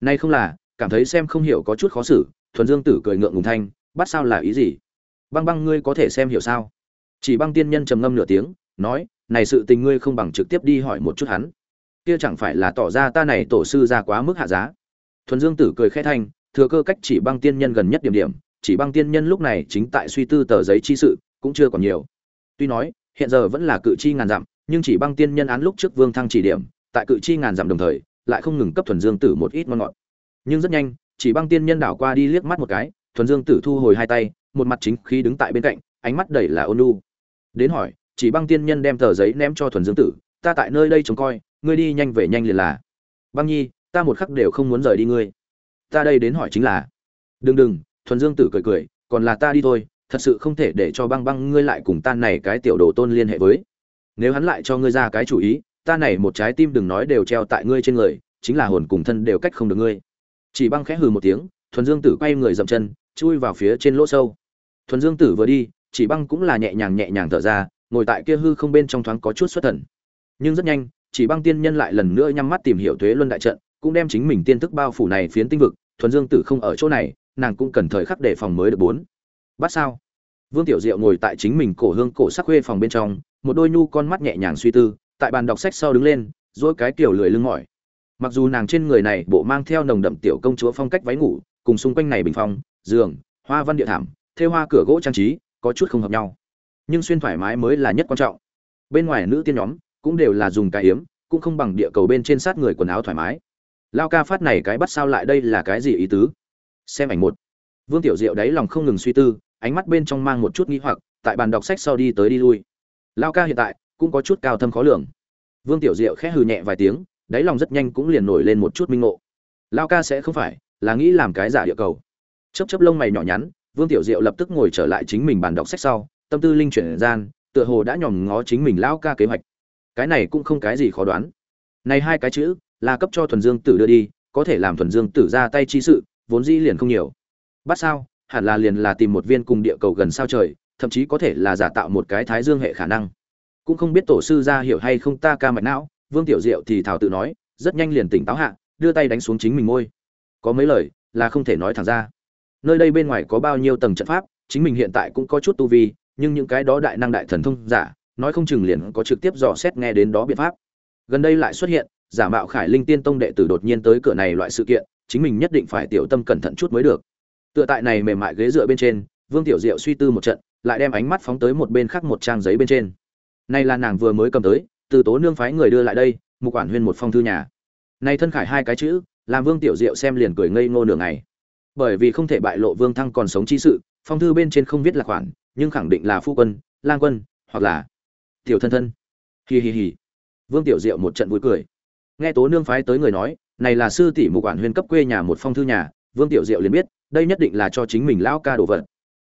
nay không là, cảm thấy xem không hiểu có chút khó xử, thuần dương tử cười ngượng ngùng thanh bắt sao là ý gì? Băng băng ngươi có thể xem hiểu sao? Chỉ băng tiên nhân trầm ngâm nửa tiếng, nói, này sự tình ngươi không bằng trực tiếp đi hỏi một chút hắn. Kia chẳng phải là tỏ ra ta này tổ sư ra quá mức hạ giá? Thuần dương tử cười khẽ thanh, thừa cơ cách chỉ băng tiên nhân gần nhất điểm điểm, chỉ băng tiên nhân lúc này chính tại suy tư tờ giấy chi sự, cũng chưa còn nhiều. Tuy nói, hiện giờ vẫn là cự chi ngàn dặm, nhưng chỉ băng tiên nhân án lúc trước vương thăng chỉ điểm, tại cự chi ngàn dặm đồng thời lại không ngừng cấp thuần dương tử một ít ngon ngọt. Nhưng rất nhanh, chỉ băng tiên nhân đảo qua đi liếc mắt một cái, thuần dương tử thu hồi hai tay, một mặt chính khí đứng tại bên cạnh, ánh mắt đầy là ôn lu đến hỏi, chỉ băng tiên nhân đem tờ giấy ném cho thuần dương tử, ta tại nơi đây trông coi, ngươi đi nhanh về nhanh liền là. Băng nhi, ta một khắc đều không muốn rời đi ngươi. Ta đây đến hỏi chính là. Đừng đừng. Thuần dương tử cười cười, còn là ta đi thôi, thật sự không thể để cho băng băng ngươi lại cùng tan này cái tiểu đồ tôn liên hệ với. Nếu hắn lại cho ngươi ra cái chủ ý ta này một trái tim đừng nói đều treo tại ngươi trên người, chính là hồn cùng thân đều cách không được ngươi. Chỉ băng khẽ hừ một tiếng, thuần dương tử quay người dậm chân, chui vào phía trên lỗ sâu. Thuần dương tử vừa đi, chỉ băng cũng là nhẹ nhàng nhẹ nhàng thở ra, ngồi tại kia hư không bên trong thoáng có chút xuất thần. Nhưng rất nhanh, chỉ băng tiên nhân lại lần nữa nhắm mắt tìm hiểu thuế luân đại trận, cũng đem chính mình tiên thức bao phủ này phiến tinh vực, thuần dương tử không ở chỗ này, nàng cũng cần thời khắc để phòng mới được bốn. Bắt sao? Vương tiểu diệu ngồi tại chính mình cổ hương cổ sắc khuê phòng bên trong, một đôi nhu con mắt nhẹ nhàng suy tư tại bàn đọc sách sau đứng lên dỗi cái kiểu lười lưng mỏi. Mặc dù nàng trên người này bộ mang theo nồng đậm tiểu công chúa phong cách váy ngủ, cùng xung quanh này bình phong, giường, hoa văn địa thảm, thêu hoa cửa gỗ trang trí, có chút không hợp nhau. Nhưng xuyên thoải mái mới là nhất quan trọng. Bên ngoài nữ tiên nhóm cũng đều là dùng cái hiếm cũng không bằng địa cầu bên trên sát người quần áo thoải mái. Lao ca phát này cái bắt sao lại đây là cái gì ý tứ? Xem ảnh một. Vương tiểu diệu đáy lòng không ngừng suy tư, ánh mắt bên trong mang một chút nghĩ hoặc, tại bàn đọc sách sau đi tới đi lui. Lao ca hiện tại cũng có chút cao thâm khó lường. Vương tiểu diệu khẽ hừ nhẹ vài tiếng, đáy lòng rất nhanh cũng liền nổi lên một chút minh ngộ. Lao ca sẽ không phải là nghĩ làm cái giả địa cầu. Chấp chấp lông mày nhỏ nhắn, vương tiểu diệu lập tức ngồi trở lại chính mình bàn đọc sách sau, tâm tư linh chuyển gian, tựa hồ đã nhòm ngó chính mình lao ca kế hoạch. Cái này cũng không cái gì khó đoán. Này hai cái chữ, là cấp cho thuần dương tử đưa đi, có thể làm thuần dương tử ra tay chi sự, vốn dĩ liền không nhiều. Bắt sao, hẳn là liền là tìm một viên cùng địa cầu gần sao trời, thậm chí có thể là giả tạo một cái thái dương hệ khả năng cũng không biết tổ sư ra hiểu hay không ta ca mạch não, vương tiểu diệu thì thảo tự nói, rất nhanh liền tỉnh táo hạ, đưa tay đánh xuống chính mình môi có mấy lời là không thể nói thẳng ra. Nơi đây bên ngoài có bao nhiêu tầng trận pháp, chính mình hiện tại cũng có chút tu vi, nhưng những cái đó đại năng đại thần thông giả, nói không chừng liền có trực tiếp dò xét nghe đến đó biện pháp. Gần đây lại xuất hiện, giả mạo khải linh tiên tông đệ tử đột nhiên tới cửa này loại sự kiện, chính mình nhất định phải tiểu tâm cẩn thận chút mới được. Tựa tại này mềm mại ghế dựa bên trên, vương tiểu diệu suy tư một trận, lại đem ánh mắt phóng tới một bên khác một trang giấy bên trên nay là nàng vừa mới cầm tới, từ tố nương phái người đưa lại đây, mục quản huyên một phong thư nhà. Nay thân khải hai cái chữ, làm vương tiểu diệu xem liền cười ngây ngô nửa ngày. Bởi vì không thể bại lộ vương thăng còn sống chi sự, phong thư bên trên không viết là khoản, nhưng khẳng định là phu quân, lang quân, hoặc là tiểu thân thân. Hi hi hi. Vương tiểu diệu một trận vui cười. Nghe tố nương phái tới người nói, này là sư tỷ mục quản huyên cấp quê nhà một phong thư nhà, vương tiểu diệu liền biết, đây nhất định là cho chính mình lão ca đồ vật.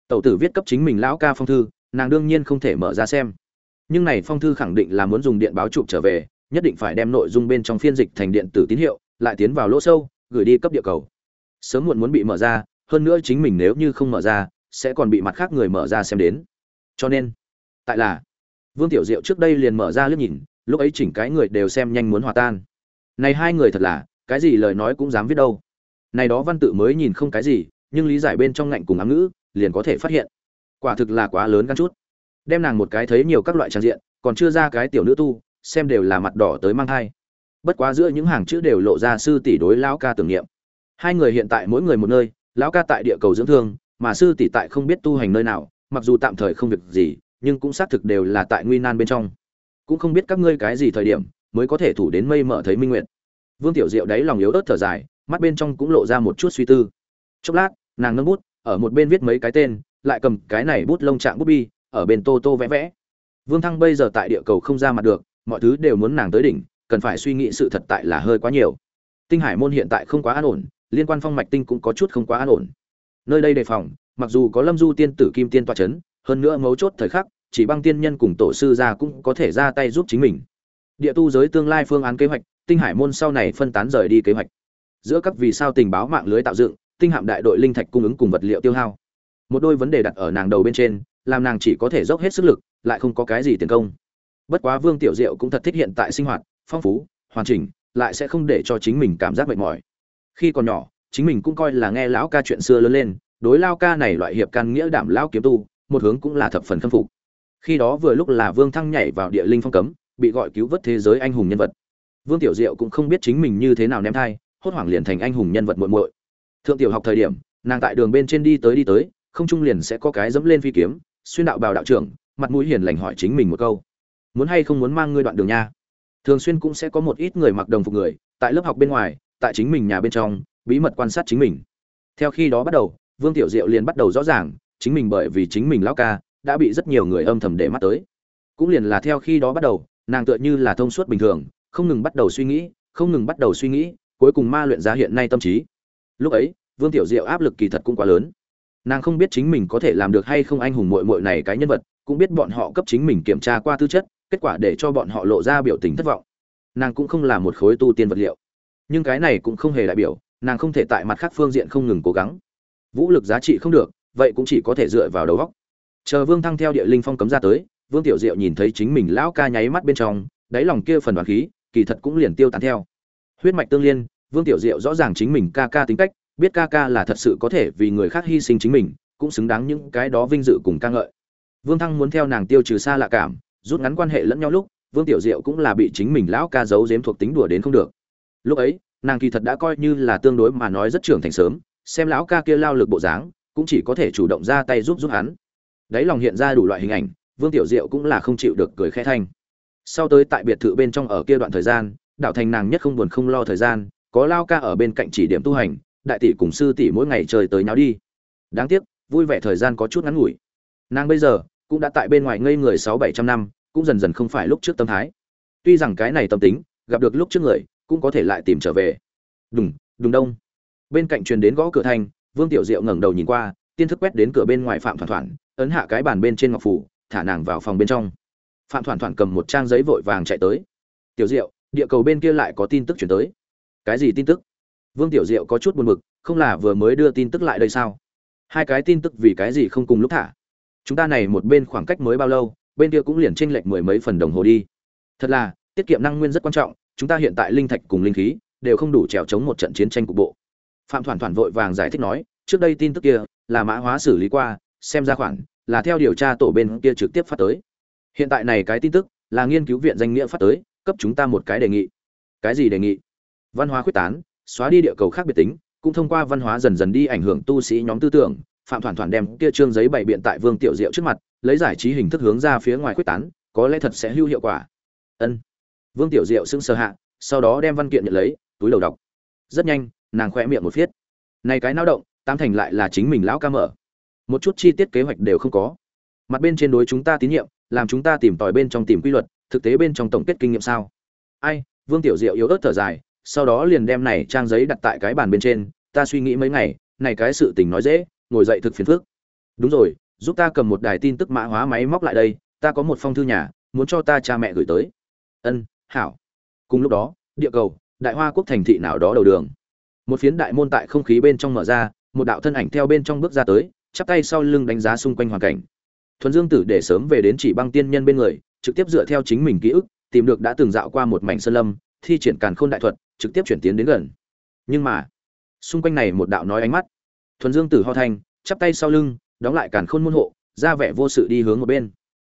Tẩu tử viết cấp chính mình lão ca phong thư, nàng đương nhiên không thể mở ra xem nhưng này phong thư khẳng định là muốn dùng điện báo chụp trở về, nhất định phải đem nội dung bên trong phiên dịch thành điện tử tín hiệu, lại tiến vào lỗ sâu, gửi đi cấp địa cầu. Sớm muộn muốn bị mở ra, hơn nữa chính mình nếu như không mở ra, sẽ còn bị mặt khác người mở ra xem đến. Cho nên, tại là, vương tiểu diệu trước đây liền mở ra liếc nhìn, lúc ấy chỉnh cái người đều xem nhanh muốn hòa tan. Này hai người thật là, cái gì lời nói cũng dám viết đâu. Này đó văn tự mới nhìn không cái gì, nhưng lý giải bên trong ngạnh cùng ám ngữ, liền có thể phát hiện. Quả thực là quá lớn căn chút đem nàng một cái thấy nhiều các loại trang diện, còn chưa ra cái tiểu nữ tu, xem đều là mặt đỏ tới mang thai. Bất quá giữa những hàng chữ đều lộ ra sư tỷ đối lão ca tưởng niệm. Hai người hiện tại mỗi người một nơi, lão ca tại địa cầu dưỡng thương, mà sư tỷ tại không biết tu hành nơi nào, mặc dù tạm thời không việc gì, nhưng cũng xác thực đều là tại nguy nan bên trong. Cũng không biết các ngươi cái gì thời điểm, mới có thể thủ đến mây mở thấy minh nguyện vương tiểu diệu đáy lòng yếu ớt thở dài, mắt bên trong cũng lộ ra một chút suy tư. Chốc lát, nàng nâng bút, ở một bên viết mấy cái tên, lại cầm cái này bút lông trạng bút bi ở bên tô tô vẽ vẽ. Vương thăng bây giờ tại địa cầu không ra mặt được, mọi thứ đều muốn nàng tới đỉnh, cần phải suy nghĩ sự thật tại là hơi quá nhiều. Tinh hải môn hiện tại không quá an ổn, liên quan phong mạch tinh cũng có chút không quá an ổn. Nơi đây đề phòng, mặc dù có lâm du tiên tử kim tiên toa c h ấ n hơn nữa mấu chốt thời khắc, chỉ băng tiên nhân cùng tổ sư ra cũng có thể ra tay giúp chính mình. Địa tu giới tương lai phương án kế hoạch, tinh hải môn sau này phân tán rời đi kế hoạch. Giữa các vì sao tình báo mạng lưới tạo dựng, tinh hạm đại đội linh thạch cung ứng cùng vật liệu tiêu hao. Một đôi vấn đề đặt ở nàng đầu bên trên làm nàng chỉ có thể dốc hết sức lực, lại không có cái gì tiền công. Bất quá vương tiểu diệu cũng thật thích hiện tại sinh hoạt, phong phú, hoàn chỉnh, lại sẽ không để cho chính mình cảm giác mệt mỏi. Khi còn nhỏ, chính mình cũng coi là nghe lão ca chuyện xưa lớn lên, đối lao ca này loại hiệp can nghĩa đảm lão kiếm tu, một hướng cũng là thập phần khâm phục. Khi đó vừa lúc là vương thăng nhảy vào địa linh phong cấm, bị gọi cứu vớt thế giới anh hùng nhân vật. Vương tiểu diệu cũng không biết chính mình như thế nào ném thai, hốt hoảng liền thành anh hùng nhân vật muội muội. Thượng tiểu học thời điểm, nàng tại đường bên trên đi tới đi tới, không trung liền sẽ có cái dẫm lên phi kiếm xuyên đạo bào đạo trưởng, mặt mũi hiền lành hỏi chính mình một câu. Muốn hay không muốn mang ngươi đoạn đường nha? Thường xuyên cũng sẽ có một ít người mặc đồng phục người, tại lớp học bên ngoài, tại chính mình nhà bên trong, bí mật quan sát chính mình. Theo khi đó bắt đầu, vương tiểu diệu liền bắt đầu rõ ràng, chính mình bởi vì chính mình lão ca, đã bị rất nhiều người âm thầm để mắt tới. Cũng liền là theo khi đó bắt đầu, nàng tựa như là thông suốt bình thường, không ngừng bắt đầu suy nghĩ, không ngừng bắt đầu suy nghĩ, cuối cùng ma luyện ra hiện nay tâm trí. Lúc ấy, vương tiểu diệu áp lực kỳ thật cũng quá lớn nàng không biết chính mình có thể làm được hay không anh hùng mội mội này cái nhân vật, cũng biết bọn họ cấp chính mình kiểm tra qua tư chất, kết quả để cho bọn họ lộ ra biểu tình thất vọng. Nàng cũng không là một khối tu tiên vật liệu. Nhưng cái này cũng không hề đại biểu, nàng không thể tại mặt khác phương diện không ngừng cố gắng. Vũ lực giá trị không được, vậy cũng chỉ có thể dựa vào đầu góc chờ vương thăng theo địa linh phong cấm ra tới, vương tiểu diệu nhìn thấy chính mình lão ca nháy mắt bên trong, đáy lòng kia phần đoàn khí, kỳ thật cũng liền tiêu tán theo. Huyết mạch tương liên, vương tiểu diệu rõ ràng chính mình ca ca tính cách biết ca ca là thật sự có thể vì người khác hy sinh chính mình, cũng xứng đáng những cái đó vinh dự cùng ca ngợi. Vương thăng muốn theo nàng tiêu trừ xa lạ cảm, rút ngắn quan hệ lẫn nhau lúc, vương tiểu diệu cũng là bị chính mình lão ca giấu giếm thuộc tính đùa đến không được. Lúc ấy, nàng kỳ thật đã coi như là tương đối mà nói rất trưởng thành sớm, xem lão ca kia lao lực bộ dáng, cũng chỉ có thể chủ động ra tay giúp giúp hắn. Đáy lòng hiện ra đủ loại hình ảnh, vương tiểu diệu cũng là không chịu được cười khẽ thanh. Sau tới tại biệt thự bên trong ở kia đoạn thời gian đạo thành nàng nhất không buồn không lo thời gian, có lao ca ở bên cạnh chỉ điểm tu hành đại tỷ cùng sư tỷ mỗi ngày trời tới nháo đi. Đáng tiếc vui vẻ thời gian có chút ngắn ngủi. Nàng bây giờ cũng đã tại bên ngoài ngây người sáu bảy trăm năm cũng dần dần không phải lúc trước tâm thái. Tuy rằng cái này tâm tính gặp được lúc trước người cũng có thể lại tìm trở về. Đùng đùng đông. Bên cạnh truyền đến gõ cửa thành, vương tiểu diệu ngẩng đầu nhìn qua tiên thức quét đến cửa bên ngoài phạm thoản thoản ấn hạ cái bàn bên trên ngọc phủ thả nàng vào phòng bên trong. Phạm thoản thoản cầm một trang giấy vội vàng chạy tới. Tiểu diệu địa cầu bên kia lại có tin tức chuyển tới. Cái gì tin tức? Vương tiểu diệu có chút buồn bực, không là vừa mới đưa tin tức lại đây sao? Hai cái tin tức vì cái gì không cùng lúc thả? Chúng ta này một bên khoảng cách mới bao lâu, bên kia cũng liền chênh lệch mười mấy phần đồng hồ đi. Thật là, tiết kiệm năng nguyên rất quan trọng, chúng ta hiện tại linh thạch cùng linh khí đều không đủ trèo chống một trận chiến tranh cục bộ. Phạm thoản thoản vội vàng giải thích nói, trước đây tin tức kia là mã hóa xử lý qua, xem ra khoản là theo điều tra tổ bên kia trực tiếp phát tới. Hiện tại này cái tin tức là nghiên cứu viện danh nghĩa phát tới, cấp chúng ta một cái đề nghị. Cái gì đề nghị? Văn hóa khuyết tán xóa đi địa cầu khác biệt tính, cũng thông qua văn hóa dần dần đi ảnh hưởng tu sĩ nhóm tư tưởng, phạm thoản thoản đem kia trương giấy bày biện tại vương tiểu diệu trước mặt, lấy giải trí hình thức hướng ra phía ngoài quyết tán, có lẽ thật sẽ hữu hiệu quả. Ân. Vương tiểu diệu sững sờ hạ, sau đó đem văn kiện nhận lấy, túi đầu đọc. Rất nhanh, nàng khoe miệng một phiết. Này cái nao động tam thành lại là chính mình lão ca mở. Một chút chi tiết kế hoạch đều không có. Mặt bên trên đối chúng ta tín nhiệm, làm chúng ta tìm tòi bên trong tìm quy luật, thực tế bên trong tổng kết kinh nghiệm sao? Ai, vương tiểu diệu yếu ớt thở dài sau đó liền đem này trang giấy đặt tại cái bàn bên trên, ta suy nghĩ mấy ngày, này cái sự tình nói dễ, ngồi dậy thực phiền phức. Đúng rồi, giúp ta cầm một đài tin tức mã hóa máy móc lại đây, ta có một phong thư nhà, muốn cho ta cha mẹ gửi tới. Ân, hảo. Cùng lúc đó, địa cầu, đại hoa quốc thành thị nào đó đầu đường. Một phiến đại môn tại không khí bên trong mở ra, một đạo thân ảnh theo bên trong bước ra tới, chắp tay sau lưng đánh giá xung quanh hoàn cảnh. Thuần dương tử để sớm về đến chỉ băng tiên nhân bên người, trực tiếp dựa theo chính mình ký ức, tìm được đã từng dạo qua một mảnh sơn lâm, thi triển càn khôn đại thuật trực tiếp chuyển tiến đến gần. Nhưng mà, xung quanh này một đạo nói ánh mắt, thuần dương tử ho thanh, chắp tay sau lưng, đóng lại càn khôn môn hộ, ra vẻ vô sự đi hướng một bên.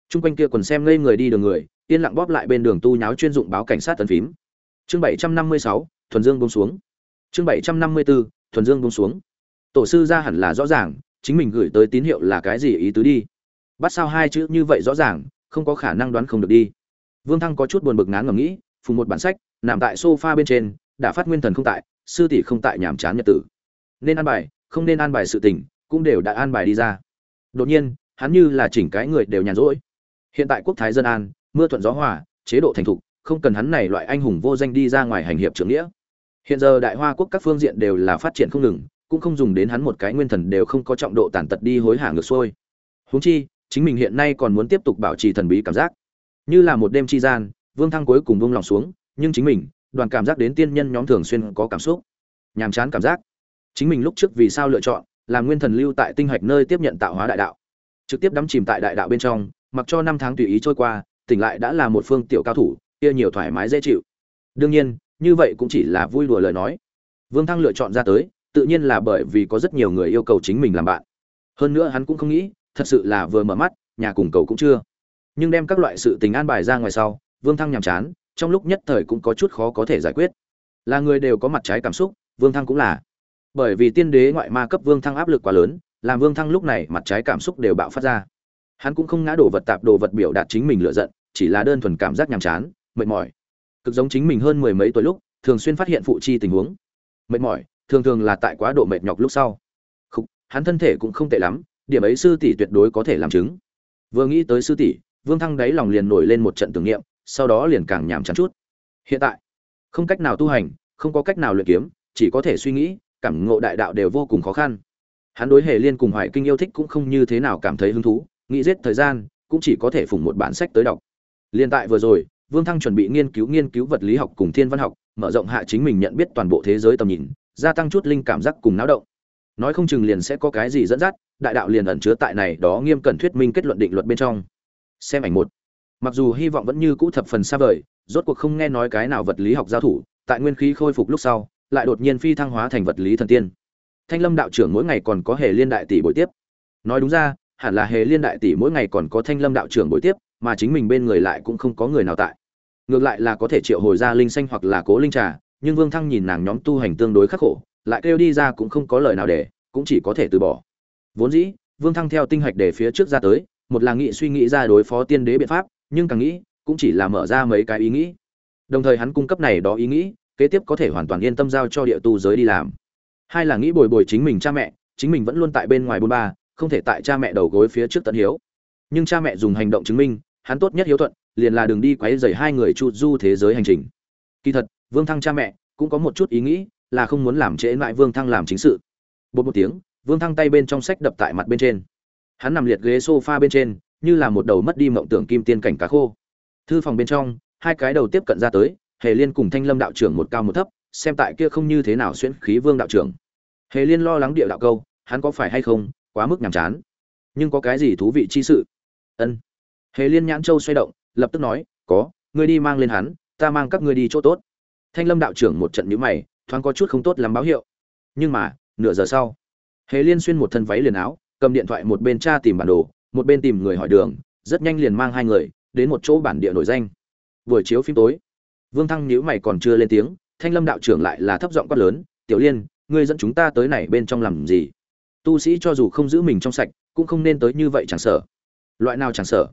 Chung quanh kia quần xem ngây người đi đường người, yên lặng bóp lại bên đường tu nháo chuyên dụng báo cảnh sát tấn phím. Chương bảy trăm năm mươi sáu, thuần dương bông xuống. Chương bảy trăm năm mươi bốn thuần dương bông xuống. Tổ sư ra hẳn là rõ ràng, chính mình gửi tới tín hiệu là cái gì ý tứ đi. Bắt sao hai chữ như vậy rõ ràng, không có khả năng đoán không được đi. Vương thăng có chút buồn bực ngán ngầm nghĩ, phùng một bản sách nằm tại sofa bên trên, đã phát nguyên thần không tại, sư tỷ không tại nhàm chán nhật tử. Nên an bài, không nên an bài sự tình, cũng đều đã an bài đi ra. Đột nhiên, hắn như là chỉnh cái người đều nhàn rỗi. Hiện tại quốc thái dân an, mưa thuận gió hòa, chế độ thành thục, không cần hắn này loại anh hùng vô danh đi ra ngoài hành hiệp trưởng nghĩa. Hiện giờ đại hoa quốc các phương diện đều là phát triển không ngừng, cũng không dùng đến hắn một cái nguyên thần đều không có trọng độ tàn tật đi hối hả ngược xuôi. Huống chi, chính mình hiện nay còn muốn tiếp tục bảo trì thần bí cảm giác. Như là một đêm chi gian, vương thăng cuối cùng buông lòng xuống nhưng chính mình, đoàn cảm giác đến tiên nhân nhóm thường xuyên có cảm xúc. Nhàm chán cảm giác. Chính mình lúc trước vì sao lựa chọn làm nguyên thần lưu tại tinh hạch nơi tiếp nhận tạo hóa đại đạo. Trực tiếp đắm chìm tại đại đạo bên trong, mặc cho năm tháng tùy ý trôi qua, tỉnh lại đã là một phương tiểu cao thủ, kia nhiều thoải mái dễ chịu. Đương nhiên, như vậy cũng chỉ là vui đùa lời nói. Vương thăng lựa chọn ra tới, tự nhiên là bởi vì có rất nhiều người yêu cầu chính mình làm bạn. Hơn nữa hắn cũng không nghĩ, thật sự là vừa mở mắt, nhà cùng cầu cũng chưa. Nhưng đem các loại sự tình an bài ra ngoài sau, vương thăng nhàm chán trong lúc nhất thời cũng có chút khó có thể giải quyết. Là người đều có mặt trái cảm xúc vương thăng cũng là. Bởi vì tiên đế ngoại ma cấp vương thăng áp lực quá lớn làm vương thăng lúc này mặt trái cảm xúc đều bạo phát ra. Hắn cũng không ngã đổ vật tạp đồ vật biểu đạt chính mình lựa giận chỉ là đơn thuần cảm giác nhàm chán mệt mỏi. Cực giống chính mình hơn mười mấy tuổi lúc thường xuyên phát hiện phụ chi tình huống. Mệt mỏi thường thường là tại quá độ mệt nhọc lúc sau. Khúc, hắn thân thể cũng không tệ lắm điểm ấy sư tỷ tuyệt đối có thể làm chứng. Vừa nghĩ tới sư tỷ vương thăng đáy lòng liền nổi lên một trận tưởng niệm sau đó liền càng nhàm chán chút. Hiện tại, không cách nào tu hành, không có cách nào luyện kiếm, chỉ có thể suy nghĩ, cảm ngộ đại đạo đều vô cùng khó khăn. Hắn đối hề liên cùng hoài kinh yêu thích cũng không như thế nào cảm thấy hứng thú, nghĩ giết thời gian, cũng chỉ có thể phủng một bản sách tới đọc. Liên tại vừa rồi, vương thăng chuẩn bị nghiên cứu nghiên cứu vật lý học cùng thiên văn học, mở rộng hạ chính mình nhận biết toàn bộ thế giới tầm nhìn, gia tăng chút linh cảm giác cùng náo động. Nói không chừng liền sẽ có cái gì dẫn dắt, đại đạo liền ẩn chứa tại này đó nghiêm cẩn thuyết minh kết luận định luật bên trong. Xem ảnh một mặc dù hy vọng vẫn như cũ thập phần xa vời, rốt cuộc không nghe nói cái nào vật lý học giao thủ, tại nguyên khí khôi phục lúc sau, lại đột nhiên phi thăng hóa thành vật lý thần tiên. Thanh lâm đạo trưởng mỗi ngày còn có hề liên đại tỷ buổi tiếp. Nói đúng ra, hẳn là hề liên đại tỷ mỗi ngày còn có thanh lâm đạo trưởng buổi tiếp, mà chính mình bên người lại cũng không có người nào tại. Ngược lại là có thể triệu hồi ra linh xanh hoặc là cố linh trà, nhưng vương thăng nhìn nàng nhóm tu hành tương đối khắc khổ, lại kêu đi ra cũng không có lời nào để, cũng chỉ có thể từ bỏ. Vốn dĩ, vương thăng theo tinh hạch để phía trước ra tới, một là nghị suy nghĩ ra đối phó tiên đế biện pháp nhưng càng nghĩ, cũng chỉ là mở ra mấy cái ý nghĩ. Đồng thời hắn cung cấp này đó ý nghĩ, kế tiếp có thể hoàn toàn yên tâm giao cho địa tu giới đi làm. Hai là nghĩ bồi bồi chính mình cha mẹ, chính mình vẫn luôn tại bên ngoài bôn ba, không thể tại cha mẹ đầu gối phía trước tận hiếu. Nhưng cha mẹ dùng hành động chứng minh, hắn tốt nhất hiếu thuận, liền là đường đi quấy dày hai người chu du thế giới hành trình. Kỳ thật, vương thăng cha mẹ cũng có một chút ý nghĩ, là không muốn làm trễ lại vương thăng làm chính sự. Bột một tiếng, vương thăng tay bên trong sách đập tại mặt bên trên. Hắn nằm liệt ghế sofa bên trên như là một đầu mất đi mộng tưởng kim tiên cảnh cá khô. Thư phòng bên trong, hai cái đầu tiếp cận ra tới, hề liên cùng thanh lâm đạo trưởng một cao một thấp, xem tại kia không như thế nào xuyên khí vương đạo trưởng. Hề liên lo lắng địa đạo câu, hắn có phải hay không, quá mức nhàm chán. Nhưng có cái gì thú vị chi sự? Ân. Hề liên nhãn châu xoay động, lập tức nói, có, ngươi đi mang lên hắn, ta mang các ngươi đi chỗ tốt. Thanh lâm đạo trưởng một trận nhíu mày, thoáng có chút không tốt làm báo hiệu. Nhưng mà, nửa giờ sau, hề liên xuyên một thân váy liền áo, cầm điện thoại một bên tra tìm bản đồ một bên tìm người hỏi đường, rất nhanh liền mang hai người đến một chỗ bản địa nổi danh. Buổi chiếu phim tối, vương thăng nhíu mày còn chưa lên tiếng, thanh lâm đạo trưởng lại là thấp giọng quát lớn, tiểu liên, ngươi dẫn chúng ta tới này bên trong làm gì? Tu sĩ cho dù không giữ mình trong sạch, cũng không nên tới như vậy chẳng sợ. Loại nào chẳng sợ?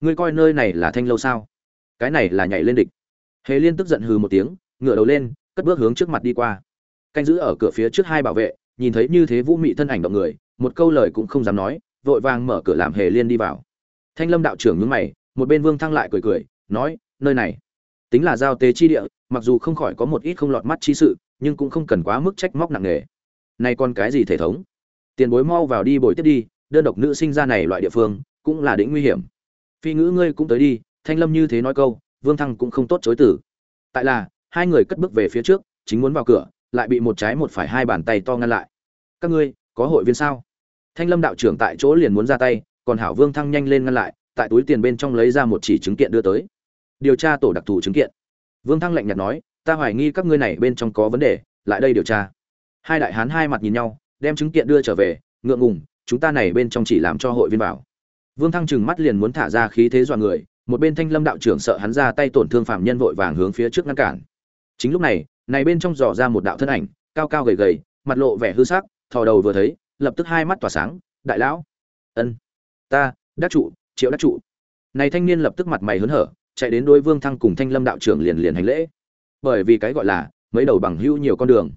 Ngươi coi nơi này là thanh lâu sao? Cái này là nhảy lên địch. Hề liên tức giận hừ một tiếng, ngửa đầu lên, cất bước hướng trước mặt đi qua. Canh giữ ở cửa phía trước hai bảo vệ, nhìn thấy như thế vũ mị thân ảnh động người, một câu lời cũng không dám nói vội vàng mở cửa làm hề liên đi vào. Thanh lâm đạo trưởng nhướng mày, một bên vương thăng lại cười cười, nói, nơi này tính là giao tế chi địa, mặc dù không khỏi có một ít không lọt mắt chi sự, nhưng cũng không cần quá mức trách móc nặng nề. Này còn cái gì thể thống? Tiền bối mau vào đi bồi tiếp đi, đơn độc nữ sinh ra này loại địa phương, cũng là đỉnh nguy hiểm. Phi ngữ ngươi cũng tới đi. Thanh lâm như thế nói câu, vương thăng cũng không tốt chối tử tại là, hai người cất bước về phía trước, chính muốn vào cửa, lại bị một trái một phải hai bàn tay to ngăn lại. Các ngươi, có hội viên sao? Thanh lâm đạo trưởng tại chỗ liền muốn ra tay, còn hảo vương thăng nhanh lên ngăn lại, tại túi tiền bên trong lấy ra một chỉ chứng kiện đưa tới. Điều tra tổ đặc thù chứng kiện. Vương thăng lạnh nhạt nói, ta hoài nghi các ngươi này bên trong có vấn đề, lại đây điều tra. Hai đại hán hai mặt nhìn nhau, đem chứng kiện đưa trở về, ngượng ngùng, chúng ta này bên trong chỉ làm cho hội viên bảo vương thăng chừng mắt liền muốn thả ra khí thế dọa người, một bên thanh lâm đạo trưởng sợ hắn ra tay tổn thương phạm nhân vội vàng hướng phía trước ngăn cản. Chính lúc này này bên trong dò ra một đạo thân ảnh, cao cao gầy gầy, mặt lộ vẻ hư sắc, thò đầu vừa thấy lập tức hai mắt tỏa sáng, đại lão. Ân, ta, đắc trụ, triệu đắc trụ. Này thanh niên lập tức mặt mày hớn hở, chạy đến đôi vương thăng cùng thanh lâm đạo trưởng liền liền hành lễ. Bởi vì cái gọi là, mấy đầu bằng hữu nhiều con đường.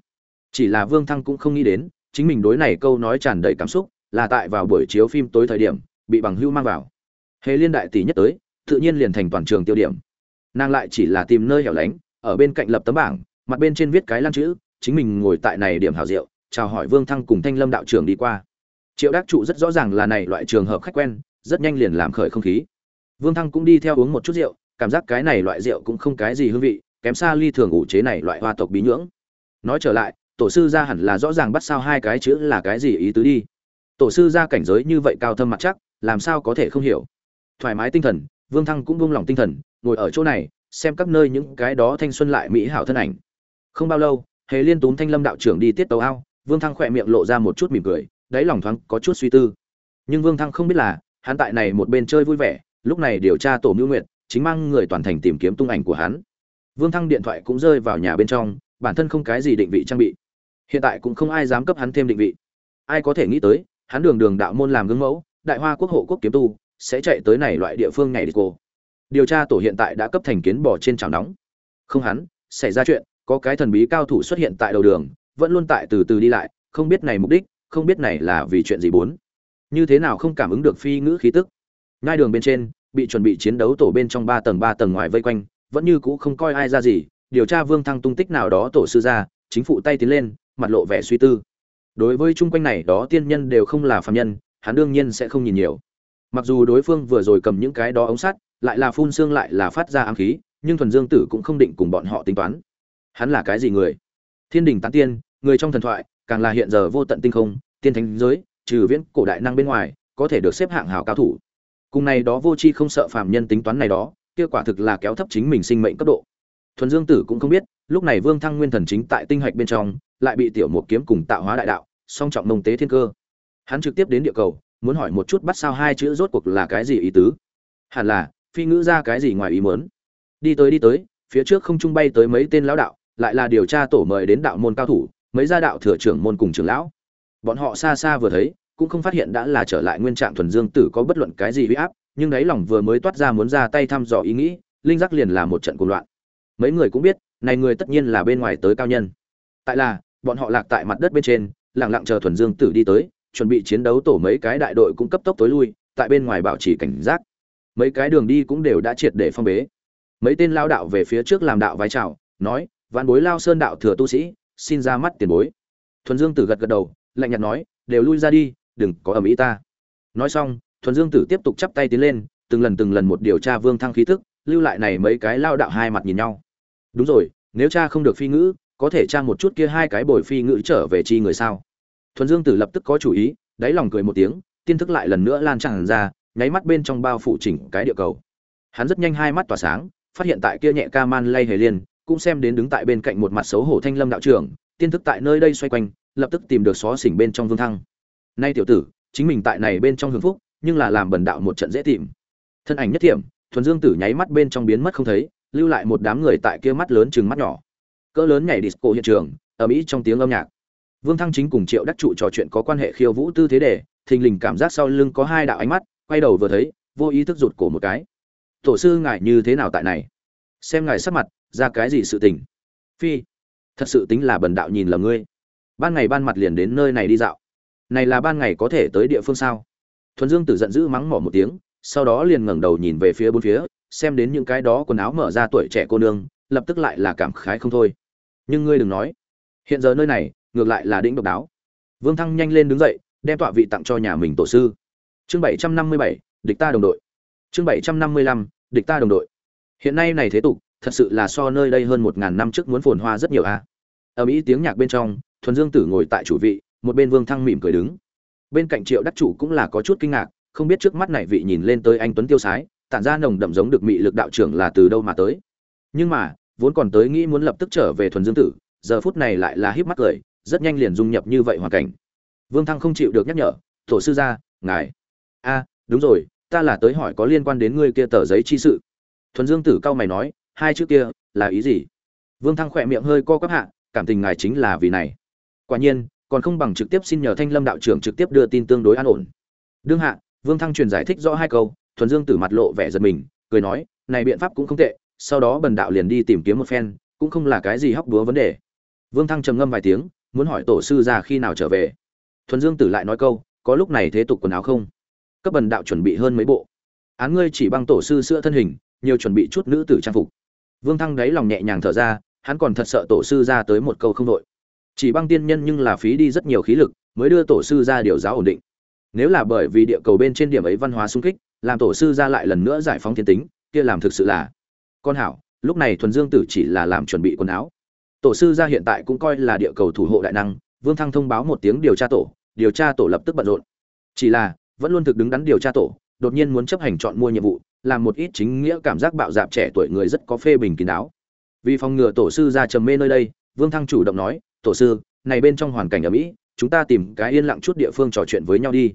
Chỉ là vương thăng cũng không nghĩ đến, chính mình đối này câu nói tràn đầy cảm xúc, là tại vào buổi chiếu phim tối thời điểm, bị bằng hữu mang vào. Hề liên đại tỷ nhất tới, tự nhiên liền thành toàn trường tiêu điểm. Nàng lại chỉ là tìm nơi hẻo lánh, ở bên cạnh lập tấm bảng, mặt bên trên viết cái lan chữ, chính mình ngồi tại này điểm hào rượu chào hỏi vương thăng cùng thanh lâm đạo trưởng đi qua. Triệu đắc trụ rất rõ ràng là này loại trường hợp khách quen, rất nhanh liền làm khởi không khí. Vương thăng cũng đi theo uống một chút rượu, cảm giác cái này loại rượu cũng không cái gì hương vị, kém xa ly thường ủ chế này loại hoa tộc bí nhưỡng. Nói trở lại, tổ sư gia hẳn là rõ ràng bắt sao hai cái chữ là cái gì ý tứ đi. Tổ sư gia cảnh giới như vậy cao thâm mặt chắc, làm sao có thể không hiểu. Thoải mái tinh thần, vương thăng cũng buông lòng tinh thần, ngồi ở chỗ này, xem các nơi những cái đó thanh xuân lại mỹ hảo thân ảnh. Không bao lâu, hề liên túm thanh lâm đạo trưởng đi tiết tấu ao vương thăng khỏe miệng lộ ra một chút mỉm cười, đáy lòng thoáng có chút suy tư. Nhưng vương thăng không biết là, hắn tại này một bên chơi vui vẻ, lúc này điều tra tổ mưu nguyệt, chính mang người toàn thành tìm kiếm tung ảnh của hắn. Vương thăng điện thoại cũng rơi vào nhà bên trong, bản thân không cái gì định vị trang bị. Hiện tại cũng không ai dám cấp hắn thêm định vị. Ai có thể nghĩ tới, hắn đường đường đạo môn làm gương mẫu, đại hoa quốc hộ quốc kiếm tu, sẽ chạy tới này loại địa phương này đi cô. Điều tra tổ hiện tại đã cấp thành kiến bỏ trên chảo nóng. Không hắn, xảy ra chuyện, có cái thần bí cao thủ xuất hiện tại đầu đường vẫn luôn tại từ từ đi lại, không biết này mục đích, không biết này là vì chuyện gì bốn. Như thế nào không cảm ứng được phi ngữ khí tức? Ngay đường bên trên, bị chuẩn bị chiến đấu tổ bên trong ba tầng ba tầng ngoài vây quanh, vẫn như cũ không coi ai ra gì, điều tra vương thăng tung tích nào đó tổ sư ra, chính phụ tay tiến lên, mặt lộ vẻ suy tư. Đối với chung quanh này đó tiên nhân đều không là phạm nhân, hắn đương nhiên sẽ không nhìn nhiều. Mặc dù đối phương vừa rồi cầm những cái đó ống sắt, lại là phun xương lại là phát ra ám khí, nhưng thuần dương tử cũng không định cùng bọn họ tính toán. Hắn là cái gì người? Thiên đình tán tiên, người trong thần thoại, càng là hiện giờ vô tận tinh không, tiên thánh giới, trừ viễn cổ đại năng bên ngoài, có thể được xếp hạng hào cao thủ. Cùng này đó vô chi không sợ phàm nhân tính toán này đó, kia quả thực là kéo thấp chính mình sinh mệnh cấp độ. Thuần dương tử cũng không biết, lúc này vương thăng nguyên thần chính tại tinh hạch bên trong, lại bị tiểu một kiếm cùng tạo hóa đại đạo, song trọng mông tế thiên cơ. Hắn trực tiếp đến địa cầu, muốn hỏi một chút bắt sao hai chữ rốt cuộc là cái gì ý tứ. Hẳn là, phi ngữ ra cái gì ngoài ý muốn. Đi tới đi tới, phía trước không trung bay tới mấy tên lão đạo lại là điều tra tổ mời đến đạo môn cao thủ, mấy gia đạo thừa trưởng môn cùng trưởng lão. Bọn họ xa xa vừa thấy, cũng không phát hiện đã là trở lại nguyên trạng thuần dương tử có bất luận cái gì huy áp, nhưng đáy lòng vừa mới toát ra muốn ra tay thăm dò ý nghĩ, linh giác liền là một trận cuồng loạn. Mấy người cũng biết, này người tất nhiên là bên ngoài tới cao nhân. Tại là, bọn họ lạc tại mặt đất bên trên, lặng lặng chờ thuần dương tử đi tới, chuẩn bị chiến đấu tổ mấy cái đại đội cũng cấp tốc tối lui, tại bên ngoài bảo trì cảnh giác. Mấy cái đường đi cũng đều đã triệt để phong bế. Mấy tên lao đạo về phía trước làm đạo vái chào, nói vạn bối lao sơn đạo thừa tu sĩ, xin ra mắt tiền bối. Thuần dương tử gật gật đầu, lạnh nhạt nói, đều lui ra đi, đừng có ầm ĩ ta. Nói xong, thuần dương tử tiếp tục chắp tay tiến lên, từng lần từng lần một điều tra vương thăng khí thức, lưu lại này mấy cái lao đạo hai mặt nhìn nhau. Đúng rồi, nếu cha không được phi ngữ, có thể cha một chút kia hai cái bồi phi ngữ trở về chi người sao? Thuần dương tử lập tức có chủ ý, đáy lòng cười một tiếng, tiên thức lại lần nữa lan tràn ra, nháy mắt bên trong bao phủ chỉnh cái địa cầu. Hắn rất nhanh hai mắt tỏa sáng, phát hiện tại kia nhẹ ca man lay hề liên cũng xem đến đứng tại bên cạnh một mặt xấu hổ thanh lâm đạo trưởng, tiên thức tại nơi đây xoay quanh, lập tức tìm được xó xỉnh bên trong vương thăng. Nay tiểu tử, chính mình tại này bên trong hưởng phúc, nhưng là làm bần đạo một trận dễ tìm. Thân ảnh nhất thiểm, thuần dương tử nháy mắt bên trong biến mất không thấy, lưu lại một đám người tại kia mắt lớn chừng mắt nhỏ. Cỡ lớn nhảy disco hiện trường ở mỹ trong tiếng âm nhạc. Vương thăng chính cùng triệu đắc trụ trò chuyện có quan hệ khiêu vũ tư thế để, thình lình cảm giác sau lưng có hai đạo ánh mắt, quay đầu vừa thấy, vô ý thức rụt cổ một cái. Tổ sư ngại như thế nào tại này? Xem ngài sắc mặt ra cái gì sự tình? Phi, thật sự tính là bần đạo nhìn lầm ngươi. Ban ngày ban mặt liền đến nơi này đi dạo. Này là ban ngày có thể tới địa phương sao? Thuần dương tử giận dữ mắng mỏ một tiếng, sau đó liền ngẩng đầu nhìn về phía bốn phía, xem đến những cái đó quần áo mở ra tuổi trẻ cô nương, lập tức lại là cảm khái không thôi. Nhưng ngươi đừng nói. Hiện giờ nơi này, ngược lại là đĩnh độc đáo. Vương thăng nhanh lên đứng dậy, đem tọa vị tặng cho nhà mình tổ sư. Chương bảy trăm năm mươi bảy, địch ta đồng đội. Chương bảy trăm năm mươi lăm, địch ta đồng đội. Hiện nay này thế tục thật sự là so nơi đây hơn một ngàn năm trước muốn phồn hoa rất nhiều a à. ở mỹ tiếng nhạc bên trong, thuần dương tử ngồi tại chủ vị, một bên vương thăng mỉm cười đứng. Bên cạnh triệu đắc chủ cũng là có chút kinh ngạc, không biết trước mắt này vị nhìn lên tới anh tuấn tiêu sái, tản ra nồng đậm giống được mị lực đạo trưởng là từ đâu mà tới. Nhưng mà, vốn còn tới nghĩ muốn lập tức trở về thuần dương tử, giờ phút này lại là híp mắt cười, rất nhanh liền dung nhập như vậy hoàn cảnh. Vương thăng không chịu được nhắc nhở, tổ sư gia, ngài. A, đúng rồi, ta là tới hỏi có liên quan đến ngươi kia tờ giấy chi sự. Thuần dương tử cao mày nói hai chữ kia là ý gì? Vương thăng khỏe miệng hơi co quắp hạ, cảm tình ngài chính là vì này. Quả nhiên, còn không bằng trực tiếp xin nhờ thanh lâm đạo trưởng trực tiếp đưa tin tương đối an ổn. Đương hạ, vương thăng truyền giải thích rõ hai câu, thuần dương tử mặt lộ vẻ giật mình, cười nói, này biện pháp cũng không tệ, sau đó bần đạo liền đi tìm kiếm một phen, cũng không là cái gì hóc búa vấn đề. Vương thăng trầm ngâm vài tiếng, muốn hỏi tổ sư ra khi nào trở về. Thuần dương tử lại nói câu, có lúc này thế tục quần áo không? Cấp bần đạo chuẩn bị hơn mấy bộ. Án ngươi chỉ băng tổ sư sữa thân hình, nhiều chuẩn bị chút nữ tử trang phục vương thăng đáy lòng nhẹ nhàng thở ra, hắn còn thật sợ tổ sư ra tới một câu không đội. Chỉ băng tiên nhân nhưng là phí đi rất nhiều khí lực, mới đưa tổ sư ra điều giáo ổn định. Nếu là bởi vì địa cầu bên trên điểm ấy văn hóa sung kích, làm tổ sư ra lại lần nữa giải phóng thiên tính, kia làm thực sự là con hảo, lúc này thuần dương tử chỉ là làm chuẩn bị quần áo. Tổ sư ra hiện tại cũng coi là địa cầu thủ hộ đại năng, vương thăng thông báo một tiếng điều tra tổ, điều tra tổ lập tức bận rộn. Chỉ là, vẫn luôn thực đứng đắn điều tra tổ, đột nhiên muốn chấp hành chọn mua nhiệm vụ làm một ít chính nghĩa cảm giác bạo dạp trẻ tuổi người rất có phê bình kín đáo. Vì phòng ngừa tổ sư ra trầm mê nơi đây, vương thăng chủ động nói, tổ sư, này bên trong hoàn cảnh ở mỹ chúng ta tìm cái yên lặng chút địa phương trò chuyện với nhau đi.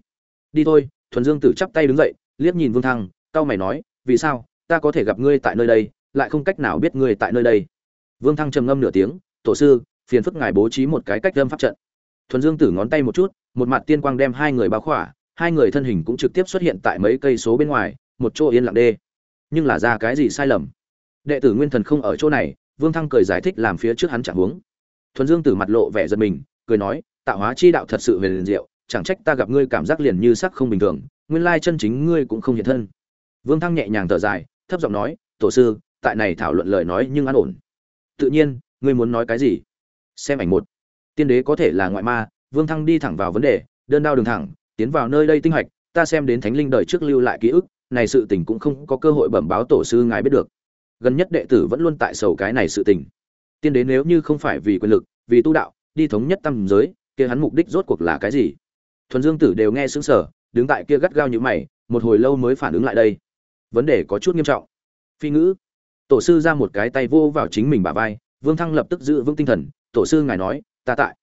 Đi thôi. Thuần dương tử chắp tay đứng dậy, liếc nhìn vương thăng, cau mày nói, vì sao? Ta có thể gặp ngươi tại nơi đây, lại không cách nào biết ngươi tại nơi đây. Vương thăng trầm ngâm nửa tiếng, tổ sư, phiền phức ngài bố trí một cái cách lâm pháp trận. Thuần dương tử ngón tay một chút, một mặt tiên quang đem hai người báo khỏa, hai người thân hình cũng trực tiếp xuất hiện tại mấy cây số bên ngoài một chỗ yên lặng đê. Nhưng là ra cái gì sai lầm? Đệ tử nguyên thần không ở chỗ này, vương thăng cười giải thích làm phía trước hắn chẳng huống. Thuần dương tử mặt lộ vẻ giật mình, cười nói, tạo hóa chi đạo thật sự về liền diệu, chẳng trách ta gặp ngươi cảm giác liền như sắc không bình thường, nguyên lai chân chính ngươi cũng không hiện thân. Vương thăng nhẹ nhàng thở dài, thấp giọng nói, tổ sư, tại này thảo luận lời nói nhưng an ổn. Tự nhiên, ngươi muốn nói cái gì? Xem ảnh một. Tiên đế có thể là ngoại ma. Vương thăng đi thẳng vào vấn đề, đơn đao đường thẳng, tiến vào nơi đây tinh hạch ta xem đến thánh linh đời trước lưu lại ký ức này sự tình cũng không có cơ hội bẩm báo tổ sư ngài biết được. Gần nhất đệ tử vẫn luôn tại sầu cái này sự tình. Tiên đế nếu như không phải vì quyền lực, vì tu đạo, đi thống nhất tâm giới, kia hắn mục đích rốt cuộc là cái gì? Thuần dương tử đều nghe sững sờ, đứng tại kia gắt gao như mày, một hồi lâu mới phản ứng lại đây. Vấn đề có chút nghiêm trọng. Phi ngữ. Tổ sư ra một cái tay vô vào chính mình bả vai, vương thăng lập tức giữ vững tinh thần, tổ sư ngài nói, ta tại.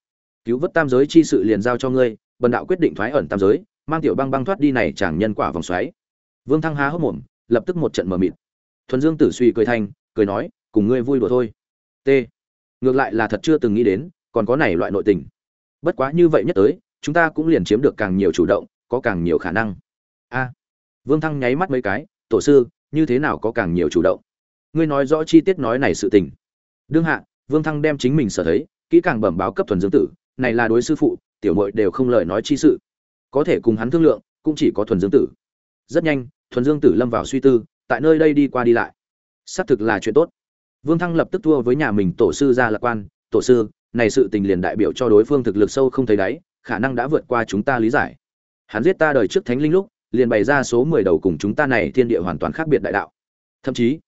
Cứu vớt tam giới chi sự liền giao cho ngươi, bần đạo quyết định thoái ẩn tam giới, mang tiểu băng băng thoát đi này chẳng nhân quả vòng xoáy vương thăng há hốc mồm lập tức một trận mờ mịt. Thuần dương tử suy cười thành, cười nói cùng ngươi vui đùa thôi. T. Ngược lại là thật chưa từng nghĩ đến còn có này loại nội tình. Bất quá như vậy nhất tới chúng ta cũng liền chiếm được càng nhiều chủ động có càng nhiều khả năng. A. Vương thăng nháy mắt mấy cái tổ sư như thế nào có càng nhiều chủ động? Ngươi nói rõ chi tiết nói này sự tình. Đương hạ vương thăng đem chính mình sở thấy kỹ càng bẩm báo cấp thuần dương tử này là đối sư phụ tiểu muội đều không lời nói chi sự. Có thể cùng hắn thương lượng cũng chỉ có thuần dương tử. Rất nhanh thuần dương tử lâm vào suy tư, tại nơi đây đi qua đi lại. Xác thực là chuyện tốt. Vương thăng lập tức thua với nhà mình tổ sư ra lạc quan. Tổ sư, này sự tình liền đại biểu cho đối phương thực lực sâu không thấy đáy, khả năng đã vượt qua chúng ta lý giải. Hắn giết ta đời trước thánh linh lúc, liền bày ra số mười đầu cùng chúng ta này thiên địa hoàn toàn khác biệt đại đạo. Thậm chí,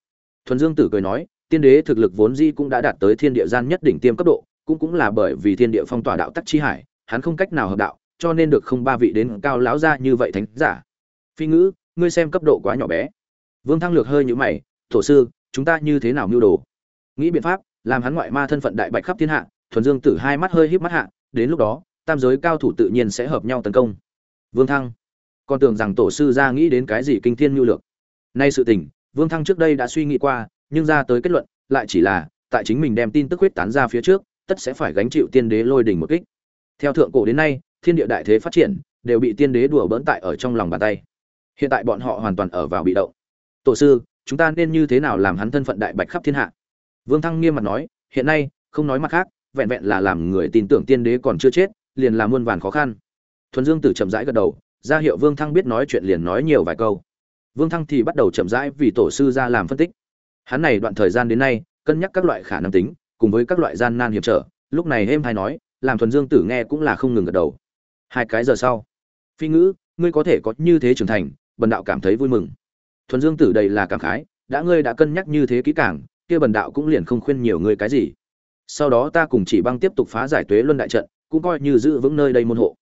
thuần dương tử cười nói, tiên đế thực lực vốn di cũng đã đạt tới thiên địa gian nhất đỉnh tiêm cấp độ, cũng cũng là bởi vì thiên địa phong tỏa đạo tắc chi hải, hắn không cách nào hợp đạo, cho nên được không ba vị đến cao lão ra như vậy thánh giả. Phi ngữ ngươi xem cấp độ quá nhỏ bé. Vương thăng lược hơi nhũ mày thổ sư, chúng ta như thế nào mưu đồ? Nghĩ biện pháp, làm hắn ngoại ma thân phận đại bạch khắp thiên hạ, thuần dương tử hai mắt hơi híp mắt hạ, đến lúc đó, tam giới cao thủ tự nhiên sẽ hợp nhau tấn công. Vương thăng còn tưởng rằng tổ sư ra nghĩ đến cái gì kinh thiên mưu lược. Nay sự tình, vương thăng trước đây đã suy nghĩ qua, nhưng ra tới kết luận, lại chỉ là, tại chính mình đem tin tức huyết tán ra phía trước, tất sẽ phải gánh chịu tiên đế lôi đỉnh một kích. Theo thượng cổ đến nay, thiên địa đại thế phát triển, đều bị tiên đế đùa bỡn tại ở trong lòng bàn tay hiện tại bọn họ hoàn toàn ở vào bị động. Tổ sư, chúng ta nên như thế nào làm hắn thân phận đại bạch khắp thiên hạ? Vương thăng nghiêm mặt nói, hiện nay, không nói mặt khác, vẹn vẹn là làm người tin tưởng tiên đế còn chưa chết, liền là muôn vàn khó khăn. Thuần dương tử chậm rãi gật đầu, ra hiệu vương thăng biết nói chuyện liền nói nhiều vài câu. Vương thăng thì bắt đầu chậm rãi vì tổ sư ra làm phân tích. Hắn này đoạn thời gian đến nay, cân nhắc các loại khả năng tính, cùng với các loại gian nan hiểm trở, lúc này êm hay nói, làm thuần dương tử nghe cũng là không ngừng gật đầu. Hai cái giờ sau, phi ngữ, ngươi có thể có như thế trưởng thành bần đạo cảm thấy vui mừng. Thuần dương tử đầy là cảm khái, đã ngươi đã cân nhắc như thế kỹ càng, kia bần đạo cũng liền không khuyên nhiều ngươi cái gì. Sau đó ta cùng chỉ băng tiếp tục phá giải tuế luân đại trận, cũng coi như giữ vững nơi đây môn hộ.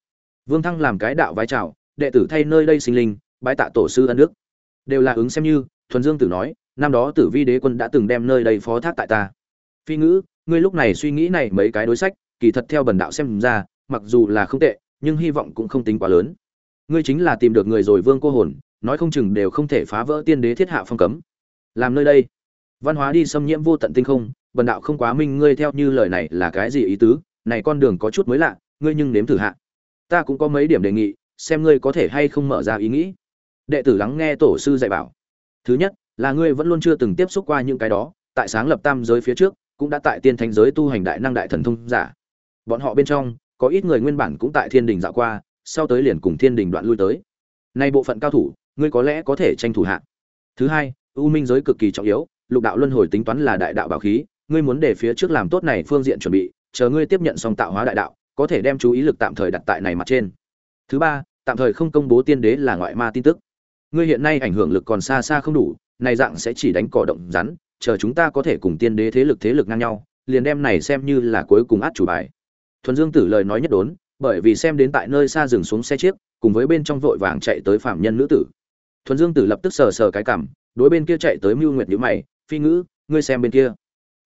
Vương thăng làm cái đạo vai trào, đệ tử thay nơi đây sinh linh, bái tạ tổ sư ân đức. Đều là ứng xem như, thuần dương tử nói, năm đó tử vi đế quân đã từng đem nơi đây phó thác tại ta. Phi ngữ, ngươi lúc này suy nghĩ này mấy cái đối sách, kỳ thật theo bần đạo xem ra, mặc dù là không tệ, nhưng hy vọng cũng không tính quá lớn. Ngươi chính là tìm được người rồi vương cô hồn nói không chừng đều không thể phá vỡ tiên đế thiết hạ phong cấm. Làm nơi đây, văn hóa đi xâm nhiễm vô tận tinh không bần đạo không quá minh, ngươi theo như lời này là cái gì ý tứ? Này con đường có chút mới lạ, ngươi nhưng nếm thử hạ. Ta cũng có mấy điểm đề nghị, xem ngươi có thể hay không mở ra ý nghĩ. Đệ tử lắng nghe tổ sư dạy bảo. Thứ nhất, là ngươi vẫn luôn chưa từng tiếp xúc qua những cái đó, tại sáng lập tam giới phía trước, cũng đã tại tiên thánh giới tu hành đại năng đại thần thông giả. Bọn họ bên trong, có ít người nguyên bản cũng tại thiên đình dạo qua, sau tới liền cùng thiên đình đoạn lui tới. Nay bộ phận cao thủ ngươi có lẽ có thể tranh thủ hạ. Thứ hai, u minh giới cực kỳ trọng yếu, lục đạo luân hồi tính toán là đại đạo bảo khí, ngươi muốn để phía trước làm tốt này phương diện chuẩn bị, chờ ngươi tiếp nhận xong tạo hóa đại đạo, có thể đem chú ý lực tạm thời đặt tại này mặt trên. Thứ ba, tạm thời không công bố tiên đế là ngoại ma tin tức. Ngươi hiện nay ảnh hưởng lực còn xa xa không đủ, này dạng sẽ chỉ đánh cỏ động rắn, chờ chúng ta có thể cùng tiên đế thế lực thế lực ngang nhau, liền đem này xem như là cuối cùng át chủ bài. Thuần dương tử lời nói nhất đốn, bởi vì xem đến tại nơi xa dừng xuống xe chiếc, cùng với bên trong vội vàng chạy tới phạm nhân nữ tử thuần dương tử lập tức sờ sờ cái cảm, đối bên kia chạy tới mưu nguyệt nhữ mày, phi ngữ, ngươi xem bên kia.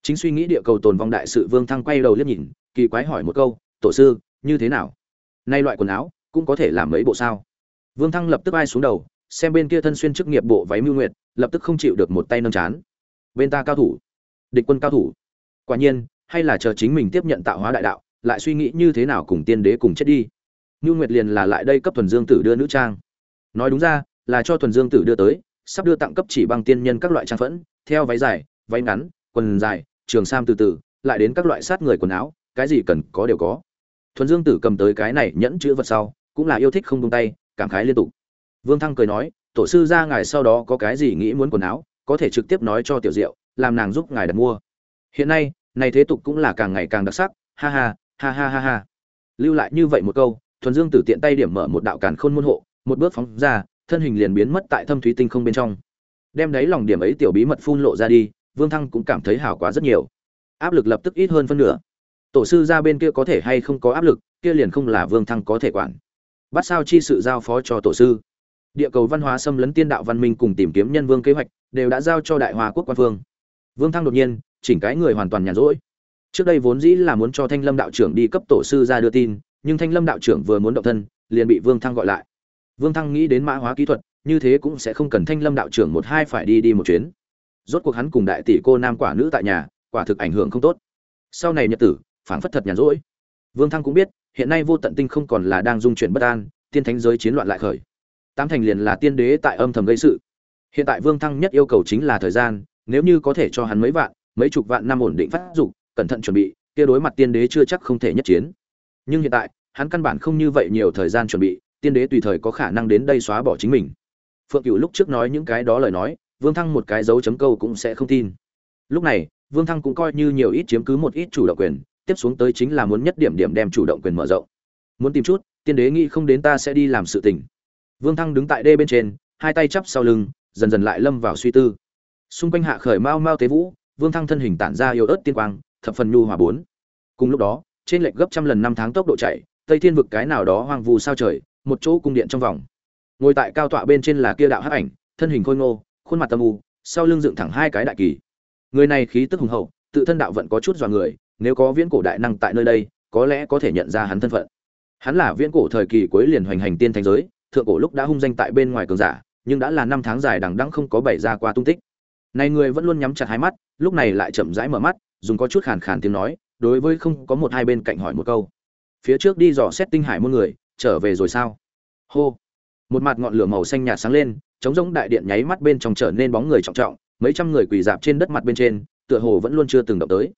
Chính suy nghĩ địa cầu tồn vong đại sự vương thăng quay đầu liếc nhìn, kỳ quái hỏi một câu, tổ sư, như thế nào? Nay loại quần áo, cũng có thể làm mấy bộ sao? Vương thăng lập tức ai xuống đầu, xem bên kia thân xuyên chức nghiệp bộ váy mưu nguyệt, lập tức không chịu được một tay nâng chán. Bên ta cao thủ, địch quân cao thủ. Quả nhiên, hay là chờ chính mình tiếp nhận tạo hóa đại đạo, lại suy nghĩ như thế nào cùng tiên đế cùng chết đi. Mưu nguyệt liền là lại đây cấp thuần dương tử đưa nữ trang. Nói đúng ra là cho thuần dương tử đưa tới, sắp đưa tặng cấp chỉ bằng tiên nhân các loại trang phẫn, theo váy dài, váy ngắn, quần dài, trường sam từ từ, lại đến các loại sát người quần áo, cái gì cần có đều có. Thuần dương tử cầm tới cái này nhẫn chữ vật sau, cũng là yêu thích không tung tay, cảm khái liên tục. Vương thăng cười nói, tổ sư ra ngài sau đó có cái gì nghĩ muốn quần áo, có thể trực tiếp nói cho tiểu diệu, làm nàng giúp ngài đặt mua. Hiện nay, này thế tục cũng là càng ngày càng đặc sắc, ha ha ha ha ha ha. Lưu lại như vậy một câu, thuần dương tử tiện tay điểm mở một đạo càn khôn môn hộ, một bước phóng ra thân hình liền biến mất tại thâm thúy tinh không bên trong. Đem đấy lòng điểm ấy tiểu bí mật phun lộ ra đi, vương thăng cũng cảm thấy hảo quá rất nhiều. Áp lực lập tức ít hơn phân nửa. Tổ sư ra bên kia có thể hay không có áp lực, kia liền không là vương thăng có thể quản. Bắt sao chi sự giao phó cho tổ sư. Địa cầu văn hóa xâm lấn tiên đạo văn minh cùng tìm kiếm nhân vương kế hoạch, đều đã giao cho đại hòa quốc quan vương vương thăng đột nhiên, chỉnh cái người hoàn toàn nhàn rỗi. Trước đây vốn dĩ là muốn cho thanh lâm đạo trưởng đi cấp tổ sư ra đưa tin, nhưng thanh lâm đạo trưởng vừa muốn động thân, liền bị vương thăng gọi lại vương thăng nghĩ đến mã hóa kỹ thuật, như thế cũng sẽ không cần thanh lâm đạo trưởng một hai phải đi đi một chuyến. Rốt cuộc hắn cùng đại tỷ cô nam quả nữ tại nhà, quả thực ảnh hưởng không tốt. Sau này nhật tử, phảng phất thật nhàn rỗi. Vương thăng cũng biết, hiện nay vô tận tinh không còn là đang dung chuyển bất an, tiên thánh giới chiến loạn lại khởi. Tám thành liền là tiên đế tại âm thầm gây sự. Hiện tại vương thăng nhất yêu cầu chính là thời gian, nếu như có thể cho hắn mấy vạn, mấy chục vạn năm ổn định phát dục, cẩn thận chuẩn bị, kia đối mặt tiên đế chưa chắc không thể nhất chiến. Nhưng hiện tại, hắn căn bản không như vậy nhiều thời gian chuẩn bị tiên đế tùy thời có khả năng đến đây xóa bỏ chính mình. Phượng cửu lúc trước nói những cái đó lời nói, vương thăng một cái dấu chấm câu cũng sẽ không tin. Lúc này, vương thăng cũng coi như nhiều ít chiếm cứ một ít chủ động quyền, tiếp xuống tới chính là muốn nhất điểm điểm đem chủ động quyền mở rộng. Muốn tìm chút, tiên đế nghĩ không đến ta sẽ đi làm sự tình. Vương thăng đứng tại đê bên trên, hai tay chắp sau lưng, dần dần lại lâm vào suy tư. Xung quanh hạ khởi mau mau tế vũ, vương thăng thân hình tản ra yếu ớt tiên quang, thập phần nhu hòa bốn. Cùng lúc đó, trên lệch gấp trăm lần năm tháng tốc độ chạy, tây thiên vực cái nào đó hoang vu sao trời một chỗ cung điện trong vòng. Ngồi tại cao tọa bên trên là kia đạo hắc ảnh, thân hình khôi ngô, khuôn mặt tâm u, sau lưng dựng thẳng hai cái đại kỳ. Người này khí tức hùng hậu, tự thân đạo vận có chút dọa người, nếu có viễn cổ đại năng tại nơi đây, có lẽ có thể nhận ra hắn thân phận. Hắn là viễn cổ thời kỳ cuối liền hoành hành tiên thành giới, thượng cổ lúc đã hung danh tại bên ngoài cường giả, nhưng đã là năm tháng dài đằng đẵng không có bày ra qua tung tích. Này người vẫn luôn nhắm chặt hai mắt, lúc này lại chậm rãi mở mắt, dùng có chút khàn khàn tiếng nói, đối với không có một hai bên cạnh hỏi một câu. Phía trước đi dò xét tinh hải muôn người trở về rồi sao? Hô. Một mặt ngọn lửa màu xanh nhạt sáng lên chống giống đại điện nháy mắt bên trong trở nên bóng người trọng trọng, mấy trăm người quỳ dạp trên đất mặt bên trên, tựa hồ vẫn luôn chưa từng động tới.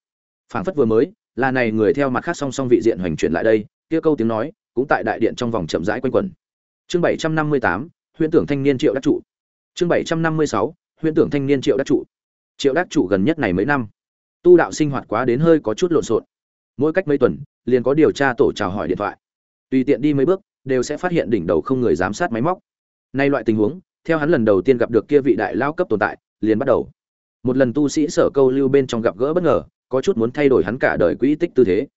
Phảng phất vừa mới, là này người theo mặt khác song song vị diện hoành chuyển lại đây, kia câu tiếng nói, cũng tại đại điện trong vòng chậm rãi quanh quẩn. Chương bảy trăm năm mươi tám, huyễn tưởng thanh niên triệu đắc trụ. Chương bảy trăm năm mươi sáu, huyễn tưởng thanh niên triệu đắc trụ. Triệu đắc trụ gần nhất này mấy năm, tu đạo sinh hoạt quá đến hơi có chút lộn xộn. Mỗi cách mấy tuần, liền có điều tra tổ chào hỏi điện thoại tùy tiện đi mấy bước, đều sẽ phát hiện đỉnh đầu không người giám sát máy móc. Nay loại tình huống, theo hắn lần đầu tiên gặp được kia vị đại lao cấp tồn tại, liền bắt đầu. Một lần tu sĩ sở câu lưu bên trong gặp gỡ bất ngờ, có chút muốn thay đổi hắn cả đời quỹ tích tư thế.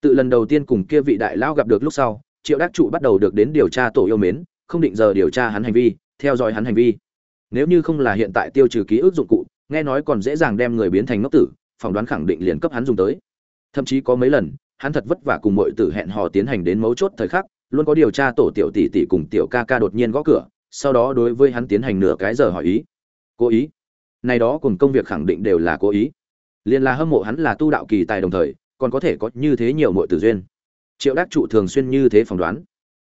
Tự lần đầu tiên cùng kia vị đại lao gặp được lúc sau, triệu đắc trụ bắt đầu được đến điều tra tổ yêu mến, không định giờ điều tra hắn hành vi, theo dõi hắn hành vi. Nếu như không là hiện tại tiêu trừ ký ức dụng cụ, nghe nói còn dễ dàng đem người biến thành ngốc tử, phỏng đoán khẳng định liền cấp hắn dùng tới. Thậm chí có mấy lần hắn thật vất vả cùng mọi tử hẹn hò tiến hành đến mấu chốt thời khắc, luôn có điều tra tổ tiểu tỷ tỷ cùng tiểu ca ca đột nhiên gõ cửa, sau đó đối với hắn tiến hành nửa cái giờ hỏi ý. Cố ý. Này đó cùng công việc khẳng định đều là cố ý. Liền là hâm mộ hắn là tu đạo kỳ tài đồng thời, còn có thể có như thế nhiều mọi tử duyên. Triệu đắc trụ thường xuyên như thế phỏng đoán.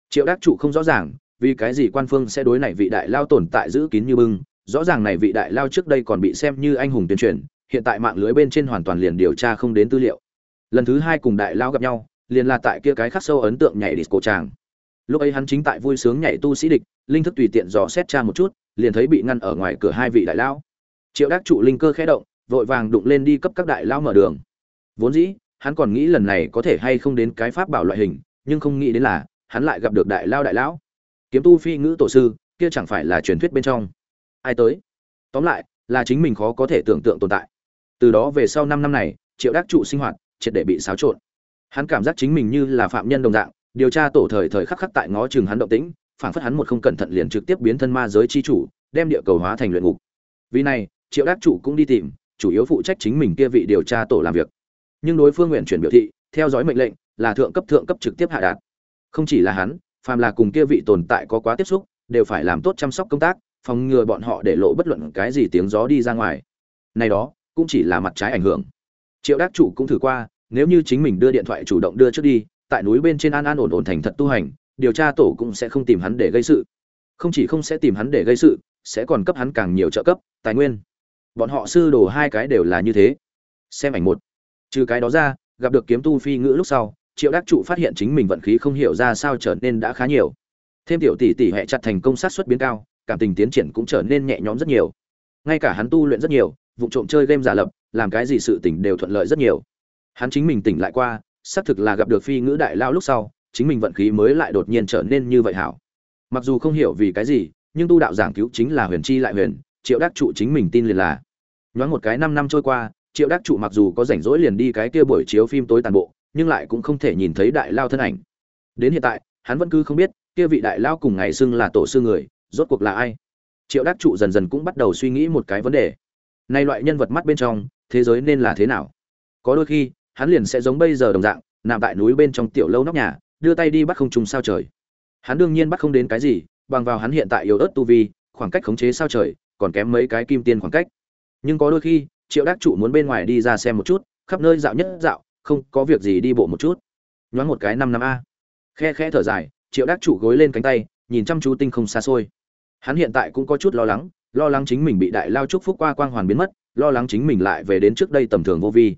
Triệu đắc trụ không rõ ràng, vì cái gì quan phương sẽ đối này vị đại lao tồn tại giữ kín như bưng, rõ ràng này vị đại lao trước đây còn bị xem như anh hùng tuyên truyền, hiện tại mạng lưới bên trên hoàn toàn liền điều tra không đến tư liệu lần thứ hai cùng đại lao gặp nhau, liền là tại kia cái khắc sâu ấn tượng nhảy disco tràng. Lúc ấy hắn chính tại vui sướng nhảy tu sĩ địch, linh thức tùy tiện dò xét tra một chút, liền thấy bị ngăn ở ngoài cửa hai vị đại lao. Triệu đắc trụ linh cơ khẽ động, vội vàng đụng lên đi cấp các đại lao mở đường. Vốn dĩ, hắn còn nghĩ lần này có thể hay không đến cái pháp bảo loại hình, nhưng không nghĩ đến là, hắn lại gặp được đại lao đại lão. Kiếm tu phi ngữ tổ sư, kia chẳng phải là truyền thuyết bên trong. Ai tới? Tóm lại, là chính mình khó có thể tưởng tượng tồn tại. Từ đó về sau năm năm này, triệu đắc trụ sinh hoạt triệt để bị xáo trộn. Hắn cảm giác chính mình như là phạm nhân đồng dạng, điều tra tổ thời thời khắc khắc tại ngó chừng hắn động tĩnh phản phất hắn một không cẩn thận liền trực tiếp biến thân ma giới chi chủ, đem địa cầu hóa thành luyện ngục. Vì này, triệu đắc chủ cũng đi tìm, chủ yếu phụ trách chính mình kia vị điều tra tổ làm việc. Nhưng đối phương nguyện chuyển biểu thị, theo dõi mệnh lệnh, là thượng cấp thượng cấp trực tiếp hạ đạt. Không chỉ là hắn, phàm là cùng kia vị tồn tại có quá tiếp xúc, đều phải làm tốt chăm sóc công tác, phòng ngừa bọn họ để lộ bất luận cái gì tiếng gió đi ra ngoài. Này đó, cũng chỉ là mặt trái ảnh hưởng. Triệu đắc chủ cũng thử qua nếu như chính mình đưa điện thoại chủ động đưa trước đi, tại núi bên trên an an ổn ổn thành thật tu hành, điều tra tổ cũng sẽ không tìm hắn để gây sự. Không chỉ không sẽ tìm hắn để gây sự, sẽ còn cấp hắn càng nhiều trợ cấp, tài nguyên. Bọn họ sư đồ hai cái đều là như thế. Xem ảnh một. Trừ cái đó ra, gặp được kiếm tu phi ngữ lúc sau, triệu đắc trụ phát hiện chính mình vận khí không hiểu ra sao trở nên đã khá nhiều. Thêm tiểu tỷ tỷ hệ chặt thành công sát xuất biến cao, cảm tình tiến triển cũng trở nên nhẹ nhõm rất nhiều. Ngay cả hắn tu luyện rất nhiều, vụ trộm chơi game giả lập, làm cái gì sự tình đều thuận lợi rất nhiều hắn chính mình tỉnh lại qua, xác thực là gặp được phi ngữ đại lao lúc sau, chính mình vận khí mới lại đột nhiên trở nên như vậy hảo. Mặc dù không hiểu vì cái gì, nhưng tu đạo giảng cứu chính là huyền chi lại huyền, triệu đắc trụ chính mình tin liền là. Nhoáng một cái năm năm trôi qua, triệu đắc trụ mặc dù có rảnh rỗi liền đi cái kia buổi chiếu phim tối tàn bộ, nhưng lại cũng không thể nhìn thấy đại lao thân ảnh. Đến hiện tại, hắn vẫn cứ không biết, kia vị đại lao cùng ngày xưng là tổ sư người, rốt cuộc là ai? Triệu đắc trụ dần dần cũng bắt đầu suy nghĩ một cái vấn đề. Nay loại nhân vật mắt bên trong, thế giới nên là thế nào? Có đôi khi hắn liền sẽ giống bây giờ đồng dạng, nằm tại núi bên trong tiểu lâu nóc nhà, đưa tay đi bắt không trùng sao trời. Hắn đương nhiên bắt không đến cái gì, bằng vào hắn hiện tại yếu ớt tu vi, khoảng cách khống chế sao trời, còn kém mấy cái kim tiên khoảng cách. Nhưng có đôi khi, triệu đắc trụ muốn bên ngoài đi ra xem một chút, khắp nơi dạo nhất dạo, không có việc gì đi bộ một chút. Nhoáng một cái năm năm a. Khe khe thở dài, triệu đắc trụ gối lên cánh tay, nhìn chăm chú tinh không xa xôi. Hắn hiện tại cũng có chút lo lắng lo lắng chính mình bị đại lao trúc phúc qua quang hoàn biến mất, lo lắng chính mình lại về đến trước đây tầm thường vô vi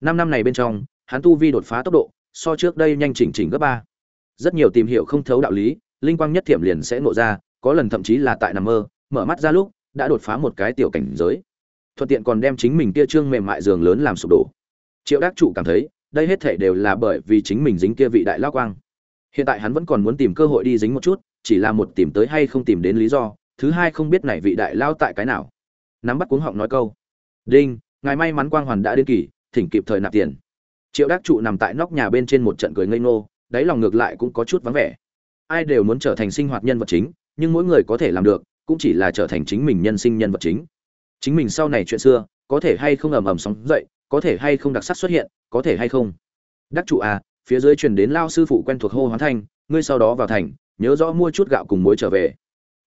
năm năm này bên trong, hắn tu vi đột phá tốc độ, so trước đây nhanh chỉnh chỉnh gấp ba. Rất nhiều tìm hiểu không thấu đạo lý, linh quang nhất thiểm liền sẽ nộ ra, có lần thậm chí là tại nằm mơ, mở mắt ra lúc, đã đột phá một cái tiểu cảnh giới. Thuận tiện còn đem chính mình kia trương mềm mại giường lớn làm sụp đổ. Triệu đắc trụ cảm thấy, đây hết thể đều là bởi vì chính mình dính kia vị đại lao quang. Hiện tại hắn vẫn còn muốn tìm cơ hội đi dính một chút, chỉ là một tìm tới hay không tìm đến lý do, thứ hai không biết này vị đại lao tại cái nào. Nắm bắt cuống họng nói câu. Đinh, ngài may mắn quang hoàn đã đến kỳ thỉnh kịp thời nạp tiền. Triệu đắc trụ nằm tại nóc nhà bên trên một trận cười ngây ngô, đáy lòng ngược lại cũng có chút vắng vẻ. Ai đều muốn trở thành sinh hoạt nhân vật chính, nhưng mỗi người có thể làm được, cũng chỉ là trở thành chính mình nhân sinh nhân vật chính. Chính mình sau này chuyện xưa, có thể hay không ầm ầm sóng dậy, có thể hay không đặc sắc xuất hiện, có thể hay không? Đắc trụ à phía dưới truyền đến lao sư phụ quen thuộc hô hoán thanh, ngươi sau đó vào thành, nhớ rõ mua chút gạo cùng muối trở về.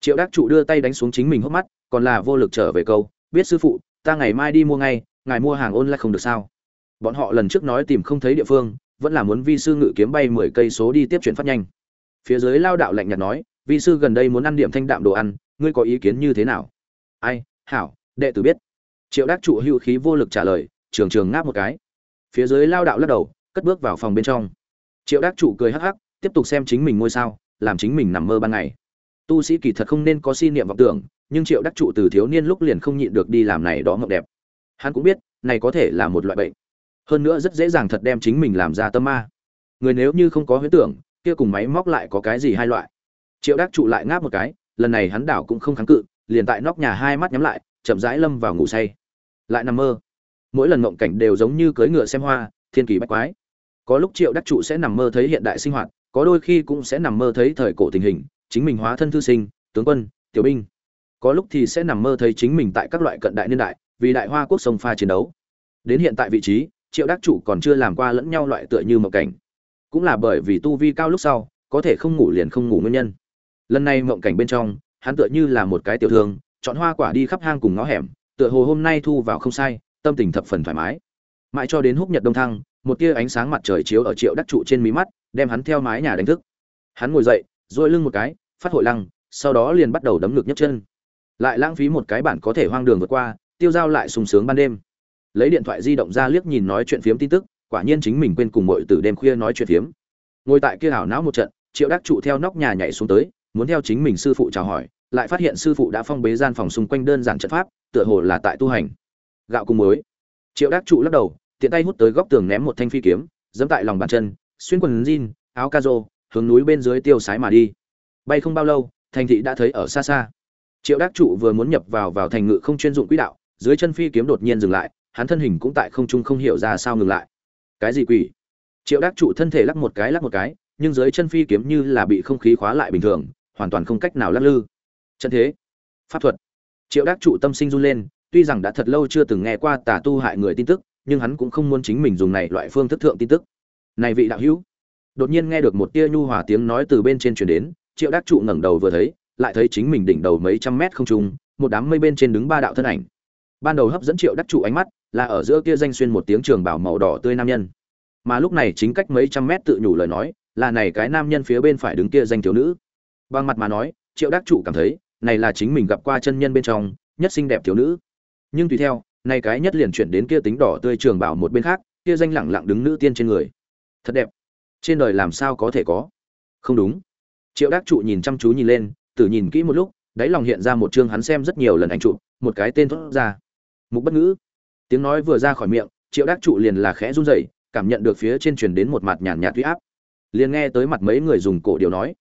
Triệu đắc trụ đưa tay đánh xuống chính mình hốc mắt, còn là vô lực trở về câu, biết sư phụ, ta ngày mai đi mua ngay, ngài mua hàng ôn lại không được sao? Bọn họ lần trước nói tìm không thấy địa phương, vẫn là muốn vi sư ngự kiếm bay mười cây số đi tiếp chuyển phát nhanh. Phía dưới lao đạo lạnh nhạt nói, vi sư gần đây muốn ăn điểm thanh đạm đồ ăn, ngươi có ý kiến như thế nào? Ai, hảo, đệ tử biết. Triệu đắc trụ hữu khí vô lực trả lời, trường trường ngáp một cái. Phía dưới lao đạo lắc đầu, cất bước vào phòng bên trong. Triệu đắc trụ cười hắc hắc, tiếp tục xem chính mình ngôi sao, làm chính mình nằm mơ ban ngày. Tu sĩ kỳ thật không nên có si niệm vọng tưởng, nhưng triệu đắc trụ từ thiếu niên lúc liền không nhịn được đi làm này đó mộng đẹp. Hắn cũng biết, này có thể là một loại bệnh hơn nữa rất dễ dàng thật đem chính mình làm ra tâm ma. Người nếu như không có huyễn tưởng, kia cùng máy móc lại có cái gì hai loại? Triệu đắc trụ lại ngáp một cái, lần này hắn đảo cũng không kháng cự, liền tại nóc nhà hai mắt nhắm lại, chậm rãi lâm vào ngủ say. Lại nằm mơ. Mỗi lần mộng cảnh đều giống như cưỡi ngựa xem hoa, thiên kỳ bách quái. Có lúc triệu đắc trụ sẽ nằm mơ thấy hiện đại sinh hoạt, có đôi khi cũng sẽ nằm mơ thấy thời cổ tình hình, chính mình hóa thân thư sinh, tướng quân, tiểu binh. Có lúc thì sẽ nằm mơ thấy chính mình tại các loại cận đại niên đại, vì đại hoa quốc sông pha chiến đấu. Đến hiện tại vị trí triệu đắc chủ còn chưa làm qua lẫn nhau loại tựa như mộng cảnh. Cũng là bởi vì tu vi cao lúc sau, có thể không ngủ liền không ngủ nguyên nhân. Lần này mộng cảnh bên trong, hắn tựa như là một cái tiểu thương, chọn hoa quả đi khắp hang cùng ngõ hẻm, tựa hồ hôm nay thu vào không sai, tâm tình thập phần thoải mái. Mãi cho đến húc nhật đông thăng, một tia ánh sáng mặt trời chiếu ở triệu đắc trụ trên mí mắt, đem hắn theo mái nhà đánh thức. Hắn ngồi dậy dội lưng một cái, phát hội lăng, sau đó liền bắt đầu đấm ngực nhấc chân. Lại lãng phí một cái bản có thể hoang đường vượt qua, tiêu dao lại sung sướng ban đêm lấy điện thoại di động ra liếc nhìn nói chuyện phiếm tin tức, quả nhiên chính mình quên cùng mọi từ đêm khuya nói chuyện phiếm. Ngồi tại kia hảo não một trận, triệu đắc trụ theo nóc nhà nhảy xuống tới, muốn theo chính mình sư phụ chào hỏi, lại phát hiện sư phụ đã phong bế gian phòng xung quanh đơn giản trận pháp, tựa hồ là tại tu hành. Gạo cùng muối. Triệu đắc trụ lắc đầu, tiện tay hút tới góc tường ném một thanh phi kiếm dẫm tại lòng bàn chân, xuyên quần jean, áo ca rô hướng núi bên dưới tiêu sái mà đi. Bay không bao lâu, thành thị đã thấy ở xa xa. Triệu đắc trụ vừa muốn nhập vào vào thành ngự không chuyên dụng quỹ đạo, dưới chân phi kiếm đột nhiên dừng lại hắn thân hình cũng tại không trung không hiểu ra sao ngừng lại. Cái gì quỷ? Triệu đắc trụ thân thể lắc một cái lắc một cái, nhưng dưới chân phi kiếm như là bị không khí khóa lại bình thường, hoàn toàn không cách nào lắc lư. Chân thế, pháp thuật. Triệu đắc trụ tâm sinh run lên, tuy rằng đã thật lâu chưa từng nghe qua tà tu hại người tin tức, nhưng hắn cũng không muốn chính mình dùng này loại phương thức thượng tin tức. Này vị đạo hữu. Đột nhiên nghe được một tia nhu hòa tiếng nói từ bên trên truyền đến, triệu đắc trụ ngẩng đầu vừa thấy, lại thấy chính mình đỉnh đầu mấy trăm mét không trung, một đám mây bên trên đứng ba đạo thân ảnh. Ban đầu hấp dẫn triệu đắc trụ ánh mắt là ở giữa kia danh xuyên một tiếng trường bảo màu đỏ tươi nam nhân. Mà lúc này chính cách mấy trăm mét tự nhủ lời nói, là này cái nam nhân phía bên phải đứng kia danh thiếu nữ. Bằng mặt mà nói, triệu đắc trụ cảm thấy, này là chính mình gặp qua chân nhân bên trong, nhất xinh đẹp thiếu nữ. Nhưng tùy theo, này cái nhất liền chuyển đến kia tính đỏ tươi trường bảo một bên khác, kia danh lẳng lặng đứng nữ tiên trên người. Thật đẹp. Trên đời làm sao có thể có? Không đúng. Triệu đắc trụ nhìn chăm chú nhìn lên, tử nhìn kỹ một lúc, đáy lòng hiện ra một chương hắn xem rất nhiều lần ảnh trụ một cái tên thốt ra. Mục bất ngữ tiếng nói vừa ra khỏi miệng, triệu đắc trụ liền là khẽ run rẩy, cảm nhận được phía trên truyền đến một mặt nhàn nhạt huy áp. Liền nghe tới mặt mấy người dùng cổ điều nói,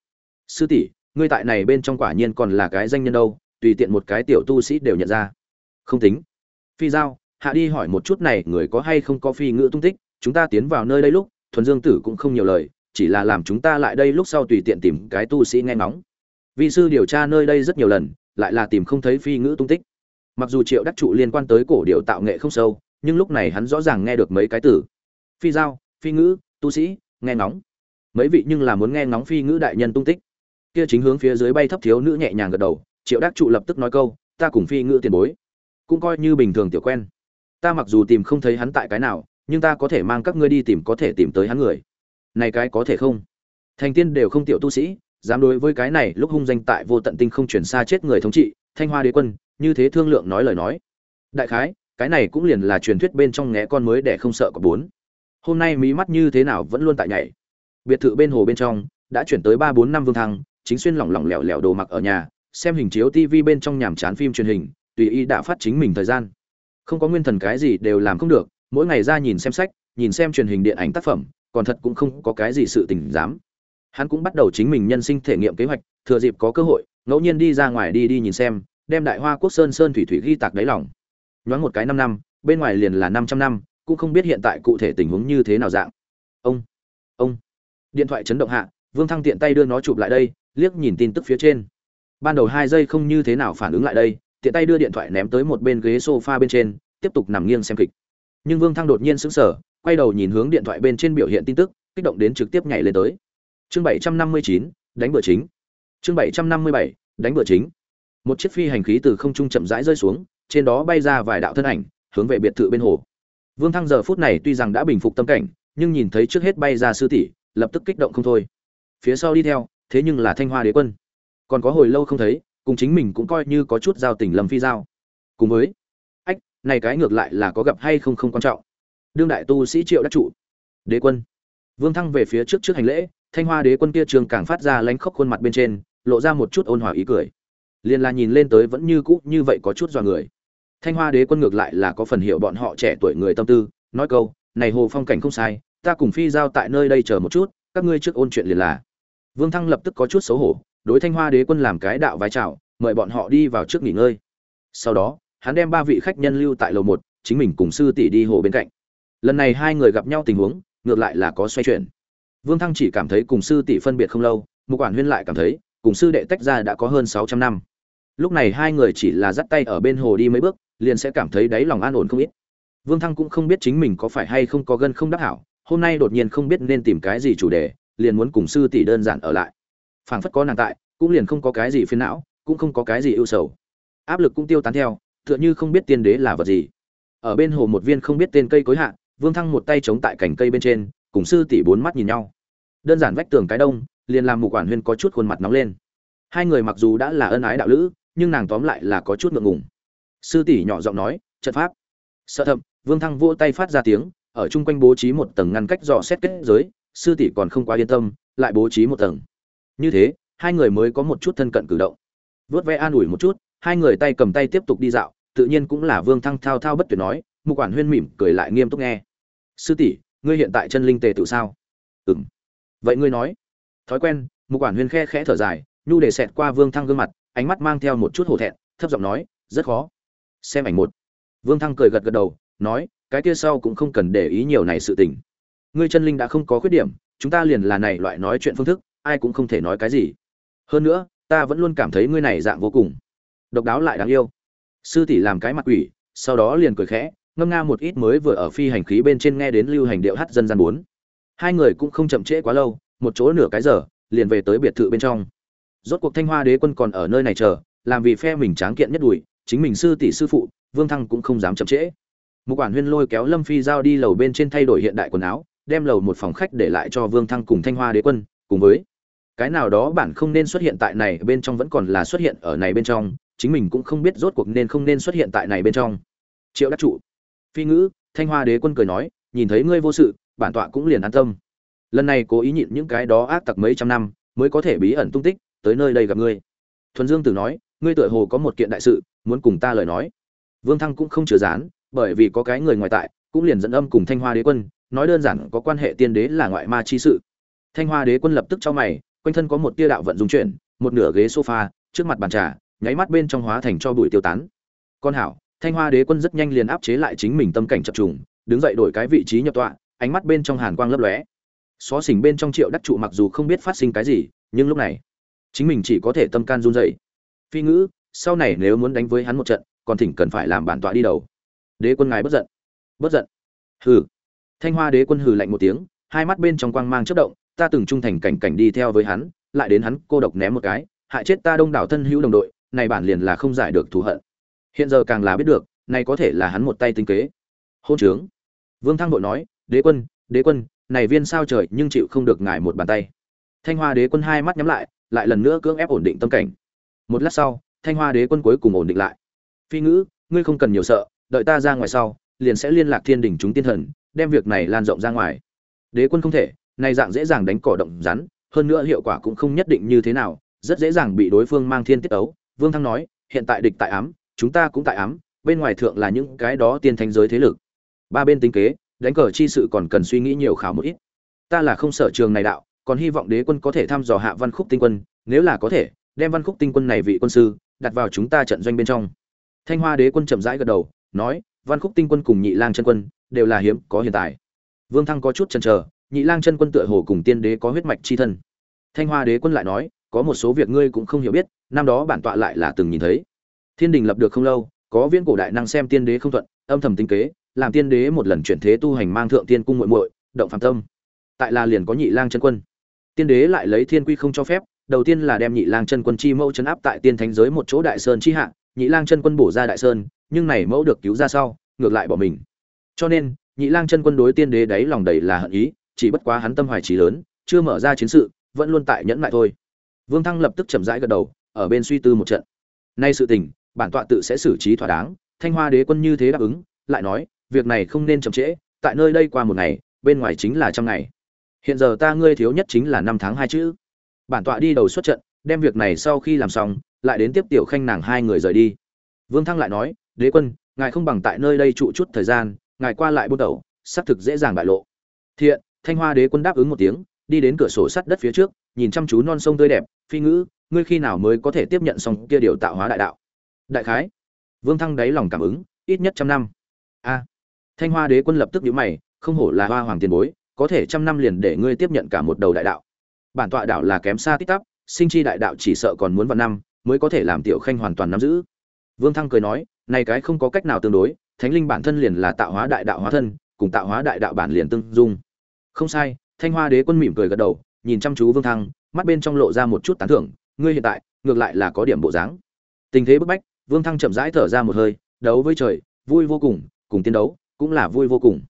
sư tỷ, ngươi tại này bên trong quả nhiên còn là cái danh nhân đâu, tùy tiện một cái tiểu tu sĩ đều nhận ra. Không tính. Phi giao, hạ đi hỏi một chút này, người có hay không có phi ngữ tung tích, chúng ta tiến vào nơi đây lúc, thuần dương tử cũng không nhiều lời, chỉ là làm chúng ta lại đây lúc sau tùy tiện tìm cái tu sĩ nghe ngóng. Vị sư điều tra nơi đây rất nhiều lần, lại là tìm không thấy phi ngữ tung tích mặc dù triệu đắc trụ liên quan tới cổ điệu tạo nghệ không sâu, nhưng lúc này hắn rõ ràng nghe được mấy cái từ. Phi giao phi ngữ, tu sĩ, nghe ngóng. Mấy vị nhưng là muốn nghe ngóng phi ngữ đại nhân tung tích. Kia chính hướng phía dưới bay thấp thiếu nữ nhẹ nhàng gật đầu, triệu đắc trụ lập tức nói câu, ta cùng phi ngữ tiền bối, cũng coi như bình thường tiểu quen. Ta mặc dù tìm không thấy hắn tại cái nào, nhưng ta có thể mang các ngươi đi tìm có thể tìm tới hắn người. Này cái có thể không? Thành tiên đều không tiểu tu sĩ, dám đối với cái này lúc hung danh tại vô tận tinh không chuyển xa chết người thống trị, thanh hoa đế quân như thế thương lượng nói lời nói. Đại khái, cái này cũng liền là truyền thuyết bên trong nghé con mới để không sợ có bốn. Hôm nay mí mắt như thế nào vẫn luôn tại nhảy. Biệt thự bên hồ bên trong, đã chuyển tới ba bốn năm vương thăng, chính xuyên lỏng lỏng lẻo lẻo đồ mặc ở nhà, xem hình chiếu tv bên trong nhàm chán phim truyền hình, tùy ý đã phát chính mình thời gian. Không có nguyên thần cái gì đều làm không được, mỗi ngày ra nhìn xem sách, nhìn xem truyền hình điện ảnh tác phẩm, còn thật cũng không có cái gì sự tình dám. Hắn cũng bắt đầu chính mình nhân sinh thể nghiệm kế hoạch, thừa dịp có cơ hội, ngẫu nhiên đi ra ngoài đi đi nhìn xem đem đại hoa quốc sơn sơn thủy thủy ghi tạc đáy lòng. Nhoáng một cái năm năm, bên ngoài liền là năm trăm năm, cũng không biết hiện tại cụ thể tình huống như thế nào dạng. Ông ông. Điện thoại chấn động hạ, vương thăng tiện tay đưa nó chụp lại đây, liếc nhìn tin tức phía trên. Ban đầu hai giây không như thế nào phản ứng lại đây, tiện tay đưa điện thoại ném tới một bên ghế sofa bên trên, tiếp tục nằm nghiêng xem kịch. Nhưng vương thăng đột nhiên sững sờ, quay đầu nhìn hướng điện thoại bên trên biểu hiện tin tức, kích động đến trực tiếp nhảy lên tới. Chương bảy trăm năm mươi chín, đánh bữa chính. Chương bảy trăm năm mươi bảy, đánh bữa chính một chiếc phi hành khí từ không trung chậm rãi rơi xuống, trên đó bay ra vài đạo thân ảnh, hướng về biệt thự bên hồ. Vương thăng giờ phút này tuy rằng đã bình phục tâm cảnh, nhưng nhìn thấy trước hết bay ra sư tỷ, lập tức kích động không thôi. Phía sau đi theo, thế nhưng là thanh hoa đế quân. Còn có hồi lâu không thấy, cùng chính mình cũng coi như có chút giao tình lầm phi giao. Cùng với, ách, này cái ngược lại là có gặp hay không không quan trọng. Đương đại tu sĩ triệu đắc trụ. Đế quân. Vương thăng về phía trước trước hành lễ, thanh hoa đế quân kia trường càng phát ra lánh khóc khuôn mặt bên trên, lộ ra một chút ôn hòa ý cười liền là nhìn lên tới vẫn như cũ như vậy có chút dọa người. Thanh hoa đế quân ngược lại là có phần hiểu bọn họ trẻ tuổi người tâm tư, nói câu, này hồ phong cảnh không sai, ta cùng phi giao tại nơi đây chờ một chút, các ngươi trước ôn chuyện liền là. Vương thăng lập tức có chút xấu hổ, đối thanh hoa đế quân làm cái đạo vái chào, mời bọn họ đi vào trước nghỉ ngơi. Sau đó, hắn đem ba vị khách nhân lưu tại lầu một, chính mình cùng sư tỷ đi hồ bên cạnh. Lần này hai người gặp nhau tình huống, ngược lại là có xoay chuyển. Vương thăng chỉ cảm thấy cùng sư tỷ phân biệt không lâu một quản huyên lại cảm thấy cùng sư đệ tách ra đã có hơn sáu trăm năm. Lúc này hai người chỉ là dắt tay ở bên hồ đi mấy bước, liền sẽ cảm thấy đáy lòng an ổn không ít. Vương thăng cũng không biết chính mình có phải hay không có gân không đắc hảo, hôm nay đột nhiên không biết nên tìm cái gì chủ đề, liền muốn cùng sư tỷ đơn giản ở lại. Phảng phất có nàng tại, cũng liền không có cái gì phiền não, cũng không có cái gì ưu sầu. Áp lực cũng tiêu tán theo, tựa như không biết tiên đế là vật gì. Ở bên hồ một viên không biết tên cây cối hạ, vương thăng một tay chống tại cành cây bên trên, cùng sư tỷ bốn mắt nhìn nhau. Đơn giản vách tường cái đông liền làm mục quản huyên có chút khuôn mặt nóng lên. Hai người mặc dù đã là ân ái đạo lữ, nhưng nàng tóm lại là có chút ngượng ngùng. Sư tỷ nhỏ giọng nói, trận pháp. Sợ thậm vương thăng vỗ tay phát ra tiếng, ở chung quanh bố trí một tầng ngăn cách dò xét kết giới, sư tỷ còn không quá yên tâm, lại bố trí một tầng. Như thế, hai người mới có một chút thân cận cử động. Vớt vẽ an ủi một chút, hai người tay cầm tay tiếp tục đi dạo, tự nhiên cũng là vương thăng thao thao bất tuyệt nói, mục quản huyên mỉm cười lại nghiêm túc nghe. Sư tỷ, ngươi hiện tại chân linh tề tự sao? Ừng vậy ngươi nói thói quen, mục quản huyên khe khẽ thở dài, nhu để xẹt qua vương thăng gương mặt, ánh mắt mang theo một chút hổ thẹn, thấp giọng nói, rất khó. Xem ảnh một. Vương thăng cười gật gật đầu, nói, cái kia sau cũng không cần để ý nhiều này sự tình. Ngươi chân linh đã không có khuyết điểm, chúng ta liền là này loại nói chuyện phương thức, ai cũng không thể nói cái gì. Hơn nữa, ta vẫn luôn cảm thấy ngươi này dạng vô cùng. Độc đáo lại đáng yêu. Sư tỷ làm cái mặt quỷ, sau đó liền cười khẽ, ngâm nga một ít mới vừa ở phi hành khí bên trên nghe đến lưu hành điệu hát dân gian bốn. Hai người cũng không chậm trễ quá lâu một chỗ nửa cái giờ, liền về tới biệt thự bên trong. Rốt cuộc thanh hoa đế quân còn ở nơi này chờ, làm vì phe mình tráng kiện nhất đùi, chính mình sư tỷ sư phụ, vương thăng cũng không dám chậm trễ. Một quản huyên lôi kéo lâm phi giao đi lầu bên trên thay đổi hiện đại quần áo, đem lầu một phòng khách để lại cho vương thăng cùng thanh hoa đế quân, cùng với cái nào đó bản không nên xuất hiện tại này bên trong vẫn còn là xuất hiện ở này bên trong, chính mình cũng không biết rốt cuộc nên không nên xuất hiện tại này bên trong. Triệu đắc trụ. Phi ngữ, thanh hoa đế quân cười nói, nhìn thấy ngươi vô sự, bản tọa cũng liền an tâm lần này cố ý nhịn những cái đó ác tặc mấy trăm năm, mới có thể bí ẩn tung tích, tới nơi đây gặp ngươi. Thuần dương tử nói, ngươi tựa hồ có một kiện đại sự, muốn cùng ta lời nói. Vương thăng cũng không chừa dán bởi vì có cái người ngoài tại, cũng liền dẫn âm cùng thanh hoa đế quân, nói đơn giản có quan hệ tiên đế là ngoại ma chi sự. Thanh hoa đế quân lập tức cho mày, quanh thân có một tia đạo vận dung chuyển, một nửa ghế sofa, trước mặt bàn trà, nháy mắt bên trong hóa thành cho bụi tiêu tán. Con hảo, thanh hoa đế quân rất nhanh liền áp chế lại chính mình tâm cảnh chập trùng, đứng dậy đổi cái vị trí nhập tọa, ánh mắt bên trong hàn quang lấp lóe xó xỉnh bên trong triệu đắc trụ mặc dù không biết phát sinh cái gì, nhưng lúc này, chính mình chỉ có thể tâm can run dậy phi ngữ, sau này nếu muốn đánh với hắn một trận, còn thỉnh cần phải làm bản tọa đi đầu. Đế quân ngài bất giận. Bất giận. Hừ. Thanh hoa đế quân hừ lạnh một tiếng, hai mắt bên trong quang mang chất động, ta từng trung thành cảnh cảnh đi theo với hắn, lại đến hắn cô độc ném một cái, hại chết ta đông đảo thân hữu đồng đội, này bản liền là không giải được thù hận. Hiện giờ càng là biết được, này có thể là hắn một tay tính kế. Hôn trướng. Vương thăng đội nói, đế quân đế quân này viên sao trời nhưng chịu không được ngài một bàn tay. Thanh hoa đế quân hai mắt nhắm lại lại lần nữa cưỡng ép ổn định tâm cảnh. Một lát sau, thanh hoa đế quân cuối cùng ổn định lại. Phi ngữ, ngươi không cần nhiều sợ, đợi ta ra ngoài sau, liền sẽ liên lạc thiên đình chúng tiên thần, đem việc này lan rộng ra ngoài. Đế quân không thể này dạng dễ dàng đánh cỏ động rắn, hơn nữa hiệu quả cũng không nhất định như thế nào, rất dễ dàng bị đối phương mang thiên tiết ấu. Vương thăng nói, hiện tại địch tại ám, chúng ta cũng tại ám, bên ngoài thượng là những cái đó tiên thánh giới thế lực. Ba bên tính kế đánh cờ chi sự còn cần suy nghĩ nhiều khảo một ít. Ta là không sở trường này đạo, còn hy vọng đế quân có thể thăm dò hạ văn khúc tinh quân, nếu là có thể, đem văn khúc tinh quân này vị quân sư, đặt vào chúng ta trận doanh bên trong. Thanh hoa đế quân chậm rãi gật đầu, nói, văn khúc tinh quân cùng nhị lang chân quân, đều là hiếm, có hiện tại. Vương thăng có chút chần chờ, nhị lang chân quân tựa hồ cùng tiên đế có huyết mạch chi thân. Thanh hoa đế quân lại nói, có một số việc ngươi cũng không hiểu biết, năm đó bản tọa lại là từng nhìn thấy. Thiên đình lập được không lâu, có viên cổ đại năng xem tiên đế không thuận, âm thầm tinh kế làm tiên đế một lần chuyển thế tu hành mang thượng tiên cung muội muội, động phạm tâm. Tại là liền có nhị lang chân quân. Tiên đế lại lấy thiên quy không cho phép, đầu tiên là đem nhị lang chân quân chi mẫu chấn áp tại tiên thánh giới một chỗ đại sơn chi hạ, nhị lang chân quân bổ ra đại sơn, nhưng này mẫu được cứu ra sau, ngược lại bỏ mình. Cho nên, nhị lang chân quân đối tiên đế đấy lòng đầy là hận ý, chỉ bất quá hắn tâm hoài trí lớn, chưa mở ra chiến sự, vẫn luôn tại nhẫn lại thôi. Vương thăng lập tức chậm rãi gật đầu, ở bên suy tư một trận. Nay sự tình, bản tọa tự sẽ xử trí thỏa đáng, thanh hoa đế quân như thế đáp ứng, lại nói việc này không nên chậm trễ, tại nơi đây qua một ngày, bên ngoài chính là trăm ngày. Hiện giờ ta ngươi thiếu nhất chính là năm tháng hai chữ. Bản tọa đi đầu xuất trận, đem việc này sau khi làm xong, lại đến tiếp tiểu khanh nàng hai người rời đi. Vương thăng lại nói, đế quân, ngài không bằng tại nơi đây trụ chút thời gian, ngài qua lại buôn đầu xác thực dễ dàng bại lộ. Thiện, thanh hoa đế quân đáp ứng một tiếng, đi đến cửa sổ sắt đất phía trước, nhìn chăm chú non sông tươi đẹp, phi ngữ, ngươi khi nào mới có thể tiếp nhận xong kia điều tạo hóa đại đạo? Đại khái. Vương thăng đáy lòng cảm ứng, ít nhất trăm năm. A thanh hoa đế quân lập tức nhíu mày, không hổ là hoa hoàng tiền bối, có thể trăm năm liền để ngươi tiếp nhận cả một đầu đại đạo. Bản tọa đạo là kém xa tích tắp, sinh chi đại đạo chỉ sợ còn muốn vào năm, mới có thể làm tiểu khanh hoàn toàn nắm giữ. Vương thăng cười nói, này cái không có cách nào tương đối, thánh linh bản thân liền là tạo hóa đại đạo hóa thân, cùng tạo hóa đại đạo bản liền tương dung. Không sai, thanh hoa đế quân mỉm cười gật đầu, nhìn chăm chú vương thăng, mắt bên trong lộ ra một chút tán thưởng, ngươi hiện tại, ngược lại là có điểm bộ dáng. Tình thế bức bách, vương thăng chậm rãi thở ra một hơi, đấu với trời, vui vô cùng cùng tiên đấu cũng là vui vô cùng.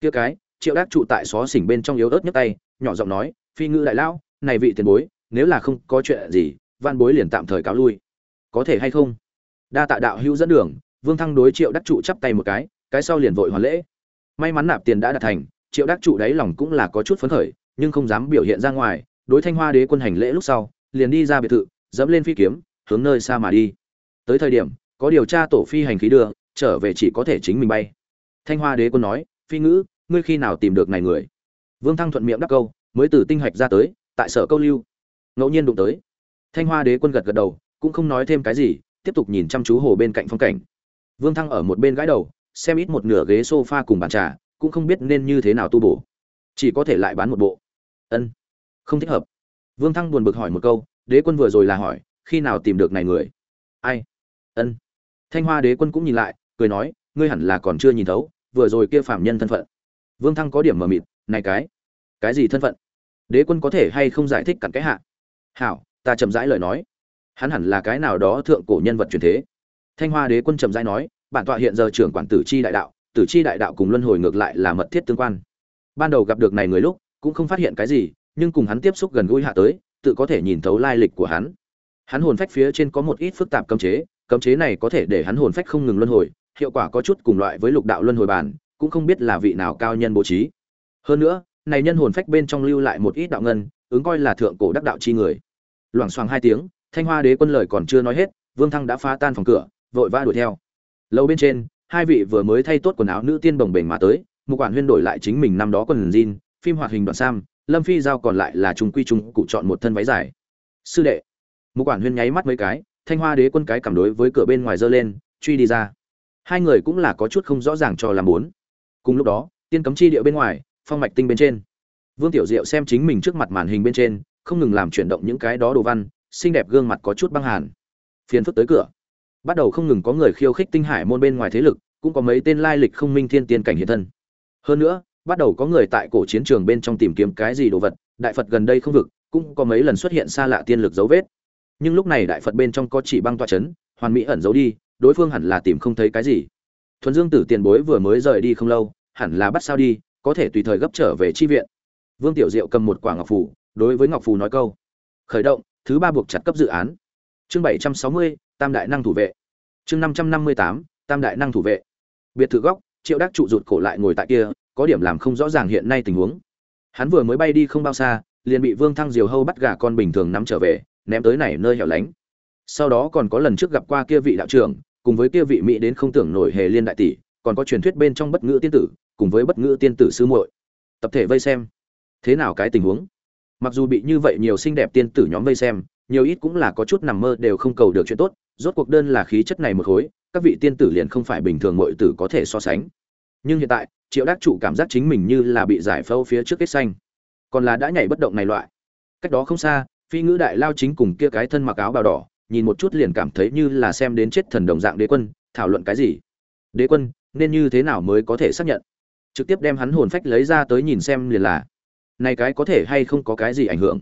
Kia cái, triệu đắc trụ tại xó xỉnh bên trong yếu ớt nhấc tay, nhỏ giọng nói, phi ngư đại lão, này vị tiền bối, nếu là không có chuyện gì văn bối liền tạm thời cáo lui. Có thể hay không? Đa tạ đạo hữu dẫn đường, vương thăng đối triệu đắc trụ chắp tay một cái cái sau liền vội hoàn lễ. May mắn nạp tiền đã đạt thành, triệu đắc trụ đáy lòng cũng là có chút phấn khởi, nhưng không dám biểu hiện ra ngoài, đối thanh hoa đế quân hành lễ lúc sau, liền đi ra biệt thự, dẫm lên phi kiếm, hướng nơi xa mà đi. Tới thời điểm, có điều tra tổ phi hành khí đưa, trở về chỉ có thể chính mình bay thanh hoa đế quân nói, phi ngữ, ngươi khi nào tìm được này người? Vương thăng thuận miệng đáp câu, mới từ tinh hạch ra tới, tại sở câu lưu. Ngẫu nhiên đụng tới. Thanh hoa đế quân gật gật đầu, cũng không nói thêm cái gì, tiếp tục nhìn chăm chú hồ bên cạnh phong cảnh. Vương thăng ở một bên gãi đầu, xem ít một nửa ghế sofa cùng bàn trà, cũng không biết nên như thế nào tu bổ. Chỉ có thể lại bán một bộ. Ân, không thích hợp. Vương thăng buồn bực hỏi một câu, đế quân vừa rồi là hỏi, khi nào tìm được này người? Ai? Ân. Thanh hoa đế quân cũng nhìn lại, cười nói, ngươi hẳn là còn chưa nhìn thấu vừa rồi kia phạm nhân thân phận. Vương thăng có điểm mờ mịt, này cái cái gì thân phận? Đế quân có thể hay không giải thích cặn cái hạ? Hảo, ta chậm rãi lời nói. Hắn hẳn là cái nào đó thượng cổ nhân vật truyền thế. Thanh hoa đế quân chậm rãi nói, bản tọa hiện giờ trưởng quản tử chi đại đạo, tử chi đại đạo cùng luân hồi ngược lại là mật thiết tương quan. Ban đầu gặp được này người lúc, cũng không phát hiện cái gì, nhưng cùng hắn tiếp xúc gần gũi hạ tới, tự có thể nhìn thấu lai lịch của hắn. Hắn hồn phách phía trên có một ít phức tạp cấm chế cấm chế này có thể để hắn hồn phách không ngừng luân hồi hiệu quả có chút cùng loại với lục đạo luân hồi bản, cũng không biết là vị nào cao nhân bố trí. Hơn nữa, này nhân hồn phách bên trong lưu lại một ít đạo ngân, ứng coi là thượng cổ đắc đạo chi người. Loảng xoảng hai tiếng, thanh hoa đế quân lời còn chưa nói hết, vương thăng đã phá tan phòng cửa, vội vã đuổi theo. Lâu bên trên, hai vị vừa mới thay tốt quần áo nữ tiên bồng bềnh mà tới, một quản huyên đổi lại chính mình năm đó quần jean, phim hoạt hình đoạn sam, lâm phi giao còn lại là trung quy trung cụ chọn một thân váy dài. Sư đệ. Một quản huyên nháy mắt mấy cái, thanh hoa đế quân cái cảm đối với cửa bên ngoài giơ lên, truy đi ra hai người cũng là có chút không rõ ràng cho làm muốn cùng lúc đó, tiên cấm chi địa bên ngoài, phong mạch tinh bên trên. Vương tiểu diệu xem chính mình trước mặt màn hình bên trên, không ngừng làm chuyển động những cái đó đồ văn, xinh đẹp gương mặt có chút băng hàn. Phiền phức tới cửa. Bắt đầu không ngừng có người khiêu khích tinh hải môn bên ngoài thế lực, cũng có mấy tên lai lịch không minh thiên tiên cảnh hiện thân. Hơn nữa, bắt đầu có người tại cổ chiến trường bên trong tìm kiếm cái gì đồ vật, đại phật gần đây không vực, cũng có mấy lần xuất hiện xa lạ tiên lực dấu vết. Nhưng lúc này đại phật bên trong có chỉ băng toa chấn, hoàn mỹ ẩn giấu đi đối phương hẳn là tìm không thấy cái gì. Thuần dương tử tiền bối vừa mới rời đi không lâu, hẳn là bắt sao đi, có thể tùy thời gấp trở về chi viện. Vương tiểu diệu cầm một quả ngọc phù, đối với ngọc phù nói câu. Khởi động, thứ ba buộc chặt cấp dự án. Chương bảy trăm sáu mươi, tam đại năng thủ vệ. Chương năm trăm năm mươi tám, tam đại năng thủ vệ. Biệt thự góc, triệu đắc trụ rụt cổ lại ngồi tại kia, có điểm làm không rõ ràng hiện nay tình huống. Hắn vừa mới bay đi không bao xa, liền bị vương thăng diều hâu bắt gà con bình thường nắm trở về, ném tới này nơi hẻo lánh. Sau đó còn có lần trước gặp qua kia vị đạo trưởng cùng với kia vị mỹ đến không tưởng nổi hề liên đại tỷ, còn có truyền thuyết bên trong bất ngữ tiên tử, cùng với bất ngữ tiên tử sư muội. Tập thể vây xem. Thế nào cái tình huống? Mặc dù bị như vậy nhiều xinh đẹp tiên tử nhóm vây xem, nhiều ít cũng là có chút nằm mơ đều không cầu được chuyện tốt, rốt cuộc đơn là khí chất này một khối, các vị tiên tử liền không phải bình thường mọi tử có thể so sánh. Nhưng hiện tại, triệu đắc chủ cảm giác chính mình như là bị giải phâu phía trước kết xanh. Còn là đã nhảy bất động này loại. Cách đó không xa, phi ngữ đại lao chính cùng kia cái thân mặc áo bào đỏ nhìn một chút liền cảm thấy như là xem đến chết thần đồng dạng đế quân, thảo luận cái gì? Đế quân, nên như thế nào mới có thể xác nhận? Trực tiếp đem hắn hồn phách lấy ra tới nhìn xem liền là, này cái có thể hay không có cái gì ảnh hưởng?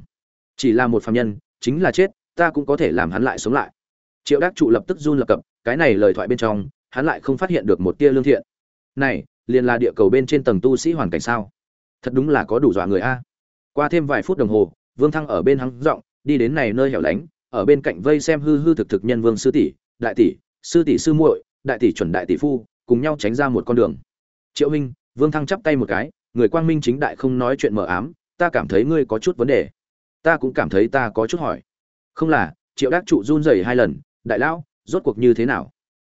Chỉ là một phạm nhân, chính là chết, ta cũng có thể làm hắn lại sống lại. Triệu đắc trụ lập tức run lập cập, cái này lời thoại bên trong, hắn lại không phát hiện được một tia lương thiện. Này, liền là địa cầu bên trên tầng tu sĩ hoàn cảnh sao? Thật đúng là có đủ dọa người a. Qua thêm vài phút đồng hồ, vương thăng ở bên hắn giọng, đi đến này nơi hẻo lánh ở bên cạnh vây xem hư hư thực thực nhân vương sư tỷ, đại tỷ, sư tỷ sư muội, đại tỷ chuẩn đại tỷ phu, cùng nhau tránh ra một con đường. Triệu minh, vương thăng chắp tay một cái, người quang minh chính đại không nói chuyện mờ ám, ta cảm thấy ngươi có chút vấn đề. Ta cũng cảm thấy ta có chút hỏi. Không là, triệu đắc trụ run rẩy hai lần, đại lão, rốt cuộc như thế nào?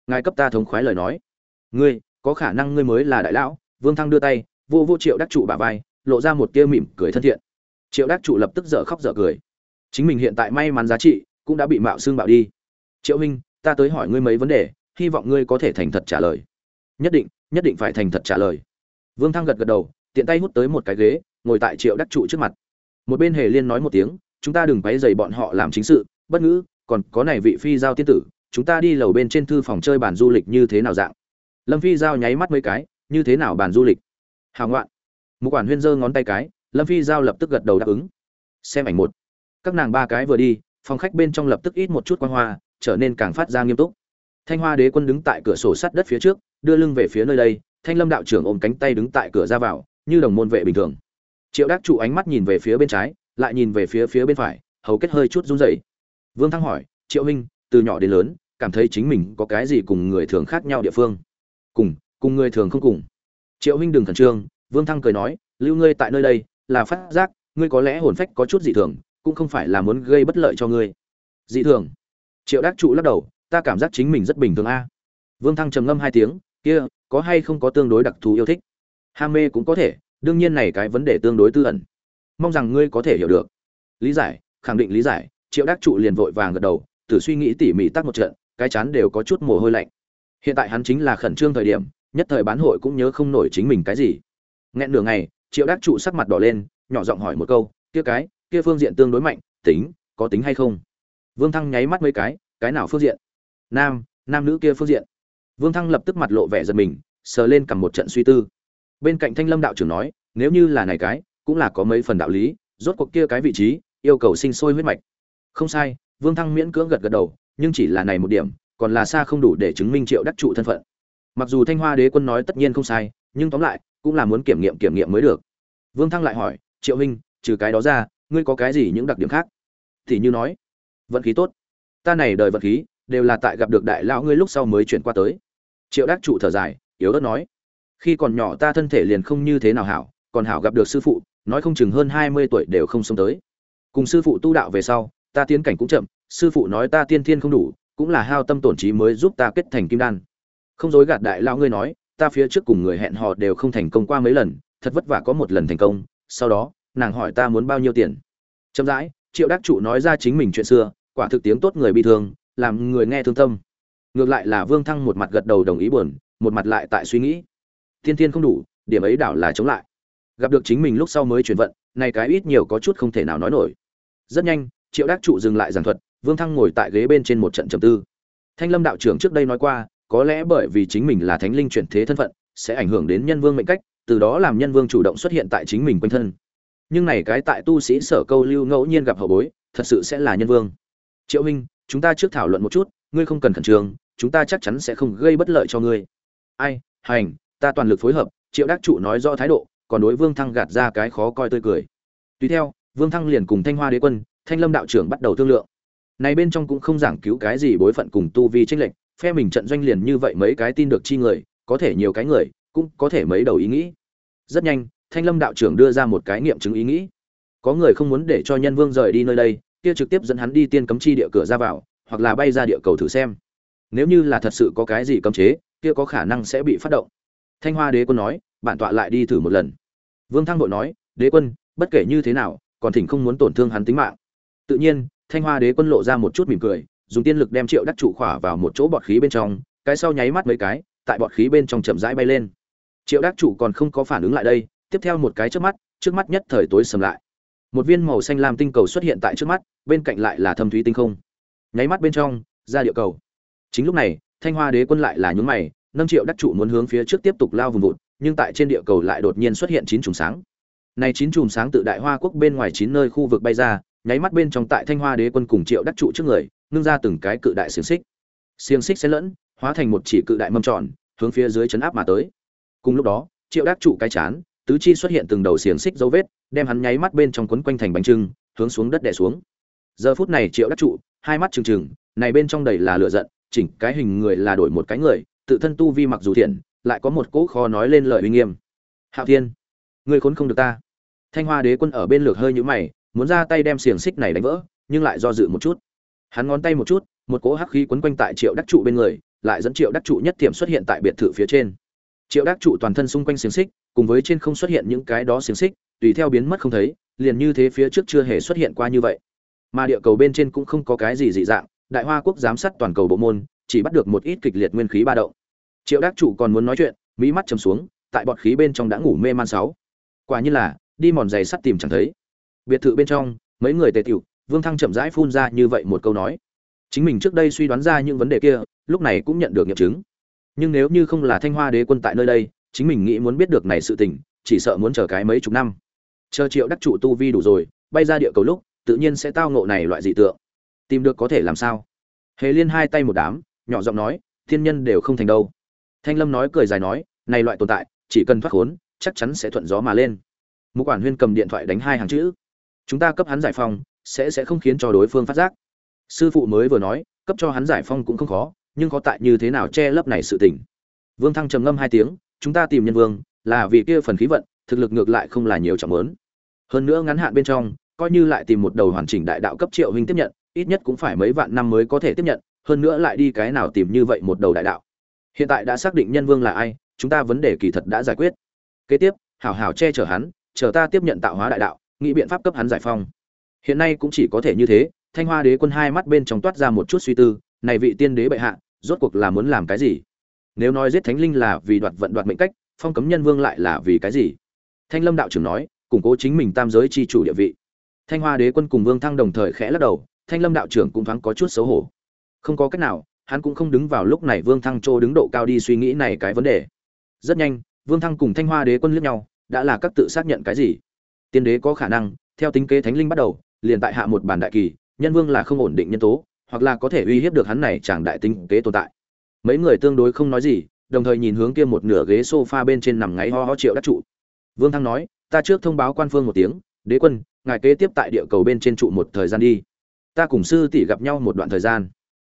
Ngài cấp ta thống khoái lời nói. Ngươi, có khả năng ngươi mới là đại lão, vương thăng đưa tay, vô vô triệu đắc trụ bả vai, lộ ra một tia mỉm cười thân thiện. Triệu đắc trụ lập tức dở khóc dở cười chính mình hiện tại may mắn giá trị, cũng đã bị mạo xương bạo đi. Triệu huynh ta tới hỏi ngươi mấy vấn đề, hy vọng ngươi có thể thành thật trả lời. Nhất định nhất định phải thành thật trả lời. Vương thăng gật gật đầu, tiện tay hút tới một cái ghế, ngồi tại triệu đắc trụ trước mặt. Một bên hề liên nói một tiếng, chúng ta đừng quấy dày bọn họ làm chính sự, bất ngữ, còn có này vị phi giao tiên tử, chúng ta đi lầu bên trên thư phòng chơi bàn du lịch như thế nào dạng? Lâm phi giao nháy mắt mấy cái, như thế nào bàn du lịch? Hào ngoạn. Một quản huyên giơ ngón tay cái, lâm phi giao lập tức gật đầu đáp ứng. Xem ảnh một các nàng ba cái vừa đi, phòng khách bên trong lập tức ít một chút quan hoa, trở nên càng phát ra nghiêm túc. Thanh hoa đế quân đứng tại cửa sổ sắt đất phía trước, đưa lưng về phía nơi đây, thanh lâm đạo trưởng ôm cánh tay đứng tại cửa ra vào, như đồng môn vệ bình thường. Triệu đắc trụ ánh mắt nhìn về phía bên trái, lại nhìn về phía phía bên phải, hầu kết hơi chút run rẩy. Vương thăng hỏi, triệu huynh, từ nhỏ đến lớn, cảm thấy chính mình có cái gì cùng người thường khác nhau địa phương? Cùng cùng người thường không cùng. Triệu huynh đừng khẩn trương, vương thăng cười nói, lưu ngươi tại nơi đây, là phát giác, ngươi có lẽ hồn phách có chút dị thường cũng không phải là muốn gây bất lợi cho ngươi. Dị thường. Triệu đắc trụ lắc đầu, ta cảm giác chính mình rất bình thường a. Vương thăng trầm ngâm hai tiếng, kia, có hay không có tương đối đặc thù yêu thích? Ham mê cũng có thể, đương nhiên này cái vấn đề tương đối tư ẩn. Mong rằng ngươi có thể hiểu được. Lý giải, khẳng định lý giải, triệu đắc trụ liền vội vàng gật đầu từ suy nghĩ tỉ mỉ tắt một trận, cái chán đều có chút mồ hôi lạnh. Hiện tại hắn chính là khẩn trương thời điểm, nhất thời bán hội cũng nhớ không nổi chính mình cái gì. Nghẹn nửa ngày, triệu đắc trụ sắc mặt đỏ lên, nhỏ giọng hỏi một câu, kia cái kia phương diện tương đối mạnh, tính, có tính hay không? Vương thăng nháy mắt mấy cái cái nào phương diện? Nam nam nữ kia phương diện. Vương thăng lập tức mặt lộ vẻ giật mình, sờ lên cầm một trận suy tư. Bên cạnh thanh lâm đạo trưởng nói, nếu như là này cái, cũng là có mấy phần đạo lý, rốt cuộc kia cái vị trí, yêu cầu sinh sôi huyết mạch. Không sai, vương thăng miễn cưỡng gật gật đầu, nhưng chỉ là này một điểm, còn là xa không đủ để chứng minh triệu đắc trụ thân phận. Mặc dù thanh hoa đế quân nói tất nhiên không sai, nhưng tóm lại, cũng là muốn kiểm nghiệm kiểm nghiệm mới được. Vương thăng lại hỏi, triệu huynh, trừ cái đó ra ngươi có cái gì những đặc điểm khác? Thì như nói, vận khí tốt. Ta này đời vận khí đều là tại gặp được đại lão ngươi lúc sau mới chuyển qua tới. Triệu đắc trụ thở dài, yếu ớt nói, khi còn nhỏ ta thân thể liền không như thế nào hảo, còn hảo gặp được sư phụ, nói không chừng hơn hai mươi tuổi đều không sống tới. Cùng sư phụ tu đạo về sau, ta tiến cảnh cũng chậm, sư phụ nói ta tiên thiên không đủ, cũng là hao tâm tổn trí mới giúp ta kết thành kim đan. Không dối gạt đại lão ngươi nói, ta phía trước cùng người hẹn hò đều không thành công qua mấy lần, thật vất vả có một lần thành công, sau đó nàng hỏi ta muốn bao nhiêu tiền? Chậm rãi, triệu đắc trụ nói ra chính mình chuyện xưa, quả thực tiếng tốt người bị thương, làm người nghe thương tâm. Ngược lại là vương thăng một mặt gật đầu đồng ý buồn, một mặt lại tại suy nghĩ. Thiên thiên không đủ, điểm ấy đảo là chống lại. Gặp được chính mình lúc sau mới chuyển vận này cái ít nhiều có chút không thể nào nói nổi. Rất nhanh, triệu đắc trụ dừng lại giảng thuật, vương thăng ngồi tại ghế bên trên một trận trầm tư. Thanh lâm đạo trưởng trước đây nói qua, có lẽ bởi vì chính mình là thánh linh chuyển thế thân phận, sẽ ảnh hưởng đến nhân vương mệnh cách, từ đó làm nhân vương chủ động xuất hiện tại chính mình quanh thân nhưng này cái tại tu sĩ sở câu lưu ngẫu nhiên gặp hậu bối, thật sự sẽ là nhân vương. Triệu huynh, chúng ta trước thảo luận một chút, ngươi không cần khẩn trương, chúng ta chắc chắn sẽ không gây bất lợi cho ngươi. Ai, hành, ta toàn lực phối hợp, triệu đắc trụ nói rõ thái độ, còn đối vương thăng gạt ra cái khó coi tươi cười. Tùy theo, vương thăng liền cùng thanh hoa đế quân, thanh lâm đạo trưởng bắt đầu thương lượng. Này bên trong cũng không giảng cứu cái gì bối phận cùng tu vi tranh lệch, phe mình trận doanh liền như vậy mấy cái tin được chi người, có thể nhiều cái người, cũng có thể mấy đầu ý nghĩ. Rất nhanh thanh lâm đạo trưởng đưa ra một cái nghiệm chứng ý nghĩ. Có người không muốn để cho nhân vương rời đi nơi đây, kia trực tiếp dẫn hắn đi tiên cấm chi địa cửa ra vào, hoặc là bay ra địa cầu thử xem. Nếu như là thật sự có cái gì cấm chế, kia có khả năng sẽ bị phát động. Thanh hoa đế quân nói, bản tọa lại đi thử một lần. Vương thăng đội nói, đế quân, bất kể như thế nào, còn thỉnh không muốn tổn thương hắn tính mạng. Tự nhiên, thanh hoa đế quân lộ ra một chút mỉm cười, dùng tiên lực đem triệu đắc trụ khỏa vào một chỗ bọt khí bên trong, cái sau nháy mắt mấy cái, tại bọt khí bên trong chậm rãi bay lên. Triệu đắc trụ còn không có phản ứng lại đây tiếp theo một cái trước mắt trước mắt nhất thời tối sầm lại. Một viên màu xanh lam tinh cầu xuất hiện tại trước mắt, bên cạnh lại là thâm thúy tinh không. Nháy mắt bên trong, ra địa cầu. Chính lúc này, thanh hoa đế quân lại là nhún mày, nâng triệu đắc trụ muốn hướng phía trước tiếp tục lao vùng vụt, nhưng tại trên địa cầu lại đột nhiên xuất hiện chín chùm sáng. Này chín chùm sáng tự đại hoa quốc bên ngoài chín nơi khu vực bay ra, nháy mắt bên trong tại thanh hoa đế quân cùng triệu đắc trụ trước người ngưng ra từng cái cự đại xiềng xích. Xiềng xích xen lẫn, hóa thành một chỉ cự đại mâm tròn, hướng phía dưới chấn áp mà tới. Cùng lúc đó, triệu đắc trụ cái chán tứ chi xuất hiện từng đầu xiềng xích dấu vết, đem hắn nháy mắt bên trong quấn quanh thành bánh trưng, hướng xuống đất đè xuống. Giờ phút này triệu đắc trụ, hai mắt trừng trừng, này bên trong đầy là lửa giận, chỉnh cái hình người là đổi một cái người, tự thân tu vi mặc dù thiện, lại có một cỗ khó nói lên lời uy nghiêm. Hạo thiên, ngươi khốn không được ta. Thanh hoa đế quân ở bên lược hơi nhũ mày, muốn ra tay đem xiềng xích này đánh vỡ, nhưng lại do dự một chút. Hắn ngón tay một chút, một cỗ hắc khí quấn quanh tại triệu đắc trụ bên người, lại dẫn triệu đắc trụ nhất tiệm xuất hiện tại biệt thự phía trên triệu đắc trụ toàn thân xung quanh xiềng xích, cùng với trên không xuất hiện những cái đó xiềng xích, tùy theo biến mất không thấy, liền như thế phía trước chưa hề xuất hiện qua như vậy. Mà địa cầu bên trên cũng không có cái gì dị dạng, đại hoa quốc giám sát toàn cầu bộ môn, chỉ bắt được một ít kịch liệt nguyên khí ba động. Triệu đắc trụ còn muốn nói chuyện mỹ mắt chầm xuống, tại bọt khí bên trong đã ngủ mê man sáu. Quả như là, đi mòn giày sắt tìm chẳng thấy. Biệt thự bên trong, mấy người tề tiểu, vương thăng chậm rãi phun ra như vậy một câu nói. Chính mình trước đây suy đoán ra những vấn đề kia, lúc này cũng nhận được nghiệm chứng nhưng nếu như không là thanh hoa đế quân tại nơi đây, chính mình nghĩ muốn biết được này sự tình, chỉ sợ muốn chờ cái mấy chục năm. Chờ triệu đắc trụ tu vi đủ rồi, bay ra địa cầu lúc, tự nhiên sẽ tao ngộ này loại dị tượng. Tìm được có thể làm sao? Hề liên hai tay một đám, nhỏ giọng nói, thiên nhân đều không thành đâu. Thanh lâm nói cười dài nói, này loại tồn tại, chỉ cần thoát khốn, chắc chắn sẽ thuận gió mà lên. Mục quản huyên cầm điện thoại đánh hai hàng chữ. Chúng ta cấp hắn giải phong, sẽ sẽ không khiến cho đối phương phát giác. Sư phụ mới vừa nói, cấp cho hắn giải phong cũng không khó nhưng có tại như thế nào che lấp này sự tình. Vương thăng trầm ngâm hai tiếng, chúng ta tìm nhân vương, là vì kia phần khí vận, thực lực ngược lại không là nhiều trọng lớn. Hơn nữa ngắn hạn bên trong, coi như lại tìm một đầu hoàn chỉnh đại đạo cấp triệu huynh tiếp nhận, ít nhất cũng phải mấy vạn năm mới có thể tiếp nhận, hơn nữa lại đi cái nào tìm như vậy một đầu đại đạo. Hiện tại đã xác định nhân vương là ai, chúng ta vấn đề kỳ thật đã giải quyết. Kế tiếp, hảo hảo che chở hắn, chờ ta tiếp nhận tạo hóa đại đạo, nghĩ biện pháp cấp hắn giải phong. Hiện nay cũng chỉ có thể như thế, thanh hoa đế quân hai mắt bên trong toát ra một chút suy tư này vị tiên đế bệ hạ, rốt cuộc là muốn làm cái gì? Nếu nói giết thánh linh là vì đoạt vận đoạt mệnh cách, phong cấm nhân vương lại là vì cái gì? Thanh lâm đạo trưởng nói, củng cố chính mình tam giới chi chủ địa vị. Thanh hoa đế quân cùng vương thăng đồng thời khẽ lắc đầu, thanh lâm đạo trưởng cũng thoáng có chút xấu hổ. Không có cách nào, hắn cũng không đứng vào lúc này vương thăng trô đứng độ cao đi suy nghĩ này cái vấn đề. Rất nhanh, vương thăng cùng thanh hoa đế quân liếc nhau, đã là các tự xác nhận cái gì? Tiên đế có khả năng, theo tính kế thánh linh bắt đầu, liền tại hạ một bản đại kỳ, nhân vương là không ổn định nhân tố hoặc là có thể uy hiếp được hắn này chẳng đại tính kế tồn tại. Mấy người tương đối không nói gì, đồng thời nhìn hướng kia một nửa ghế sofa bên trên nằm ngáy ho ho triệu đắc trụ. Vương thăng nói, ta trước thông báo quan phương một tiếng, đế quân, ngài kế tiếp tại địa cầu bên trên trụ một thời gian đi. Ta cùng sư tỷ gặp nhau một đoạn thời gian.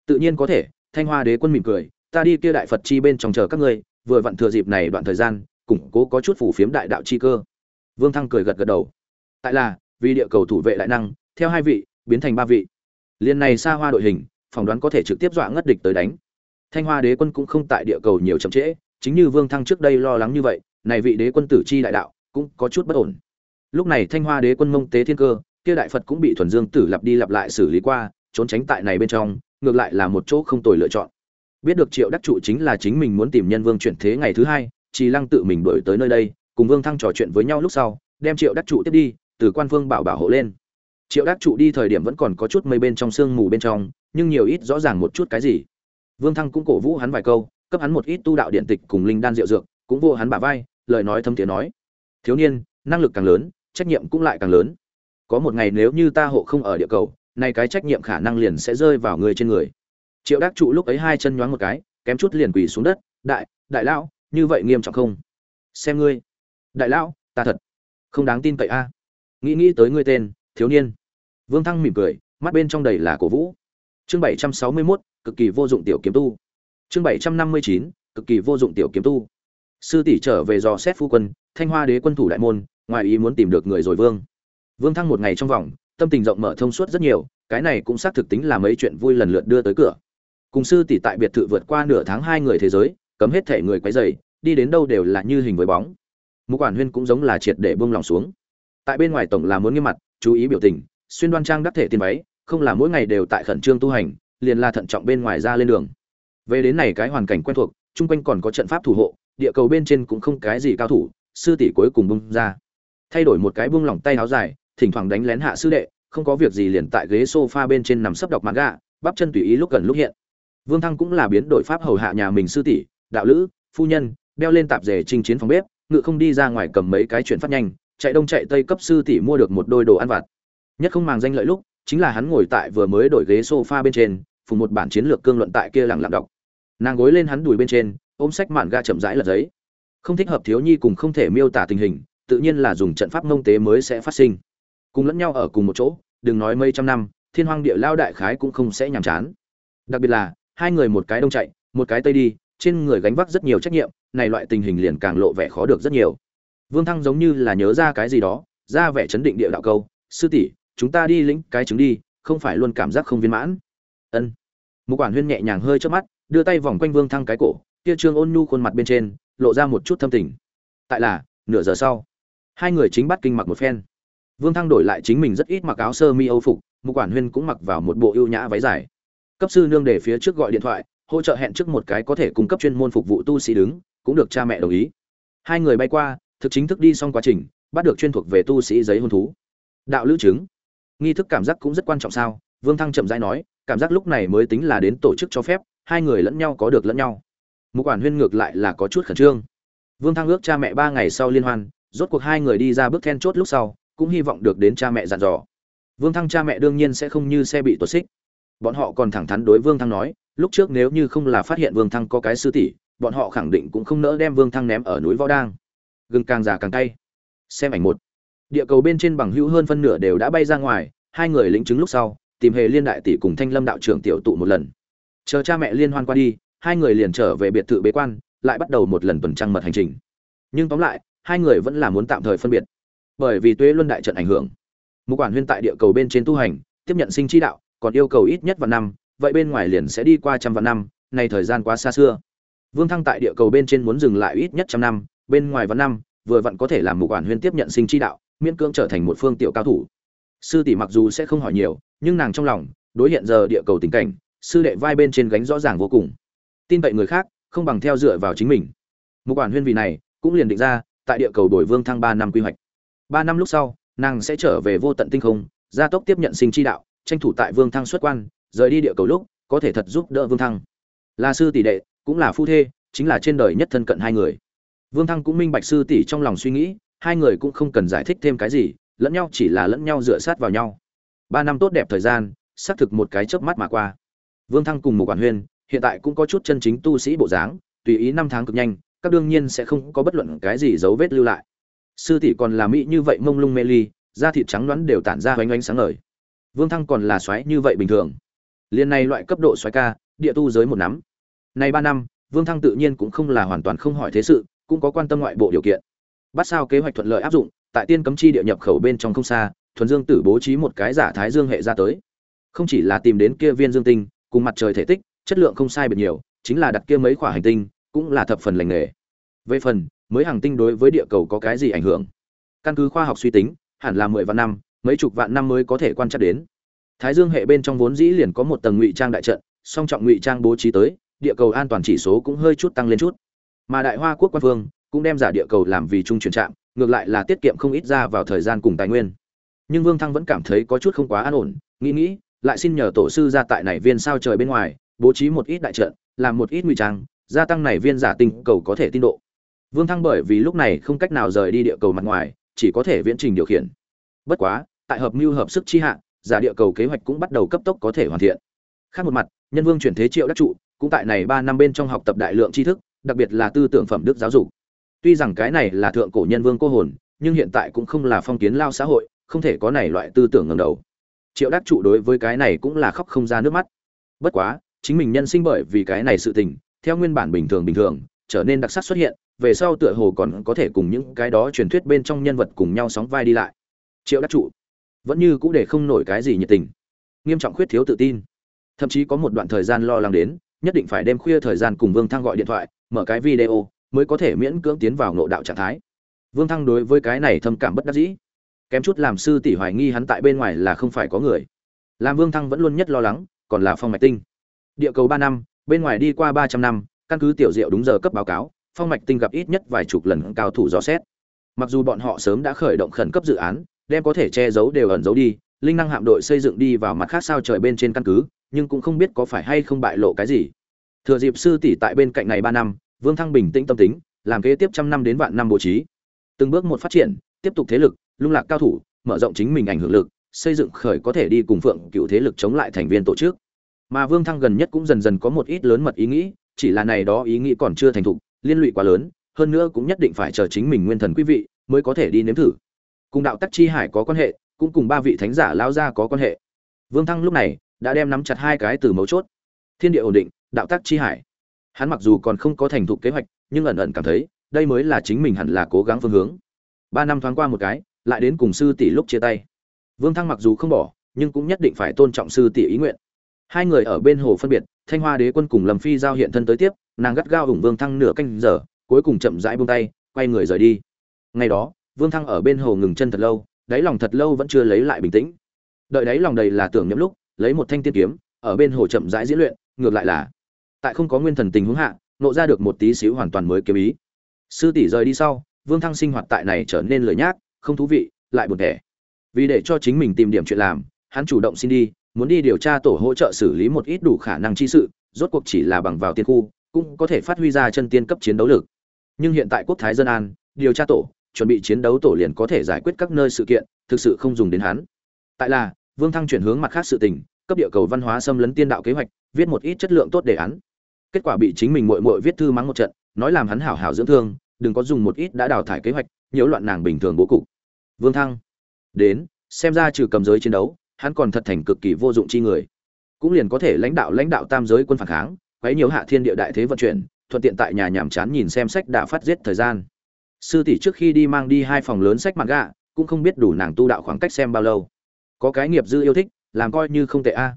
Tự nhiên có thể, thanh hoa đế quân mỉm cười, ta đi kia đại phật chi bên trong chờ các ngươi, vừa vặn thừa dịp này đoạn thời gian, củng cố có chút phủ phiếm đại đạo chi cơ. Vương thăng cười gật gật đầu. Tại là, vì địa cầu thủ vệ đại năng, theo hai vị, biến thành ba vị liên này xa hoa đội hình, phỏng đoán có thể trực tiếp dọa ngất địch tới đánh. Thanh hoa đế quân cũng không tại địa cầu nhiều chậm trễ, chính như vương thăng trước đây lo lắng như vậy, này vị đế quân tử chi đại đạo cũng có chút bất ổn. Lúc này thanh hoa đế quân mông tế thiên cơ, kia đại phật cũng bị thuần dương tử lặp đi lặp lại xử lý qua, trốn tránh tại này bên trong, ngược lại là một chỗ không tồi lựa chọn. Biết được triệu đắc trụ chính là chính mình muốn tìm nhân vương chuyển thế ngày thứ hai, trì lăng tự mình đổi tới nơi đây, cùng vương thăng trò chuyện với nhau lúc sau, đem triệu đắc trụ tiếp đi, từ quan vương bảo bảo hộ lên triệu đắc trụ đi thời điểm vẫn còn có chút mây bên trong sương mù bên trong, nhưng nhiều ít rõ ràng một chút cái gì. Vương thăng cũng cổ vũ hắn vài câu, cấp hắn một ít tu đạo điện tịch cùng linh đan rượu dược, cũng vô hắn bả vai, lời nói thâm tiếng nói. Thiếu niên, năng lực càng lớn, trách nhiệm cũng lại càng lớn. Có một ngày nếu như ta hộ không ở địa cầu, nay cái trách nhiệm khả năng liền sẽ rơi vào người trên người. Triệu đắc trụ lúc ấy hai chân nhoáng một cái, kém chút liền quỳ xuống đất, đại đại lão, như vậy nghiêm trọng không? Xem ngươi. Đại lão, ta thật không đáng tin cậy a. Nghĩ nghĩ tới ngươi tên thiếu niên. Vương thăng mỉm cười, mắt bên trong đầy là cổ vũ. Chương bảy trăm sáu mươi mốt, cực kỳ vô dụng tiểu kiếm tu. Chương bảy trăm năm mươi chín, cực kỳ vô dụng tiểu kiếm tu. Sư tỷ trở về dò xét phu quân, thanh hoa đế quân thủ đại môn, ngoài ý muốn tìm được người rồi vương. Vương thăng một ngày trong vòng, tâm tình rộng mở thông suốt rất nhiều, cái này cũng xác thực tính là mấy chuyện vui lần lượt đưa tới cửa. Cùng sư tỷ tại biệt thự vượt qua nửa tháng hai người thế giới, cấm hết thể người quấy dày đi đến đâu đều là như hình với bóng. Mục quản huyên cũng giống là triệt để buông lòng xuống. Tại bên ngoài tổng là muốn nghiêm mặt chú ý biểu tình, xuyên đoan trang đắc thể tiền váy, không là mỗi ngày đều tại khẩn trương tu hành, liền là thận trọng bên ngoài ra lên đường. Về đến này cái hoàn cảnh quen thuộc, chung quanh còn có trận pháp thủ hộ, địa cầu bên trên cũng không cái gì cao thủ, sư tỷ cuối cùng bung ra. Thay đổi một cái buông lỏng tay áo dài, thỉnh thoảng đánh lén hạ sư đệ, không có việc gì liền tại ghế sofa bên trên nằm sấp đọc manga, bắp chân tùy ý lúc gần lúc hiện. Vương thăng cũng là biến đổi pháp hầu hạ nhà mình sư tỷ, đạo lữ, phu nhân, đeo lên tạp dề chinh chiến phòng bếp ngự không đi ra ngoài cầm mấy cái chuyện phát nhanh chạy đông chạy tây cấp sư tỷ mua được một đôi đồ ăn vặt. Nhất không màng danh lợi lúc, chính là hắn ngồi tại vừa mới đổi ghế sofa bên trên, phùng một bản chiến lược cương luận tại kia lặng lặng đọc. Nàng gối lên hắn đùi bên trên, ôm sách mạn ga chậm rãi lật giấy. Không thích hợp thiếu nhi cùng không thể miêu tả tình hình, tự nhiên là dùng trận pháp ngông tế mới sẽ phát sinh. Cùng lẫn nhau ở cùng một chỗ, đừng nói mấy trăm năm, thiên hoang địa lao đại khái cũng không sẽ nhàm chán. Đặc biệt là, hai người một cái đông chạy, một cái tây đi, trên người gánh vác rất nhiều trách nhiệm, này loại tình hình liền càng lộ vẻ khó được rất nhiều vương thăng giống như là nhớ ra cái gì đó, ra vẻ chấn định địa đạo câu, sư tỷ, chúng ta đi lĩnh cái trứng đi, không phải luôn cảm giác không viên mãn. Ân. Một quản huyên nhẹ nhàng hơi trước mắt, đưa tay vòng quanh vương thăng cái cổ, kia trương ôn nhu khuôn mặt bên trên, lộ ra một chút thâm tình. Tại là, nửa giờ sau, hai người chính bắt kinh mặc một phen. Vương thăng đổi lại chính mình rất ít mặc áo sơ mi âu phục một quản huyên cũng mặc vào một bộ ưu nhã váy dài. Cấp sư nương để phía trước gọi điện thoại, hỗ trợ hẹn trước một cái có thể cung cấp chuyên môn phục vụ tu sĩ đứng, cũng được cha mẹ đồng ý. Hai người bay qua thực chính thức đi xong quá trình, bắt được chuyên thuộc về tu sĩ giấy hôn thú. Đạo lữ chứng. Nghi thức cảm giác cũng rất quan trọng sao? Vương thăng chậm rãi nói, cảm giác lúc này mới tính là đến tổ chức cho phép, hai người lẫn nhau có được lẫn nhau. Một quản huyên ngược lại là có chút khẩn trương. Vương thăng ước cha mẹ ba ngày sau liên hoan, rốt cuộc hai người đi ra bước then chốt lúc sau, cũng hy vọng được đến cha mẹ dặn dò. Vương thăng cha mẹ đương nhiên sẽ không như xe bị tuột xích. Bọn họ còn thẳng thắn đối vương thăng nói, lúc trước nếu như không là phát hiện vương thăng có cái sư tỷ, bọn họ khẳng định cũng không nỡ đem vương thăng ném ở núi võ đang gừng càng già càng cay. Xem ảnh một. Địa cầu bên trên bằng hữu hơn phân nửa đều đã bay ra ngoài, hai người lĩnh chứng lúc sau, tìm hề liên đại tỷ cùng thanh lâm đạo trưởng tiểu tụ một lần. Chờ cha mẹ liên hoan qua đi, hai người liền trở về biệt thự bế quan, lại bắt đầu một lần tuần trăng mật hành trình. Nhưng tóm lại, hai người vẫn là muốn tạm thời phân biệt. Bởi vì tuế luân đại trận ảnh hưởng. Mục quản huyên tại địa cầu bên trên tu hành, tiếp nhận sinh chi đạo, còn yêu cầu ít nhất vào năm, vậy bên ngoài liền sẽ đi qua trăm vạn năm này thời gian quá xa xưa. Vương thăng tại địa cầu bên trên muốn dừng lại ít nhất trăm năm bên ngoài văn năm, vừa vặn có thể làm một quản huyên tiếp nhận sinh chi đạo, miễn cưỡng trở thành một phương tiểu cao thủ. Sư tỷ mặc dù sẽ không hỏi nhiều, nhưng nàng trong lòng, đối hiện giờ địa cầu tình cảnh, sư đệ vai bên trên gánh rõ ràng vô cùng. Tin vậy người khác, không bằng theo dựa vào chính mình. Một quản huyên vì này, cũng liền định ra, tại địa cầu đổi vương thăng ba năm quy hoạch. Ba năm lúc sau, nàng sẽ trở về vô tận tinh không, gia tốc tiếp nhận sinh chi đạo, tranh thủ tại vương thăng xuất quan, rời đi địa cầu lúc, có thể thật giúp đỡ vương thăng. Là sư tỷ đệ, cũng là phu thê, chính là trên đời nhất thân cận hai người vương thăng cũng minh bạch sư tỷ trong lòng suy nghĩ, hai người cũng không cần giải thích thêm cái gì, lẫn nhau chỉ là lẫn nhau dựa sát vào nhau. Ba năm tốt đẹp thời gian, xác thực một cái chớp mắt mà qua. Vương thăng cùng một quản huyên, hiện tại cũng có chút chân chính tu sĩ bộ dáng, tùy ý năm tháng cực nhanh, các đương nhiên sẽ không có bất luận cái gì dấu vết lưu lại. Sư tỷ còn là mỹ như vậy mông lung mê ly, da thịt trắng nõn đều tản ra hoành ánh sáng ngời. Vương thăng còn là xoáy như vậy bình thường. Liên này loại cấp độ xoáy ca, địa tu giới một nắm. Nay ba năm, vương thăng tự nhiên cũng không là hoàn toàn không hỏi thế sự cũng có quan tâm ngoại bộ điều kiện. Bắt sao kế hoạch thuận lợi áp dụng, tại tiên cấm chi địa nhập khẩu bên trong không xa, thuần dương tử bố trí một cái giả thái dương hệ ra tới. Không chỉ là tìm đến kia viên dương tinh, cùng mặt trời thể tích, chất lượng không sai biệt nhiều, chính là đặt kia mấy quả hành tinh, cũng là thập phần lành nghề. Về phần, mới hàng tinh đối với địa cầu có cái gì ảnh hưởng? Căn cứ khoa học suy tính, hẳn là mười vạn năm, mấy chục vạn năm mới có thể quan trắc đến. Thái dương hệ bên trong vốn dĩ liền có một tầng ngụy trang đại trận, song trọng ngụy trang bố trí tới, địa cầu an toàn chỉ số cũng hơi chút tăng lên chút mà đại hoa quốc quan phương cũng đem giả địa cầu làm vì trung chuyển trạm, ngược lại là tiết kiệm không ít ra vào thời gian cùng tài nguyên. Nhưng vương thăng vẫn cảm thấy có chút không quá an ổn, nghĩ nghĩ, lại xin nhờ tổ sư ra tại này viên sao trời bên ngoài, bố trí một ít đại trận, làm một ít ngụy trang, gia tăng này viên giả tinh cầu có thể tin độ. Vương thăng bởi vì lúc này không cách nào rời đi địa cầu mặt ngoài, chỉ có thể viễn trình điều khiển. Bất quá, tại hợp mưu hợp sức chi hạ, giả địa cầu kế hoạch cũng bắt đầu cấp tốc có thể hoàn thiện. Khác một mặt, nhân vương chuyển thế triệu đắc trụ, cũng tại này ba năm bên trong học tập đại lượng tri thức đặc biệt là tư tưởng phẩm đức giáo dục. Tuy rằng cái này là thượng cổ nhân vương cô hồn, nhưng hiện tại cũng không là phong kiến lao xã hội, không thể có này loại tư tưởng ngầm đầu. Triệu đắc trụ đối với cái này cũng là khóc không ra nước mắt. Bất quá, chính mình nhân sinh bởi vì cái này sự tình, theo nguyên bản bình thường bình thường, trở nên đặc sắc xuất hiện, về sau tựa hồ còn có thể cùng những cái đó truyền thuyết bên trong nhân vật cùng nhau sóng vai đi lại. Triệu đắc trụ vẫn như cũng để không nổi cái gì nhiệt tình, nghiêm trọng khuyết thiếu tự tin. Thậm chí có một đoạn thời gian lo lắng đến, nhất định phải đêm khuya thời gian cùng vương thăng gọi điện thoại mở cái video, mới có thể miễn cưỡng tiến vào ngộ đạo trạng thái. Vương thăng đối với cái này thâm cảm bất đắc dĩ. Kém chút làm sư tỷ hoài nghi hắn tại bên ngoài là không phải có người. Làm vương thăng vẫn luôn nhất lo lắng, còn là phong mạch tinh. Địa cầu ba năm, bên ngoài đi qua ba trăm năm, căn cứ tiểu diệu đúng giờ cấp báo cáo, phong mạch tinh gặp ít nhất vài chục lần cao thủ dò xét. Mặc dù bọn họ sớm đã khởi động khẩn cấp dự án, đem có thể che giấu đều ẩn giấu đi, linh năng hạm đội xây dựng đi vào mặt khác sao trời bên trên căn cứ, nhưng cũng không biết có phải hay không bại lộ cái gì thừa dịp sư tỷ tại bên cạnh này ba năm, vương thăng bình tĩnh tâm tính, làm kế tiếp trăm năm đến vạn năm bố trí. Từng bước một phát triển, tiếp tục thế lực, lung lạc cao thủ, mở rộng chính mình ảnh hưởng lực, xây dựng khởi có thể đi cùng phượng cựu thế lực chống lại thành viên tổ chức. Mà vương thăng gần nhất cũng dần dần có một ít lớn mật ý nghĩ, chỉ là này đó ý nghĩ còn chưa thành thục, liên lụy quá lớn, hơn nữa cũng nhất định phải chờ chính mình nguyên thần quý vị mới có thể đi nếm thử. Cùng đạo tắc chi hải có quan hệ, cũng cùng ba vị thánh giả lao ra có quan hệ. Vương thăng lúc này đã đem nắm chặt hai cái từ mấu chốt. Thiên địa ổn định đạo tắc chi hải. Hắn mặc dù còn không có thành thục kế hoạch, nhưng ẩn ẩn cảm thấy, đây mới là chính mình hẳn là cố gắng phương hướng. Ba năm thoáng qua một cái, lại đến cùng sư tỷ lúc chia tay. Vương thăng mặc dù không bỏ, nhưng cũng nhất định phải tôn trọng sư tỷ ý nguyện. Hai người ở bên hồ phân biệt, thanh hoa đế quân cùng lâm phi giao hiện thân tới tiếp, nàng gắt gao ủng vương thăng nửa canh giờ, cuối cùng chậm rãi buông tay, quay người rời đi. Ngày đó, vương thăng ở bên hồ ngừng chân thật lâu, đáy lòng thật lâu vẫn chưa lấy lại bình tĩnh. Đợi đáy lòng đầy là tưởng nhậm lúc, lấy một thanh tiên kiếm, ở bên hồ chậm rãi diễn luyện, ngược lại là tại không có nguyên thần tình huống hạ, nộ ra được một tí xíu hoàn toàn mới kiếm ý. Sư tỷ rời đi sau, vương thăng sinh hoạt tại này trở nên lười nhác, không thú vị, lại buồn tẻ vì để cho chính mình tìm điểm chuyện làm, hắn chủ động xin đi, muốn đi điều tra tổ hỗ trợ xử lý một ít đủ khả năng chi sự, rốt cuộc chỉ là bằng vào tiên khu, cũng có thể phát huy ra chân tiên cấp chiến đấu lực. Nhưng hiện tại quốc thái dân an, điều tra tổ, chuẩn bị chiến đấu tổ liền có thể giải quyết các nơi sự kiện, thực sự không dùng đến hắn. Tại là, vương thăng chuyển hướng mặt khác sự tình, cấp địa cầu văn hóa xâm lấn tiên đạo kế hoạch, viết một ít chất lượng tốt đề án kết quả bị chính mình muội muội viết thư mắng một trận, nói làm hắn hảo hảo dưỡng thương, đừng có dùng một ít đã đào thải kế hoạch, nhiễu loạn nàng bình thường bố cục. Vương thăng, đến, xem ra trừ cầm giới chiến đấu, hắn còn thật thành cực kỳ vô dụng chi người. Cũng liền có thể lãnh đạo lãnh đạo tam giới quân phản kháng, quấy nhiều hạ thiên địa đại thế vận chuyển, thuận tiện tại nhà nhàm chán nhìn xem sách đã phát giết thời gian. Sư tỷ trước khi đi mang đi hai phòng lớn sách mặt gạ cũng không biết đủ nàng tu đạo khoảng cách xem bao lâu. Có cái nghiệp dư yêu thích, làm coi như không tệ a.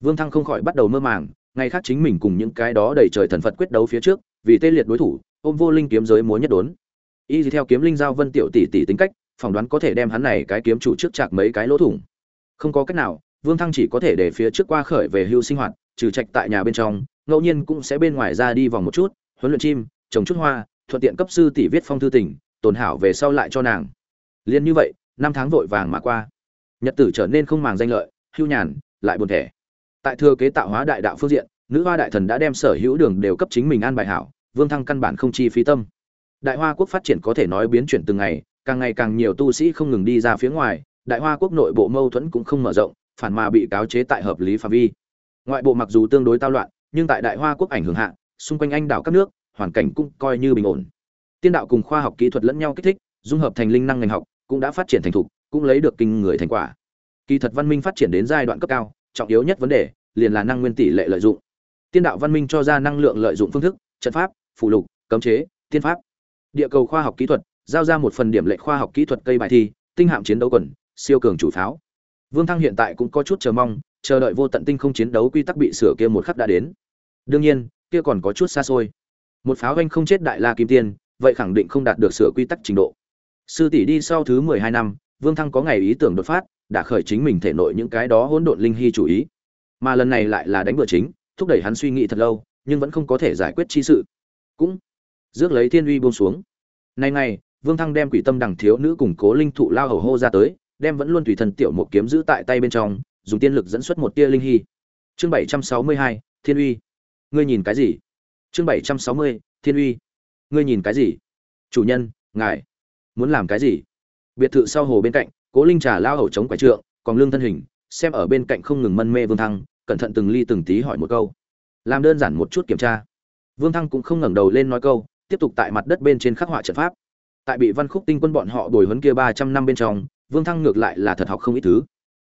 Vương thăng không khỏi bắt đầu mơ màng ngày khác chính mình cùng những cái đó đầy trời thần phật quyết đấu phía trước, vì tê liệt đối thủ, ôm vô linh kiếm giới múa nhất đốn. Y theo kiếm linh giao vân tiểu tỷ tỷ tính cách, phỏng đoán có thể đem hắn này cái kiếm chủ trước chạc mấy cái lỗ thủng. Không có cách nào, vương thăng chỉ có thể để phía trước qua khởi về hưu sinh hoạt, trừ trạch tại nhà bên trong, ngẫu nhiên cũng sẽ bên ngoài ra đi vòng một chút, huấn luyện chim, trồng chút hoa, thuận tiện cấp sư tỷ viết phong thư tỉnh tồn hảo về sau lại cho nàng. Liên như vậy, năm tháng vội vàng mà qua. Nhật tử trở nên không màng danh lợi, hưu nhàn, lại buồn thẻ tại thừa kế tạo hóa đại đạo phương diện, nữ hoa đại thần đã đem sở hữu đường đều cấp chính mình an bài hảo, vương thăng căn bản không chi phí tâm. Đại hoa quốc phát triển có thể nói biến chuyển từng ngày, càng ngày càng nhiều tu sĩ không ngừng đi ra phía ngoài, đại hoa quốc nội bộ mâu thuẫn cũng không mở rộng, phản mà bị cáo chế tại hợp lý phạm vi. Ngoại bộ mặc dù tương đối tao loạn, nhưng tại đại hoa quốc ảnh hưởng hạ, xung quanh anh đảo các nước, hoàn cảnh cũng coi như bình ổn. Tiên đạo cùng khoa học kỹ thuật lẫn nhau kích thích, dung hợp thành linh năng ngành học, cũng đã phát triển thành thục, cũng lấy được kinh người thành quả. Kỳ thật văn minh phát triển đến giai đoạn cấp cao, trọng yếu nhất vấn đề liền là năng nguyên tỷ lệ lợi dụng. Tiên đạo văn minh cho ra năng lượng lợi dụng phương thức, trận pháp phụ lục, cấm chế, tiên pháp. Địa cầu khoa học kỹ thuật, giao ra một phần điểm lệ khoa học kỹ thuật cây bài thi, tinh hạm chiến đấu quần, siêu cường chủ pháo. Vương thăng hiện tại cũng có chút chờ mong, chờ đợi vô tận tinh không chiến đấu quy tắc bị sửa kia một khắc đã đến. Đương nhiên, kia còn có chút xa xôi. Một pháo anh không chết đại la kim tiên, vậy khẳng định không đạt được sửa quy tắc trình độ. Sư tỷ đi sau thứ mười hai năm, vương thăng có ngày ý tưởng đột phát, đã khởi chính mình thể nội những cái đó hỗn độn linh hy chủ ý mà lần này lại là đánh bừa chính, thúc đẩy hắn suy nghĩ thật lâu, nhưng vẫn không có thể giải quyết chi sự. Cũng rước lấy thiên uy buông xuống. Nay này vương thăng đem quỷ tâm đằng thiếu nữ cùng cố linh thụ lao hầu hô ra tới, đem vẫn luôn tùy thần tiểu một kiếm giữ tại tay bên trong, dùng tiên lực dẫn xuất một tia linh hy. Chương bảy trăm sáu mươi hai, thiên uy. Ngươi nhìn cái gì? Chương bảy trăm sáu mươi, thiên uy. Ngươi nhìn cái gì? Chủ nhân, ngài muốn làm cái gì? Biệt thự sau hồ bên cạnh, cố linh trà lao hầu chống quải trượng, còn lương thân hình xem ở bên cạnh không ngừng mân mê vương thăng, cẩn thận từng ly từng tí hỏi một câu. Làm đơn giản một chút kiểm tra. Vương thăng cũng không ngẩng đầu lên nói câu, tiếp tục tại mặt đất bên trên khắc họa trận pháp. Tại bị văn khúc tinh quân bọn họ đổi huấn kia ba trăm năm bên trong, vương thăng ngược lại là thật học không ít thứ.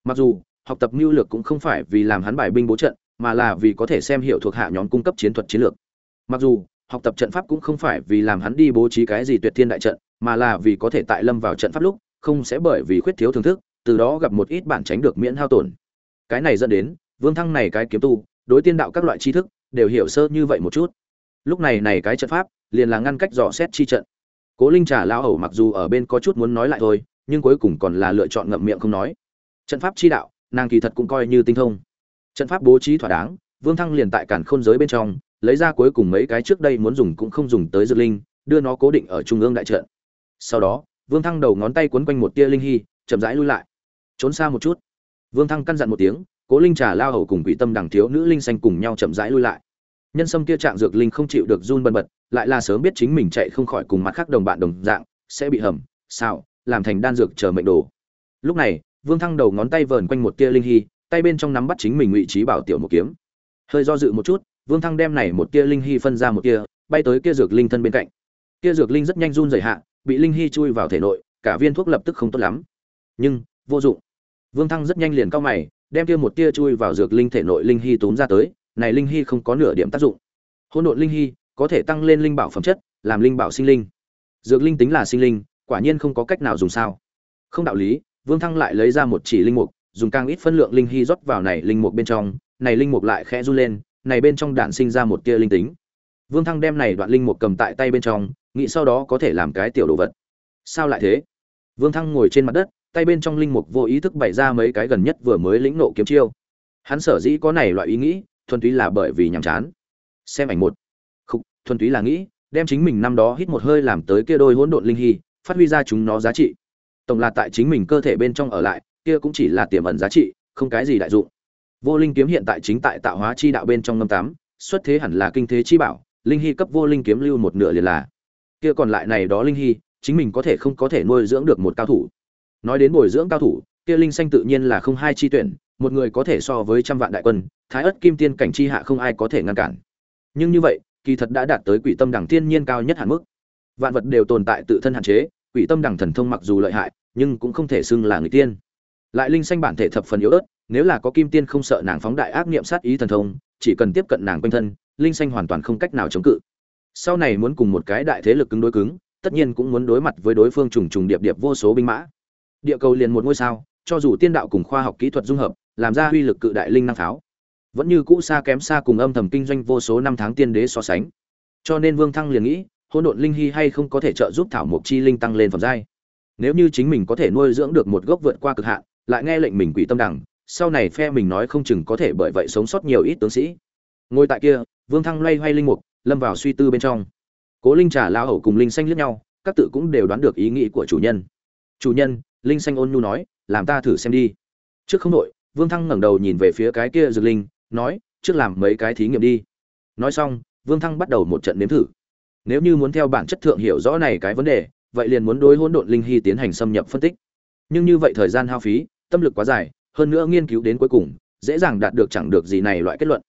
Mặc dù, học tập mưu lược cũng không phải vì làm hắn bài binh bố trận, mà là vì có thể xem hiểu thuộc hạ nhóm cung cấp chiến thuật chiến lược. Mặc dù, học tập trận pháp cũng không phải vì làm hắn đi bố trí cái gì tuyệt thiên đại trận, mà là vì có thể tại lâm vào trận pháp lúc, không sẽ bởi vì khuyết thiếu thưởng thức từ đó gặp một ít bản tránh được miễn hao tổn. Cái này dẫn đến, vương thăng này cái kiếm tu, đối tiên đạo các loại tri thức, đều hiểu sơ như vậy một chút. Lúc này này cái trận pháp, liền là ngăn cách dò xét chi trận. Cố linh trà lao hầu mặc dù ở bên có chút muốn nói lại thôi, nhưng cuối cùng còn là lựa chọn ngậm miệng không nói. Trận pháp chi đạo, nàng kỳ thật cũng coi như tinh thông. Trận pháp bố trí thỏa đáng, vương thăng liền tại cản khôn giới bên trong, lấy ra cuối cùng mấy cái trước đây muốn dùng cũng không dùng tới dược linh, đưa nó cố định ở trung ương đại trận. Sau đó, vương thăng đầu ngón tay quấn quanh một tia linh hy, chậm rãi lui lại trốn xa một chút. Vương thăng căn dặn một tiếng, cố linh trà, lao hầu cùng quỷ tâm đằng thiếu nữ linh xanh cùng nhau chậm rãi lui lại. Nhân sâm kia trạng dược linh không chịu được run bần bật, lại là sớm biết chính mình chạy không khỏi cùng mặt khác đồng bạn đồng dạng, sẽ bị hầm sao làm thành đan dược chờ mệnh đồ. Lúc này, vương thăng đầu ngón tay vờn quanh một tia linh hy, tay bên trong nắm bắt chính mình ngụy trí bảo tiểu một kiếm. Hơi do dự một chút, vương thăng đem này một tia linh hy phân ra một tia, bay tới kia dược linh thân bên cạnh. Kia dược linh rất nhanh run rẩy hạ, bị linh hy chui vào thể nội, cả viên thuốc lập tức không tốt lắm. Nhưng vô dụng. Vương thăng rất nhanh liền cao mày, đem kia một tia chui vào dược linh thể nội linh hy tốn ra tới, này linh hy không có nửa điểm tác dụng. Hỗn độn linh hy có thể tăng lên linh bảo phẩm chất, làm linh bảo sinh linh. Dược linh tính là sinh linh, quả nhiên không có cách nào dùng sao. Không đạo lý, vương thăng lại lấy ra một chỉ linh mục, dùng càng ít phân lượng linh hy rót vào này linh mục bên trong, này linh mục lại khẽ run lên, này bên trong đạn sinh ra một tia linh tính. Vương thăng đem này đoạn linh mục cầm tại tay bên trong, nghĩ sau đó có thể làm cái tiểu đồ vật. Sao lại thế? Vương thăng ngồi trên mặt đất tay bên trong linh mục vô ý thức bày ra mấy cái gần nhất vừa mới lĩnh nộ kiếm chiêu. Hắn sở dĩ có này loại ý nghĩ, thuần túy là bởi vì nhàm chán. Xem ảnh một. Không thuần túy là nghĩ, đem chính mình năm đó hít một hơi làm tới kia đôi hỗn độn linh hy, phát huy ra chúng nó giá trị. Tổng là tại chính mình cơ thể bên trong ở lại, kia cũng chỉ là tiềm ẩn giá trị, không cái gì đại dụng. Vô linh kiếm hiện tại chính tại tạo hóa chi đạo bên trong năm tám, xuất thế hẳn là kinh thế chi bảo, linh hy cấp vô linh kiếm lưu một nửa liền là. Kia còn lại này đó linh hy, chính mình có thể không có thể nuôi dưỡng được một cao thủ nói đến bồi dưỡng cao thủ, kia linh xanh tự nhiên là không hai chi tuyển, một người có thể so với trăm vạn đại quân, thái ất kim tiên cảnh chi hạ không ai có thể ngăn cản. Nhưng như vậy, kỳ thật đã đạt tới quỷ tâm đẳng thiên nhiên cao nhất hạn mức. Vạn vật đều tồn tại tự thân hạn chế, quỷ tâm đẳng thần thông mặc dù lợi hại, nhưng cũng không thể xưng là người tiên. Lại linh xanh bản thể thập phần yếu ớt, nếu là có kim tiên không sợ nàng phóng đại ác niệm sát ý thần thông, chỉ cần tiếp cận nàng quanh thân, linh xanh hoàn toàn không cách nào chống cự. Sau này muốn cùng một cái đại thế lực cứng đối cứng, tất nhiên cũng muốn đối mặt với đối phương trùng trùng điệp điệp vô số binh mã địa cầu liền một ngôi sao, cho dù tiên đạo cùng khoa học kỹ thuật dung hợp, làm ra uy lực cự đại linh năng pháo. Vẫn như cũ xa kém xa cùng âm thầm kinh doanh vô số năm tháng tiên đế so sánh. Cho nên vương thăng liền nghĩ, hỗn độn linh hy hay không có thể trợ giúp thảo mộc chi linh tăng lên phẩm giai. Nếu như chính mình có thể nuôi dưỡng được một gốc vượt qua cực hạn, lại nghe lệnh mình quỷ tâm đẳng, sau này phe mình nói không chừng có thể bởi vậy sống sót nhiều ít tướng sĩ. Ngồi tại kia, vương thăng loay hoay linh mục, lâm vào suy tư bên trong. Cố linh trà, lao hầu cùng linh xanh liếc nhau, các tự cũng đều đoán được ý nghĩ của chủ nhân. Chủ nhân linh xanh ôn nhu nói, làm ta thử xem đi. Trước không đội vương thăng ngẩng đầu nhìn về phía cái kia dược linh, nói, trước làm mấy cái thí nghiệm đi. Nói xong, vương thăng bắt đầu một trận nếm thử. Nếu như muốn theo bản chất thượng hiểu rõ này cái vấn đề, vậy liền muốn đối hỗn độn linh hy tiến hành xâm nhập phân tích. Nhưng như vậy thời gian hao phí, tâm lực quá dài, hơn nữa nghiên cứu đến cuối cùng, dễ dàng đạt được chẳng được gì này loại kết luận.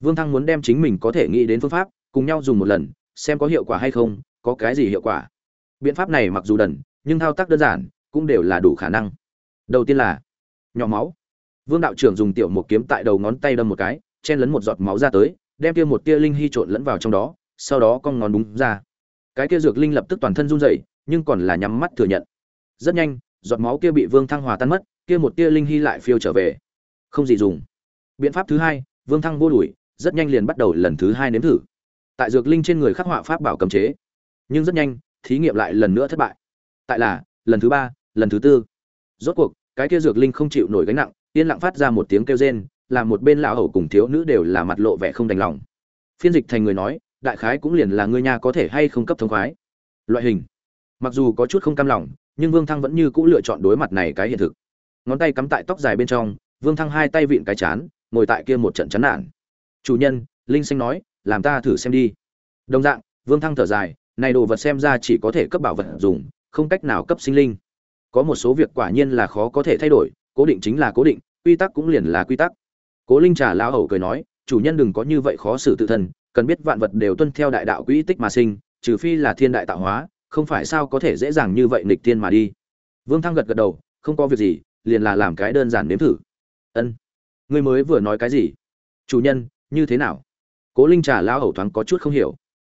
Vương thăng muốn đem chính mình có thể nghĩ đến phương pháp, cùng nhau dùng một lần, xem có hiệu quả hay không, có cái gì hiệu quả. Biện pháp này mặc dù đần, nhưng thao tác đơn giản cũng đều là đủ khả năng. Đầu tiên là, nhỏ máu. Vương đạo trưởng dùng tiểu một kiếm tại đầu ngón tay đâm một cái, chen lấn một giọt máu ra tới, đem kia một tia linh hy trộn lẫn vào trong đó, sau đó con ngón đúng ra. Cái kia dược linh lập tức toàn thân run rẩy, nhưng còn là nhắm mắt thừa nhận. Rất nhanh, giọt máu kia bị vương thăng hòa tan mất, kia một tia linh hy lại phiêu trở về. Không gì dùng. Biện pháp thứ hai, vương thăng vô đuổi, rất nhanh liền bắt đầu lần thứ hai nếm thử. Tại dược linh trên người khắc họa pháp bảo cấm chế. Nhưng rất nhanh, thí nghiệm lại lần nữa thất bại. Tại là, lần thứ ba lần thứ tư. Rốt cuộc, cái kia dược linh không chịu nổi gánh nặng, yên lặng phát ra một tiếng kêu rên, làm một bên lão hầu cùng thiếu nữ đều là mặt lộ vẻ không đành lòng. Phiên dịch thành người nói, đại khái cũng liền là ngươi nha có thể hay không cấp thông khoái. Loại hình. Mặc dù có chút không cam lòng, nhưng vương thăng vẫn như cũ lựa chọn đối mặt này cái hiện thực. Ngón tay cắm tại tóc dài bên trong, vương thăng hai tay vịn cái chán, ngồi tại kia một trận chán nản. Chủ nhân, linh xanh nói, làm ta thử xem đi. Đồng dạng, vương thăng thở dài, này đồ vật xem ra chỉ có thể cấp bảo vật dùng, không cách nào cấp sinh linh có một số việc quả nhiên là khó có thể thay đổi, cố định chính là cố định, quy tắc cũng liền là quy tắc. Cố linh trà lão hầu cười nói, chủ nhân đừng có như vậy khó xử tự thân, cần biết vạn vật đều tuân theo đại đạo quỹ tích mà sinh, trừ phi là thiên đại tạo hóa, không phải sao có thể dễ dàng như vậy nghịch thiên mà đi. Vương thăng gật gật đầu, không có việc gì, liền là làm cái đơn giản nếm thử. Ân. Ngươi mới vừa nói cái gì? Chủ nhân, như thế nào? Cố linh trà lão hầu thoáng có chút không hiểu.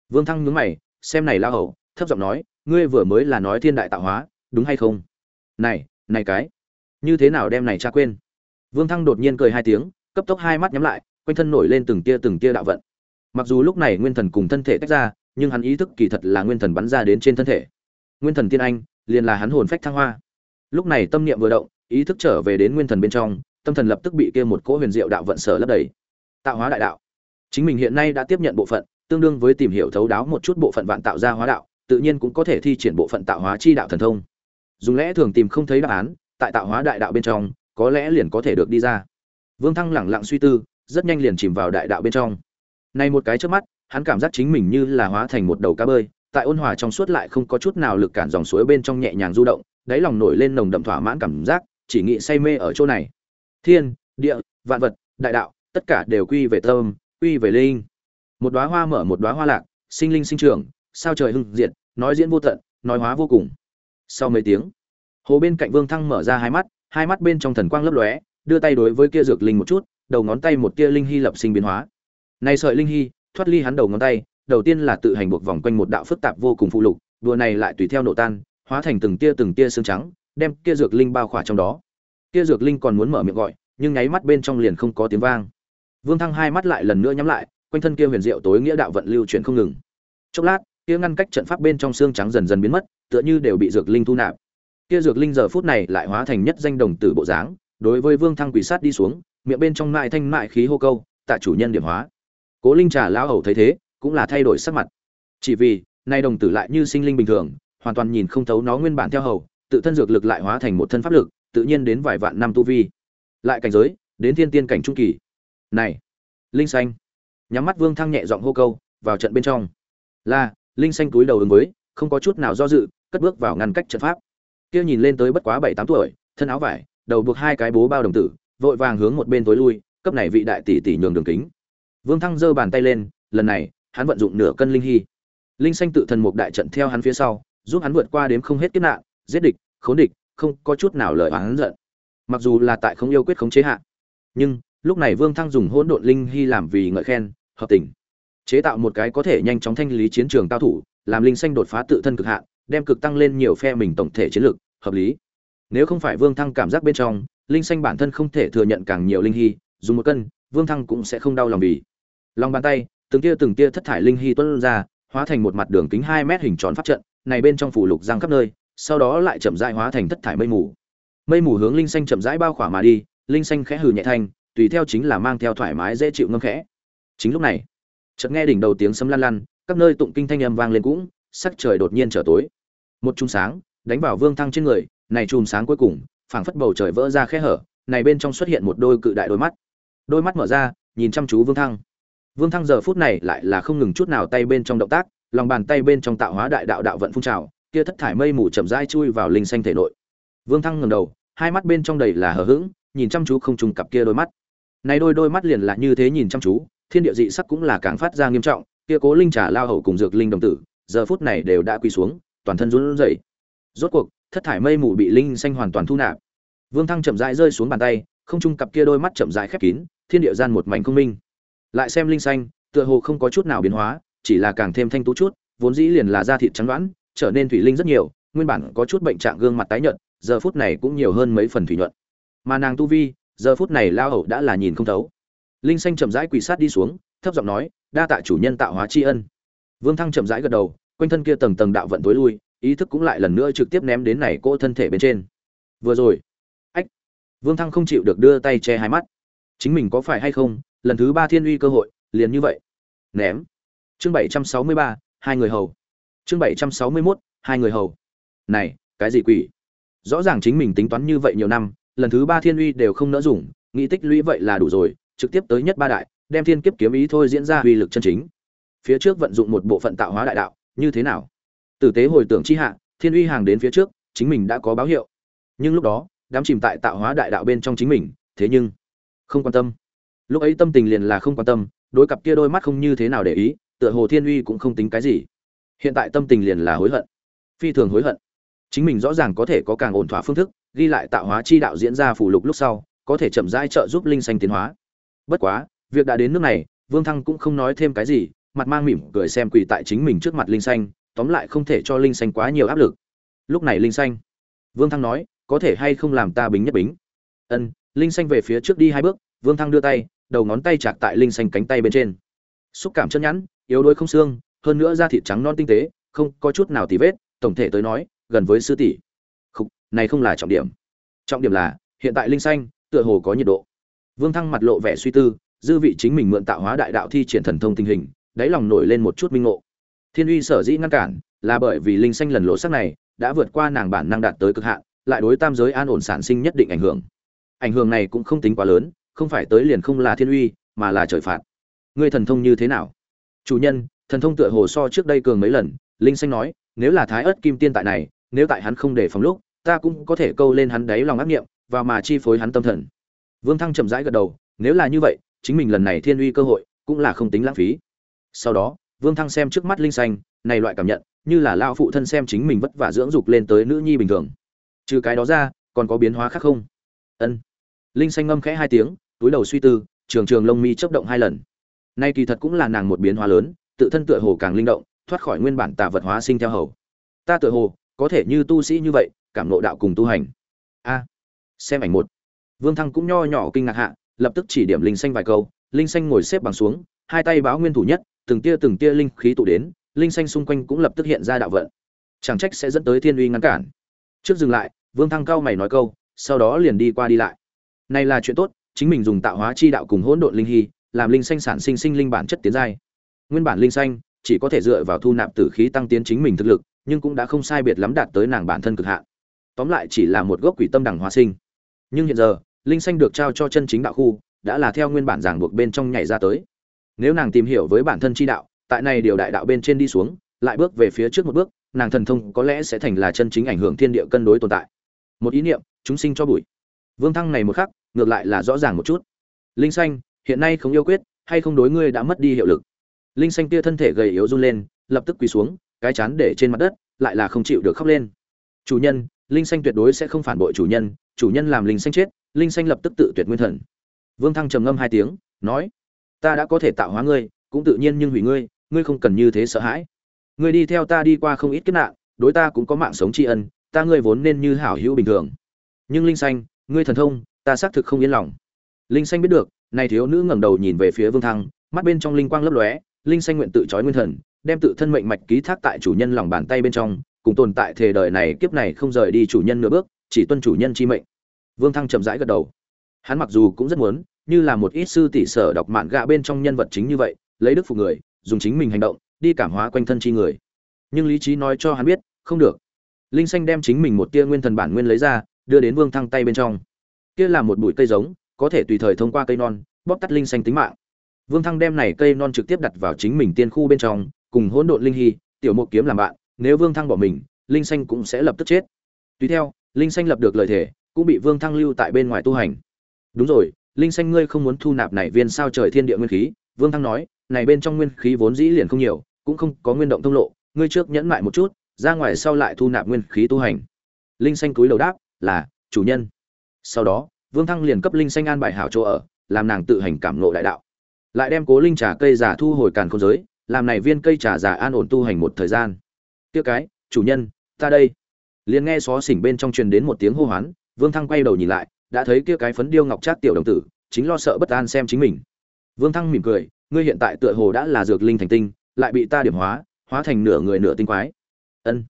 Vương thăng nhướng mày, xem này lão hầu, thấp giọng nói, ngươi vừa mới là nói thiên đại tạo hóa, đúng hay không? Này này cái. Như thế nào đem này cha quên? Vương thăng đột nhiên cười hai tiếng, cấp tốc hai mắt nhắm lại, quanh thân nổi lên từng tia từng tia đạo vận. Mặc dù lúc này nguyên thần cùng thân thể tách ra, nhưng hắn ý thức kỳ thật là nguyên thần bắn ra đến trên thân thể. Nguyên thần tiên anh, liền là hắn hồn phách thăng hoa. Lúc này tâm niệm vừa động, ý thức trở về đến nguyên thần bên trong, tâm thần lập tức bị kia một cỗ huyền diệu đạo vận sở lấp đầy. Tạo hóa đại đạo. Chính mình hiện nay đã tiếp nhận bộ phận, tương đương với tìm hiểu thấu đáo một chút bộ phận vạn tạo ra hóa đạo, tự nhiên cũng có thể thi triển bộ phận tạo hóa chi đạo thần thông dùng lẽ thường tìm không thấy đáp án, tại tạo hóa đại đạo bên trong, có lẽ liền có thể được đi ra. Vương thăng lẳng lặng suy tư, rất nhanh liền chìm vào đại đạo bên trong. Nay một cái trước mắt, hắn cảm giác chính mình như là hóa thành một đầu cá bơi, tại ôn hòa trong suốt lại không có chút nào lực cản dòng suối bên trong nhẹ nhàng du động, đáy lòng nổi lên nồng đậm thỏa mãn cảm giác, chỉ nghĩ say mê ở chỗ này. Thiên, địa, vạn vật, đại đạo, tất cả đều quy về tâm, quy về linh. Một đóa hoa mở một đóa hoa lạc, sinh linh sinh trưởng, sao trời hưng diệt, nói diễn vô tận, nói hóa vô cùng sau mấy tiếng, hồ bên cạnh vương thăng mở ra hai mắt hai mắt bên trong thần quang lấp lóe, đưa tay đối với kia dược linh một chút, đầu ngón tay một tia linh hy lập sinh biến hóa. Này sợi linh hy, thoát ly hắn đầu ngón tay, đầu tiên là tự hành buộc vòng quanh một đạo phức tạp vô cùng phụ lục, đùa này lại tùy theo nổ tan, hóa thành từng tia từng tia xương trắng, đem kia dược linh bao khỏa trong đó. Kia dược linh còn muốn mở miệng gọi, nhưng nháy mắt bên trong liền không có tiếng vang. Vương thăng hai mắt lại lần nữa nhắm lại, quanh thân kia huyền diệu tối nghĩa đạo vận lưu chuyển không ngừng. Chốc lát kia ngăn cách trận pháp bên trong xương trắng dần dần biến mất, tựa như đều bị dược linh thu nạp. Kia dược linh giờ phút này lại hóa thành nhất danh đồng tử bộ dáng, đối với vương thăng quỷ sát đi xuống, miệng bên trong mại thanh mại khí hô câu, tạ chủ nhân điểm hóa. Cố linh trà lão hầu thấy thế, cũng là thay đổi sắc mặt. Chỉ vì, nay đồng tử lại như sinh linh bình thường, hoàn toàn nhìn không thấu nó nguyên bản theo hầu, tự thân dược lực lại hóa thành một thân pháp lực, tự nhiên đến vài vạn năm tu vi. Lại cảnh giới, đến thiên tiên cảnh trung kỳ. Này, linh xanh. Nhắm mắt vương thăng nhẹ giọng hô câu, vào trận bên trong. Là linh xanh túi đầu ứng với, không có chút nào do dự, cất bước vào ngăn cách trận pháp. Kia nhìn lên tới bất quá bảy tám tuổi, thân áo vải, đầu buộc hai cái bố bao đồng tử, vội vàng hướng một bên tối lui, cấp này vị đại tỷ tỷ nhường đường kính. Vương thăng giơ bàn tay lên, lần này, hắn vận dụng nửa cân linh hy. Linh xanh tự thần một đại trận theo hắn phía sau, giúp hắn vượt qua đếm không hết kiếp nạn, giết địch, khốn địch, không có chút nào lời oán giận. Mặc dù là tại không yêu quyết khống chế hạ, nhưng, lúc này vương thăng dùng hỗn độn linh hy làm vì ngợi khen, hợp tình chế tạo một cái có thể nhanh chóng thanh lý chiến trường cao thủ, làm linh xanh đột phá tự thân cực hạn, đem cực tăng lên nhiều phe mình tổng thể chiến lược, hợp lý. Nếu không phải vương thăng cảm giác bên trong, linh xanh bản thân không thể thừa nhận càng nhiều linh hy, dùng một cân, vương thăng cũng sẽ không đau lòng vì. Lòng bàn tay, từng tia từng tia thất thải linh hy tuân ra, hóa thành một mặt đường kính hai mét hình tròn pháp trận, này bên trong phủ lục giang khắp nơi, sau đó lại chậm rãi hóa thành thất thải mây mù. Mây mù hướng linh xanh chậm rãi bao khỏa mà đi, linh xanh khẽ hừ nhẹ thanh, tùy theo chính là mang theo thoải mái dễ chịu ngâm khẽ. Chính lúc này chợt nghe đỉnh đầu tiếng sấm lăn lăn, các nơi tụng kinh thanh âm vang lên cũng sắc trời đột nhiên trở tối. Một chùm sáng đánh vào vương thăng trên người này chùm sáng cuối cùng phảng phất bầu trời vỡ ra khe hở này bên trong xuất hiện một đôi cự đại đôi mắt. Đôi mắt mở ra nhìn chăm chú vương thăng. Vương thăng giờ phút này lại là không ngừng chút nào tay bên trong động tác lòng bàn tay bên trong tạo hóa đại đạo đạo vận phun trào kia thất thải mây mù chậm rãi chui vào linh xanh thể nội. Vương thăng ngẩng đầu hai mắt bên trong đầy là hờ hững nhìn chăm chú không trùng cặp kia đôi mắt này đôi đôi mắt liền là như thế nhìn chăm chú thiên địa dị sắc cũng là càng phát ra nghiêm trọng kia cố linh trà lao hầu cùng dược linh đồng tử giờ phút này đều đã quỳ xuống toàn thân run rẩy. Rốt cuộc thất thải mây mù bị linh xanh hoàn toàn thu nạp. Vương thăng chậm rãi rơi xuống bàn tay không trung cặp kia đôi mắt chậm rãi khép kín thiên địa gian một mảnh không minh. Lại xem linh xanh tựa hồ không có chút nào biến hóa chỉ là càng thêm thanh tú chút vốn dĩ liền là da thịt trắng loãng, trở nên thủy linh rất nhiều nguyên bản có chút bệnh trạng gương mặt tái nhợt giờ phút này cũng nhiều hơn mấy phần thủy nhuận. Mà nàng tu vi giờ phút này lao hậu đã là nhìn không thấu. Linh xanh chậm rãi quỳ sát đi xuống, thấp giọng nói, đa tạ chủ nhân tạo hóa tri ân. Vương thăng chậm rãi gật đầu, quanh thân kia tầng tầng đạo vận tối lui, ý thức cũng lại lần nữa trực tiếp ném đến này cỗ thân thể bên trên. Vừa rồi. Ách. Vương thăng không chịu được đưa tay che hai mắt. Chính mình có phải hay không, lần thứ ba thiên uy cơ hội, liền như vậy. Ném. Chương bảy trăm sáu mươi ba, hai người hầu. Chương bảy trăm sáu mươi mốt, hai người hầu. Này, cái gì quỷ? Rõ ràng chính mình tính toán như vậy nhiều năm lần thứ ba thiên uy đều không nỡ dùng, nghĩ tích lũy vậy là đủ rồi, trực tiếp tới nhất ba đại, đem thiên kiếp kiếm ý thôi diễn ra uy lực chân chính. Phía trước vận dụng một bộ phận tạo hóa đại đạo, như thế nào? Tử tế hồi tưởng chi hạ, thiên uy hàng đến phía trước, chính mình đã có báo hiệu. Nhưng lúc đó, đám chìm tại tạo hóa đại đạo bên trong chính mình, thế nhưng không quan tâm. Lúc ấy tâm tình liền là không quan tâm, đối cặp kia đôi mắt không như thế nào để ý, tựa hồ thiên uy cũng không tính cái gì. Hiện tại tâm tình liền là hối hận. Phi thường hối hận chính mình rõ ràng có thể có càng ổn thỏa phương thức, ghi lại tạo hóa chi đạo diễn ra phù lục lúc sau, có thể chậm rãi trợ giúp linh xanh tiến hóa. Bất quá, việc đã đến nước này, vương thăng cũng không nói thêm cái gì, mặt mang mỉm cười xem quỳ tại chính mình trước mặt linh xanh, tóm lại không thể cho linh xanh quá nhiều áp lực. Lúc này linh xanh, vương thăng nói, có thể hay không làm ta bính nhất bính? Ân, linh xanh về phía trước đi hai bước. Vương thăng đưa tay, đầu ngón tay chạc tại linh xanh cánh tay bên trên. Xúc cảm chân nhẵn, yếu đuối không xương, hơn nữa da thịt trắng non tinh tế, không có chút nào tì vết, tổng thể tới nói gần với sư tỷ. Không này không là trọng điểm. Trọng điểm là, hiện tại linh xanh, tựa hồ có nhiệt độ. Vương thăng mặt lộ vẻ suy tư, dư vị chính mình mượn tạo hóa đại đạo thi triển thần thông tình hình, đáy lòng nổi lên một chút minh ngộ. Thiên uy sở dĩ ngăn cản, là bởi vì linh xanh lần lộ sắc này, đã vượt qua nàng bản năng đạt tới cực hạn, lại đối tam giới an ổn sản sinh nhất định ảnh hưởng. Ảnh hưởng này cũng không tính quá lớn, không phải tới liền không là thiên uy, mà là trời phạt. Ngươi thần thông như thế nào? Chủ nhân, thần thông tựa hồ so trước đây cường mấy lần, linh xanh nói, nếu là thái ớt kim tiên tại này nếu tại hắn không để phòng lúc, ta cũng có thể câu lên hắn đáy lòng ác nghiệm và mà chi phối hắn tâm thần. Vương thăng chậm rãi gật đầu, nếu là như vậy, chính mình lần này thiên uy cơ hội, cũng là không tính lãng phí. Sau đó, vương thăng xem trước mắt linh xanh, này loại cảm nhận, như là lao phụ thân xem chính mình vất vả dưỡng dục lên tới nữ nhi bình thường. Trừ cái đó ra, còn có biến hóa khác không? Ân. Linh xanh ngâm khẽ hai tiếng, túi đầu suy tư, trường trường lông mi chấp động hai lần. Nay kỳ thật cũng là nàng một biến hóa lớn, tự thân tựa hồ càng linh động, thoát khỏi nguyên bản tà vật hóa sinh theo hầu. Ta tựa hồ có thể như tu sĩ như vậy, cảm nộ đạo cùng tu hành. A, xem ảnh một. Vương thăng cũng nho nhỏ kinh ngạc hạ, lập tức chỉ điểm linh xanh vài câu. Linh xanh ngồi xếp bằng xuống, hai tay báo nguyên thủ nhất, từng tia từng tia linh khí tụ đến, linh xanh xung quanh cũng lập tức hiện ra đạo vận. Chẳng trách sẽ dẫn tới thiên uy ngăn cản. Trước dừng lại, vương thăng cao mày nói câu, sau đó liền đi qua đi lại. Này là chuyện tốt, chính mình dùng tạo hóa chi đạo cùng hỗn độn linh hy, làm linh xanh sản sinh sinh linh bản chất tiến giai. Nguyên bản linh xanh chỉ có thể dựa vào thu nạp tử khí tăng tiến chính mình thực lực nhưng cũng đã không sai biệt lắm đạt tới nàng bản thân cực hạn. Tóm lại chỉ là một gốc quỷ tâm đẳng hóa sinh. Nhưng hiện giờ, linh xanh được trao cho chân chính đạo khu, đã là theo nguyên bản giảng buộc bên trong nhảy ra tới. Nếu nàng tìm hiểu với bản thân chi đạo, tại này điều đại đạo bên trên đi xuống, lại bước về phía trước một bước, nàng thần thông có lẽ sẽ thành là chân chính ảnh hưởng thiên địa cân đối tồn tại. Một ý niệm, chúng sinh cho bụi. Vương thăng này một khắc, ngược lại là rõ ràng một chút. Linh xanh, hiện nay không yêu quyết, hay không đối ngươi đã mất đi hiệu lực? Linh xanh kia thân thể gầy yếu run lên, lập tức quỳ xuống cái chán để trên mặt đất, lại là không chịu được khóc lên. Chủ nhân, linh xanh tuyệt đối sẽ không phản bội chủ nhân chủ nhân làm linh xanh chết, linh xanh lập tức tự tuyệt nguyên thần. Vương thăng trầm ngâm hai tiếng, nói, ta đã có thể tạo hóa ngươi, cũng tự nhiên nhưng hủy ngươi ngươi không cần như thế sợ hãi. Ngươi đi theo ta đi qua không ít kiếp nạn, đối ta cũng có mạng sống tri ân, ta ngươi vốn nên như hảo hữu bình thường. Nhưng linh xanh, ngươi thần thông, ta xác thực không yên lòng. Linh xanh biết được, này thiếu nữ ngẩng đầu nhìn về phía vương thăng, mắt bên trong linh quang lấp lóe, linh xanh nguyện tự trói nguyên thần đem tự thân mệnh mạch ký thác tại chủ nhân lòng bàn tay bên trong cùng tồn tại thể đời này kiếp này không rời đi chủ nhân nửa bước chỉ tuân chủ nhân chi mệnh. Vương thăng chậm rãi gật đầu. Hắn mặc dù cũng rất muốn như là một ít sư tỷ sở đọc mạn gạ bên trong nhân vật chính như vậy lấy đức phục người dùng chính mình hành động đi cảm hóa quanh thân chi người. Nhưng lý trí nói cho hắn biết không được. Linh xanh đem chính mình một tia nguyên thần bản nguyên lấy ra đưa đến vương thăng tay bên trong. Kia là một bụi cây giống có thể tùy thời thông qua cây non bóp tắt linh xanh tính mạng. Vương Thăng đem này cây non trực tiếp đặt vào chính mình tiên khu bên trong, cùng hỗn độn linh hy, tiểu mục kiếm làm bạn, nếu Vương Thăng bỏ mình, linh xanh cũng sẽ lập tức chết. Tùy theo, linh xanh lập được lời thể, cũng bị Vương Thăng lưu tại bên ngoài tu hành. Đúng rồi, linh xanh ngươi không muốn thu nạp này viên sao trời thiên địa nguyên khí, Vương Thăng nói, này bên trong nguyên khí vốn dĩ liền không nhiều, cũng không có nguyên động thông lộ, ngươi trước nhẫn mại một chút, ra ngoài sau lại thu nạp nguyên khí tu hành. Linh xanh cúi đầu đáp, là chủ nhân. Sau đó, Vương Thăng liền cấp linh xanh an bài hảo chỗ ở, làm nàng tự hành cảm ngộ đại đạo. Lại đem Cố Linh trà cây giả thu hồi càn khôn giới, làm này viên cây trà giả an ổn tu hành một thời gian. Tiêu cái, chủ nhân, ta đây. Liền nghe xó xỉnh bên trong truyền đến một tiếng hô hoán, Vương Thăng quay đầu nhìn lại, đã thấy kia cái phấn điêu ngọc trác tiểu đồng tử, chính lo sợ bất an xem chính mình. Vương Thăng mỉm cười, ngươi hiện tại tựa hồ đã là dược linh thành tinh, lại bị ta điểm hóa, hóa thành nửa người nửa tinh quái. Ân.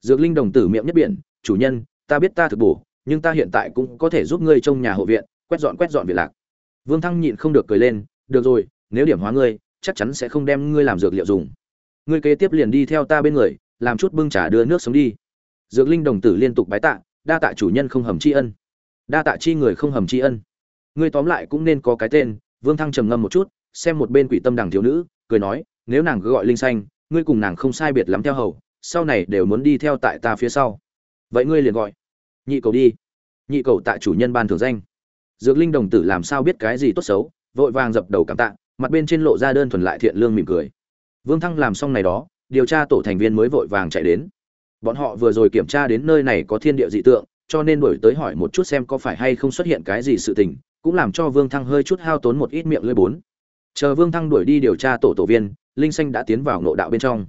Dược linh đồng tử miệng nhất biển, chủ nhân, ta biết ta thực bổ, nhưng ta hiện tại cũng có thể giúp ngươi trong nhà hộ viện, quét dọn quét dọn việc lạc. Vương Thăng nhịn không được cười lên, được rồi, nếu điểm hóa ngươi, chắc chắn sẽ không đem ngươi làm dược liệu dùng. Ngươi kế tiếp liền đi theo ta bên người, làm chút bưng trà đưa nước sống đi. Dược linh đồng tử liên tục bái tạ, đa tạ chủ nhân không hầm tri ân. Đa tạ chi người không hầm tri ân. Ngươi tóm lại cũng nên có cái tên, Vương Thăng trầm ngâm một chút, xem một bên quỷ tâm đằng thiếu nữ, cười nói, nếu nàng cứ gọi linh xanh, ngươi cùng nàng không sai biệt lắm theo hầu, sau này đều muốn đi theo tại ta phía sau. Vậy ngươi liền gọi, nhị cầu đi. Nhị cầu tại chủ nhân ban thưởng danh. Dược linh đồng tử làm sao biết cái gì tốt xấu, vội vàng dập đầu cảm tạ, mặt bên trên lộ ra đơn thuần lại thiện lương mỉm cười. Vương Thăng làm xong này đó, điều tra tổ thành viên mới vội vàng chạy đến. Bọn họ vừa rồi kiểm tra đến nơi này có thiên địa dị tượng, cho nên đổi tới hỏi một chút xem có phải hay không xuất hiện cái gì sự tình, cũng làm cho Vương Thăng hơi chút hao tốn một ít miệng lưỡi bốn. Chờ vương thăng đuổi đi điều tra tổ tổ viên linh xanh đã tiến vào nội đạo bên trong.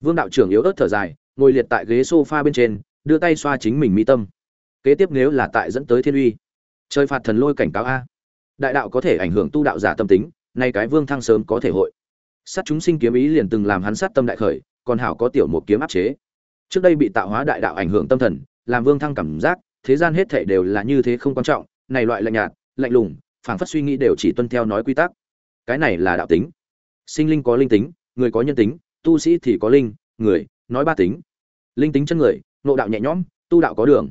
Vương đạo trưởng yếu ớt thở dài ngồi liệt tại ghế sofa bên trên đưa tay xoa chính mình mi tâm. Kế tiếp nếu là tại dẫn tới thiên uy chơi phạt thần lôi cảnh cáo a. Đại đạo có thể ảnh hưởng tu đạo giả tâm tính nay cái vương thăng sớm có thể hội. Sát chúng sinh kiếm ý liền từng làm hắn sát tâm đại khởi, còn hảo có tiểu một kiếm áp chế. Trước đây bị tạo hóa đại đạo ảnh hưởng tâm thần, làm vương thăng cảm giác, thế gian hết thể đều là như thế không quan trọng, này loại lạnh nhạt, lạnh lùng, phảng phất suy nghĩ đều chỉ tuân theo nói quy tắc. Cái này là đạo tính. Sinh linh có linh tính, người có nhân tính, tu sĩ thì có linh, người, nói ba tính. Linh tính chân người, nộ đạo nhẹ nhõm, tu đạo có đường.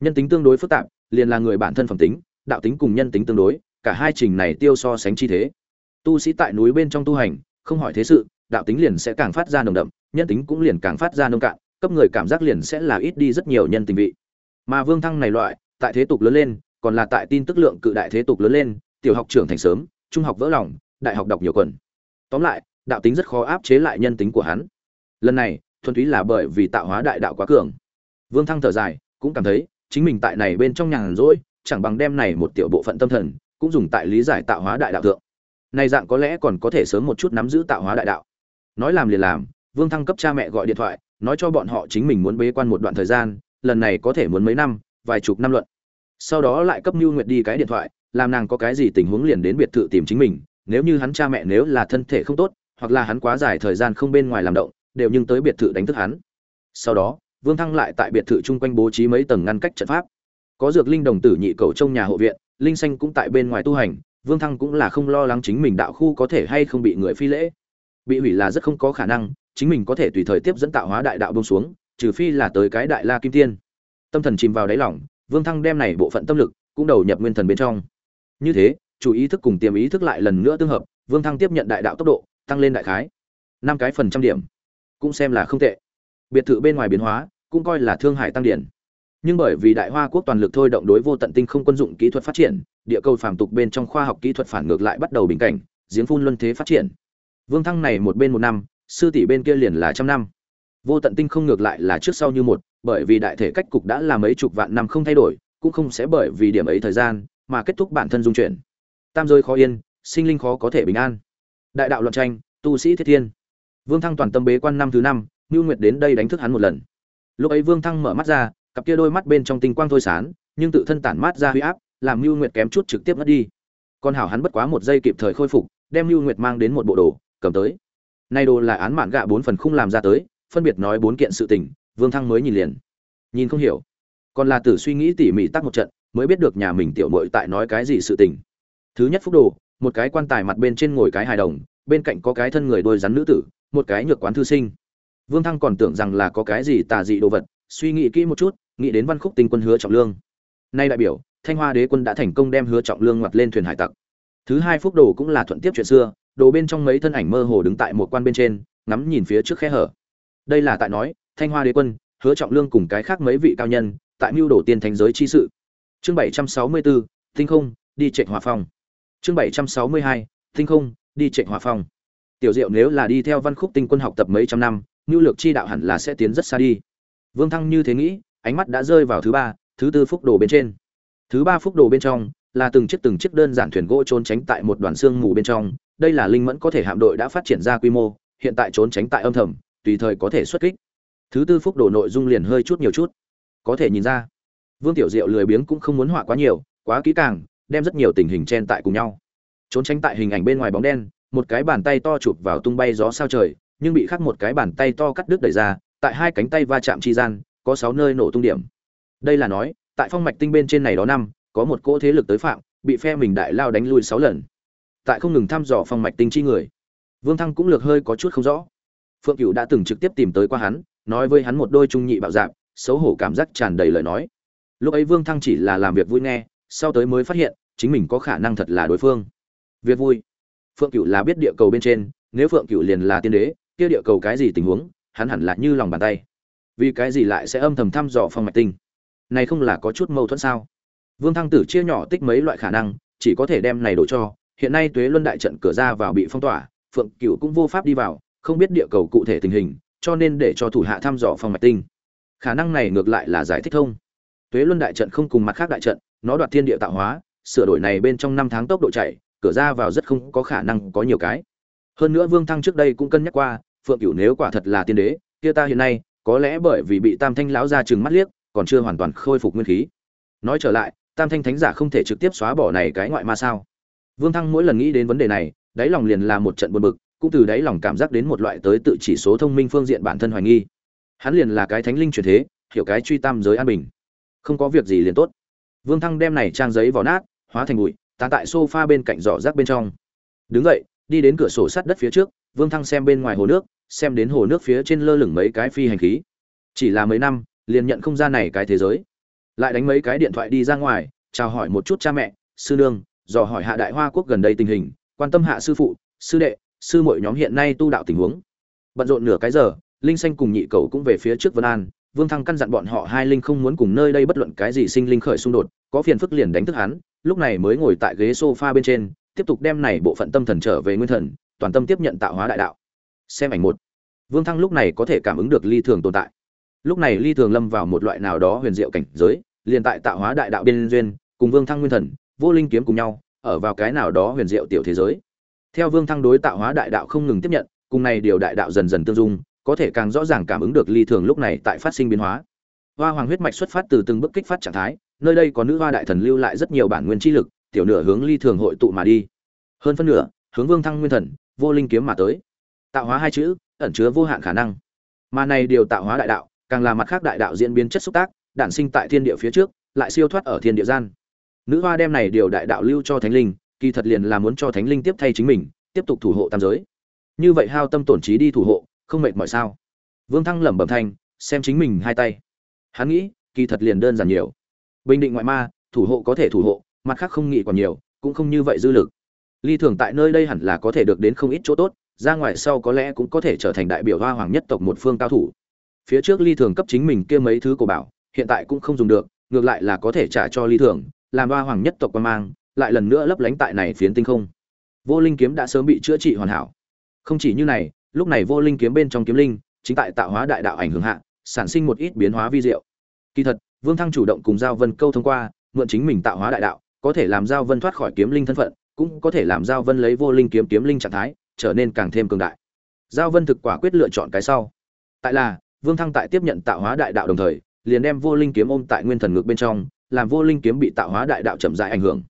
Nhân tính tương đối phức tạp, liền là người bản thân phẩm tính, đạo tính cùng nhân tính tương đối, cả hai trình này tiêu so sánh chi thế tu sĩ tại núi bên trong tu hành, không hỏi thế sự, đạo tính liền sẽ càng phát ra nồng đậm, nhân tính cũng liền càng phát ra nông cạn, cấp người cảm giác liền sẽ là ít đi rất nhiều nhân tình vị. Mà vương thăng này loại, tại thế tục lớn lên, còn là tại tin tức lượng cự đại thế tục lớn lên, tiểu học trưởng thành sớm, trung học vỡ lòng, đại học đọc nhiều quần. Tóm lại, đạo tính rất khó áp chế lại nhân tính của hắn. Lần này, thuần túy là bởi vì tạo hóa đại đạo quá cường. Vương thăng thở dài, cũng cảm thấy, chính mình tại này bên trong nhàn rỗi, chẳng bằng đem này một tiểu bộ phận tâm thần, cũng dùng tại lý giải tạo hóa đại đạo thượng này dạng có lẽ còn có thể sớm một chút nắm giữ tạo hóa đại đạo. Nói làm liền làm, vương thăng cấp cha mẹ gọi điện thoại, nói cho bọn họ chính mình muốn bế quan một đoạn thời gian, lần này có thể muốn mấy năm, vài chục năm luận. Sau đó lại cấp mưu nguyệt đi cái điện thoại, làm nàng có cái gì tình huống liền đến biệt thự tìm chính mình, nếu như hắn cha mẹ nếu là thân thể không tốt, hoặc là hắn quá dài thời gian không bên ngoài làm động, đều nhưng tới biệt thự đánh thức hắn. Sau đó, vương thăng lại tại biệt thự chung quanh bố trí mấy tầng ngăn cách trận pháp. Có dược linh đồng tử nhị cầu trong nhà hộ viện, linh xanh cũng tại bên ngoài tu hành vương thăng cũng là không lo lắng chính mình đạo khu có thể hay không bị người phi lễ. Bị hủy là rất không có khả năng, chính mình có thể tùy thời tiếp dẫn tạo hóa đại đạo bông xuống, trừ phi là tới cái đại la kim tiên. Tâm thần chìm vào đáy lỏng vương thăng đem này bộ phận tâm lực cũng đầu nhập nguyên thần bên trong. Như thế, chủ ý thức cùng tiềm ý thức lại lần nữa tương hợp, vương thăng tiếp nhận đại đạo tốc độ, tăng lên đại khái năm cái phần trăm điểm. Cũng xem là không tệ. Biệt thự bên ngoài biến hóa, cũng coi là thương hải tăng điển. Nhưng bởi vì đại hoa quốc toàn lực thôi động đối vô tận tinh không quân dụng kỹ thuật phát triển địa cầu phàm tục bên trong khoa học kỹ thuật phản ngược lại bắt đầu bình cảnh, giếng phun luân thế phát triển. Vương thăng này một bên một năm, sư tỷ bên kia liền là trăm năm. Vô tận tinh không ngược lại là trước sau như một, bởi vì đại thể cách cục đã là mấy chục vạn năm không thay đổi, cũng không sẽ bởi vì điểm ấy thời gian mà kết thúc bản thân dung chuyển. Tam rơi khó yên, sinh linh khó có thể bình an. Đại đạo luận tranh, tu sĩ thiết thiên. Vương thăng toàn tâm bế quan năm thứ năm ngưu nguyệt đến đây đánh thức hắn một lần. Lúc ấy vương thăng mở mắt ra, cặp kia đôi mắt bên trong tinh quang thôi sán nhưng tự thân tản mát ra huy áp làm Nưu nguyệt kém chút trực tiếp mất đi. Con hảo hắn bất quá một giây kịp thời khôi phục, đem Nưu nguyệt mang đến một bộ đồ, cầm tới. Nay đồ là án mạn gạ bốn phần khung làm ra tới, phân biệt nói bốn kiện sự tình, vương thăng mới nhìn liền. Nhìn không hiểu. Còn là tử suy nghĩ tỉ mỉ tắc một trận, mới biết được nhà mình tiểu muội tại nói cái gì sự tình. Thứ nhất phúc đồ, một cái quan tài mặt bên trên ngồi cái hài đồng, bên cạnh có cái thân người đôi rắn nữ tử, một cái nhược quán thư sinh. Vương thăng còn tưởng rằng là có cái gì tà dị đồ vật, suy nghĩ kỹ một chút, nghĩ đến văn khúc tinh quân hứa trọng lương. Nay đại biểu thanh hoa đế quân đã thành công đem hứa trọng lương ngoặt lên thuyền hải tặc. Thứ hai phúc đồ cũng là thuận tiếp chuyện xưa, đồ bên trong mấy thân ảnh mơ hồ đứng tại một quan bên trên, ngắm nhìn phía trước khe hở. Đây là tại nói, thanh hoa đế quân, hứa trọng lương cùng cái khác mấy vị cao nhân, tại mưu đồ tiên thành giới chi sự. Chương bảy trăm sáu mươi bốn tinh không, đi trệ hòa phong. Chương bảy trăm sáu mươi hai, tinh không, đi trệ hòa phong. Tiểu diệu nếu là đi theo văn khúc tinh quân học tập mấy trăm năm nhu lược chi đạo hẳn là sẽ tiến rất xa đi. Vương thăng như thế nghĩ, ánh mắt đã rơi vào thứ ba, thứ tư phúc đồ bên trên thứ ba phúc đồ bên trong, là từng chiếc từng chiếc đơn giản thuyền gỗ trốn tránh tại một đoàn xương mù bên trong. Đây là linh mẫn có thể hạm đội đã phát triển ra quy mô, hiện tại trốn tránh tại âm thầm, tùy thời có thể xuất kích. Thứ tư phúc đồ nội dung liền hơi chút nhiều chút. Có thể nhìn ra, vương tiểu diệu lười biếng cũng không muốn họa quá nhiều, quá kỹ càng, đem rất nhiều tình hình chen tại cùng nhau. Trốn tránh tại hình ảnh bên ngoài bóng đen, một cái bàn tay to chụp vào tung bay gió sao trời, nhưng bị khắc một cái bàn tay to cắt đứt đẩy ra, tại hai cánh tay va chạm chi gian, có sáu nơi nổ tung điểm. Đây là nói tại phong mạch tinh bên trên này đó năm, có một cỗ thế lực tới phạm, bị phe mình đại lao đánh lui sáu lần. Tại không ngừng thăm dò phong mạch tinh chi người, vương thăng cũng lược hơi có chút không rõ. Phượng cửu đã từng trực tiếp tìm tới qua hắn, nói với hắn một đôi trung nhị bạo dạp, xấu hổ cảm giác tràn đầy lời nói. Lúc ấy vương thăng chỉ là làm việc vui nghe, sau tới mới phát hiện, chính mình có khả năng thật là đối phương. Việc vui. Phượng cửu là biết địa cầu bên trên, nếu phượng cửu liền là tiên đế, kia địa cầu cái gì tình huống, hắn hẳn là như lòng bàn tay. Vì cái gì lại sẽ âm thầm thăm dò phong mạch tinh? Này không là có chút mâu thuẫn sao? Vương thăng tử chia nhỏ tích mấy loại khả năng, chỉ có thể đem này đổ cho. Hiện nay tuế luân đại trận cửa ra vào bị phong tỏa, phượng cửu cũng vô pháp đi vào, không biết địa cầu cụ thể tình hình, cho nên để cho thủ hạ thăm dò phòng mạch tinh. Khả năng này ngược lại là giải thích thông. Tuế luân đại trận không cùng mặt khác đại trận, nó đoạt thiên địa tạo hóa, sửa đổi này bên trong năm tháng tốc độ chạy, cửa ra vào rất không có khả năng có nhiều cái. Hơn nữa vương thăng trước đây cũng cân nhắc qua, phượng cửu nếu quả thật là tiên đế, kia ta hiện nay, có lẽ bởi vì bị tam thanh lão ra chừng mắt liếc còn chưa hoàn toàn khôi phục nguyên khí. Nói trở lại, tam thanh thánh giả không thể trực tiếp xóa bỏ này cái ngoại ma sao? Vương thăng mỗi lần nghĩ đến vấn đề này, đáy lòng liền là một trận buồn bực, cũng từ đáy lòng cảm giác đến một loại tới tự chỉ số thông minh phương diện bản thân hoài nghi. Hắn liền là cái thánh linh truyền thế, hiểu cái truy tam giới an bình. Không có việc gì liền tốt. Vương thăng đem này trang giấy vào nát, hóa thành bụi tán tại sofa bên cạnh giỏ rác bên trong. Đứng dậy, đi đến cửa sổ sắt đất phía trước, vương thăng xem bên ngoài hồ nước, xem đến hồ nước phía trên lơ lửng mấy cái phi hành khí. Chỉ là mấy năm liền nhận không gian này cái thế giới. Lại đánh mấy cái điện thoại đi ra ngoài, chào hỏi một chút cha mẹ, sư nương, dò hỏi hạ đại hoa quốc gần đây tình hình, quan tâm hạ sư phụ, sư đệ, sư muội nhóm hiện nay tu đạo tình huống. Bận rộn nửa cái giờ, linh xanh cùng nhị cầu cũng về phía trước vân an, vương thăng căn dặn bọn họ hai linh không muốn cùng nơi đây bất luận cái gì sinh linh khởi xung đột, có phiền phức liền đánh thức hắn, lúc này mới ngồi tại ghế sofa bên trên, tiếp tục đem này bộ phận tâm thần trở về nguyên thần, toàn tâm tiếp nhận tạo hóa đại đạo. Xem ảnh một. Vương thăng lúc này có thể cảm ứng được ly thường tồn tại lúc này ly thường lâm vào một loại nào đó huyền diệu cảnh giới, liền tại tạo hóa đại đạo biên duyên, cùng vương thăng nguyên thần, vô linh kiếm cùng nhau, ở vào cái nào đó huyền diệu tiểu thế giới. Theo vương thăng đối tạo hóa đại đạo không ngừng tiếp nhận, cùng này điều đại đạo dần dần tương dung, có thể càng rõ ràng cảm ứng được ly thường lúc này tại phát sinh biến hóa. Hoa hoàng huyết mạch xuất phát từ từng bước kích phát trạng thái, nơi đây có nữ hoa đại thần lưu lại rất nhiều bản nguyên chi lực, tiểu nửa hướng ly thường hội tụ mà đi. Hơn phân nửa, hướng vương thăng nguyên thần, vô linh kiếm mà tới. Tạo hóa hai chữ, ẩn chứa vô hạn khả năng. Mà này điều tạo hóa đại đạo càng là mặt khác đại đạo diễn biến chất xúc tác, đản sinh tại thiên địa phía trước, lại siêu thoát ở thiên địa gian. Nữ hoa đem này điều đại đạo lưu cho thánh linh, kỳ thật liền là muốn cho thánh linh tiếp thay chính mình, tiếp tục thủ hộ tam giới. Như vậy hao tâm tổn trí đi thủ hộ, không mệt mỏi sao? Vương thăng lẩm bẩm thanh, xem chính mình hai tay. Hắn nghĩ, kỳ thật liền đơn giản nhiều. Bình định ngoại ma, thủ hộ có thể thủ hộ, mặt khác không nghĩ còn nhiều, cũng không như vậy dư lực. Ly thường tại nơi đây hẳn là có thể được đến không ít chỗ tốt, ra ngoài sau có lẽ cũng có thể trở thành đại biểu hoa hoàng nhất tộc một phương cao thủ phía trước ly thường cấp chính mình kia mấy thứ cổ bảo, hiện tại cũng không dùng được, ngược lại là có thể trả cho ly thường, làm hoa hoàng nhất tộc quan mang, lại lần nữa lấp lánh tại này phiến tinh không. Vô linh kiếm đã sớm bị chữa trị hoàn hảo. Không chỉ như này, lúc này vô linh kiếm bên trong kiếm linh, chính tại tạo hóa đại đạo ảnh hưởng hạ, sản sinh một ít biến hóa vi diệu. Kỳ thật, vương thăng chủ động cùng giao vân câu thông qua, mượn chính mình tạo hóa đại đạo, có thể làm giao vân thoát khỏi kiếm linh thân phận, cũng có thể làm giao vân lấy vô linh kiếm kiếm linh trạng thái, trở nên càng thêm cường đại. Giao vân thực quả quyết lựa chọn cái sau. Tại là vương thăng tại tiếp nhận tạo hóa đại đạo đồng thời, liền đem vô linh kiếm ôm tại nguyên thần ngực bên trong, làm vô linh kiếm bị tạo hóa đại đạo chậm rãi ảnh hưởng.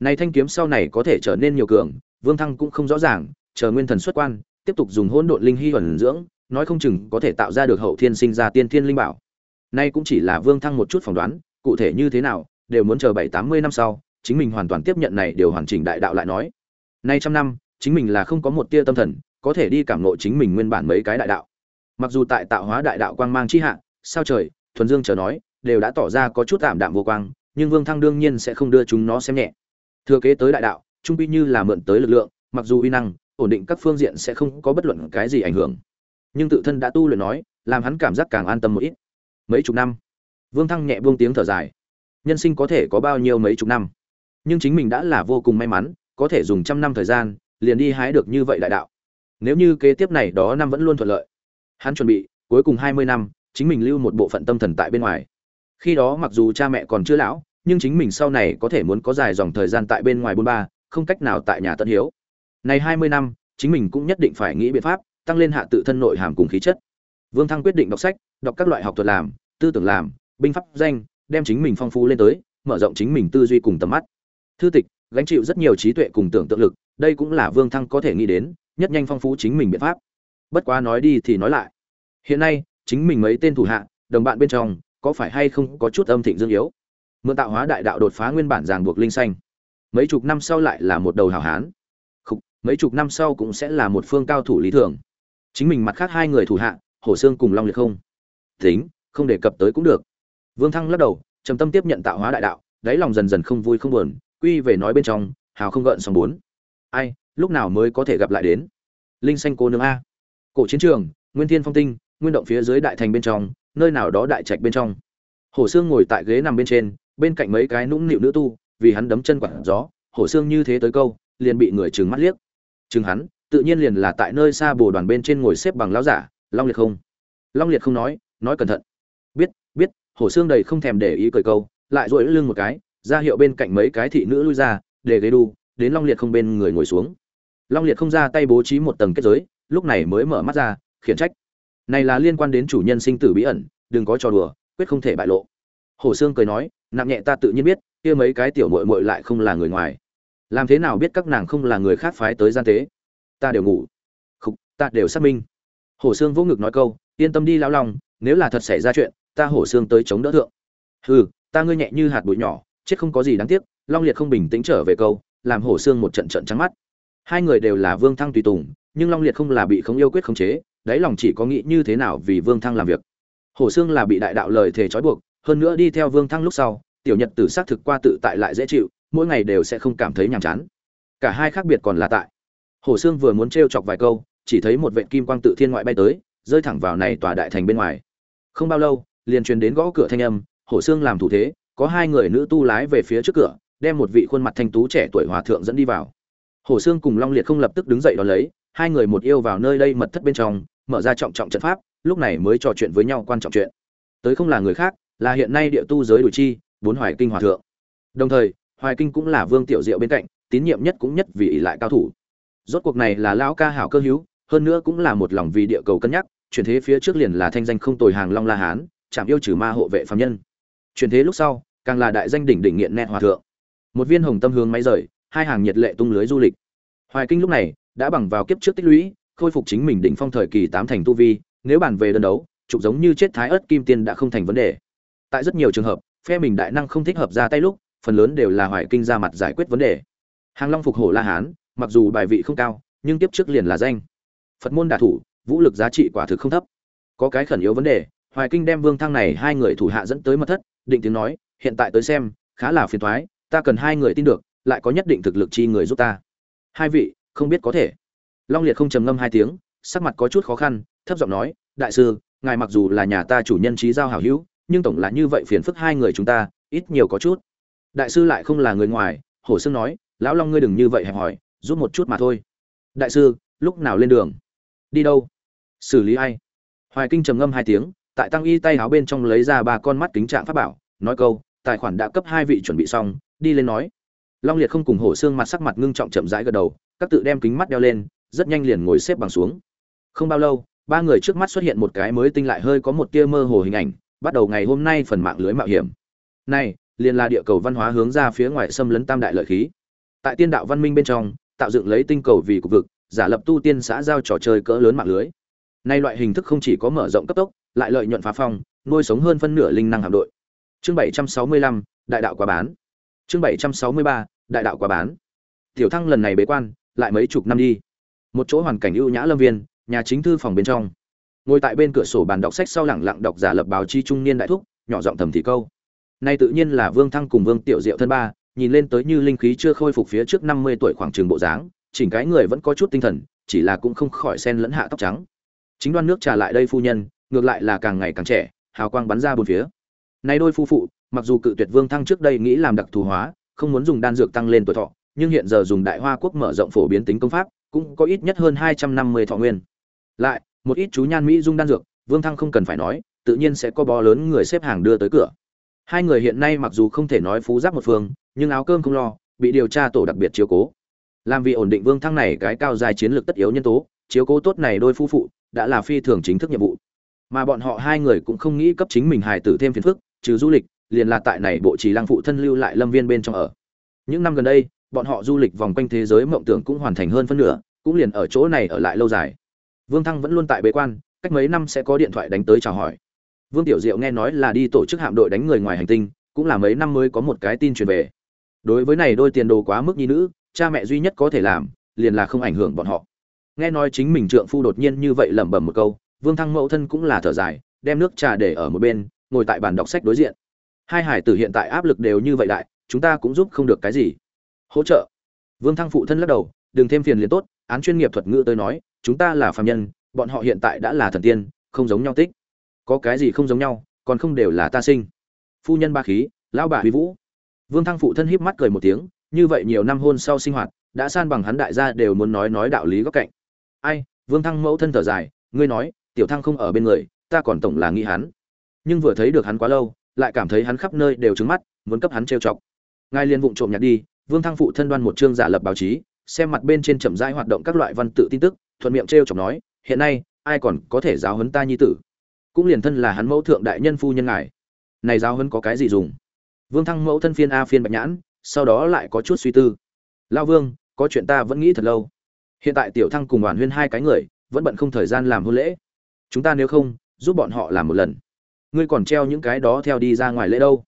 Này thanh kiếm sau này có thể trở nên nhiều cường, vương thăng cũng không rõ ràng, chờ nguyên thần xuất quan, tiếp tục dùng hỗn độn linh hy ẩn dưỡng, nói không chừng có thể tạo ra được hậu thiên sinh ra tiên thiên linh bảo. Nay cũng chỉ là vương thăng một chút phỏng đoán, cụ thể như thế nào, đều muốn chờ bảy tám mươi năm sau, chính mình hoàn toàn tiếp nhận này đều hoàn chỉnh đại đạo lại nói. Nay trăm năm, chính mình là không có một tia tâm thần, có thể đi cảm ngộ chính mình nguyên bản mấy cái đại đạo mặc dù tại tạo hóa đại đạo quang mang chi hạ, sao trời, thuần dương chờ nói, đều đã tỏ ra có chút tạm đạm vô quang, nhưng vương thăng đương nhiên sẽ không đưa chúng nó xem nhẹ. Thừa kế tới đại đạo, trung quy như là mượn tới lực lượng, mặc dù uy năng, ổn định các phương diện sẽ không có bất luận cái gì ảnh hưởng. Nhưng tự thân đã tu luyện nói, làm hắn cảm giác càng an tâm một ít. Mấy chục năm. Vương thăng nhẹ buông tiếng thở dài. Nhân sinh có thể có bao nhiêu mấy chục năm? Nhưng chính mình đã là vô cùng may mắn, có thể dùng trăm năm thời gian, liền đi hái được như vậy đại đạo. Nếu như kế tiếp này đó năm vẫn luôn thuận lợi hắn chuẩn bị, cuối cùng hai mươi năm, chính mình lưu một bộ phận tâm thần tại bên ngoài. Khi đó mặc dù cha mẹ còn chưa lão, nhưng chính mình sau này có thể muốn có dài dòng thời gian tại bên ngoài bôn ba, không cách nào tại nhà tận hiếu. Này hai mươi năm, chính mình cũng nhất định phải nghĩ biện pháp tăng lên hạ tự thân nội hàm cùng khí chất. Vương thăng quyết định đọc sách, đọc các loại học thuật làm, tư tưởng làm, binh pháp danh, đem chính mình phong phú lên tới, mở rộng chính mình tư duy cùng tầm mắt. Thư tịch, gánh chịu rất nhiều trí tuệ cùng tưởng tượng lực, đây cũng là vương thăng có thể nghĩ đến, nhất nhanh phong phú chính mình biện pháp bất quá nói đi thì nói lại. Hiện nay chính mình mấy tên thủ hạ đồng bạn bên trong có phải hay không có chút âm thịnh dương yếu? Mượn tạo hóa đại đạo đột phá nguyên bản ràng buộc linh xanh mấy chục năm sau lại là một đầu hào hán. Khúc, mấy chục năm sau cũng sẽ là một phương cao thủ lý thường. Chính mình mặt khác hai người thủ hạ hổ xương cùng long liệt không? Tính không đề cập tới cũng được. Vương thăng lắc đầu trầm tâm tiếp nhận tạo hóa đại đạo đáy lòng dần dần không vui không buồn quy về nói bên trong hào không gợn sóng bốn. Ai lúc nào mới có thể gặp lại đến? Linh xanh cô nương a cổ chiến trường, nguyên thiên phong tinh, nguyên động phía dưới đại thành bên trong, nơi nào đó đại trạch bên trong. Hổ xương ngồi tại ghế nằm bên trên, bên cạnh mấy cái nũng nịu nữ tu, vì hắn đấm chân quặn gió, hổ xương như thế tới câu, liền bị người trừng mắt liếc. Chừng hắn, tự nhiên liền là tại nơi xa bồ đoàn bên trên ngồi xếp bằng lão giả, long liệt không. Long liệt không nói nói cẩn thận. Biết biết, hổ xương đầy không thèm để ý cười câu, lại duỗi lưng một cái, ra hiệu bên cạnh mấy cái thị nữ lui ra, để ghế đu, đến long liệt không bên người ngồi xuống. Long liệt không ra tay bố trí một tầng kết giới lúc này mới mở mắt ra, khiển trách. Này là liên quan đến chủ nhân sinh tử bí ẩn, đừng có trò đùa, quyết không thể bại lộ. Hồ xương cười nói, nặng nhẹ ta tự nhiên biết, kia mấy cái tiểu muội muội lại không là người ngoài. Làm thế nào biết các nàng không là người khác phái tới gian tế? Ta đều ngủ. Không ta đều xác minh. Hồ xương vỗ ngực nói câu, yên tâm đi lão lòng nếu là thật xảy ra chuyện, ta hổ xương tới chống đỡ thượng. Hừ, ta ngươi nhẹ như hạt bụi nhỏ, chết không có gì đáng tiếc, long liệt không bình tĩnh trở về câu, làm hổ xương một trận trận trắng mắt. Hai người đều là vương thăng tùy tùng nhưng long liệt không là bị không yêu quyết khống chế, đáy lòng chỉ có nghĩ như thế nào vì vương thăng làm việc. Hổ xương là bị đại đạo lời thề trói buộc, hơn nữa đi theo vương thăng lúc sau, tiểu nhật tử xác thực qua tự tại lại dễ chịu, mỗi ngày đều sẽ không cảm thấy nhàm chán. Cả hai khác biệt còn là tại. Hổ xương vừa muốn t chọc vài câu, chỉ thấy một vệ kim quang tự thiên ngoại bay tới, rơi thẳng vào này tòa đại thành bên ngoài. Không bao lâu, liền truyền đến gõ cửa thanh âm, hổ xương làm thủ thế, có hai người nữ tu lái về phía trước cửa, đem một vị khuôn mặt thanh tú trẻ tuổi hòa thượng dẫn đi vào. Hổ xương cùng long liệt không lập tức đứng dậy đón lấy hai người một yêu vào nơi đây mật thất bên trong, mở ra trọng trọng trận pháp, lúc này mới trò chuyện với nhau quan trọng chuyện. Tới không là người khác, là hiện nay địa tu giới đủ chi, bốn hoài kinh hòa thượng. Đồng thời, hoài kinh cũng là vương tiểu diệu bên cạnh, tín nhiệm nhất cũng nhất vì ỷ lại cao thủ. Rốt cuộc này là lão ca hảo cơ hữu, hơn nữa cũng là một lòng vì địa cầu cân nhắc, chuyển thế phía trước liền là thanh danh không tồi hàng long la hán, chạm yêu trừ ma hộ vệ phạm nhân. Chuyển thế lúc sau, càng là đại danh đỉnh đỉnh nghiện nẹt hòa thượng. Một viên hồng tâm hướng máy rời, hai hàng nhiệt lệ tung lưới du lịch. Hoài kinh lúc này đã bằng vào kiếp trước tích lũy, khôi phục chính mình đỉnh phong thời kỳ tám thành tu vi, nếu bàn về đơn đấu, trục giống như chết thái ớt kim tiên đã không thành vấn đề. Tại rất nhiều trường hợp, phe mình đại năng không thích hợp ra tay lúc, phần lớn đều là hoài kinh ra mặt giải quyết vấn đề. Hàng long phục hổ la hán, mặc dù bài vị không cao, nhưng tiếp trước liền là danh. Phật môn đả thủ, vũ lực giá trị quả thực không thấp. Có cái khẩn yếu vấn đề, hoài kinh đem vương thăng này hai người thủ hạ dẫn tới mật thất, định tiếng nói, hiện tại tới xem, khá là phiền thoái, ta cần hai người tin được, lại có nhất định thực lực chi người giúp ta. Hai vị không biết có thể. Long liệt không trầm ngâm hai tiếng, sắc mặt có chút khó khăn, thấp giọng nói, đại sư, ngài mặc dù là nhà ta chủ nhân trí giao hảo hữu, nhưng tổng là như vậy phiền phức hai người chúng ta, ít nhiều có chút. Đại sư lại không là người ngoài, hổ sương nói, lão long ngươi đừng như vậy hẹp hỏi giúp một chút mà thôi. Đại sư, lúc nào lên đường? Đi đâu? Xử lý ai? Hoài kinh trầm ngâm hai tiếng, tại tăng y tay áo bên trong lấy ra ba con mắt kính trạng pháp bảo, nói câu, tài khoản đã cấp hai vị chuẩn bị xong, đi lên nói. Long liệt không cùng hổ xương mặt sắc mặt ngưng trọng chậm rãi gật đầu các tự đem kính mắt đeo lên, rất nhanh liền ngồi xếp bằng xuống. Không bao lâu, ba người trước mắt xuất hiện một cái mới tinh lại hơi có một tia mơ hồ hình ảnh, bắt đầu ngày hôm nay phần mạng lưới mạo hiểm. Này, liền là địa cầu văn hóa hướng ra phía ngoài xâm lấn tam đại lợi khí. Tại tiên đạo văn minh bên trong, tạo dựng lấy tinh cầu vì cục vực, giả lập tu tiên xã giao trò chơi cỡ lớn mạng lưới. Nay loại hình thức không chỉ có mở rộng cấp tốc, lại lợi nhuận phá phong, nuôi sống hơn phân nửa linh năng hạm đội. Chương bảy trăm sáu mươi lăm, đại đạo quá bán. Chương bảy trăm sáu mươi ba, đại đạo quá bán. Tiểu thăng lần này bế quan lại mấy chục năm đi. Một chỗ hoàn cảnh ưu nhã lâm viên, nhà chính thư phòng bên trong. Ngồi tại bên cửa sổ bàn đọc sách sau lẳng lặng đọc giả lập báo chi trung niên đại thúc, nhỏ giọng thầm thì câu. Nay tự nhiên là vương thăng cùng vương tiểu diệu thân ba, nhìn lên tới như linh khí chưa khôi phục phía trước năm mươi tuổi khoảng trường bộ dáng, chỉnh cái người vẫn có chút tinh thần, chỉ là cũng không khỏi sen lẫn hạ tóc trắng. Chính đoan nước trà lại đây phu nhân, ngược lại là càng ngày càng trẻ, hào quang bắn ra bốn phía. Nay đôi phu phụ, mặc dù cự tuyệt vương thăng trước đây nghĩ làm đặc thù hóa, không muốn dùng đan dược tăng lên tuổi thọ nhưng hiện giờ dùng đại hoa quốc mở rộng phổ biến tính công pháp, cũng có ít nhất hơn hai trăm năm mươi thọ nguyên. Lại, một ít chú nhan mỹ dung đan dược, vương thăng không cần phải nói, tự nhiên sẽ có bó lớn người xếp hàng đưa tới cửa. Hai người hiện nay mặc dù không thể nói phú giáp một phương, nhưng áo cơm không lo, bị điều tra tổ đặc biệt chiếu cố. Làm vì ổn định vương thăng này cái cao dài chiến lược tất yếu nhân tố, chiếu cố tốt này đôi phu phụ, đã là phi thường chính thức nhiệm vụ. Mà bọn họ hai người cũng không nghĩ cấp chính mình hài tử thêm phiền phức, trừ du lịch, liền là tại này bộ trì lăng phụ thân lưu lại lâm viên bên trong ở. Những năm gần đây bọn họ du lịch vòng quanh thế giới mộng tưởng cũng hoàn thành hơn phân nửa, cũng liền ở chỗ này ở lại lâu dài. Vương thăng vẫn luôn tại bế quan, cách mấy năm sẽ có điện thoại đánh tới chào hỏi. Vương tiểu diệu nghe nói là đi tổ chức hạm đội đánh người ngoài hành tinh, cũng là mấy năm mới có một cái tin truyền về. Đối với này đôi tiền đồ quá mức nhi nữ, cha mẹ duy nhất có thể làm, liền là không ảnh hưởng bọn họ. Nghe nói chính mình trượng phu đột nhiên như vậy lẩm bẩm một câu, vương thăng mẫu thân cũng là thở dài, đem nước trà để ở một bên, ngồi tại bàn đọc sách đối diện. Hai hải tử hiện tại áp lực đều như vậy đại, chúng ta cũng giúp không được cái gì hỗ trợ. Vương thăng phụ thân lắc đầu, đừng thêm phiền liền tốt, án chuyên nghiệp thuật ngữ tới nói, chúng ta là phạm nhân, bọn họ hiện tại đã là thần tiên, không giống nhau tích. Có cái gì không giống nhau, còn không đều là ta sinh. Phu nhân ba khí, lão bà huy vũ. Vương thăng phụ thân híp mắt cười một tiếng, như vậy nhiều năm hôn sau sinh hoạt, đã san bằng hắn đại gia đều muốn nói nói đạo lý góc cạnh. Ai? Vương thăng mẫu thân thở dài, ngươi nói, tiểu thăng không ở bên người, ta còn tổng là nghĩ hắn. Nhưng vừa thấy được hắn quá lâu, lại cảm thấy hắn khắp nơi đều trứng mắt, muốn cấp hắn trêu chọc. Ngài liên vụng trộm nhặt đi vương thăng phụ thân đoan một chương giả lập báo chí, xem mặt bên trên chậm rãi hoạt động các loại văn tự tin tức, thuận miệng trêu chọc nói, hiện nay, ai còn có thể giáo huấn ta nhi tử? Cũng liền thân là hắn mẫu thượng đại nhân phu nhân ngài. Này giáo huấn có cái gì dùng? Vương thăng mẫu thân phiên a phiên bạch nhãn, sau đó lại có chút suy tư. Lão vương, có chuyện ta vẫn nghĩ thật lâu. Hiện tại tiểu thăng cùng đoàn huyên hai cái người, vẫn bận không thời gian làm hôn lễ. Chúng ta nếu không, giúp bọn họ làm một lần. Ngươi còn treo những cái đó theo đi ra ngoài lễ đâu?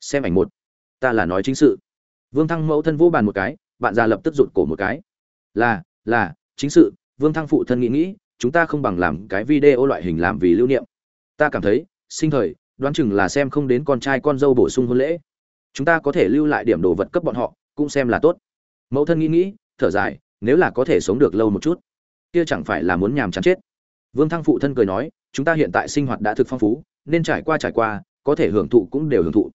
Xem ảnh một. Ta là nói chính sự vương thăng mẫu thân vô bàn một cái, bạn già lập tức rụt cổ một cái. Là là, chính sự, vương thăng phụ thân nghĩ nghĩ, chúng ta không bằng làm cái video loại hình làm vì lưu niệm. Ta cảm thấy, sinh thời, đoán chừng là xem không đến con trai con dâu bổ sung hôn lễ. Chúng ta có thể lưu lại điểm đồ vật cấp bọn họ, cũng xem là tốt. Mẫu thân nghĩ nghĩ, thở dài, nếu là có thể sống được lâu một chút, kia chẳng phải là muốn nhàm chán chết. Vương thăng phụ thân cười nói, chúng ta hiện tại sinh hoạt đã thực phong phú, nên trải qua trải qua, có thể hưởng thụ cũng đều hưởng thụ.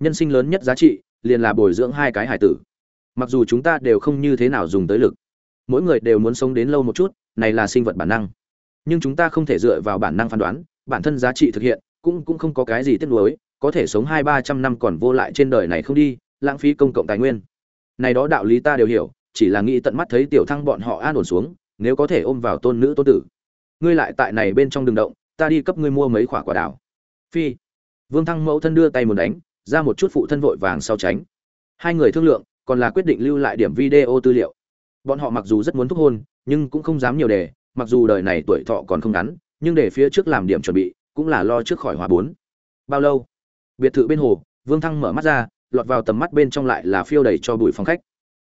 Nhân sinh lớn nhất giá trị liền là bồi dưỡng hai cái hải tử. Mặc dù chúng ta đều không như thế nào dùng tới lực, mỗi người đều muốn sống đến lâu một chút, này là sinh vật bản năng. Nhưng chúng ta không thể dựa vào bản năng phán đoán, bản thân giá trị thực hiện, cũng cũng không có cái gì tiếc nuối, có thể sống hai, ba trăm năm còn vô lại trên đời này không đi, lãng phí công cộng tài nguyên. Này đó đạo lý ta đều hiểu, chỉ là nghĩ tận mắt thấy tiểu thăng bọn họ an ổn xuống, nếu có thể ôm vào tôn nữ tôn tử. Ngươi lại tại này bên trong đường động, ta đi cấp ngươi mua mấy quả quả đào. Phi. Vương thăng mẫu thân đưa tay một đánh ra một chút phụ thân vội vàng sau tránh. Hai người thương lượng, còn là quyết định lưu lại điểm video tư liệu. Bọn họ mặc dù rất muốn thúc hôn, nhưng cũng không dám nhiều đề, mặc dù đời này tuổi thọ còn không ngắn, nhưng để phía trước làm điểm chuẩn bị, cũng là lo trước khỏi hòa bốn. Bao lâu? Biệt thự bên hồ, vương thăng mở mắt ra, lọt vào tầm mắt bên trong lại là phiêu đầy cho bụi phòng khách.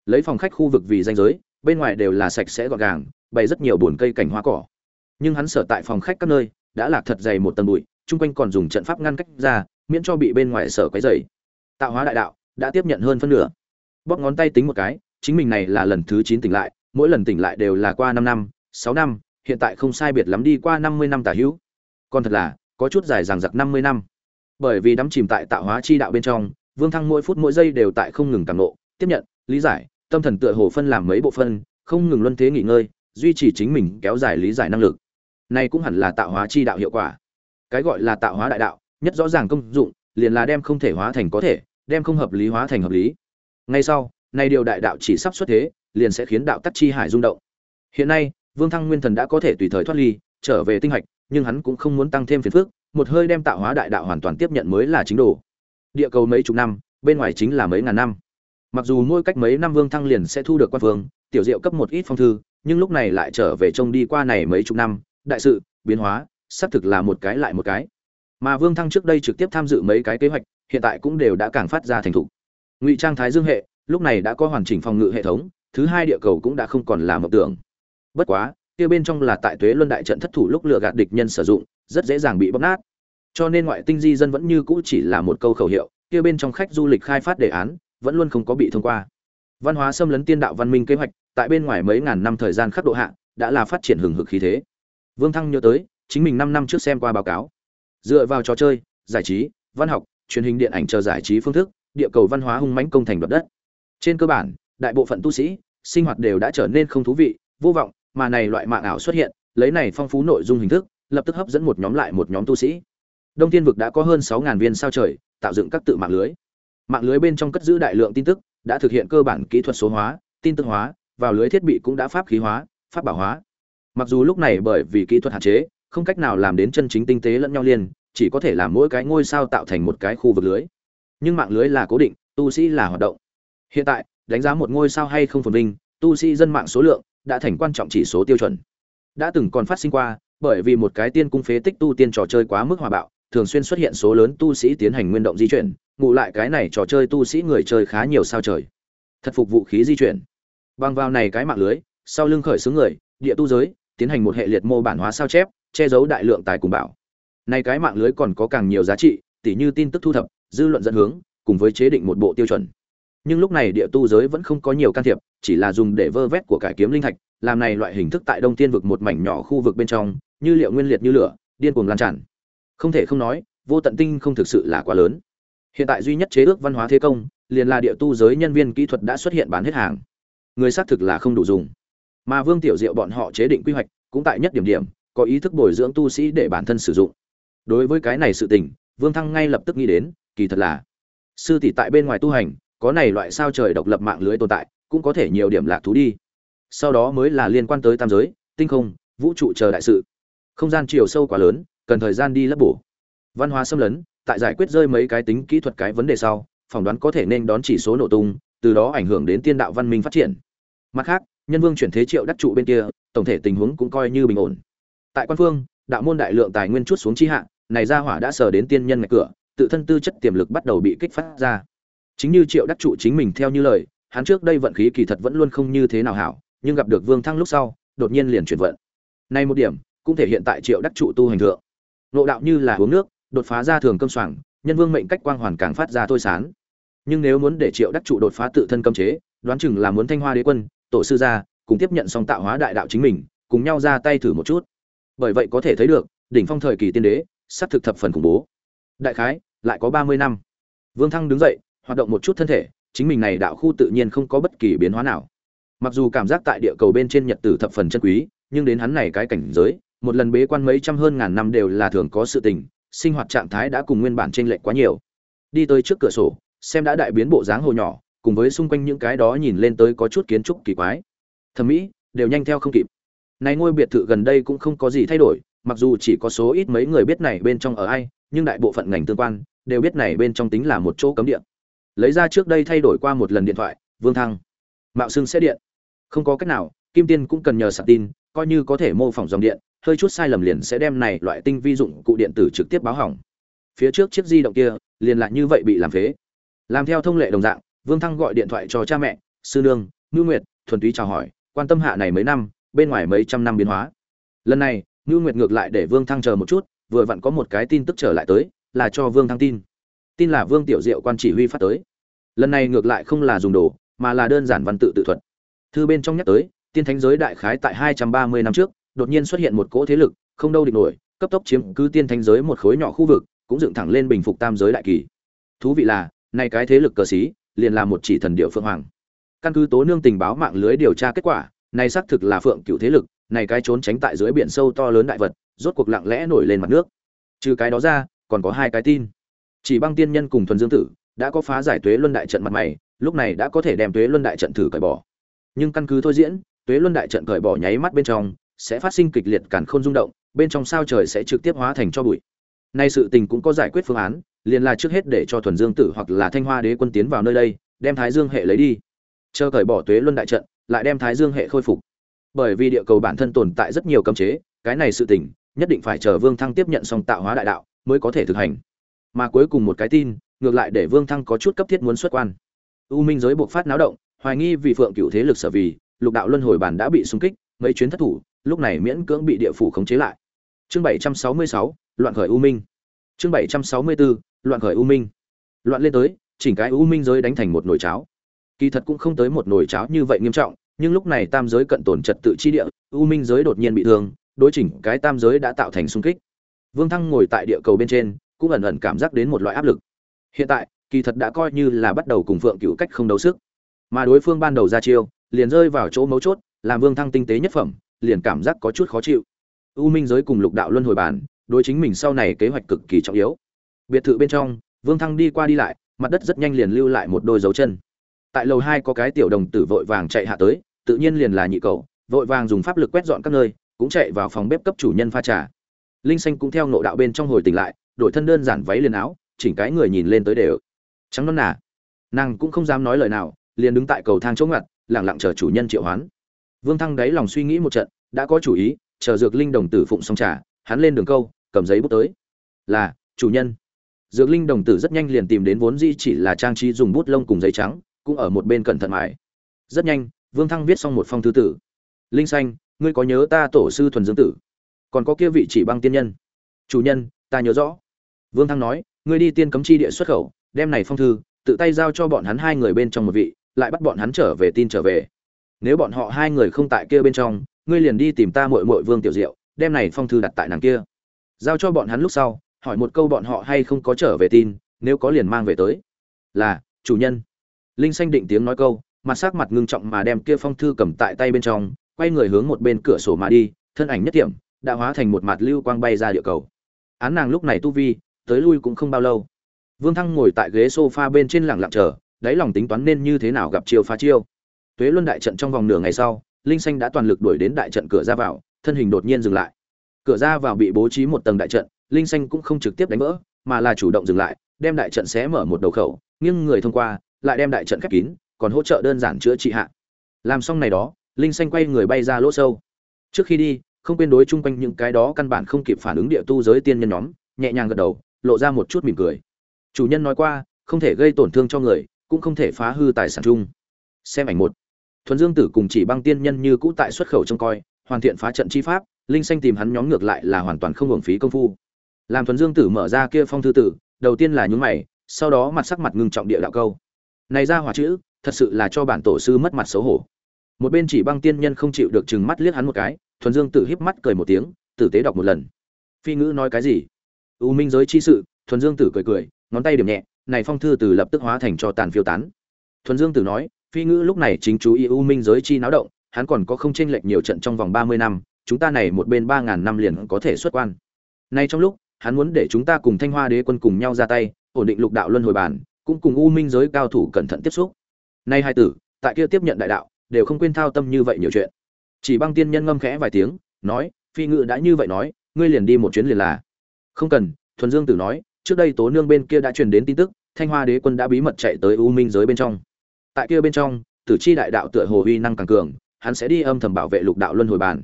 Lấy phòng khách khu vực vì danh giới, bên ngoài đều là sạch sẽ gọn gàng, bày rất nhiều bồn cây cảnh hoa cỏ. Nhưng hắn sở tại phòng khách các nơi, đã lạc thật dày một tầng bụi, chung quanh còn dùng trận pháp ngăn cách ra miễn cho bị bên ngoài sở quấy rầy. tạo hóa đại đạo đã tiếp nhận hơn phân nửa. Bóp ngón tay tính một cái chính mình này là lần thứ chín tỉnh lại mỗi lần tỉnh lại đều là qua năm năm sáu năm hiện tại không sai biệt lắm đi qua năm mươi năm tả hữu. Còn thật là có chút dài dằng dặc năm mươi năm. Bởi vì đắm chìm tại tạo hóa chi đạo bên trong vương thăng mỗi phút mỗi giây đều tại không ngừng cảm ngộ, tiếp nhận lý giải tâm thần tựa hồ phân làm mấy bộ phân không ngừng luân thế nghỉ ngơi duy trì chính mình kéo dài lý giải năng lực. Này cũng hẳn là tạo hóa chi đạo hiệu quả. Cái gọi là tạo hóa đại đạo nhất rõ ràng công dụng, liền là đem không thể hóa thành có thể, đem không hợp lý hóa thành hợp lý. Ngay sau này điều đại đạo chỉ sắp xuất thế, liền sẽ khiến đạo tắc chi hải rung động. Hiện nay, vương thăng nguyên thần đã có thể tùy thời thoát ly, trở về tinh hạch, nhưng hắn cũng không muốn tăng thêm phiền phức, một hơi đem tạo hóa đại đạo hoàn toàn tiếp nhận mới là chính đồ. Địa cầu mấy chục năm, bên ngoài chính là mấy ngàn năm. Mặc dù mỗi cách mấy năm vương thăng liền sẽ thu được quan vương, tiểu diệu cấp một ít phong thư, nhưng lúc này lại trở về trông đi qua này mấy chục năm, đại sự, biến hóa, xác thực là một cái lại một cái mà vương thăng trước đây trực tiếp tham dự mấy cái kế hoạch, hiện tại cũng đều đã càng phát ra thành thục. Ngụy trang thái dương hệ, lúc này đã có hoàn chỉnh phòng ngự hệ thống, thứ hai địa cầu cũng đã không còn là mộng tưởng. Bất quá, kia bên trong là tại tuế luân đại trận thất thủ lúc lựa gạt địch nhân sử dụng, rất dễ dàng bị bóc nát. Cho nên ngoại tinh di dân vẫn như cũ chỉ là một câu khẩu hiệu, kia bên trong khách du lịch khai phát đề án, vẫn luôn không có bị thông qua. Văn hóa xâm lấn tiên đạo văn minh kế hoạch, tại bên ngoài mấy ngàn năm thời gian khắc độ hạ, đã là phát triển hừng hực khí thế. Vương thăng nhớ tới, chính mình năm năm trước xem qua báo cáo dựa vào trò chơi, giải trí, văn học, truyền hình điện ảnh chờ giải trí phương thức, địa cầu văn hóa hung mãnh công thành đoạt đất. Trên cơ bản, đại bộ phận tu sĩ, sinh hoạt đều đã trở nên không thú vị, vô vọng, mà này loại mạng ảo xuất hiện, lấy này phong phú nội dung hình thức, lập tức hấp dẫn một nhóm lại một nhóm tu sĩ. Đông thiên vực đã có hơn sáu viên sao trời, tạo dựng các tự mạng lưới. Mạng lưới bên trong cất giữ đại lượng tin tức, đã thực hiện cơ bản kỹ thuật số hóa, tin tức hóa, vào lưới thiết bị cũng đã pháp khí hóa, pháp bảo hóa. Mặc dù lúc này bởi vì kỹ thuật hạn chế không cách nào làm đến chân chính tinh tế lẫn nhau liên, chỉ có thể làm mỗi cái ngôi sao tạo thành một cái khu vực lưới. Nhưng mạng lưới là cố định, tu sĩ là hoạt động. Hiện tại, đánh giá một ngôi sao hay không phồn vinh, tu sĩ dân mạng số lượng đã thành quan trọng chỉ số tiêu chuẩn. Đã từng còn phát sinh qua, bởi vì một cái tiên cung phế tích tu tiên trò chơi quá mức hòa bạo, thường xuyên xuất hiện số lớn tu sĩ tiến hành nguyên động di chuyển ngụ lại cái này trò chơi tu sĩ người chơi khá nhiều sao trời. Thật phục vũ khí di chuyển. Bằng vào này cái mạng lưới, sau lưng khởi xướng người, địa tu giới, tiến hành một hệ liệt mô bản hóa sao chép che giấu đại lượng tài cùng bảo. Nay cái mạng lưới còn có càng nhiều giá trị, tỉ như tin tức thu thập, dư luận dẫn hướng, cùng với chế định một bộ tiêu chuẩn. Nhưng lúc này địa tu giới vẫn không có nhiều can thiệp, chỉ là dùng để vơ vét của cải kiếm linh thạch, làm này loại hình thức tại đông tiên vực một mảnh nhỏ khu vực bên trong, như liệu nguyên liệt như lửa, điên cuồng lan tràn. Không thể không nói, vô tận tinh không thực sự là quá lớn. Hiện tại duy nhất chế ước văn hóa thế công, liền là địa tu giới nhân viên kỹ thuật đã xuất hiện bán hết hàng. Người xác thực là không đủ dùng. Mà vương tiểu diệu bọn họ chế định quy hoạch, cũng tại nhất điểm điểm có ý thức bồi dưỡng tu sĩ để bản thân sử dụng. Đối với cái này sự tình, vương thăng ngay lập tức nghĩ đến, kỳ thật là, sư tỷ tại bên ngoài tu hành, có này loại sao trời độc lập mạng lưới tồn tại, cũng có thể nhiều điểm lạc thú đi. Sau đó mới là liên quan tới tam giới, tinh không, vũ trụ chờ đại sự. Không gian chiều sâu quá lớn, cần thời gian đi lấp bổ. Văn hóa xâm lấn, tại giải quyết rơi mấy cái tính kỹ thuật cái vấn đề sau, phỏng đoán có thể nên đón chỉ số nổ tung, từ đó ảnh hưởng đến tiên đạo văn minh phát triển. Mặt khác, nhân vương chuyển thế triệu đắc trụ bên kia, tổng thể tình huống cũng coi như bình ổn tại quan phương, đạo môn đại lượng tài nguyên chút xuống chi hạ, này ra hỏa đã sờ đến tiên nhân ngạch cửa, tự thân tư chất tiềm lực bắt đầu bị kích phát ra. Chính như triệu đắc trụ chính mình theo như lời, hắn trước đây vận khí kỳ thật vẫn luôn không như thế nào hảo, nhưng gặp được vương thăng lúc sau, đột nhiên liền chuyển vận. Nay một điểm, cũng thể hiện tại triệu đắc trụ tu hành thượng. Nộ đạo như là uống nước, đột phá ra thường cơm soảng, nhân vương mệnh cách quang hoàn càng phát ra thôi sán. Nhưng nếu muốn để triệu đắc trụ đột phá tự thân cấm chế, đoán chừng là muốn thanh hoa đế quân, tổ sư gia, cùng tiếp nhận song tạo hóa đại đạo chính mình, cùng nhau ra tay thử một chút bởi vậy có thể thấy được, đỉnh phong thời kỳ tiên đế sắp thực thập phần khủng bố. Đại khái, lại có ba mươi năm. Vương thăng đứng dậy, hoạt động một chút thân thể, chính mình này đạo khu tự nhiên không có bất kỳ biến hóa nào. Mặc dù cảm giác tại địa cầu bên trên nhật tử thập phần chân quý, nhưng đến hắn này cái cảnh giới, một lần bế quan mấy trăm hơn ngàn năm đều là thường có sự tình, sinh hoạt trạng thái đã cùng nguyên bản trên lệch quá nhiều. Đi tới trước cửa sổ, xem đã đại biến bộ dáng hồ nhỏ, cùng với xung quanh những cái đó nhìn lên tới có chút kiến trúc kỳ quái. Thẩm mỹ, đều nhanh theo không kịp này ngôi biệt thự gần đây cũng không có gì thay đổi, mặc dù chỉ có số ít mấy người biết này bên trong ở ai, nhưng đại bộ phận ngành tương quan đều biết này bên trong tính là một chỗ cấm điện lấy ra trước đây thay đổi qua một lần điện thoại, vương thăng. Mạo xưng sẽ điện. Không có cách nào, kim tiên cũng cần nhờ sạc tin, coi như có thể mô phỏng dòng điện, hơi chút sai lầm liền sẽ đem này loại tinh vi dụng cụ điện tử trực tiếp báo hỏng. Phía trước chiếc di động kia, liền lại như vậy bị làm phế. Làm theo thông lệ đồng dạng, vương thăng gọi điện thoại cho cha mẹ, sư nương, ngưu nguyệt, thuần túy chào hỏi, quan tâm hạ này mấy năm bên ngoài mấy trăm năm biến hóa. Lần này ngưu nguyệt ngược lại để vương thăng chờ một chút, vừa vặn có một cái tin tức trở lại tới, là cho vương thăng tin. Tin là vương tiểu diệu quan chỉ huy phát tới. Lần này ngược lại không là dùng đồ, mà là đơn giản văn tự tự thuật. Thư bên trong nhắc tới, tiên thánh giới đại khái tại hai trăm ba mươi năm trước, đột nhiên xuất hiện một cỗ thế lực, không đâu địch nổi, cấp tốc chiếm cứ tiên thánh giới một khối nhỏ khu vực, cũng dựng thẳng lên bình phục tam giới đại kỳ. Thú vị là, nay cái thế lực cờ xí, liền là một chỉ thần điệu phượng hoàng. Căn cứ tố nương tình báo mạng lưới điều tra kết quả này xác thực là phượng cựu thế lực, này cái trốn tránh tại dưới biển sâu to lớn đại vật, rốt cuộc lặng lẽ nổi lên mặt nước. Trừ cái đó ra, còn có hai cái tin. Chỉ băng tiên nhân cùng thuần dương tử, đã có phá giải tuế luân đại trận mặt mày, lúc này đã có thể đem tuế luân đại trận thử cởi bỏ. Nhưng căn cứ thôi diễn, tuế luân đại trận cởi bỏ nháy mắt bên trong, sẽ phát sinh kịch liệt càn khôn rung động, bên trong sao trời sẽ trực tiếp hóa thành cho bụi. Nay sự tình cũng có giải quyết phương án, liền là trước hết để cho thuần dương tử hoặc là thanh hoa đế quân tiến vào nơi đây, đem thái dương hệ lấy đi. Chờ cởi bỏ tuế luân đại trận lại đem thái dương hệ khôi phục. Bởi vì địa cầu bản thân tồn tại rất nhiều cấm chế, cái này sự tình, nhất định phải chờ vương thăng tiếp nhận xong tạo hóa đại đạo, mới có thể thực hành. Mà cuối cùng một cái tin, ngược lại để vương thăng có chút cấp thiết muốn xuất quan. U minh giới buộc phát náo động, hoài nghi vì phượng cựu thế lực sở vì, lục đạo luân hồi bản đã bị xung kích, mấy chuyến thất thủ, lúc này miễn cưỡng bị địa phủ khống chế lại. Chương bảy trăm sáu mươi sáu, loạn khởi u minh. Chương bảy trăm sáu mươi bốn loạn khởi u minh. Loạn lên tới, chỉnh cái u minh giới đánh thành một nồi cháo. Kỳ thật cũng không tới một nồi cháo như vậy nghiêm trọng nhưng lúc này tam giới cận tồn trật tự chi địa, u minh giới đột nhiên bị thương, đối chỉnh cái tam giới đã tạo thành xung kích. Vương thăng ngồi tại địa cầu bên trên, cũng ẩn ẩn cảm giác đến một loại áp lực. Hiện tại, kỳ thật đã coi như là bắt đầu cùng phượng cựu cách không đấu sức. Mà đối phương ban đầu ra chiêu, liền rơi vào chỗ mấu chốt, làm vương thăng tinh tế nhất phẩm, liền cảm giác có chút khó chịu. U minh giới cùng lục đạo luân hồi bản, đối chính mình sau này kế hoạch cực kỳ trọng yếu. Biệt thự bên trong, vương thăng đi qua đi lại, mặt đất rất nhanh liền lưu lại một đôi dấu chân tại lầu hai có cái tiểu đồng tử vội vàng chạy hạ tới, tự nhiên liền là nhị cầu vội vàng dùng pháp lực quét dọn các nơi, cũng chạy vào phòng bếp cấp chủ nhân pha trà. Linh xanh cũng theo nộ đạo bên trong hồi tỉnh lại, đổi thân đơn giản váy liền áo, chỉnh cái người nhìn lên tới đều. Trắng non nà. Nàng cũng không dám nói lời nào, liền đứng tại cầu thang chỗ ngặt lẳng lặng chờ chủ nhân triệu hoán. Vương thăng đáy lòng suy nghĩ một trận, đã có chủ ý, chờ dược linh đồng tử phụng xong trà, hắn lên đường câu, cầm giấy bút tới. Là, chủ nhân. Dược linh đồng tử rất nhanh liền tìm đến vốn di chỉ là trang trí dùng bút lông cùng giấy trắng cũng ở một bên cẩn thận mãi. Rất nhanh, vương thăng viết xong một phong thư tử. Linh xanh, ngươi có nhớ ta tổ sư thuần dương tử? Còn có kia vị chỉ băng tiên nhân? Chủ nhân, ta nhớ rõ. Vương thăng nói, ngươi đi tiên cấm chi địa xuất khẩu, đem này phong thư, tự tay giao cho bọn hắn hai người bên trong một vị, lại bắt bọn hắn trở về tin trở về. Nếu bọn họ hai người không tại kia bên trong, ngươi liền đi tìm ta muội muội vương tiểu diệu, đem này phong thư đặt tại nàng kia. Giao cho bọn hắn lúc sau, hỏi một câu bọn họ hay không có trở về tin, nếu có liền mang về tới. Là, chủ nhân linh xanh định tiếng nói câu mặt sắc mặt ngưng trọng mà đem kia phong thư cầm tại tay bên trong quay người hướng một bên cửa sổ mà đi thân ảnh nhất tiệm, đã hóa thành một mặt lưu quang bay ra địa cầu. Án nàng lúc này tu vi tới lui cũng không bao lâu. Vương thăng ngồi tại ghế sofa bên trên lẳng lặng chờ đáy lòng tính toán nên như thế nào gặp chiêu phá chiêu. Tuế luân đại trận trong vòng nửa ngày sau linh xanh đã toàn lực đuổi đến đại trận cửa ra vào thân hình đột nhiên dừng lại. Cửa ra vào bị bố trí một tầng đại trận linh xanh cũng không trực tiếp đánh vỡ mà là chủ động dừng lại đem đại trận xé mở một đầu khẩu nghiêng người thông qua lại đem đại trận khép kín, còn hỗ trợ đơn giản chữa trị hạ. Làm xong này đó, linh xanh quay người bay ra lỗ sâu. Trước khi đi, không quên đối chung quanh những cái đó căn bản không kịp phản ứng địa tu giới tiên nhân nhóm, nhẹ nhàng gật đầu, lộ ra một chút mỉm cười. Chủ nhân nói qua, không thể gây tổn thương cho người, cũng không thể phá hư tài sản chung. Xem ảnh một. Thuần dương tử cùng chỉ băng tiên nhân như cũ tại xuất khẩu trông coi, hoàn thiện phá trận chi pháp, linh xanh tìm hắn nhóm ngược lại là hoàn toàn không hưởng phí công phu. Làm thuần dương tử mở ra kia phong thư tử, đầu tiên là nhún mày, sau đó mặt sắc mặt ngưng trọng địa đạo câu này ra hỏa chữ, thật sự là cho bản tổ sư mất mặt xấu hổ. Một bên chỉ băng tiên nhân không chịu được chừng mắt liếc hắn một cái, thuần dương tử híp mắt cười một tiếng, tử tế đọc một lần. Phi ngữ nói cái gì? U minh giới chi sự, thuần dương tử cười cười, ngón tay điểm nhẹ, này phong thư từ lập tức hóa thành cho tàn phiêu tán. Thuần dương tử nói, phi ngữ lúc này chính chú ý u minh giới chi náo động, hắn còn có không chênh lệch nhiều trận trong vòng ba mươi năm, chúng ta này một bên ba ngàn năm liền có thể xuất quan. Nay trong lúc, hắn muốn để chúng ta cùng thanh hoa đế quân cùng nhau ra tay, ổn định lục đạo luân hồi bản cũng cùng u minh giới cao thủ cẩn thận tiếp xúc. Nay hai tử, tại kia tiếp nhận đại đạo, đều không quên thao tâm như vậy nhiều chuyện. Chỉ băng tiên nhân ngâm khẽ vài tiếng, nói, phi ngự đã như vậy nói, ngươi liền đi một chuyến liền là. Không cần, thuần dương tử nói, trước đây tố nương bên kia đã truyền đến tin tức, thanh hoa đế quân đã bí mật chạy tới u minh giới bên trong. Tại kia bên trong, tử chi đại đạo tựa hồ uy năng càng cường, hắn sẽ đi âm thầm bảo vệ lục đạo luân hồi bản.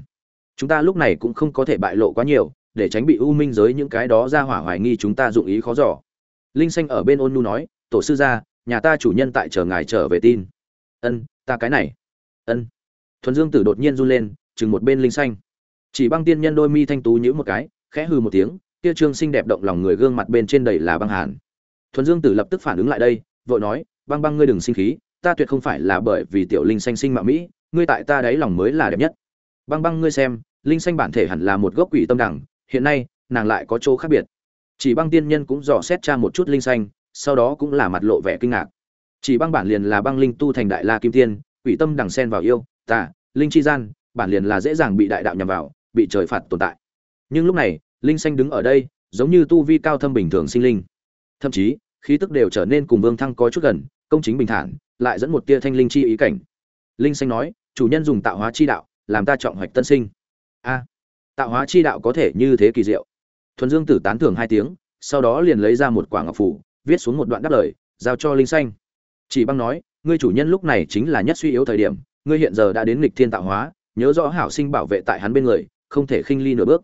Chúng ta lúc này cũng không có thể bại lộ quá nhiều, để tránh bị u minh giới những cái đó ra hỏa hoài nghi chúng ta dụng ý khó giỏ linh xanh ở bên ôn nu nói tổ sư gia, nhà ta chủ nhân tại chờ ngài trở về tin. Ân, ta cái này. Ân. Thuần dương tử đột nhiên run lên, chừng một bên linh xanh. Chỉ băng tiên nhân đôi mi thanh tú nhữ một cái, khẽ hừ một tiếng, kia trương xinh đẹp động lòng người gương mặt bên trên đầy là băng hàn. Thuần dương tử lập tức phản ứng lại đây, vội nói, băng băng ngươi đừng sinh khí, ta tuyệt không phải là bởi vì tiểu linh xanh sinh mạo mỹ, ngươi tại ta đáy lòng mới là đẹp nhất. Băng băng ngươi xem, linh xanh bản thể hẳn là một gốc quỷ tâm đẳng, hiện nay nàng lại có chỗ khác biệt. Chỉ băng tiên nhân cũng dò xét tra một chút linh xanh sau đó cũng là mặt lộ vẻ kinh ngạc. Chỉ băng bản liền là băng linh tu thành đại la kim tiên, quỷ tâm đằng sen vào yêu, tà, linh chi gian, bản liền là dễ dàng bị đại đạo nhằm vào, bị trời phạt tồn tại. Nhưng lúc này, linh xanh đứng ở đây, giống như tu vi cao thâm bình thường sinh linh. Thậm chí, khí tức đều trở nên cùng vương thăng có chút gần, công chính bình thản, lại dẫn một tia thanh linh chi ý cảnh. Linh xanh nói, chủ nhân dùng tạo hóa chi đạo, làm ta trọng hoạch tân sinh. A, tạo hóa chi đạo có thể như thế kỳ diệu. Thuần dương tử tán thưởng hai tiếng, sau đó liền lấy ra một quả ngọc phủ viết xuống một đoạn đáp lời, giao cho linh xanh. Chỉ băng nói, ngươi chủ nhân lúc này chính là nhất suy yếu thời điểm, ngươi hiện giờ đã đến nghịch thiên tạo hóa, nhớ rõ hảo sinh bảo vệ tại hắn bên người, không thể khinh ly nửa bước.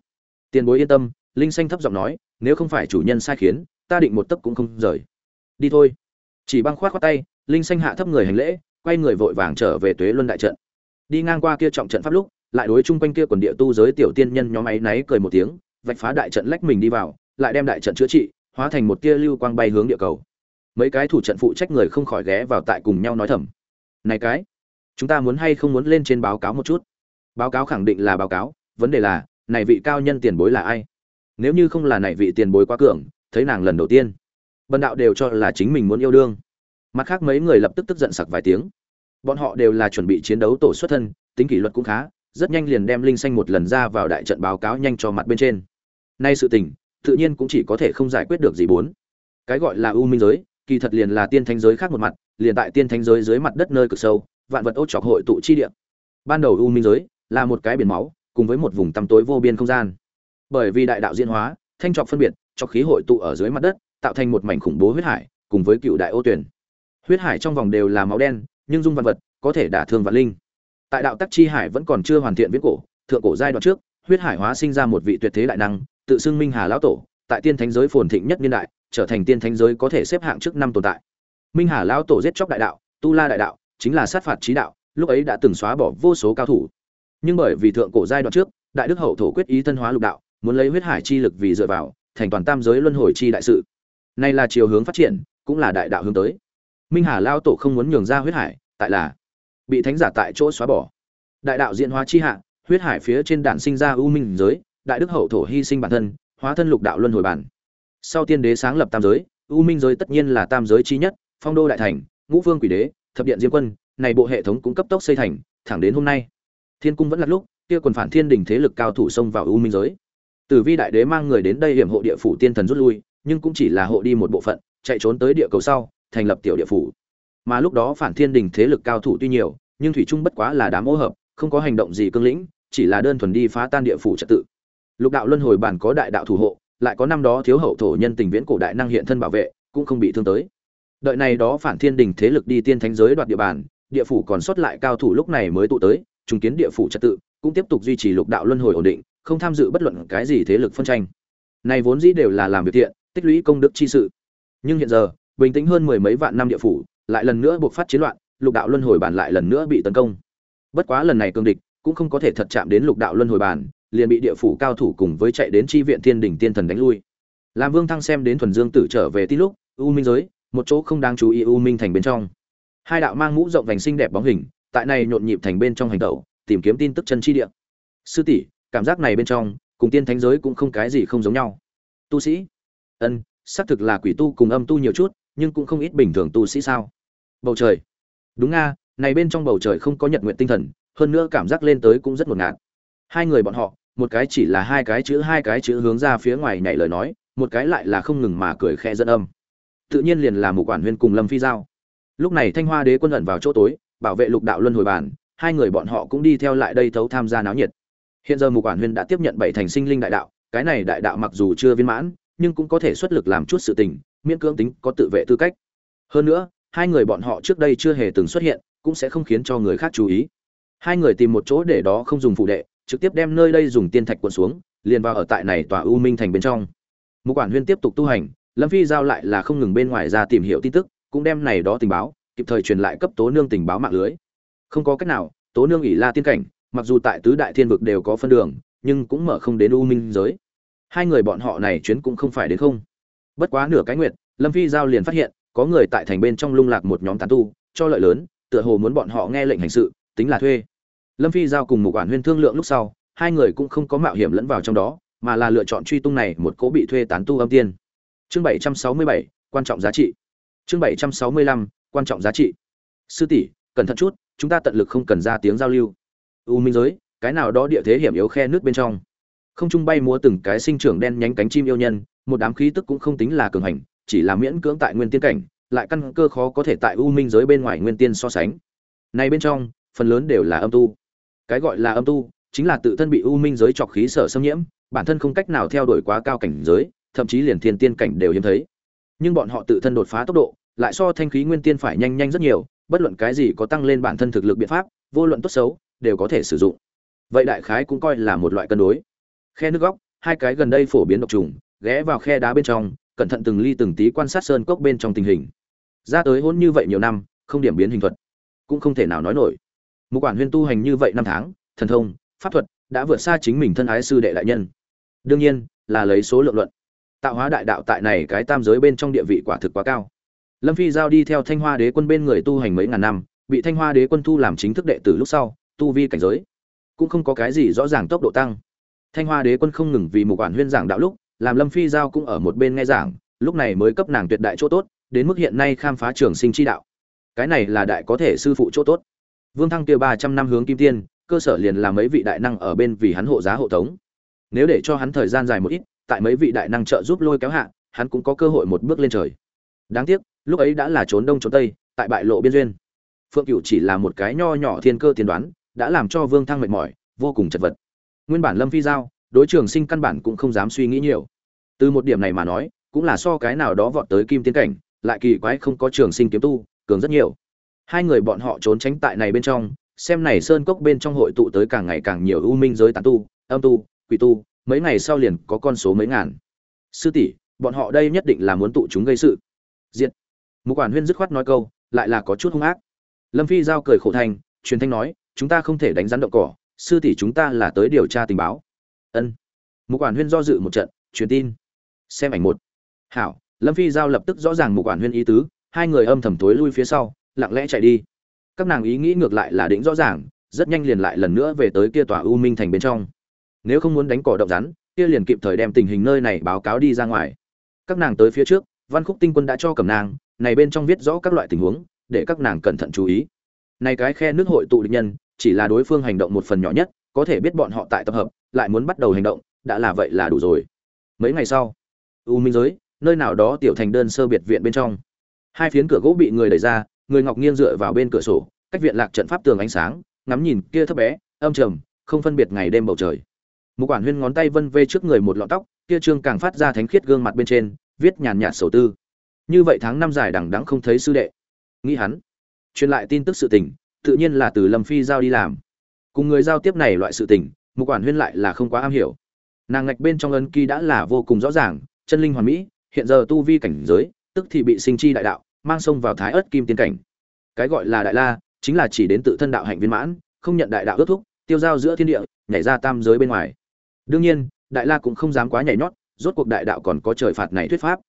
Tiền bối yên tâm, linh xanh thấp giọng nói, nếu không phải chủ nhân sai khiến, ta định một tấc cũng không rời. Đi thôi. Chỉ băng khoát khoát tay, linh xanh hạ thấp người hành lễ, quay người vội vàng trở về tuế luân đại trận. Đi ngang qua kia trọng trận pháp lúc, lại đối chung quanh kia quần địa tu giới tiểu tiên nhân nhóm ấy náy cười một tiếng, vạch phá đại trận lách mình đi vào, lại đem đại trận chữa trị hóa thành một tia lưu quang bay hướng địa cầu. Mấy cái thủ trận phụ trách người không khỏi ghé vào tại cùng nhau nói thầm. Này cái, chúng ta muốn hay không muốn lên trên báo cáo một chút? Báo cáo khẳng định là báo cáo, vấn đề là, này vị cao nhân tiền bối là ai? Nếu như không là này vị tiền bối quá cường, thấy nàng lần đầu tiên, bần đạo đều cho là chính mình muốn yêu đương. Mặt khác mấy người lập tức tức giận sặc vài tiếng. Bọn họ đều là chuẩn bị chiến đấu tổ xuất thân, tính kỷ luật cũng khá, rất nhanh liền đem linh xanh một lần ra vào đại trận báo cáo nhanh cho mặt bên trên. Nay sự tình tự nhiên cũng chỉ có thể không giải quyết được gì bốn. Cái gọi là u minh giới, kỳ thật liền là tiên thánh giới khác một mặt, liền tại tiên thánh giới dưới mặt đất nơi cực sâu, vạn vật ô trọc hội tụ chi địa. Ban đầu u minh giới là một cái biển máu, cùng với một vùng tăm tối vô biên không gian. Bởi vì đại đạo diễn hóa, thanh trọc phân biệt trọc khí hội tụ ở dưới mặt đất, tạo thành một mảnh khủng bố huyết hải, cùng với cựu đại ô tuyển. Huyết hải trong vòng đều là máu đen, nhưng dung vạn vật có thể đả thương vạn linh. Tại đạo tắc chi hải vẫn còn chưa hoàn thiện viết cổ, thượng cổ giai đoạn trước, huyết hải hóa sinh ra một vị tuyệt thế đại năng tự xưng minh hà lão tổ, tại tiên thánh giới phồn thịnh nhất niên đại, trở thành tiên thánh giới có thể xếp hạng trước năm tồn tại. Minh hà lão tổ giết chóc đại đạo, tu la đại đạo, chính là sát phạt trí đạo, lúc ấy đã từng xóa bỏ vô số cao thủ. Nhưng bởi vì thượng cổ giai đoạn trước, đại đức hậu thổ quyết ý thân hóa lục đạo, muốn lấy huyết hải chi lực vì dựa vào, thành toàn tam giới luân hồi chi đại sự. Nay là chiều hướng phát triển, cũng là đại đạo hướng tới. Minh hà lao tổ không muốn nhường ra huyết hải, tại là bị thánh giả tại chỗ xóa bỏ. Đại đạo diễn hóa chi hạ, huyết hải phía trên đạn sinh ra u minh giới đại đức hậu thổ hy sinh bản thân, hóa thân lục đạo luân hồi bản. Sau tiên đế sáng lập tam giới, U minh giới tất nhiên là tam giới chi nhất, phong đô đại thành, ngũ vương quỷ đế, thập điện diêm quân, này bộ hệ thống cũng cấp tốc xây thành, thẳng đến hôm nay. Thiên cung vẫn là lúc, kia quần phản thiên đình thế lực cao thủ xông vào U minh giới. Tử vi đại đế mang người đến đây hiểm hộ địa phủ tiên thần rút lui, nhưng cũng chỉ là hộ đi một bộ phận, chạy trốn tới địa cầu sau, thành lập tiểu địa phủ. Mà lúc đó phản thiên đình thế lực cao thủ tuy nhiều, nhưng thủy trung bất quá là đám ô hợp, không có hành động gì cương lĩnh, chỉ là đơn thuần đi phá tan địa phủ trật tự lục đạo luân hồi bản có đại đạo thủ hộ, lại có năm đó thiếu hậu thổ nhân tình viễn cổ đại năng hiện thân bảo vệ, cũng không bị thương tới. Đợi này đó phản thiên đình thế lực đi tiên thánh giới đoạt địa bàn, địa phủ còn sót lại cao thủ lúc này mới tụ tới, trùng kiến địa phủ trật tự, cũng tiếp tục duy trì lục đạo luân hồi ổn định, không tham dự bất luận cái gì thế lực phân tranh. Này vốn dĩ đều là làm việc thiện, tích lũy công đức chi sự. Nhưng hiện giờ, bình tĩnh hơn mười mấy vạn năm địa phủ, lại lần nữa buộc phát chiến loạn, lục đạo luân hồi bản lại lần nữa bị tấn công. Bất quá lần này cương địch, cũng không có thể thật chạm đến lục đạo luân hồi bản liền bị địa phủ cao thủ cùng với chạy đến chi viện thiên đỉnh tiên thần đánh lui. Làm vương thăng xem đến thuần dương tử trở về tí lúc, u minh giới, một chỗ không đáng chú ý u minh thành bên trong. Hai đạo mang mũ rộng vành xinh đẹp bóng hình, tại này nhộn nhịp thành bên trong hành tẩu, tìm kiếm tin tức chân chi địa. Sư tỷ, cảm giác này bên trong, cùng tiên thánh giới cũng không cái gì không giống nhau. Tu sĩ. Ân, xác thực là quỷ tu cùng âm tu nhiều chút, nhưng cũng không ít bình thường tu sĩ sao? Bầu trời. Đúng nga, này bên trong bầu trời không có nhật nguyện tinh thần, hơn nữa cảm giác lên tới cũng rất ngột ngạt. Hai người bọn họ một cái chỉ là hai cái chữ, hai cái chữ hướng ra phía ngoài nhảy lời nói, một cái lại là không ngừng mà cười khẽ dẫn âm. Tự nhiên liền là một quản huyên cùng lâm phi giao. Lúc này thanh hoa đế quân ẩn vào chỗ tối, bảo vệ lục đạo luân hồi bản, hai người bọn họ cũng đi theo lại đây thấu tham gia náo nhiệt. Hiện giờ mục quản huyên đã tiếp nhận bảy thành sinh linh đại đạo, cái này đại đạo mặc dù chưa viên mãn, nhưng cũng có thể xuất lực làm chút sự tình, miễn cưỡng tính có tự vệ tư cách. Hơn nữa, hai người bọn họ trước đây chưa hề từng xuất hiện, cũng sẽ không khiến cho người khác chú ý. Hai người tìm một chỗ để đó không dùng phụ đệ trực tiếp đem nơi đây dùng tiên thạch cuộn xuống, liền vào ở tại này tòa u minh thành bên trong. Mục quản huyên tiếp tục tu hành, lâm phi giao lại là không ngừng bên ngoài ra tìm hiểu tin tức, cũng đem này đó tình báo, kịp thời truyền lại cấp tố nương tình báo mạng lưới. Không có cách nào, tố nương ỷ la tiên cảnh, mặc dù tại tứ đại thiên vực đều có phân đường, nhưng cũng mở không đến u minh giới. Hai người bọn họ này chuyến cũng không phải đến không. Bất quá nửa cái nguyệt, lâm phi giao liền phát hiện, có người tại thành bên trong lung lạc một nhóm tán tu, cho lợi lớn, tựa hồ muốn bọn họ nghe lệnh hành sự, tính là thuê lâm phi giao cùng một quản huyên thương lượng lúc sau, hai người cũng không có mạo hiểm lẫn vào trong đó, mà là lựa chọn truy tung này một cố bị thuê tán tu âm tiên. Chương bảy trăm sáu mươi bảy, quan trọng giá trị. Chương bảy trăm sáu mươi lăm, quan trọng giá trị. Sư tỷ, cẩn thận chút, chúng ta tận lực không cần ra tiếng giao lưu. U minh giới, cái nào đó địa thế hiểm yếu khe nước bên trong. Không trung bay múa từng cái sinh trưởng đen nhánh cánh chim yêu nhân, một đám khí tức cũng không tính là cường hành, chỉ là miễn cưỡng tại nguyên tiên cảnh, lại căn cơ khó có thể tại u minh giới bên ngoài nguyên tiên so sánh. Này bên trong, phần lớn đều là âm tu cái gọi là âm tu, chính là tự thân bị u minh giới trọc khí sở xâm nhiễm, bản thân không cách nào theo đuổi quá cao cảnh giới, thậm chí liền thiên tiên cảnh đều hiếm thấy. Nhưng bọn họ tự thân đột phá tốc độ, lại so thanh khí nguyên tiên phải nhanh nhanh rất nhiều, bất luận cái gì có tăng lên bản thân thực lực biện pháp, vô luận tốt xấu, đều có thể sử dụng. Vậy đại khái cũng coi là một loại cân đối. Khe nước góc, hai cái gần đây phổ biến độc trùng, ghé vào khe đá bên trong, cẩn thận từng ly từng tí quan sát sơn cốc bên trong tình hình. Ra tới hôn như vậy nhiều năm, không điểm biến hình thuật, cũng không thể nào nói nổi một quản huyên tu hành như vậy năm tháng, thần thông, pháp thuật đã vượt xa chính mình thân ái sư đệ đại nhân. Đương nhiên, là lấy số lượng luận. Tạo hóa đại đạo tại này cái tam giới bên trong địa vị quả thực quá cao. Lâm phi giao đi theo thanh hoa đế quân bên người tu hành mấy ngàn năm, bị thanh hoa đế quân thu làm chính thức đệ tử lúc sau, tu vi cảnh giới cũng không có cái gì rõ ràng tốc độ tăng. Thanh hoa đế quân không ngừng vì một quản huyên giảng đạo lúc, làm lâm phi giao cũng ở một bên nghe giảng, lúc này mới cấp nàng tuyệt đại chỗ tốt, đến mức hiện nay khám phá trường sinh chi đạo. Cái này là đại có thể sư phụ chỗ tốt vương thăng kia ba trăm năm hướng kim tiên, cơ sở liền là mấy vị đại năng ở bên vì hắn hộ giá hộ tống. Nếu để cho hắn thời gian dài một ít, tại mấy vị đại năng trợ giúp lôi kéo hạ, hắn cũng có cơ hội một bước lên trời. Đáng tiếc, lúc ấy đã là trốn đông trốn tây, tại bại lộ biên duyên. Phượng Cửu chỉ là một cái nho nhỏ thiên cơ tiên đoán, đã làm cho vương thăng mệt mỏi, vô cùng chật vật. Nguyên bản lâm phi giao, đối trường sinh căn bản cũng không dám suy nghĩ nhiều. Từ một điểm này mà nói, cũng là so cái nào đó vọt tới kim tiên cảnh, lại kỳ quái không có trường sinh kiếm tu, cường rất nhiều hai người bọn họ trốn tránh tại này bên trong xem này sơn cốc bên trong hội tụ tới càng ngày càng nhiều ưu minh giới tán tu âm tu quỷ tu mấy ngày sau liền có con số mấy ngàn. Sư tỷ bọn họ đây nhất định là muốn tụ chúng gây sự. Diệt, mục quản huyên dứt khoát nói câu lại là có chút hung ác. Lâm phi giao cười khổ thành truyền thanh nói chúng ta không thể đánh rắn động cỏ sư tỷ chúng ta là tới điều tra tình báo. Ân. Mục quản huyên do dự một trận truyền tin. Xem ảnh một. Hảo lâm phi giao lập tức rõ ràng mục quản huyên ý tứ hai người âm thầm tối lui phía sau lặng lẽ chạy đi. Các nàng ý nghĩ ngược lại là đỉnh rõ ràng, rất nhanh liền lại lần nữa về tới kia tòa u minh thành bên trong. Nếu không muốn đánh cỏ động rắn, kia liền kịp thời đem tình hình nơi này báo cáo đi ra ngoài. Các nàng tới phía trước, văn khúc tinh quân đã cho cầm nàng, này bên trong viết rõ các loại tình huống, để các nàng cẩn thận chú ý. Này cái khe nước hội tụ địch nhân, chỉ là đối phương hành động một phần nhỏ nhất, có thể biết bọn họ tại tập hợp, lại muốn bắt đầu hành động, đã là vậy là đủ rồi. Mấy ngày sau, u minh giới, nơi nào đó tiểu thành đơn sơ biệt viện bên trong. Hai phiến cửa gỗ bị người đẩy ra người ngọc nghiêng dựa vào bên cửa sổ, cách viện lạc trận pháp tường ánh sáng, ngắm nhìn kia thấp bé, âm trầm, không phân biệt ngày đêm bầu trời. Một quản huyên ngón tay vân vê trước người một lọn tóc, kia trương càng phát ra thánh khiết gương mặt bên trên, viết nhàn nhạt sầu tư. Như vậy tháng năm dài đằng đẵng không thấy sư đệ. Nghĩ hắn, truyền lại tin tức sự tình, tự nhiên là từ lâm phi giao đi làm. Cùng người giao tiếp này loại sự tình một quản huyên lại là không quá am hiểu. Nàng ngạch bên trong ân kỳ đã là vô cùng rõ ràng, chân linh hoàn mỹ, hiện giờ tu vi cảnh giới, tức thì bị sinh chi đại đạo mang sông vào thái ớt kim tiên cảnh. Cái gọi là đại la, chính là chỉ đến tự thân đạo hạnh viên mãn, không nhận đại đạo ước thúc, tiêu giao giữa thiên địa, nhảy ra tam giới bên ngoài. Đương nhiên, đại la cũng không dám quá nhảy nhót, rốt cuộc đại đạo còn có trời phạt này thuyết pháp.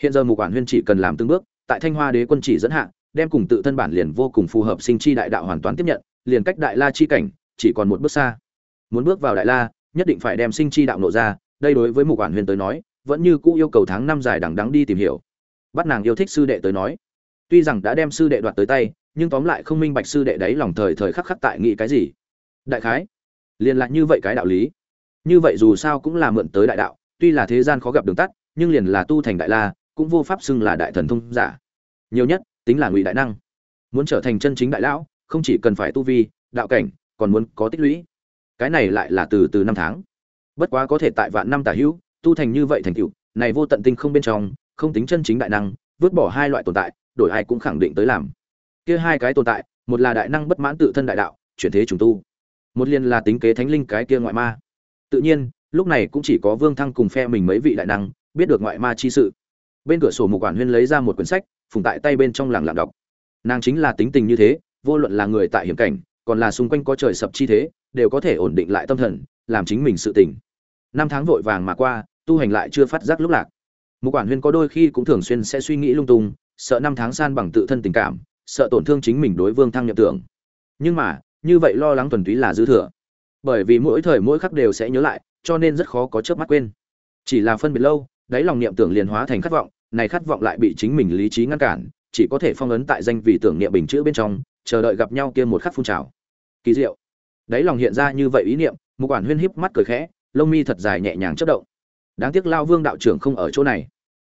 Hiện giờ mục quản huyên chỉ cần làm từng bước, tại thanh hoa đế quân chỉ dẫn hạ, đem cùng tự thân bản liền vô cùng phù hợp sinh chi đại đạo hoàn toàn tiếp nhận, liền cách đại la chi cảnh, chỉ còn một bước xa. Muốn bước vào đại la, nhất định phải đem sinh chi đạo nộ ra, đây đối với mục quản huyên tới nói, vẫn như cũ yêu cầu tháng năm dài đằng đắng đi tìm hiểu bắt nàng yêu thích sư đệ tới nói. Tuy rằng đã đem sư đệ đoạt tới tay, nhưng tóm lại không minh bạch sư đệ đấy lòng thời thời khắc khắc tại nghĩ cái gì. Đại khái, liền lại như vậy cái đạo lý. Như vậy dù sao cũng là mượn tới đại đạo, tuy là thế gian khó gặp đường tắt, nhưng liền là tu thành đại la, cũng vô pháp xưng là đại thần thông giả. Nhiều nhất, tính là ngụy đại năng. Muốn trở thành chân chính đại lão, không chỉ cần phải tu vi, đạo cảnh, còn muốn có tích lũy. Cái này lại là từ từ năm tháng. Bất quá có thể tại vạn năm tả hữu, tu thành như vậy thành tựu, này vô tận tinh không bên trong không tính chân chính đại năng, vứt bỏ hai loại tồn tại, đổi ai cũng khẳng định tới làm. Kia hai cái tồn tại, một là đại năng bất mãn tự thân đại đạo, chuyển thế trùng tu. Một liền là tính kế thánh linh cái kia ngoại ma. Tự nhiên, lúc này cũng chỉ có vương thăng cùng phe mình mấy vị đại năng, biết được ngoại ma chi sự. Bên cửa sổ mục quản huyên lấy ra một quyển sách, phùng tại tay bên trong làng lặng đọc. Nàng chính là tính tình như thế, vô luận là người tại hiểm cảnh, còn là xung quanh có trời sập chi thế, đều có thể ổn định lại tâm thần, làm chính mình sự tỉnh năm tháng vội vàng mà qua, tu hành lại chưa phát giác lúc lạc mục quản huyên có đôi khi cũng thường xuyên sẽ suy nghĩ lung tung, sợ năm tháng san bằng tự thân tình cảm, sợ tổn thương chính mình đối vương thăng nhập tưởng. Nhưng mà, như vậy lo lắng thuần túy là dư thừa. Bởi vì mỗi thời mỗi khắc đều sẽ nhớ lại, cho nên rất khó có chớp mắt quên. Chỉ là phân biệt lâu, đáy lòng niệm tưởng liền hóa thành khát vọng, này khát vọng lại bị chính mình lý trí ngăn cản, chỉ có thể phong ấn tại danh vì tưởng niệm bình chữ bên trong, chờ đợi gặp nhau kia một khắc phun trào. Kỳ diệu. Đáy lòng hiện ra như vậy ý niệm một quản huyên híp mắt cười khẽ, lông mi thật dài nhẹ nhàng chất động đáng tiếc lao vương đạo trưởng không ở chỗ này.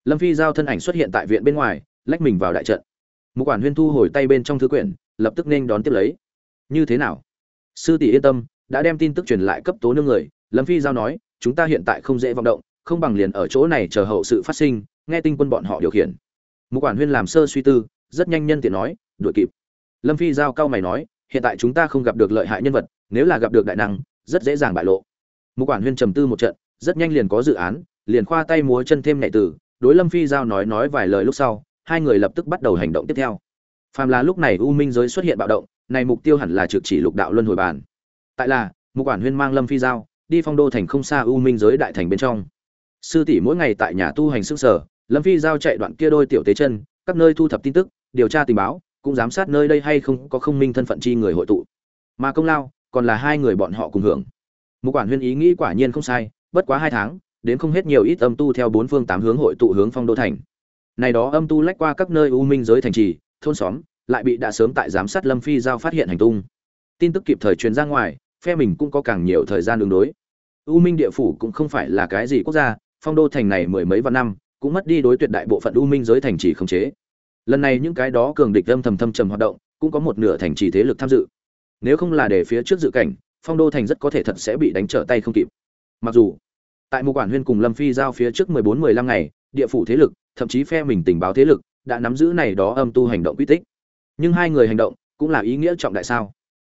Lâm phi giao thân ảnh xuất hiện tại viện bên ngoài, lách mình vào đại trận. Một quản huyên thu hồi tay bên trong thư quyển, lập tức nên đón tiếp lấy. Như thế nào? Sư tỷ yên tâm, đã đem tin tức truyền lại cấp tố nương người. Lâm phi giao nói, chúng ta hiện tại không dễ vọng động, không bằng liền ở chỗ này chờ hậu sự phát sinh, nghe tinh quân bọn họ điều khiển. Một quản huyên làm sơ suy tư, rất nhanh nhân tiện nói, đuổi kịp. Lâm phi giao cao mày nói, hiện tại chúng ta không gặp được lợi hại nhân vật, nếu là gặp được đại năng, rất dễ dàng bại lộ. Một quản huyên trầm tư một trận rất nhanh liền có dự án, liền khoa tay múa chân thêm nhạy tử đối lâm phi giao nói nói vài lời lúc sau, hai người lập tức bắt đầu hành động tiếp theo. Phàm là lúc này u minh giới xuất hiện bạo động, này mục tiêu hẳn là trực chỉ lục đạo luân hồi bản. Tại là, mục quản huyên mang lâm phi giao, đi phong đô thành không xa u minh giới đại thành bên trong. Sư tỷ mỗi ngày tại nhà tu hành sức sở, lâm phi giao chạy đoạn kia đôi tiểu tế chân, các nơi thu thập tin tức, điều tra tình báo, cũng giám sát nơi đây hay không có không minh thân phận chi người hội tụ. Mà công lao, còn là hai người bọn họ cùng hưởng. Mục quản huyên ý nghĩ quả nhiên không sai bất quá hai tháng, đến không hết nhiều ít âm tu theo bốn phương tám hướng hội tụ hướng phong đô thành. Này đó âm tu lách qua các nơi u minh giới thành trì, thôn xóm, lại bị đã sớm tại giám sát lâm phi giao phát hiện hành tung. Tin tức kịp thời truyền ra ngoài, phe mình cũng có càng nhiều thời gian đường đối. U minh địa phủ cũng không phải là cái gì quốc gia, phong đô thành này mười mấy vạn năm, cũng mất đi đối tuyệt đại bộ phận u minh giới thành trì khống chế. Lần này những cái đó cường địch âm thầm thâm trầm hoạt động, cũng có một nửa thành trì thế lực tham dự. Nếu không là để phía trước dự cảnh, phong đô thành rất có thể thật sẽ bị đánh trở tay không kịp mặc dù, tại một quản huyên cùng lâm phi giao phía trước mười bốn, mười lăm ngày, địa phủ thế lực, thậm chí phe mình tình báo thế lực, đã nắm giữ này đó âm tu hành động quy tích. Nhưng hai người hành động cũng là ý nghĩa trọng đại sao?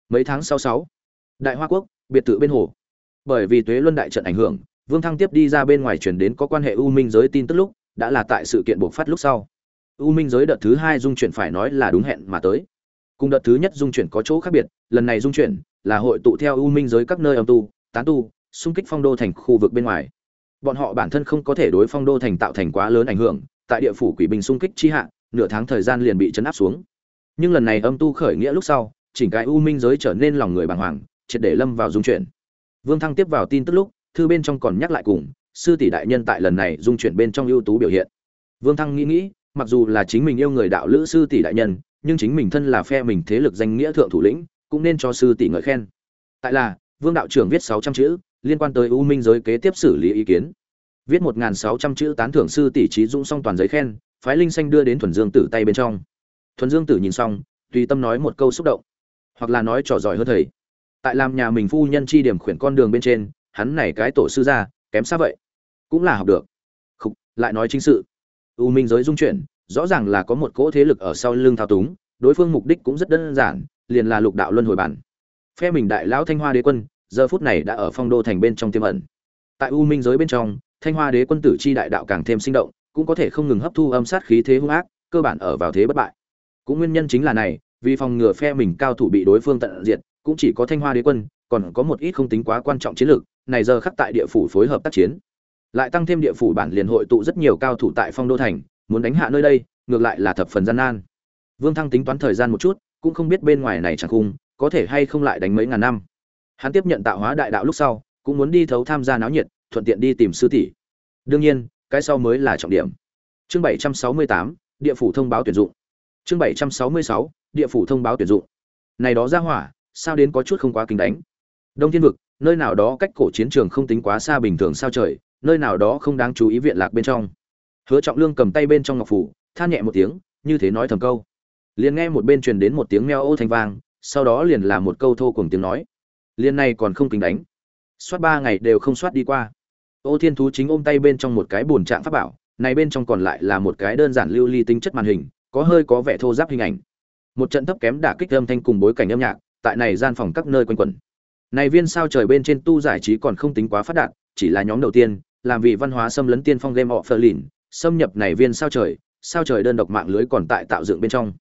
Mấy tháng sau sáu, đại hoa quốc, biệt thự bên hồ. Bởi vì tuế luân đại trận ảnh hưởng, vương thăng tiếp đi ra bên ngoài chuyển đến có quan hệ u minh giới tin tức lúc, đã là tại sự kiện buộc phát lúc sau. U minh giới đợt thứ hai dung chuyển phải nói là đúng hẹn mà tới. Cùng đợt thứ nhất dung chuyển có chỗ khác biệt, lần này dung chuyển là hội tụ theo u minh giới các nơi âm tu, tán tu xung kích phong đô thành khu vực bên ngoài. Bọn họ bản thân không có thể đối phong đô thành tạo thành quá lớn ảnh hưởng, tại địa phủ quỷ bình xung kích chi hạ, nửa tháng thời gian liền bị chấn áp xuống. Nhưng lần này âm tu khởi nghĩa lúc sau, chỉnh cái u minh giới trở nên lòng người bàng hoàng, triệt để lâm vào dung chuyển. Vương thăng tiếp vào tin tức lúc, thư bên trong còn nhắc lại cùng, sư tỷ đại nhân tại lần này dung chuyển bên trong ưu tú biểu hiện. Vương thăng nghĩ nghĩ, mặc dù là chính mình yêu người đạo lữ sư tỷ đại nhân, nhưng chính mình thân là phe mình thế lực danh nghĩa thượng thủ lĩnh, cũng nên cho sư tỷ ngợi khen. Tại là, vương đạo trưởng viết sáu trăm chữ liên quan tới u minh giới kế tiếp xử lý ý kiến. Viết một sáu trăm chữ tán thưởng sư tỷ trí dũng song toàn giấy khen phái linh xanh đưa đến thuần dương tử tay bên trong. Thuần dương tử nhìn xong tùy tâm nói một câu xúc động. Hoặc là nói trò giỏi hơn thầy. Tại làm nhà mình phu nhân chi điểm khuyển con đường bên trên hắn này cái tổ sư ra kém xa vậy. Cũng là học được. Khúc, lại nói chính sự. U minh giới dung chuyển rõ ràng là có một cỗ thế lực ở sau lưng thao túng đối phương mục đích cũng rất đơn giản liền là lục đạo luân hồi bản. Phe mình đại lão thanh hoa đế quân giờ phút này đã ở phong đô thành bên trong tiêm ẩn. Tại u minh giới bên trong, thanh hoa đế quân tử chi đại đạo càng thêm sinh động, cũng có thể không ngừng hấp thu âm sát khí thế hung ác, cơ bản ở vào thế bất bại. Cũng nguyên nhân chính là này, vì phòng ngừa phe mình cao thủ bị đối phương tận diệt, cũng chỉ có thanh hoa đế quân, còn có một ít không tính quá quan trọng chiến lược, này giờ khắc tại địa phủ phối hợp tác chiến. Lại tăng thêm địa phủ bản liền hội tụ rất nhiều cao thủ tại phong đô thành, muốn đánh hạ nơi đây, ngược lại là thập phần gian nan. Vương thăng tính toán thời gian một chút, cũng không biết bên ngoài này chẳng khung, có thể hay không lại đánh mấy ngàn năm hắn tiếp nhận tạo hóa đại đạo lúc sau, cũng muốn đi thấu tham gia náo nhiệt, thuận tiện đi tìm sư tỷ. Đương nhiên, cái sau mới là trọng điểm. Chương bảy trăm sáu mươi tám, địa phủ thông báo tuyển dụng. Chương bảy trăm sáu mươi sáu, địa phủ thông báo tuyển dụng. Này đó ra hỏa, sao đến có chút không quá kính đánh? Đông thiên vực, nơi nào đó cách cổ chiến trường không tính quá xa bình thường sao trời, nơi nào đó không đáng chú ý viện lạc bên trong. Hứa trọng lương cầm tay bên trong ngọc phủ, than nhẹ một tiếng, như thế nói thầm câu. Liền nghe một bên truyền đến một tiếng meo ô thanh vang, sau đó liền là một câu thô cùng tiếng nói liên này còn không kính đánh. Soát ba ngày đều không soát đi qua. Ô thiên thú chính ôm tay bên trong một cái bồn trạng pháp bảo, này bên trong còn lại là một cái đơn giản lưu ly tính chất màn hình, có hơi có vẻ thô giáp hình ảnh. Một trận thấp kém đả kích âm thanh cùng bối cảnh âm nhạc, tại này gian phòng các nơi quanh quẩn. Này viên sao trời bên trên tu giải trí còn không tính quá phát đạt, chỉ là nhóm đầu tiên, làm vì văn hóa xâm lấn tiên phong game phờ lìn xâm nhập này viên sao trời sao trời đơn độc mạng lưới còn tại tạo dựng bên trong.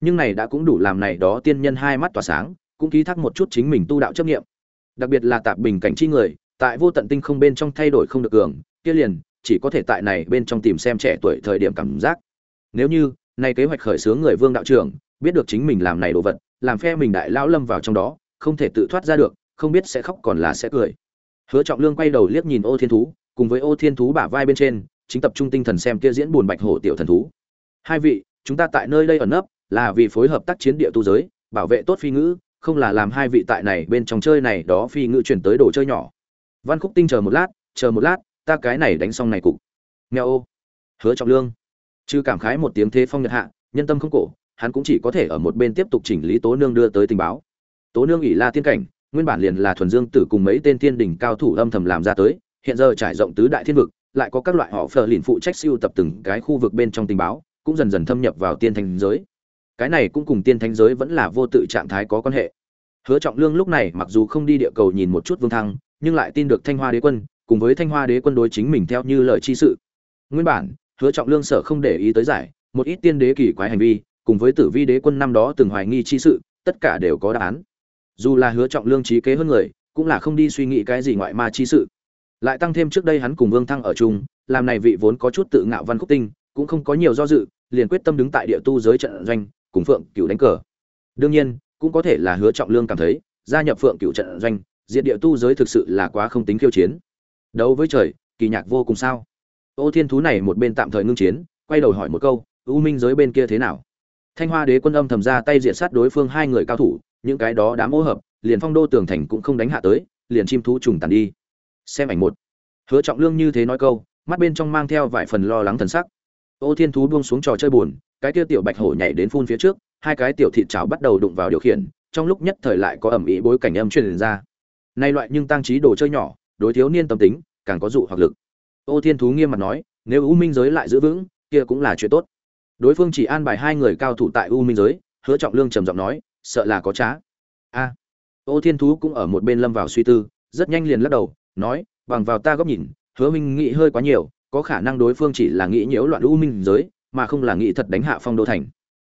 Nhưng này đã cũng đủ làm này đó tiên nhân hai mắt tỏa sáng cũng ký thác một chút chính mình tu đạo chấp nghiệm. Đặc biệt là tạp bình cảnh chi người, tại vô tận tinh không bên trong thay đổi không được cường, kia liền, chỉ có thể tại này bên trong tìm xem trẻ tuổi thời điểm cảm giác. Nếu như, nay kế hoạch khởi xướng người vương đạo trưởng, biết được chính mình làm này đồ vật, làm phe mình đại lão lâm vào trong đó, không thể tự thoát ra được, không biết sẽ khóc còn là sẽ cười. Hứa trọng lương quay đầu liếc nhìn ô thiên thú, cùng với ô thiên thú bả vai bên trên, chính tập trung tinh thần xem kia diễn buồn bạch hổ tiểu thần thú. Hai vị, chúng ta tại nơi đây ẩn nấp, là vì phối hợp tác chiến địa tu giới, bảo vệ tốt phi ngữ không là làm hai vị tại này bên trong chơi này đó phi ngự chuyển tới đồ chơi nhỏ. Văn khúc tinh chờ một lát, chờ một lát, ta cái này đánh xong này cục. Nghèo ô. Hứa trọng lương. Chứ cảm khái một tiếng thế phong nhật hạ, nhân tâm không cổ, hắn cũng chỉ có thể ở một bên tiếp tục chỉnh lý tố nương đưa tới tình báo. Tố nương ỷ la tiên cảnh, nguyên bản liền là thuần dương tử cùng mấy tên thiên đỉnh cao thủ âm thầm làm ra tới, hiện giờ trải rộng tứ đại thiên vực, lại có các loại họ phờ lìn phụ trách siêu tập từng cái khu vực bên trong tình báo, cũng dần dần thâm nhập vào tiên thành giới cái này cũng cùng tiên thánh giới vẫn là vô tự trạng thái có quan hệ. Hứa trọng lương lúc này mặc dù không đi địa cầu nhìn một chút vương thăng, nhưng lại tin được thanh hoa đế quân, cùng với thanh hoa đế quân đối chính mình theo như lời chi sự. Nguyên bản, hứa trọng lương sợ không để ý tới giải, một ít tiên đế kỳ quái hành vi, cùng với tử vi đế quân năm đó từng hoài nghi chi sự, tất cả đều có đáp án. Dù là hứa trọng lương trí kế hơn người, cũng là không đi suy nghĩ cái gì ngoại ma chi sự. Lại tăng thêm trước đây hắn cùng vương thăng ở chung, làm này vị vốn có chút tự ngạo văn khúc tinh, cũng không có nhiều do dự, liền quyết tâm đứng tại địa tu giới trận doanh cùng phượng cựu đánh cờ. Đương nhiên, cũng có thể là hứa trọng lương cảm thấy, gia nhập phượng cựu trận doanh diện địa tu giới thực sự là quá không tính khiêu chiến. Đấu với trời, kỳ nhạc vô cùng sao? Ô thiên thú này một bên tạm thời ngưng chiến, quay đầu hỏi một câu, u minh giới bên kia thế nào? Thanh hoa đế quân âm thầm ra tay diện sát đối phương hai người cao thủ, những cái đó đã mỗ hợp, liền phong đô tường thành cũng không đánh hạ tới, liền chim thú trùng tàn đi. Xem ảnh một. Hứa trọng lương như thế nói câu, mắt bên trong mang theo vài phần lo lắng thần sắc. Ô thiên thú buông xuống trò chơi buồn cái kia tiểu bạch hổ nhảy đến phun phía trước, hai cái tiểu thịt chảo bắt đầu đụng vào điều khiển, trong lúc nhất thời lại có ẩm ý bối cảnh âm truyền ra. Nay loại nhưng tăng trí đồ chơi nhỏ, đối thiếu niên tâm tính, càng có dụ hoặc lực. Ô thiên thú nghiêm mặt nói, nếu u minh giới lại giữ vững, kia cũng là chuyện tốt. Đối phương chỉ an bài hai người cao thủ tại u minh giới, hứa trọng lương trầm giọng nói, sợ là có trá. A. Ô thiên thú cũng ở một bên lâm vào suy tư, rất nhanh liền lắc đầu, nói, bằng vào ta góc nhìn, hứa minh nghĩ hơi quá nhiều, có khả năng đối phương chỉ là nghĩ nhiễu loạn u minh giới mà không là nghĩ thật đánh hạ phong đô thành.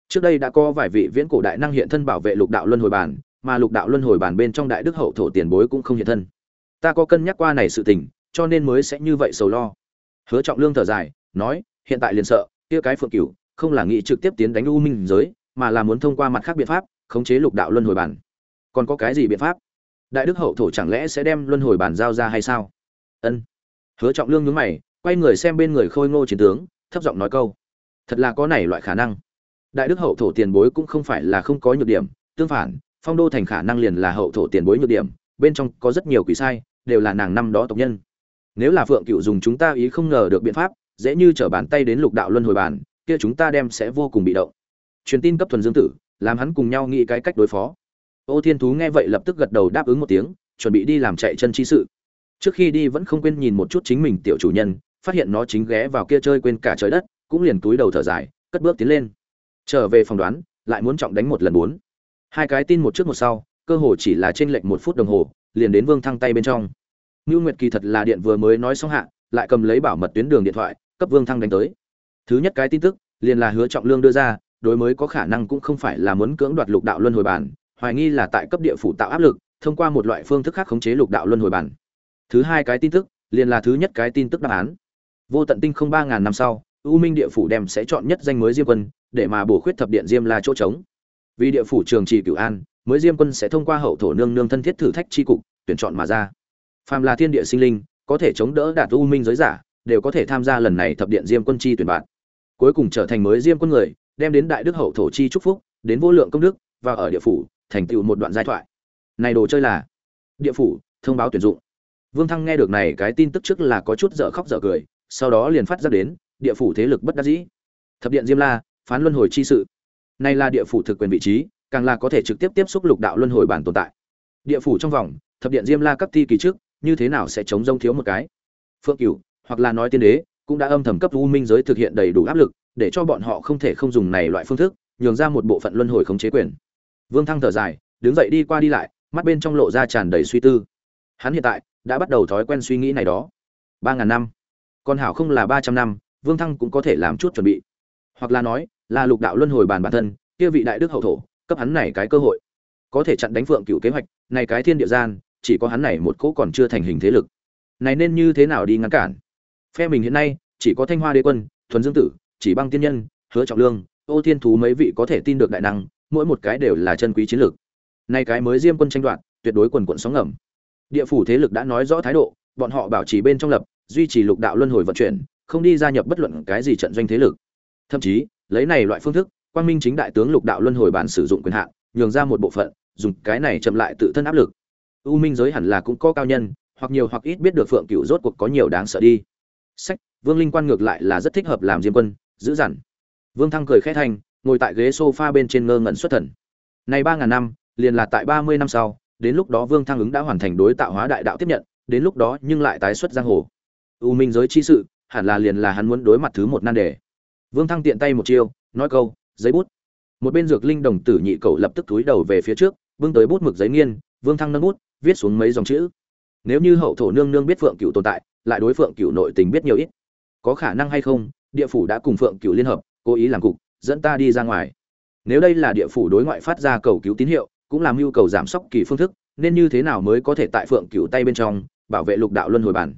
Trước đây đã có vài vị viễn cổ đại năng hiện thân bảo vệ lục đạo luân hồi bản, mà lục đạo luân hồi bản bên trong đại đức hậu thổ tiền bối cũng không hiện thân. Ta có cân nhắc qua này sự tình, cho nên mới sẽ như vậy sầu lo. Hứa trọng lương thở dài, nói, hiện tại liền sợ, kia cái phượng cửu, không là nghĩ trực tiếp tiến đánh u minh giới, mà là muốn thông qua mặt khác biện pháp, khống chế lục đạo luân hồi bản. Còn có cái gì biện pháp? Đại đức hậu thổ chẳng lẽ sẽ đem luân hồi bản giao ra hay sao? Ân. Hứa trọng lương nhướng mày, quay người xem bên người khôi ngô chiến tướng, thấp giọng nói câu thật là có này loại khả năng. Đại đức hậu thổ tiền bối cũng không phải là không có nhược điểm, tương phản, phong đô thành khả năng liền là hậu thổ tiền bối nhược điểm, bên trong có rất nhiều quỷ sai, đều là nàng năm đó tộc nhân. Nếu là phượng cựu dùng chúng ta ý không ngờ được biện pháp, dễ như trở bàn tay đến lục đạo luân hồi bàn kia chúng ta đem sẽ vô cùng bị động. Truyền tin cấp thuần dương tử, làm hắn cùng nhau nghĩ cái cách đối phó. Ô thiên thú nghe vậy lập tức gật đầu đáp ứng một tiếng, chuẩn bị đi làm chạy chân chi sự. Trước khi đi vẫn không quên nhìn một chút chính mình tiểu chủ nhân, phát hiện nó chính ghé vào kia chơi quên cả trời đất cũng liền túi đầu thở dài, cất bước tiến lên. Trở về phòng đoán, lại muốn trọng đánh một lần bốn. Hai cái tin một trước một sau, cơ hồ chỉ là trên lệnh một phút đồng hồ, liền đến vương thăng tay bên trong. Ngưu nguyệt kỳ thật là điện vừa mới nói xong hạ, lại cầm lấy bảo mật tuyến đường điện thoại, cấp vương thăng đánh tới. Thứ nhất cái tin tức, liền là hứa trọng lương đưa ra, đối mới có khả năng cũng không phải là muốn cưỡng đoạt lục đạo luân hồi bản, hoài nghi là tại cấp địa phủ tạo áp lực, thông qua một loại phương thức khác khống chế lục đạo luân hồi bản. Thứ hai cái tin tức, liền là thứ nhất cái tin tức đáp án. Vô tận tinh không ba ngàn năm sau u minh địa phủ đem sẽ chọn nhất danh mới diêm quân, để mà bổ khuyết thập điện diêm là chỗ trống. Vì địa phủ trường trì cửu an, mới diêm quân sẽ thông qua hậu thổ nương nương thân thiết thử thách chi cục, tuyển chọn mà ra. Phàm là thiên địa sinh linh, có thể chống đỡ đạt u minh giới giả, đều có thể tham gia lần này thập điện diêm quân chi tuyển bạn. Cuối cùng trở thành mới diêm quân người, đem đến đại đức hậu thổ chi chúc phúc, đến vô lượng công đức, và ở địa phủ, thành tựu một đoạn giai thoại. Này đồ chơi là, địa phủ, thông báo tuyển dụng. Vương thăng nghe được này cái tin tức trước là có chút dở khóc dở cười, sau đó liền phát ra đến địa phủ thế lực bất đắc dĩ. Thập điện diêm la, phán luân hồi chi sự. Này là địa phủ thực quyền vị trí, càng là có thể trực tiếp tiếp xúc lục đạo luân hồi bản tồn tại. Địa phủ trong vòng, thập điện diêm la cấp thi kỳ trước, như thế nào sẽ chống rông thiếu một cái? Phượng cửu, hoặc là nói tiên đế, cũng đã âm thầm cấp u minh giới thực hiện đầy đủ áp lực, để cho bọn họ không thể không dùng này loại phương thức, nhường ra một bộ phận luân hồi khống chế quyền. Vương thăng thở dài, đứng dậy đi qua đi lại, mắt bên trong lộ ra tràn đầy suy tư. Hắn hiện tại, đã bắt đầu thói quen suy nghĩ này đó. Ba ngàn năm. Còn hảo không là ba trăm năm vương thăng cũng có thể làm chút chuẩn bị. Hoặc là nói, là lục đạo luân hồi bàn bản thân, kia vị đại đức hậu thổ, cấp hắn này cái cơ hội. Có thể chặn đánh phượng cựu kế hoạch, này cái thiên địa gian, chỉ có hắn này một cỗ còn chưa thành hình thế lực. Này nên như thế nào đi ngăn cản? Phe mình hiện nay, chỉ có thanh hoa đế quân, thuần dương tử, chỉ băng tiên nhân, hứa trọng lương, ô thiên thú mấy vị có thể tin được đại năng, mỗi một cái đều là chân quý chiến lược. Nay cái mới diêm quân tranh đoạt, tuyệt đối quần quận sóng ngầm. Địa phủ thế lực đã nói rõ thái độ, bọn họ bảo trì bên trong lập, duy trì lục đạo luân hồi vận chuyển không đi gia nhập bất luận cái gì trận doanh thế lực. Thậm chí, lấy này loại phương thức, quang minh chính đại tướng lục đạo luân hồi bản sử dụng quyền hạn, nhường ra một bộ phận, dùng cái này chậm lại tự thân áp lực. U minh giới hẳn là cũng có cao nhân, hoặc nhiều hoặc ít biết được phượng cựu rốt cuộc có nhiều đáng sợ đi. Sách, vương linh quan ngược lại là rất thích hợp làm diêm quân, giữ dằn. Vương thăng cười khẽ thành, ngồi tại ghế sofa bên trên ngơ ngẩn xuất thần. Này ba ngàn năm, liền là tại ba mươi năm sau, đến lúc đó vương thăng ứng đã hoàn thành đối tạo hóa đại đạo tiếp nhận, đến lúc đó nhưng lại tái xuất giang hồ. U minh giới chi sự hẳn là liền là hắn muốn đối mặt thứ một nan đề. Vương thăng tiện tay một chiêu, nói câu, giấy bút. Một bên dược linh đồng tử nhị cầu lập tức túi đầu về phía trước vương tới bút mực giấy nghiên, vương thăng nâng bút, viết xuống mấy dòng chữ. Nếu như hậu thổ nương nương biết phượng cựu tồn tại, lại đối phượng cựu nội tình biết nhiều ít. Có khả năng hay không, địa phủ đã cùng phượng cựu liên hợp, cố ý làm cục, dẫn ta đi ra ngoài. Nếu đây là địa phủ đối ngoại phát ra cầu cứu tín hiệu, cũng làm mưu cầu giảm sốc kỳ phương thức, nên như thế nào mới có thể tại phượng cựu tay bên trong, bảo vệ lục đạo luân hồi bản?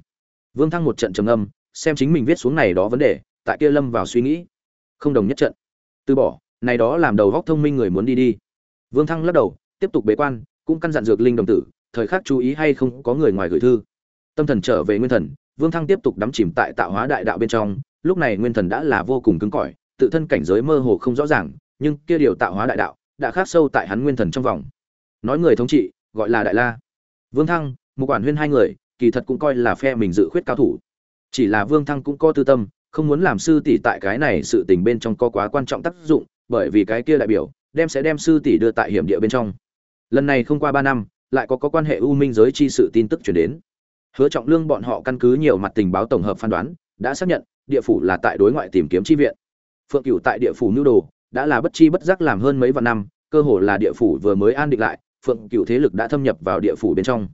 Vương thăng một trận trầm âm xem chính mình viết xuống này đó vấn đề, tại kia lâm vào suy nghĩ. Không đồng nhất trận. Từ bỏ, này đó làm đầu góc thông minh người muốn đi đi. Vương thăng lắc đầu, tiếp tục bế quan, cũng căn dặn dược linh đồng tử, thời khắc chú ý hay không có người ngoài gửi thư. Tâm thần trở về nguyên thần, vương thăng tiếp tục đắm chìm tại tạo hóa đại đạo bên trong, lúc này nguyên thần đã là vô cùng cứng cỏi, tự thân cảnh giới mơ hồ không rõ ràng, nhưng kia điều tạo hóa đại đạo đã khắc sâu tại hắn nguyên thần trong vòng. Nói người thống trị, gọi là đại la. Vương thăng một quản huyên hai người, kỳ thật cũng coi là phe mình dự khuyết cao thủ chỉ là vương thăng cũng có tư tâm, không muốn làm sư tỷ tại cái này sự tình bên trong có quá quan trọng tác dụng, bởi vì cái kia đại biểu, đem sẽ đem sư tỷ đưa tại hiểm địa bên trong. Lần này không qua ba năm, lại có có quan hệ u minh giới chi sự tin tức chuyển đến. Hứa trọng lương bọn họ căn cứ nhiều mặt tình báo tổng hợp phán đoán, đã xác nhận, địa phủ là tại đối ngoại tìm kiếm chi viện. Phượng cửu tại địa phủ nưu đồ, đã là bất chi bất giác làm hơn mấy vạn năm, cơ hồ là địa phủ vừa mới an định lại, phượng cửu thế lực đã thâm nhập vào địa phủ bên trong.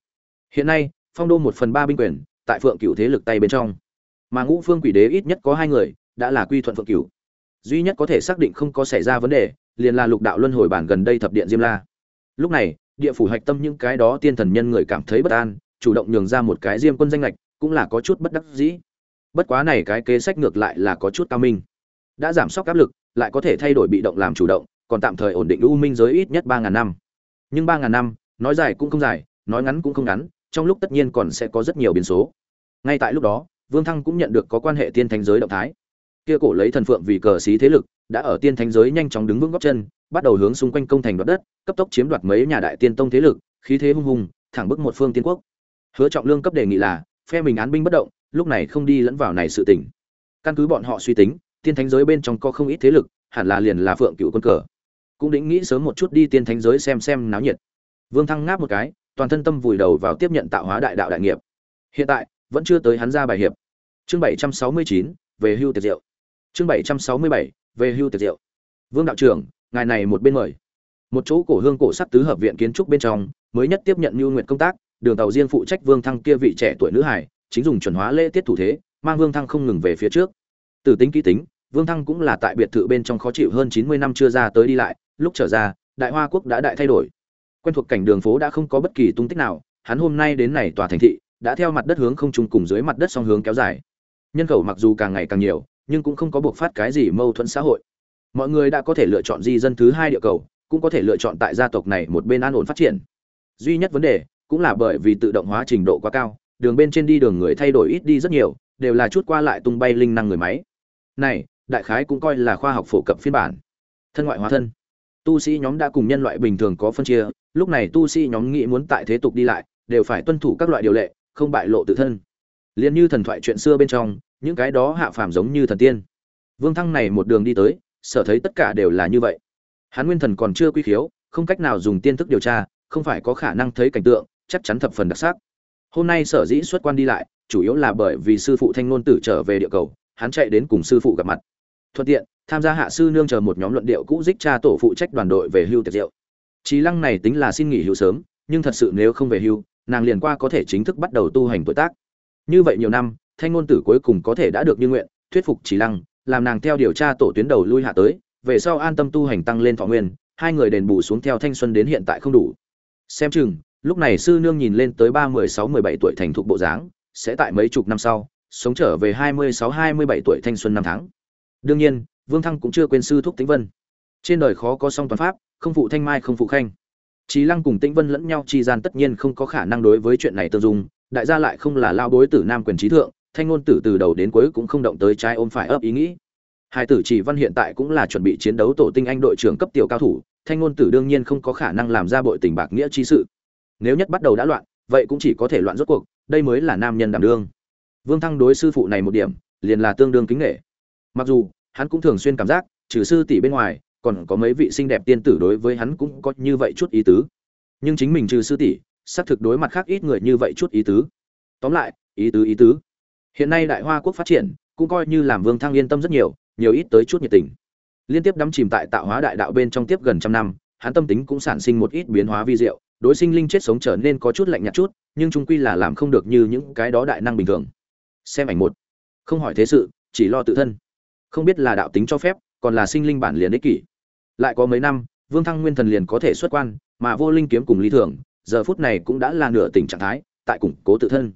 Hiện nay, phong đô một phần ba binh quyền, tại phượng cửu thế lực tay bên trong mà ngũ phương quỷ đế ít nhất có hai người, đã là quy thuận phượng cửu. Duy nhất có thể xác định không có xảy ra vấn đề, liền là lục đạo luân hồi bản gần đây thập điện diêm la. Lúc này, địa phủ hạch tâm những cái đó tiên thần nhân người cảm thấy bất an, chủ động nhường ra một cái diêm quân danh lệch cũng là có chút bất đắc dĩ. Bất quá này cái kế sách ngược lại là có chút cao minh. Đã giảm sốc áp lực, lại có thể thay đổi bị động làm chủ động, còn tạm thời ổn định u minh giới ít nhất ba ngàn năm. Nhưng ba ngàn năm, nói dài cũng không dài, nói ngắn cũng không ngắn, trong lúc tất nhiên còn sẽ có rất nhiều biến số. Ngay tại lúc đó vương thăng cũng nhận được có quan hệ tiên thánh giới động thái. Kia cổ lấy thần phượng vì cờ xí thế lực, đã ở tiên thánh giới nhanh chóng đứng vững góc chân, bắt đầu hướng xung quanh công thành đoạt đất, cấp tốc chiếm đoạt mấy nhà đại tiên tông thế lực, khí thế hung hùng, thẳng bức một phương tiên quốc. Hứa trọng lương cấp đề nghị là, phe mình án binh bất động, lúc này không đi lẫn vào này sự tình. Căn cứ bọn họ suy tính, tiên thánh giới bên trong có không ít thế lực, hẳn là liền là phượng cựu quân cờ. Cũng định nghĩ sớm một chút đi tiên thánh giới xem xem náo nhiệt. Vương thăng ngáp một cái, toàn thân tâm vùi đầu vào tiếp nhận tạo hóa đại đạo đại nghiệp. Hiện tại, vẫn chưa tới hắn ra bài hiệp chương bảy trăm sáu mươi chín, về hưu tiệc rượu. Chương bảy trăm sáu mươi bảy, về hưu tiệc rượu. Vương đạo trưởng, ngài này một bên mời. Một chỗ cổ hương cổ sắc tứ hợp viện kiến trúc bên trong, mới nhất tiếp nhận nhu nguyện công tác, đường tàu riêng phụ trách vương thăng kia vị trẻ tuổi nữ hải chính dùng chuẩn hóa lễ tiết thủ thế, mang vương thăng không ngừng về phía trước. Từ tính kỹ tính, vương thăng cũng là tại biệt thự bên trong khó chịu hơn chín mươi năm chưa ra tới đi lại, lúc trở ra, đại hoa quốc đã đại thay đổi. Quen thuộc cảnh đường phố đã không có bất kỳ tung tích nào, hắn hôm nay đến này tòa thành thị, đã theo mặt đất hướng không trùng cùng dưới mặt đất song hướng kéo dài nhân khẩu mặc dù càng ngày càng nhiều, nhưng cũng không có buộc phát cái gì mâu thuẫn xã hội. Mọi người đã có thể lựa chọn di dân thứ hai địa cầu, cũng có thể lựa chọn tại gia tộc này một bên an ổn phát triển. Duy nhất vấn đề cũng là bởi vì tự động hóa trình độ quá cao, đường bên trên đi đường người thay đổi ít đi rất nhiều, đều là chút qua lại tung bay linh năng người máy. Này, đại khái cũng coi là khoa học phổ cập phiên bản. Thân ngoại hóa thân. Tu sĩ nhóm đã cùng nhân loại bình thường có phân chia, lúc này tu sĩ nhóm nghĩ muốn tại thế tục đi lại, đều phải tuân thủ các loại điều lệ, không bại lộ tự thân liền như thần thoại chuyện xưa bên trong, những cái đó hạ phàm giống như thần tiên. Vương thăng này một đường đi tới, sở thấy tất cả đều là như vậy. Hắn nguyên thần còn chưa quy khiếu, không cách nào dùng tiên thức điều tra, không phải có khả năng thấy cảnh tượng, chắc chắn thập phần đặc sắc. Hôm nay sở dĩ xuất quan đi lại, chủ yếu là bởi vì sư phụ thanh ngôn tử trở về địa cầu, hắn chạy đến cùng sư phụ gặp mặt. Thuận tiện, tham gia hạ sư nương chờ một nhóm luận điệu cũ dích cha tổ phụ trách đoàn đội về hưu tiệc rượu. Trí lăng này tính là xin nghỉ hưu sớm, nhưng thật sự nếu không về hưu, nàng liền qua có thể chính thức bắt đầu tu hành tuổi tác như vậy nhiều năm, thanh ngôn tử cuối cùng có thể đã được như nguyện, thuyết phục trí lăng, làm nàng theo điều tra tổ tuyến đầu lui hạ tới, về sau an tâm tu hành tăng lên thọ nguyên, hai người đền bù xuống theo thanh xuân đến hiện tại không đủ. Xem chừng, lúc này sư nương nhìn lên tới ba mười sáu, mười bảy tuổi thành thục bộ dáng, sẽ tại mấy chục năm sau, sống trở về hai mươi sáu, hai mươi bảy tuổi thanh xuân năm tháng. Đương nhiên, vương thăng cũng chưa quên sư thúc tĩnh vân. Trên đời khó có song toàn pháp, không phụ thanh mai không phụ khanh. Trí lăng cùng tĩnh vân lẫn nhau chi gian tất nhiên không có khả năng đối với chuyện này tương dung đại gia lại không là lao bối tử nam quyền trí thượng, thanh ngôn tử từ đầu đến cuối cũng không động tới trái ôm phải ấp ý nghĩ. Hai tử chỉ văn hiện tại cũng là chuẩn bị chiến đấu tổ tinh anh đội trưởng cấp tiểu cao thủ, thanh ngôn tử đương nhiên không có khả năng làm ra bội tình bạc nghĩa chi sự. Nếu nhất bắt đầu đã loạn, vậy cũng chỉ có thể loạn rốt cuộc, đây mới là nam nhân đảm đương. Vương thăng đối sư phụ này một điểm, liền là tương đương kính nghệ mặc dù, hắn cũng thường xuyên cảm giác, trừ sư tỷ bên ngoài, còn có mấy vị xinh đẹp tiên tử đối với hắn cũng có như vậy chút ý tứ. Nhưng chính mình trừ sư tỷ xác thực đối mặt khác ít người như vậy chút ý tứ. Tóm lại, ý tứ ý tứ. Hiện nay đại hoa quốc phát triển, cũng coi như làm vương thăng yên tâm rất nhiều nhiều ít tới chút nhiệt tình. Liên tiếp đắm chìm tại tạo hóa đại đạo bên trong tiếp gần trăm năm, hắn tâm tính cũng sản sinh một ít biến hóa vi diệu, đối sinh linh chết sống trở nên có chút lạnh nhạt chút, nhưng trung quy là làm không được như những cái đó đại năng bình thường. Xem ảnh một. Không hỏi thế sự, chỉ lo tự thân. Không biết là đạo tính cho phép, còn là sinh linh bản liền ích kỷ. Lại có mấy năm, vương thăng nguyên thần liền có thể xuất quan, mà vô linh kiếm cùng lý thường giờ phút này cũng đã là nửa tình trạng thái, tại củng cố tự thân.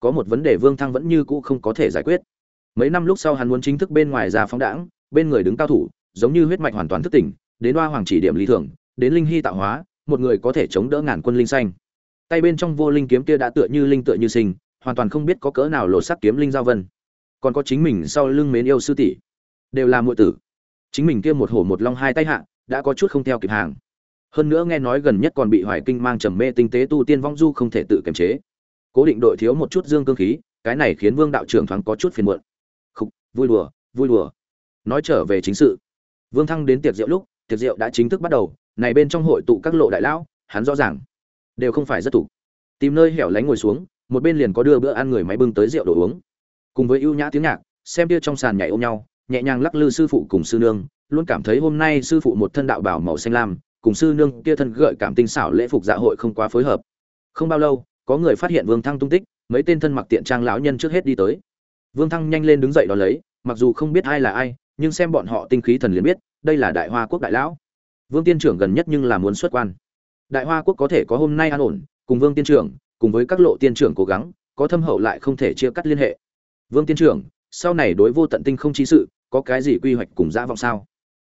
Có một vấn đề vương thăng vẫn như cũ không có thể giải quyết. Mấy năm lúc sau hắn muốn chính thức bên ngoài ra phóng đãng, bên người đứng cao thủ, giống như huyết mạch hoàn toàn thức tỉnh, đến hoa hoàng chỉ điểm lý thường đến linh hy tạo hóa, một người có thể chống đỡ ngàn quân linh xanh tay bên trong vô linh kiếm kia đã tựa như linh tựa như sinh, hoàn toàn không biết có cỡ nào lột sắc kiếm linh giao vân. Còn có chính mình sau lưng mến yêu sư tỷ, đều là muội tử. Chính mình kia một hổ một long hai tay hạ, đã có chút không theo kịp hàng hơn nữa nghe nói gần nhất còn bị hoài kinh mang trầm mê tinh tế tu tiên vong du không thể tự kiềm chế. Cố định đội thiếu một chút dương cương khí cái này khiến vương đạo trưởng thoáng có chút phiền muộn. Khúc, vui đùa vui đùa. Nói trở về chính sự. Vương thăng đến tiệc rượu lúc tiệc rượu đã chính thức bắt đầu này bên trong hội tụ các lộ đại lão hắn rõ ràng đều không phải rất tục tìm nơi hẻo lánh ngồi xuống một bên liền có đưa bữa ăn người máy bưng tới rượu đồ uống. Cùng với ưu nhã tiếng nhạc xem kia trong sàn nhảy ôm nhau nhẹ nhàng lắc lư sư phụ cùng sư nương luôn cảm thấy hôm nay sư phụ một thân đạo bảo màu xanh lam cùng sư nương kia thân gợi cảm tinh xảo lễ phục dạ hội không quá phối hợp. Không bao lâu, có người phát hiện vương thăng tung tích, mấy tên thân mặc tiện trang lão nhân trước hết đi tới. Vương thăng nhanh lên đứng dậy đón lấy, mặc dù không biết ai là ai, nhưng xem bọn họ tinh khí thần liền biết, đây là đại hoa quốc đại lão. Vương tiên trưởng gần nhất nhưng là muốn xuất quan. Đại hoa quốc có thể có hôm nay an ổn, cùng vương tiên trưởng, cùng với các lộ tiên trưởng cố gắng, có thâm hậu lại không thể chia cắt liên hệ. Vương tiên trưởng, sau này đối vô tận tinh không chi sự, có cái gì quy hoạch cùng dã vọng sao?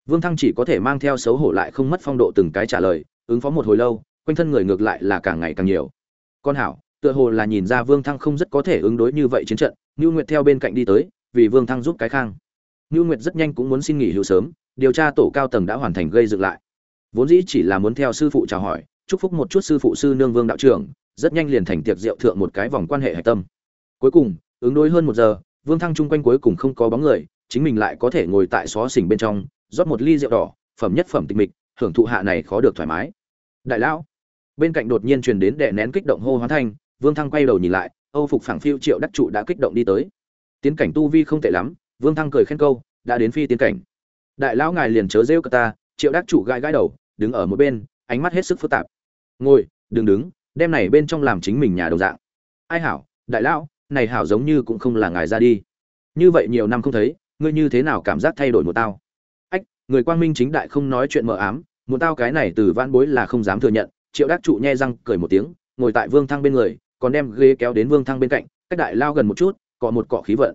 Vương thăng chỉ có thể mang theo xấu hổ lại không mất phong độ từng cái trả lời, ứng phó một hồi lâu, quanh thân người ngược lại là càng ngày càng nhiều. Con hảo, tựa hồ là nhìn ra vương thăng không rất có thể ứng đối như vậy chiến trận, Nưu nguyệt theo bên cạnh đi tới, vì vương thăng giúp cái khang. Nưu nguyệt rất nhanh cũng muốn xin nghỉ hưu sớm, điều tra tổ cao tầng đã hoàn thành gây dựng lại. Vốn dĩ chỉ là muốn theo sư phụ chào hỏi, chúc phúc một chút sư phụ sư nương vương đạo trưởng, rất nhanh liền thành tiệc rượu thượng một cái vòng quan hệ hải tâm. Cuối cùng, ứng đối hơn một giờ, vương thăng chung quanh cuối cùng không có bóng người, chính mình lại có thể ngồi tại xó xỉnh bên trong rót một ly rượu đỏ, phẩm nhất phẩm tịch mịch, hưởng thụ hạ này khó được thoải mái. Đại lão, bên cạnh đột nhiên truyền đến đệ nén kích động hô hoán thanh, vương thăng quay đầu nhìn lại, âu phục phẳng phiêu triệu đắc trụ đã kích động đi tới. Tiến cảnh tu vi không tệ lắm, vương thăng cười khen câu, đã đến phi tiến cảnh. Đại lão ngài liền chớ rêu cả ta, triệu đắc trụ gãi gãi đầu, đứng ở một bên, ánh mắt hết sức phức tạp. Ngồi, đừng đứng, đem này bên trong làm chính mình nhà đầu dạng. Ai hảo, đại lão, này hảo giống như cũng không là ngài ra đi. Như vậy nhiều năm không thấy, ngươi như thế nào cảm giác thay đổi một tao? Người quang minh chính đại không nói chuyện mờ ám, muốn tao cái này từ vãn bối là không dám thừa nhận, triệu đắc trụ nhe răng cười một tiếng, ngồi tại vương thăng bên người, còn đem ghế kéo đến vương thăng bên cạnh, cách đại lao gần một chút cọ một cọ khí vận.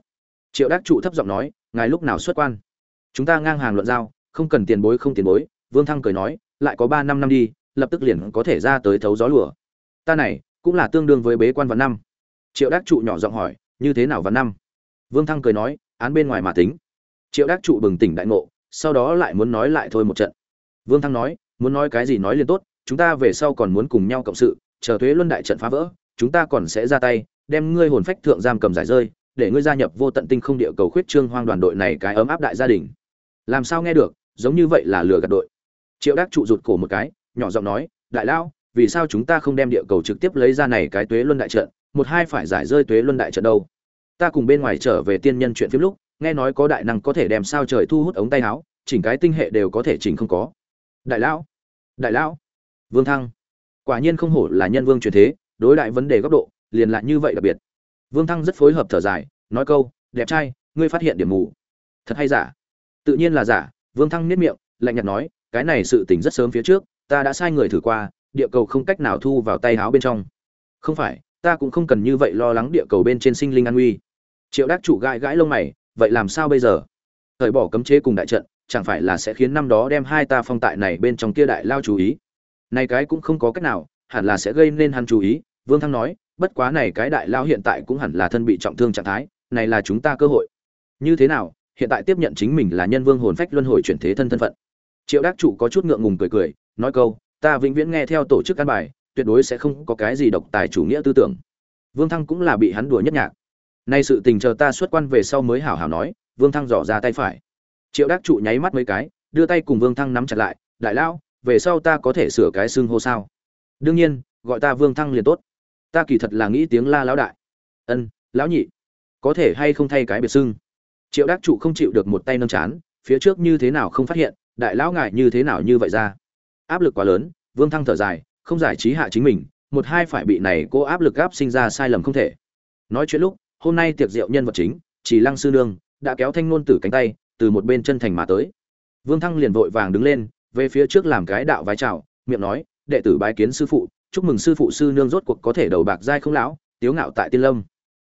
Triệu đắc trụ thấp giọng nói, ngài lúc nào xuất quan? Chúng ta ngang hàng luận giao, không cần tiền bối, không tiền bối, vương thăng cười nói, lại có ba năm năm đi, lập tức liền có thể ra tới thấu gió lửa ta này, cũng là tương đương với bế quan văn năm. Triệu đắc trụ nhỏ giọng hỏi, như thế nào văn năm? Vương thăng cười nói, án bên ngoài mà tính. Triệu đắc trụ bừng tỉnh đại ngộ sau đó lại muốn nói lại thôi một trận. Vương thăng nói, muốn nói cái gì nói liền tốt, chúng ta về sau còn muốn cùng nhau cộng sự, chờ thuế luân đại trận phá vỡ, chúng ta còn sẽ ra tay, đem ngươi hồn phách thượng giam cầm giải rơi, để ngươi gia nhập vô tận tinh không địa cầu khuyết trương hoang đoàn đội này cái ấm áp đại gia đình. Làm sao nghe được, giống như vậy là lừa gạt đội. Triệu đắc trụ rụt cổ một cái, nhỏ giọng nói, đại lão, vì sao chúng ta không đem địa cầu trực tiếp lấy ra này cái tuế luân đại trận, một hai phải giải rơi tuế luân đại trận đâu? Ta cùng bên ngoài trở về tiên nhân chuyện phim lúc nghe nói có đại năng có thể đem sao trời thu hút ống tay áo, chỉnh cái tinh hệ đều có thể chỉnh không có. Đại lão đại lão, vương thăng. Quả nhiên không hổ là nhân vương truyền thế, đối đại vấn đề góc độ, liền lại như vậy đặc biệt. Vương thăng rất phối hợp thở dài, nói câu, đẹp trai, ngươi phát hiện điểm mù. Thật hay giả? Tự nhiên là giả, vương thăng nếp miệng, lạnh nhạt nói, cái này sự tình rất sớm phía trước, ta đã sai người thử qua, địa cầu không cách nào thu vào tay áo bên trong. Không phải, ta cũng không cần như vậy lo lắng địa cầu bên trên sinh linh an nguy. Triệu đắc chủ gãi gãi lông mày vậy làm sao bây giờ? Thời bỏ cấm chế cùng đại trận, chẳng phải là sẽ khiến năm đó đem hai ta phong tại này bên trong kia đại lao chú ý? Này cái cũng không có cách nào, hẳn là sẽ gây nên hắn chú ý, vương thăng nói, bất quá này cái đại lao hiện tại cũng hẳn là thân bị trọng thương trạng thái, này là chúng ta cơ hội. Như thế nào, hiện tại tiếp nhận chính mình là nhân vương hồn phách luân hồi chuyển thế thân thân phận. Triệu đắc chủ có chút ngượng ngùng cười cười, nói câu, ta vĩnh viễn nghe theo tổ chức căn bài, tuyệt đối sẽ không có cái gì độc tài chủ nghĩa tư tưởng. Vương thăng cũng là bị hắn đùa nhất nhạc nay sự tình chờ ta xuất quan về sau mới hảo hảo nói, vương thăng dò ra tay phải. Triệu đắc trụ nháy mắt mấy cái, đưa tay cùng vương thăng nắm chặt lại, đại lão, về sau ta có thể sửa cái xưng hô sao? Đương nhiên, gọi ta vương thăng liền tốt. Ta kỳ thật là nghĩ tiếng la lão đại. Ân, lão nhị, có thể hay không thay cái biệt xưng? Triệu đắc trụ không chịu được một tay nâng chán, phía trước như thế nào không phát hiện, đại lão ngại như thế nào như vậy ra? Áp lực quá lớn, vương thăng thở dài, không giải trí hạ chính mình, một hai phải bị này cô áp lực gáp sinh ra sai lầm không thể. Nói chuyện lúc hôm nay tiệc rượu nhân vật chính, chỉ lăng sư nương, đã kéo thanh ngôn tử cánh tay, từ một bên chân thành mà tới. Vương thăng liền vội vàng đứng lên, về phía trước làm cái đạo vái chào, miệng nói, đệ tử bái kiến sư phụ, chúc mừng sư phụ sư nương rốt cuộc có thể đầu bạc giai không lão, tiếu ngạo tại tiên lâm.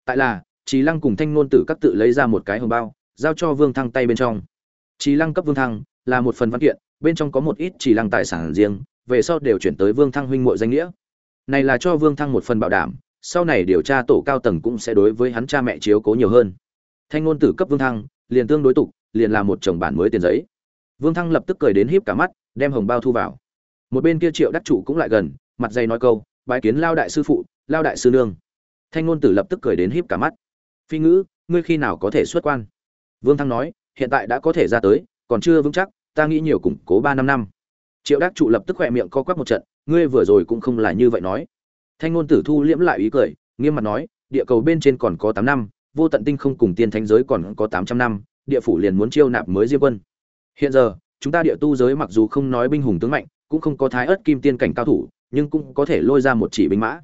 Tại là, chỉ lăng cùng thanh ngôn tử các tự lấy ra một cái hồng bao, giao cho vương thăng tay bên trong. Chỉ lăng cấp vương thăng, là một phần văn kiện, bên trong có một ít chỉ lăng tài sản riêng, về sau đều chuyển tới vương thăng huynh muội danh nghĩa. Này là cho vương thăng một phần bảo đảm sau này điều tra tổ cao tầng cũng sẽ đối với hắn cha mẹ chiếu cố nhiều hơn. Thanh ngôn tử cấp vương thăng, liền tương đối tục, liền là một chồng bản mới tiền giấy. Vương thăng lập tức cười đến híp cả mắt, đem hồng bao thu vào. Một bên kia triệu đắc chủ cũng lại gần, mặt dày nói câu, bái kiến lao đại sư phụ, lao đại sư nương. Thanh ngôn tử lập tức cười đến híp cả mắt. Phi ngữ, ngươi khi nào có thể xuất quan? Vương thăng nói, hiện tại đã có thể ra tới, còn chưa vững chắc, ta nghĩ nhiều củng cố ba năm năm. Triệu đắc trụ lập tức khỏe miệng co quắp một trận, ngươi vừa rồi cũng không là như vậy nói thanh ngôn tử thu liễm lại ý cười, nghiêm mặt nói, địa cầu bên trên còn có tám năm, vô tận tinh không cùng tiên thánh giới còn có tám trăm năm, địa phủ liền muốn chiêu nạp mới diêm quân. Hiện giờ, chúng ta địa tu giới mặc dù không nói binh hùng tướng mạnh, cũng không có thái ớt kim tiên cảnh cao thủ, nhưng cũng có thể lôi ra một chỉ binh mã.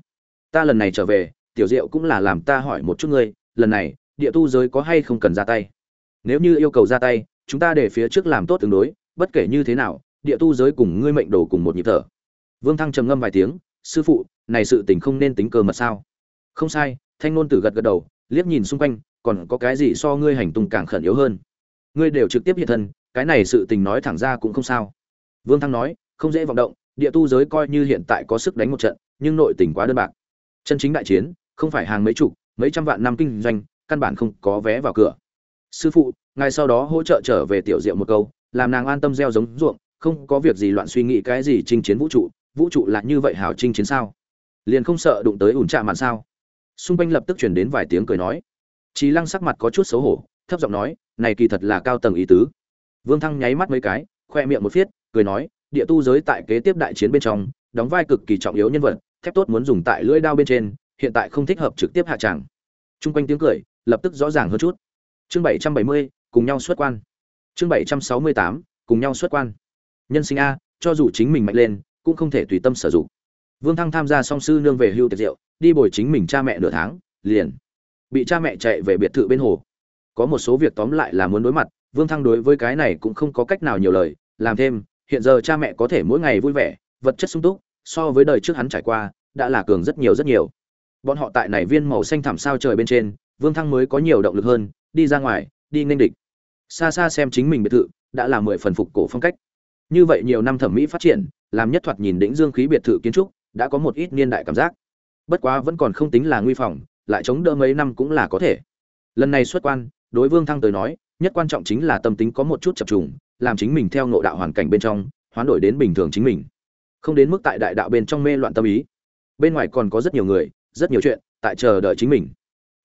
Ta lần này trở về, tiểu diệu cũng là làm ta hỏi một chút ngươi, lần này, địa tu giới có hay không cần ra tay? Nếu như yêu cầu ra tay, chúng ta để phía trước làm tốt tương đối, bất kể như thế nào, địa tu giới cùng ngươi mệnh đồ cùng một nhịp thở. Vương thăng trầm ngâm vài tiếng sư phụ, này sự tình không nên tính cơ mật sao? Không sai, thanh ngôn tử gật gật đầu, liếc nhìn xung quanh, còn có cái gì so ngươi hành tung càng khẩn yếu hơn? Ngươi đều trực tiếp hiện thân, cái này sự tình nói thẳng ra cũng không sao. Vương thăng nói, không dễ vọng động, địa tu giới coi như hiện tại có sức đánh một trận, nhưng nội tình quá đơn bạc. Chân chính đại chiến, không phải hàng mấy chục, mấy trăm vạn năm kinh doanh, căn bản không có vé vào cửa. Sư phụ ngay sau đó hỗ trợ trở về tiểu diệu một câu, làm nàng an tâm gieo giống ruộng, không có việc gì loạn suy nghĩ cái gì chinh chiến vũ trụ vũ trụ là như vậy hảo Trinh chiến sao? Liền không sợ đụng tới ủn trạ mạn sao? Xung quanh lập tức chuyển đến vài tiếng cười nói. Trí lăng sắc mặt có chút xấu hổ, thấp giọng nói, này kỳ thật là cao tầng ý tứ. Vương thăng nháy mắt mấy cái, khoe miệng một phiết, cười nói, địa tu giới tại kế tiếp đại chiến bên trong, đóng vai cực kỳ trọng yếu nhân vật, thép tốt muốn dùng tại lưỡi đao bên trên, hiện tại không thích hợp trực tiếp hạ tràng. Chung quanh tiếng cười lập tức rõ ràng hơn chút. Chương bảy trăm bảy mươi, cùng nhau xuất quan. Chương bảy trăm sáu mươi tám, cùng nhau xuất quan. Nhân sinh a, cho dù chính mình mạnh lên cũng không thể tùy tâm sử dụng. Vương thăng tham gia song sư nương về hưu tiệc rượu, đi bồi chính mình cha mẹ nửa tháng, liền bị cha mẹ chạy về biệt thự bên hồ. Có một số việc tóm lại là muốn đối mặt, vương thăng đối với cái này cũng không có cách nào nhiều lời, làm thêm, hiện giờ cha mẹ có thể mỗi ngày vui vẻ, vật chất sung túc, so với đời trước hắn trải qua, đã là cường rất nhiều rất nhiều. Bọn họ tại này viên màu xanh thảm sao trời bên trên, vương thăng mới có nhiều động lực hơn, đi ra ngoài, đi nên địch. Xa xa xem chính mình biệt thự, đã là mười phần phục cổ phong cách. Như vậy nhiều năm thẩm mỹ phát triển làm nhất thoạt nhìn đỉnh dương khí biệt thự kiến trúc, đã có một ít niên đại cảm giác. Bất quá vẫn còn không tính là nguy phòng, lại chống đỡ mấy năm cũng là có thể. Lần này xuất quan, đối vương thăng tới nói, nhất quan trọng chính là tâm tính có một chút chập trùng, làm chính mình theo ngộ đạo hoàn cảnh bên trong, hoán đổi đến bình thường chính mình. Không đến mức tại đại đạo bên trong mê loạn tâm ý. Bên ngoài còn có rất nhiều người, rất nhiều chuyện, tại chờ đợi chính mình.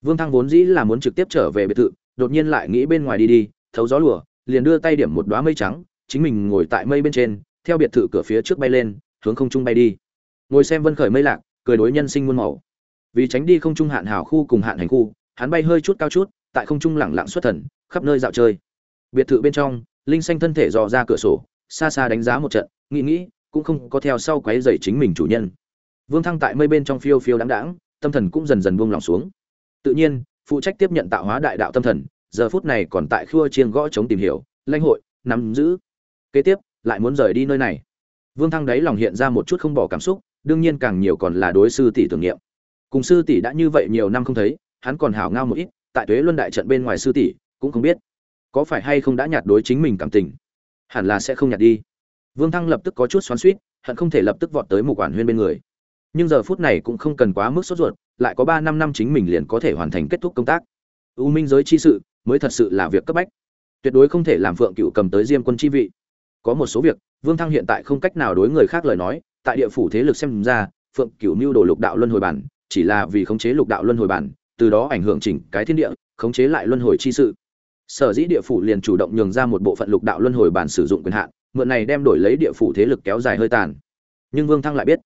Vương thăng vốn dĩ là muốn trực tiếp trở về biệt thự, đột nhiên lại nghĩ bên ngoài đi đi, thấu gió lùa, liền đưa tay điểm một đoá mây trắng, chính mình ngồi tại mây bên trên theo biệt thự cửa phía trước bay lên, hướng không trung bay đi. Ngồi xem vân khởi mây lạc, cười đối nhân sinh muôn màu. Vì tránh đi không trung hạn hảo khu cùng hạn hành khu, hắn bay hơi chút cao chút, tại không trung lẳng lặng xuất thần, khắp nơi dạo chơi. Biệt thự bên trong, linh xanh thân thể dò ra cửa sổ, xa xa đánh giá một trận, nghĩ nghĩ, cũng không có theo sau quấy dày chính mình chủ nhân. Vương thăng tại mây bên trong phiêu phiêu đáng đáng tâm thần cũng dần dần buông lỏng xuống. Tự nhiên, phụ trách tiếp nhận tạo hóa đại đạo tâm thần, giờ phút này còn tại khua chiêng gõ chống tìm hiểu, lãnh hội, nắm giữ. Kế tiếp lại muốn rời đi nơi này. Vương thăng đáy lòng hiện ra một chút không bỏ cảm xúc, đương nhiên càng nhiều còn là đối sư tỷ tưởng niệm. Cùng sư tỷ đã như vậy nhiều năm không thấy, hắn còn hảo ngao một ít, tại tuế luân đại trận bên ngoài sư tỷ, cũng không biết có phải hay không đã nhạt đối chính mình cảm tình. Hẳn là sẽ không nhạt đi. Vương thăng lập tức có chút xoắn suýt hận không thể lập tức vọt tới một quản huyên bên người. Nhưng giờ phút này cũng không cần quá mức sốt ruột, lại có ba năm năm chính mình liền có thể hoàn thành kết thúc công tác. U minh giới chi sự, mới thật sự là việc cấp bách. Tuyệt đối không thể làm phượng cựu cầm tới diêm quân chi vị có một số việc, vương thăng hiện tại không cách nào đối người khác lời nói, tại địa phủ thế lực xem ra, phượng Cửu mưu đồ lục đạo luân hồi bản, chỉ là vì khống chế lục đạo luân hồi bản, từ đó ảnh hưởng chỉnh cái thiên địa, khống chế lại luân hồi chi sự. Sở dĩ địa phủ liền chủ động nhường ra một bộ phận lục đạo luân hồi bản sử dụng quyền hạn, mượn này đem đổi lấy địa phủ thế lực kéo dài hơi tàn. Nhưng vương thăng lại biết,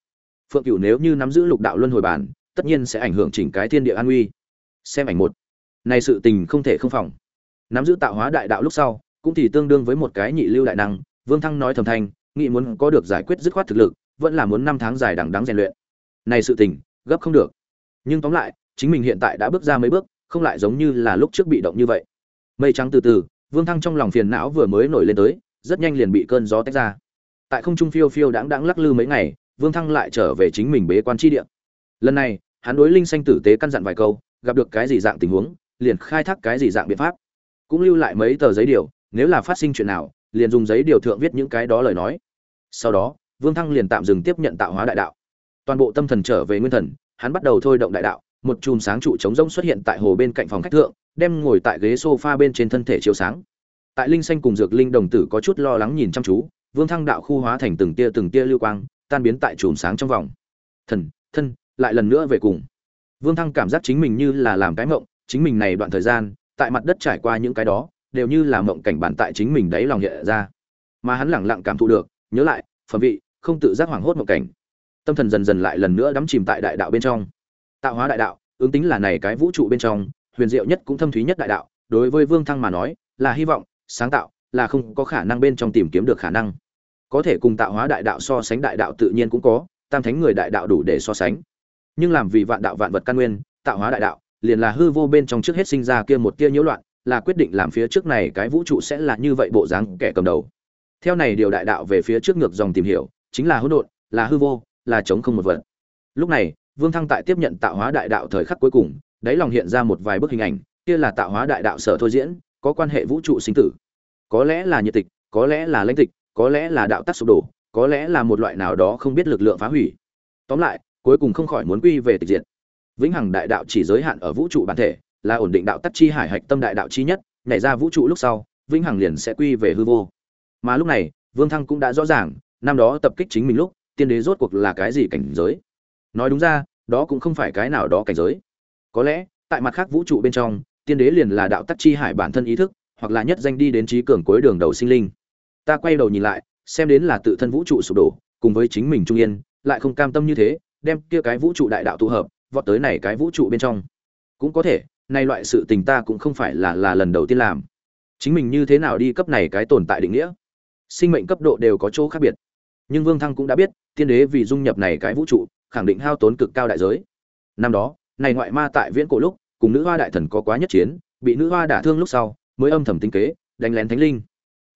phượng Cửu nếu như nắm giữ lục đạo luân hồi bản, tất nhiên sẽ ảnh hưởng chỉnh cái thiên địa an uy xem ảnh một. Này sự tình không thể không phòng. Nắm giữ tạo hóa đại đạo lúc sau, cũng thì tương đương với một cái nhị lưu đại năng vương thăng nói thầm thanh, nghĩ muốn có được giải quyết dứt khoát thực lực, vẫn là muốn năm tháng dài đằng đẵng rèn luyện. Này sự tình, gấp không được. Nhưng tóm lại, chính mình hiện tại đã bước ra mấy bước, không lại giống như là lúc trước bị động như vậy. Mây trắng từ từ, vương thăng trong lòng phiền não vừa mới nổi lên tới, rất nhanh liền bị cơn gió tách ra. Tại không trung phiêu phiêu đãng đãng lắc lư mấy ngày, vương thăng lại trở về chính mình bế quan tri địa. Lần này, hắn đối linh xanh tử tế căn dặn vài câu, gặp được cái gì dạng tình huống, liền khai thác cái gì dạng biện pháp. Cũng lưu lại mấy tờ giấy điều, nếu là phát sinh chuyện nào liền dùng giấy điều thượng viết những cái đó lời nói. Sau đó, vương thăng liền tạm dừng tiếp nhận tạo hóa đại đạo. Toàn bộ tâm thần trở về nguyên thần, hắn bắt đầu thôi động đại đạo, một chùm sáng trụ trống rỗng xuất hiện tại hồ bên cạnh phòng khách thượng, đem ngồi tại ghế sofa bên trên thân thể chiếu sáng. Tại linh xanh cùng dược linh đồng tử có chút lo lắng nhìn chăm chú, vương thăng đạo khu hóa thành từng tia từng tia lưu quang, tan biến tại chùm sáng trong vòng. Thần, thân, lại lần nữa về cùng. Vương thăng cảm giác chính mình như là làm cái mộng, chính mình này đoạn thời gian, tại mặt đất trải qua những cái đó đều như là mộng cảnh bản tại chính mình đấy lòng hiện ra. Mà hắn lẳng lặng cảm thụ được, nhớ lại, phẩm vị, không tự giác hoảng hốt mộng cảnh. Tâm thần dần dần lại lần nữa đắm chìm tại đại đạo bên trong. Tạo hóa đại đạo, ứng tính là này cái vũ trụ bên trong, huyền diệu nhất cũng thâm thúy nhất đại đạo, đối với vương thăng mà nói, là hy vọng, sáng tạo, là không có khả năng bên trong tìm kiếm được khả năng. Có thể cùng tạo hóa đại đạo so sánh đại đạo tự nhiên cũng có, tam thánh người đại đạo đủ để so sánh. Nhưng làm vì vạn đạo vạn vật căn nguyên, tạo hóa đại đạo, liền là hư vô bên trong trước hết sinh ra kia một tia nhiễu loạn là quyết định làm phía trước này cái vũ trụ sẽ là như vậy bộ dáng kẻ cầm đầu. Theo này điều đại đạo về phía trước ngược dòng tìm hiểu, chính là hỗn độn, là hư vô, là chống không một vật. Lúc này, vương thăng tại tiếp nhận tạo hóa đại đạo thời khắc cuối cùng, đáy lòng hiện ra một vài bức hình ảnh, kia là tạo hóa đại đạo sở thôi diễn, có quan hệ vũ trụ sinh tử. Có lẽ là nhiệt tịch, có lẽ là lãnh tịch, có lẽ là đạo tắc sụp đổ, có lẽ là một loại nào đó không biết lực lượng phá hủy. Tóm lại, cuối cùng không khỏi muốn quy về tịch diệt. Vĩnh hằng đại đạo chỉ giới hạn ở vũ trụ bản thể là ổn định đạo tắc chi hải hạch tâm đại đạo chi nhất, nhảy ra vũ trụ lúc sau, vĩnh hằng liền sẽ quy về hư vô. Mà lúc này, vương thăng cũng đã rõ ràng, năm đó tập kích chính mình lúc, tiên đế rốt cuộc là cái gì cảnh giới. Nói đúng ra, đó cũng không phải cái nào đó cảnh giới. Có lẽ, tại mặt khác vũ trụ bên trong, tiên đế liền là đạo tắc chi hải bản thân ý thức, hoặc là nhất danh đi đến trí cường cuối đường đầu sinh linh. Ta quay đầu nhìn lại, xem đến là tự thân vũ trụ sụp đổ, cùng với chính mình trung yên, lại không cam tâm như thế, đem kia cái vũ trụ đại đạo tụ hợp, vọt tới này cái vũ trụ bên trong. Cũng có thể nay loại sự tình ta cũng không phải là là lần đầu tiên làm. Chính mình như thế nào đi cấp này cái tồn tại định nghĩa? Sinh mệnh cấp độ đều có chỗ khác biệt. Nhưng vương thăng cũng đã biết, tiên đế vì dung nhập này cái vũ trụ, khẳng định hao tốn cực cao đại giới. Năm đó, này ngoại ma tại viễn cổ lúc, cùng nữ hoa đại thần có quá nhất chiến, bị nữ hoa đả thương lúc sau, mới âm thầm tinh kế, đánh lén thánh linh.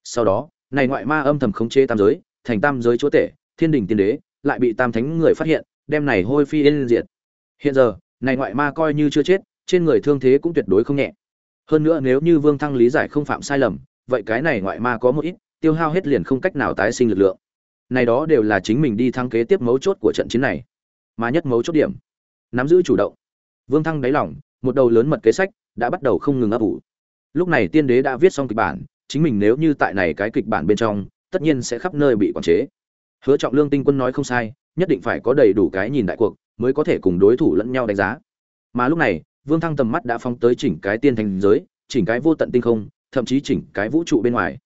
Sau đó, này ngoại ma âm thầm khống chế tam giới, thành tam giới chúa tể, thiên đình tiên đế, lại bị tam thánh người phát hiện, đem này hôi phi yên diệt. Hiện giờ, này ngoại ma coi như chưa chết trên người thương thế cũng tuyệt đối không nhẹ. Hơn nữa nếu như vương thăng lý giải không phạm sai lầm, vậy cái này ngoại ma có một ít, tiêu hao hết liền không cách nào tái sinh lực lượng. Này đó đều là chính mình đi thăng kế tiếp mấu chốt của trận chiến này. Mà nhất mấu chốt điểm, nắm giữ chủ động. Vương thăng đáy lỏng một đầu lớn mật kế sách đã bắt đầu không ngừng ấp ủ. Lúc này tiên đế đã viết xong kịch bản, chính mình nếu như tại này cái kịch bản bên trong, tất nhiên sẽ khắp nơi bị quản chế. Hứa trọng lương tinh quân nói không sai, nhất định phải có đầy đủ cái nhìn đại cuộc, mới có thể cùng đối thủ lẫn nhau đánh giá. Mà lúc này vương thăng tầm mắt đã phóng tới chỉnh cái tiên thành giới, chỉnh cái vô tận tinh không, thậm chí chỉnh cái vũ trụ bên ngoài.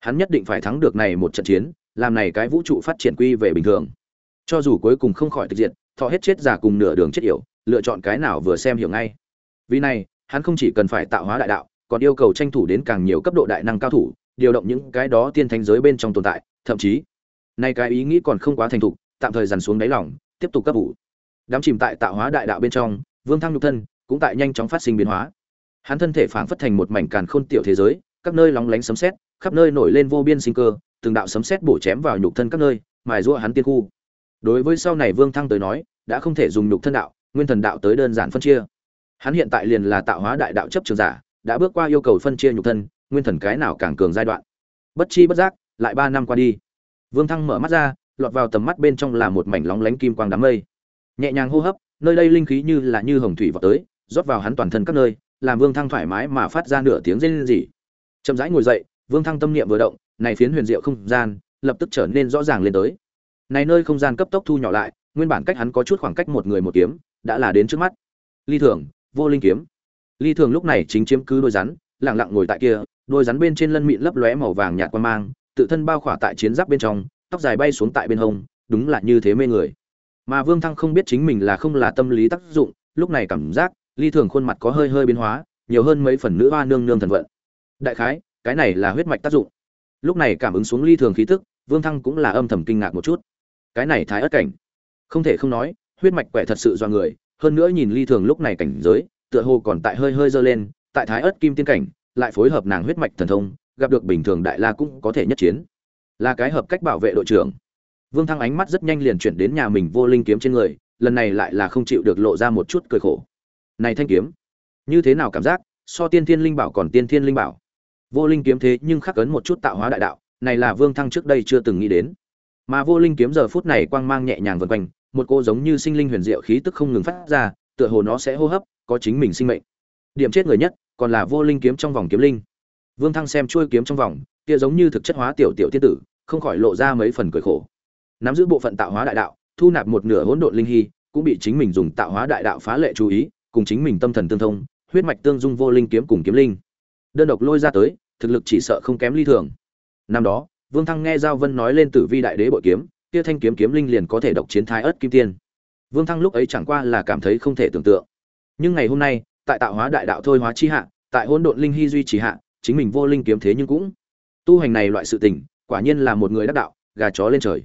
Hắn nhất định phải thắng được này một trận chiến, làm này cái vũ trụ phát triển quy về bình thường. Cho dù cuối cùng không khỏi thực diện, thọ hết chết giả cùng nửa đường chết yểu, lựa chọn cái nào vừa xem hiểu ngay. Vì này, hắn không chỉ cần phải tạo hóa đại đạo, còn yêu cầu tranh thủ đến càng nhiều cấp độ đại năng cao thủ, điều động những cái đó tiên thánh giới bên trong tồn tại, thậm chí, nay cái ý nghĩ còn không quá thành thục, tạm thời dằn xuống đáy lòng, tiếp tục cấp ủ đám chìm tại tạo hóa đại đạo bên trong, vương thăng nhục thân cũng tại nhanh chóng phát sinh biến hóa. Hắn thân thể phảng phất thành một mảnh càn khôn tiểu thế giới, các nơi lóng lánh sấm sét, khắp nơi nổi lên vô biên sinh cơ, từng đạo sấm sét bổ chém vào nhục thân các nơi, mài giũa hắn tiên khu. Đối với sau này vương thăng tới nói, đã không thể dùng nhục thân đạo, nguyên thần đạo tới đơn giản phân chia. Hắn hiện tại liền là tạo hóa đại đạo chấp trường giả, đã bước qua yêu cầu phân chia nhục thân, nguyên thần cái nào càng cường giai đoạn. Bất chi bất giác, lại ba năm qua đi. Vương thăng mở mắt ra, lọt vào tầm mắt bên trong là một mảnh lóng lánh kim quang đám mây. Nhẹ nhàng hô hấp, nơi đây linh khí như là như hồng thủy vào tới rót vào hắn toàn thân các nơi, làm vương thăng thoải mái mà phát ra nửa tiếng rên rỉ. Chậm rãi ngồi dậy, vương thăng tâm niệm vừa động, này phiến huyền diệu không gian lập tức trở nên rõ ràng lên tới. Này nơi không gian cấp tốc thu nhỏ lại, nguyên bản cách hắn có chút khoảng cách một người một kiếm, đã là đến trước mắt. Ly thường, vô linh kiếm. Ly thường lúc này chính chiếm cứ đôi rắn, lặng lặng ngồi tại kia, đôi rắn bên trên lân mịn lấp lóe màu vàng nhạt quan mang, tự thân bao khỏa tại chiến giáp bên trong, tóc dài bay xuống tại bên hông, đúng là như thế mê người. Mà vương thăng không biết chính mình là không là tâm lý tác dụng, lúc này cảm giác ly thường khuôn mặt có hơi hơi biến hóa, nhiều hơn mấy phần nữ hoa nương nương thần vận. Đại khái, cái này là huyết mạch tác dụng. Lúc này cảm ứng xuống ly thường khí tức, vương thăng cũng là âm thầm kinh ngạc một chút. Cái này thái ất cảnh. Không thể không nói, huyết mạch quẻ thật sự do người, hơn nữa nhìn ly thường lúc này cảnh giới, tựa hồ còn tại hơi hơi dơ lên, tại thái ất kim tiên cảnh, lại phối hợp nàng huyết mạch thần thông, gặp được bình thường đại la cũng có thể nhất chiến. Là cái hợp cách bảo vệ đội trưởng. Vương thăng ánh mắt rất nhanh liền chuyển đến nhà mình vô linh kiếm trên người, lần này lại là không chịu được lộ ra một chút cười khổ này thanh kiếm như thế nào cảm giác so tiên thiên linh bảo còn tiên thiên linh bảo vô linh kiếm thế nhưng khắc ấn một chút tạo hóa đại đạo này là Vương Thăng trước đây chưa từng nghĩ đến. Mà vô linh kiếm giờ phút này quang mang nhẹ nhàng vần quanh, một cô giống như sinh linh huyền diệu khí tức không ngừng phát ra, tựa hồ nó sẽ hô hấp, có chính mình sinh mệnh. Điểm chết người nhất, còn là vô linh kiếm trong vòng kiếm linh. Vương Thăng xem chuôi kiếm trong vòng, kia giống như thực chất hóa tiểu tiểu tiên tử, không khỏi lộ ra mấy phần cười khổ. Nắm giữ bộ phận tạo hóa đại đạo, thu nạp một nửa hỗn độn linh hy, cũng bị chính mình dùng tạo hóa đại đạo phá lệ chú ý, cùng chính mình tâm thần tương thông, huyết mạch tương dung vô linh kiếm cùng kiếm linh. Đơn độc lôi ra tới, thực lực chỉ sợ không kém ly thường. Năm đó, Vương Thăng nghe Giao Vân nói lên Tử Vi đại đế bội kiếm, kia thanh kiếm kiếm linh liền có thể độc chiến thái ớt kim tiên. Vương Thăng lúc ấy chẳng qua là cảm thấy không thể tưởng tượng. Nhưng ngày hôm nay, tại tạo hóa đại đạo thôi hóa chi hạ, tại hỗn độn linh hy duy trì hạ, chính mình vô linh kiếm thế nhưng cũng tu hành này loại sự tình, quả nhiên là một người đắc đạo, gà chó lên trời.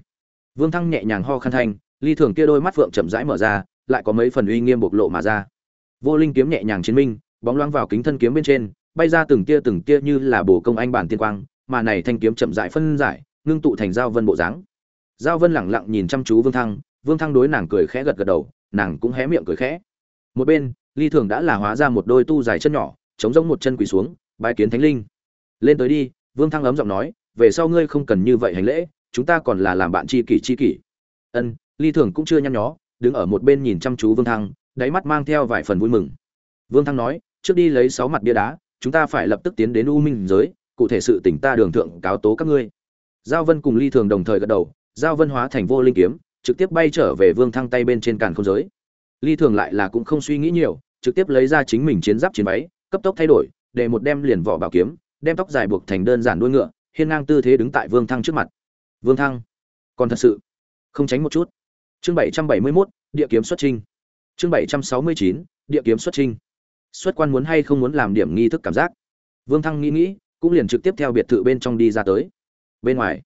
Vương Thăng nhẹ nhàng ho khăn thanh, ly thường kia đôi mắt phượng chậm rãi mở ra, lại có mấy phần uy nghiêm bộc lộ mà ra. Vô linh kiếm nhẹ nhàng chiến minh, bóng loáng vào kính thân kiếm bên trên, bay ra từng tia từng tia như là bổ công anh bản tiên quang, mà này thanh kiếm chậm rãi phân giải, ngưng tụ thành giao vân bộ dáng. Giao Vân lẳng lặng nhìn chăm chú Vương Thăng, Vương Thăng đối nàng cười khẽ gật gật đầu, nàng cũng hé miệng cười khẽ. Một bên, Ly Thường đã là hóa ra một đôi tu dài chân nhỏ, chống giống một chân quỳ xuống, bái kiến thánh linh. Lên tới đi, Vương Thăng ấm giọng nói, về sau ngươi không cần như vậy hành lễ, chúng ta còn là làm bạn tri kỷ tri kỷ. Ân, Ly Thường cũng chưa nhăn nhó, đứng ở một bên nhìn chăm chú Vương Thăng, đáy mắt mang theo vài phần vui mừng. Vương Thăng nói, trước đi lấy sáu mặt bia đá, chúng ta phải lập tức tiến đến U Minh giới, cụ thể sự tình ta đường thượng cáo tố các ngươi. Giao Vân cùng Ly Thường đồng thời gật đầu, Giao Vân hóa thành vô linh kiếm, trực tiếp bay trở về Vương Thăng tay bên trên càn không giới. Ly Thường lại là cũng không suy nghĩ nhiều, trực tiếp lấy ra chính mình chiến giáp chiến váy, cấp tốc thay đổi, để một đem liền vỏ bảo kiếm, đem tóc dài buộc thành đơn giản đuôi ngựa, hiên ngang tư thế đứng tại Vương Thăng trước mặt. Vương Thăng, còn thật sự không tránh một chút. Chương 771, địa kiếm xuất trình. Chương 769, địa kiếm xuất trình. Xuất quan muốn hay không muốn làm điểm nghi thức cảm giác. Vương Thăng nghĩ nghĩ, cũng liền trực tiếp theo biệt thự bên trong đi ra tới. Bên ngoài,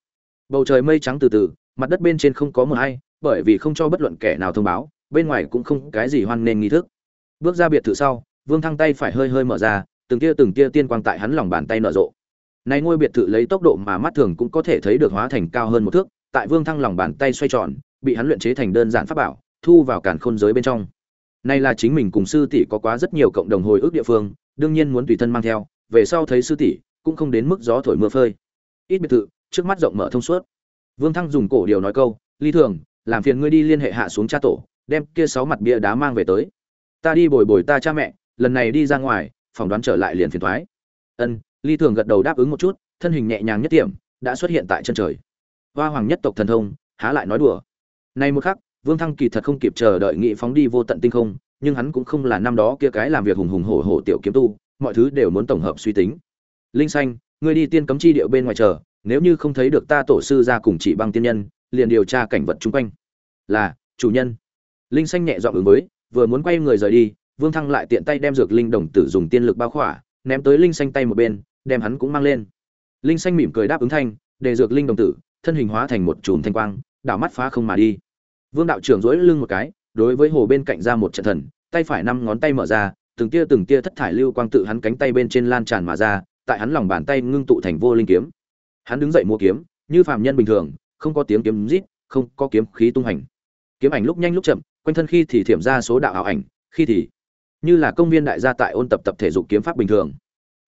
bầu trời mây trắng từ từ, mặt đất bên trên không có mưa hay, bởi vì không cho bất luận kẻ nào thông báo, bên ngoài cũng không cái gì hoan nên nghi thức. Bước ra biệt thự sau, Vương Thăng tay phải hơi hơi mở ra, từng tia từng tia tiên quang tại hắn lòng bàn tay nở rộ. Này ngôi biệt thự lấy tốc độ mà mắt thường cũng có thể thấy được hóa thành cao hơn một thước, tại Vương Thăng lòng bàn tay xoay tròn, bị hắn luyện chế thành đơn giản pháp bảo, thu vào càn khôn giới bên trong. Này là chính mình cùng sư tỷ có quá rất nhiều cộng đồng hồi ức địa phương, đương nhiên muốn tùy thân mang theo, về sau thấy sư tỷ cũng không đến mức gió thổi mưa phơi. Ít biệt thự, trước mắt rộng mở thông suốt. Vương Thăng dùng cổ điều nói câu, "Ly Thường, làm phiền ngươi đi liên hệ hạ xuống cha tổ, đem kia sáu mặt bia đá mang về tới. Ta đi bồi bồi ta cha mẹ, lần này đi ra ngoài, phỏng đoán trở lại liền phiền toái." Ân, Ly Thường gật đầu đáp ứng một chút, thân hình nhẹ nhàng nhất điểm, đã xuất hiện tại chân trời. Hoa Hoàng nhất tộc thần thông, há lại nói đùa. Này một khắc, Vương Thăng kỳ thật không kịp chờ đợi nghị phóng đi vô tận tinh không, nhưng hắn cũng không là năm đó kia cái làm việc hùng hùng hổ hổ tiểu kiếm tu, mọi thứ đều muốn tổng hợp suy tính. Linh xanh, ngươi đi tiên cấm chi địa bên ngoài chờ, nếu như không thấy được ta tổ sư ra cùng chỉ băng tiên nhân liền điều tra cảnh vật chung quanh. Là chủ nhân. Linh xanh nhẹ giọng ứng với vừa muốn quay người rời đi vương thăng lại tiện tay đem dược linh đồng tử dùng tiên lực bao khỏa ném tới linh xanh tay một bên đem hắn cũng mang lên. Linh xanh mỉm cười đáp ứng thanh để dược linh đồng tử thân hình hóa thành một chùm thanh quang đảo mắt phá không mà đi vương đạo trưởng duỗi lưng một cái, đối với hồ bên cạnh ra một trận thần, tay phải năm ngón tay mở ra, từng tia từng tia thất thải lưu quang tự hắn cánh tay bên trên lan tràn mà ra, tại hắn lòng bàn tay ngưng tụ thành vô linh kiếm. Hắn đứng dậy mua kiếm, như phàm nhân bình thường, không có tiếng kiếm rít, không có kiếm khí tung hành. Kiếm ảnh lúc nhanh lúc chậm, quanh thân khi thì thiểm ra số đạo ảo ảnh, khi thì như là công viên đại gia tại ôn tập tập thể dục kiếm pháp bình thường.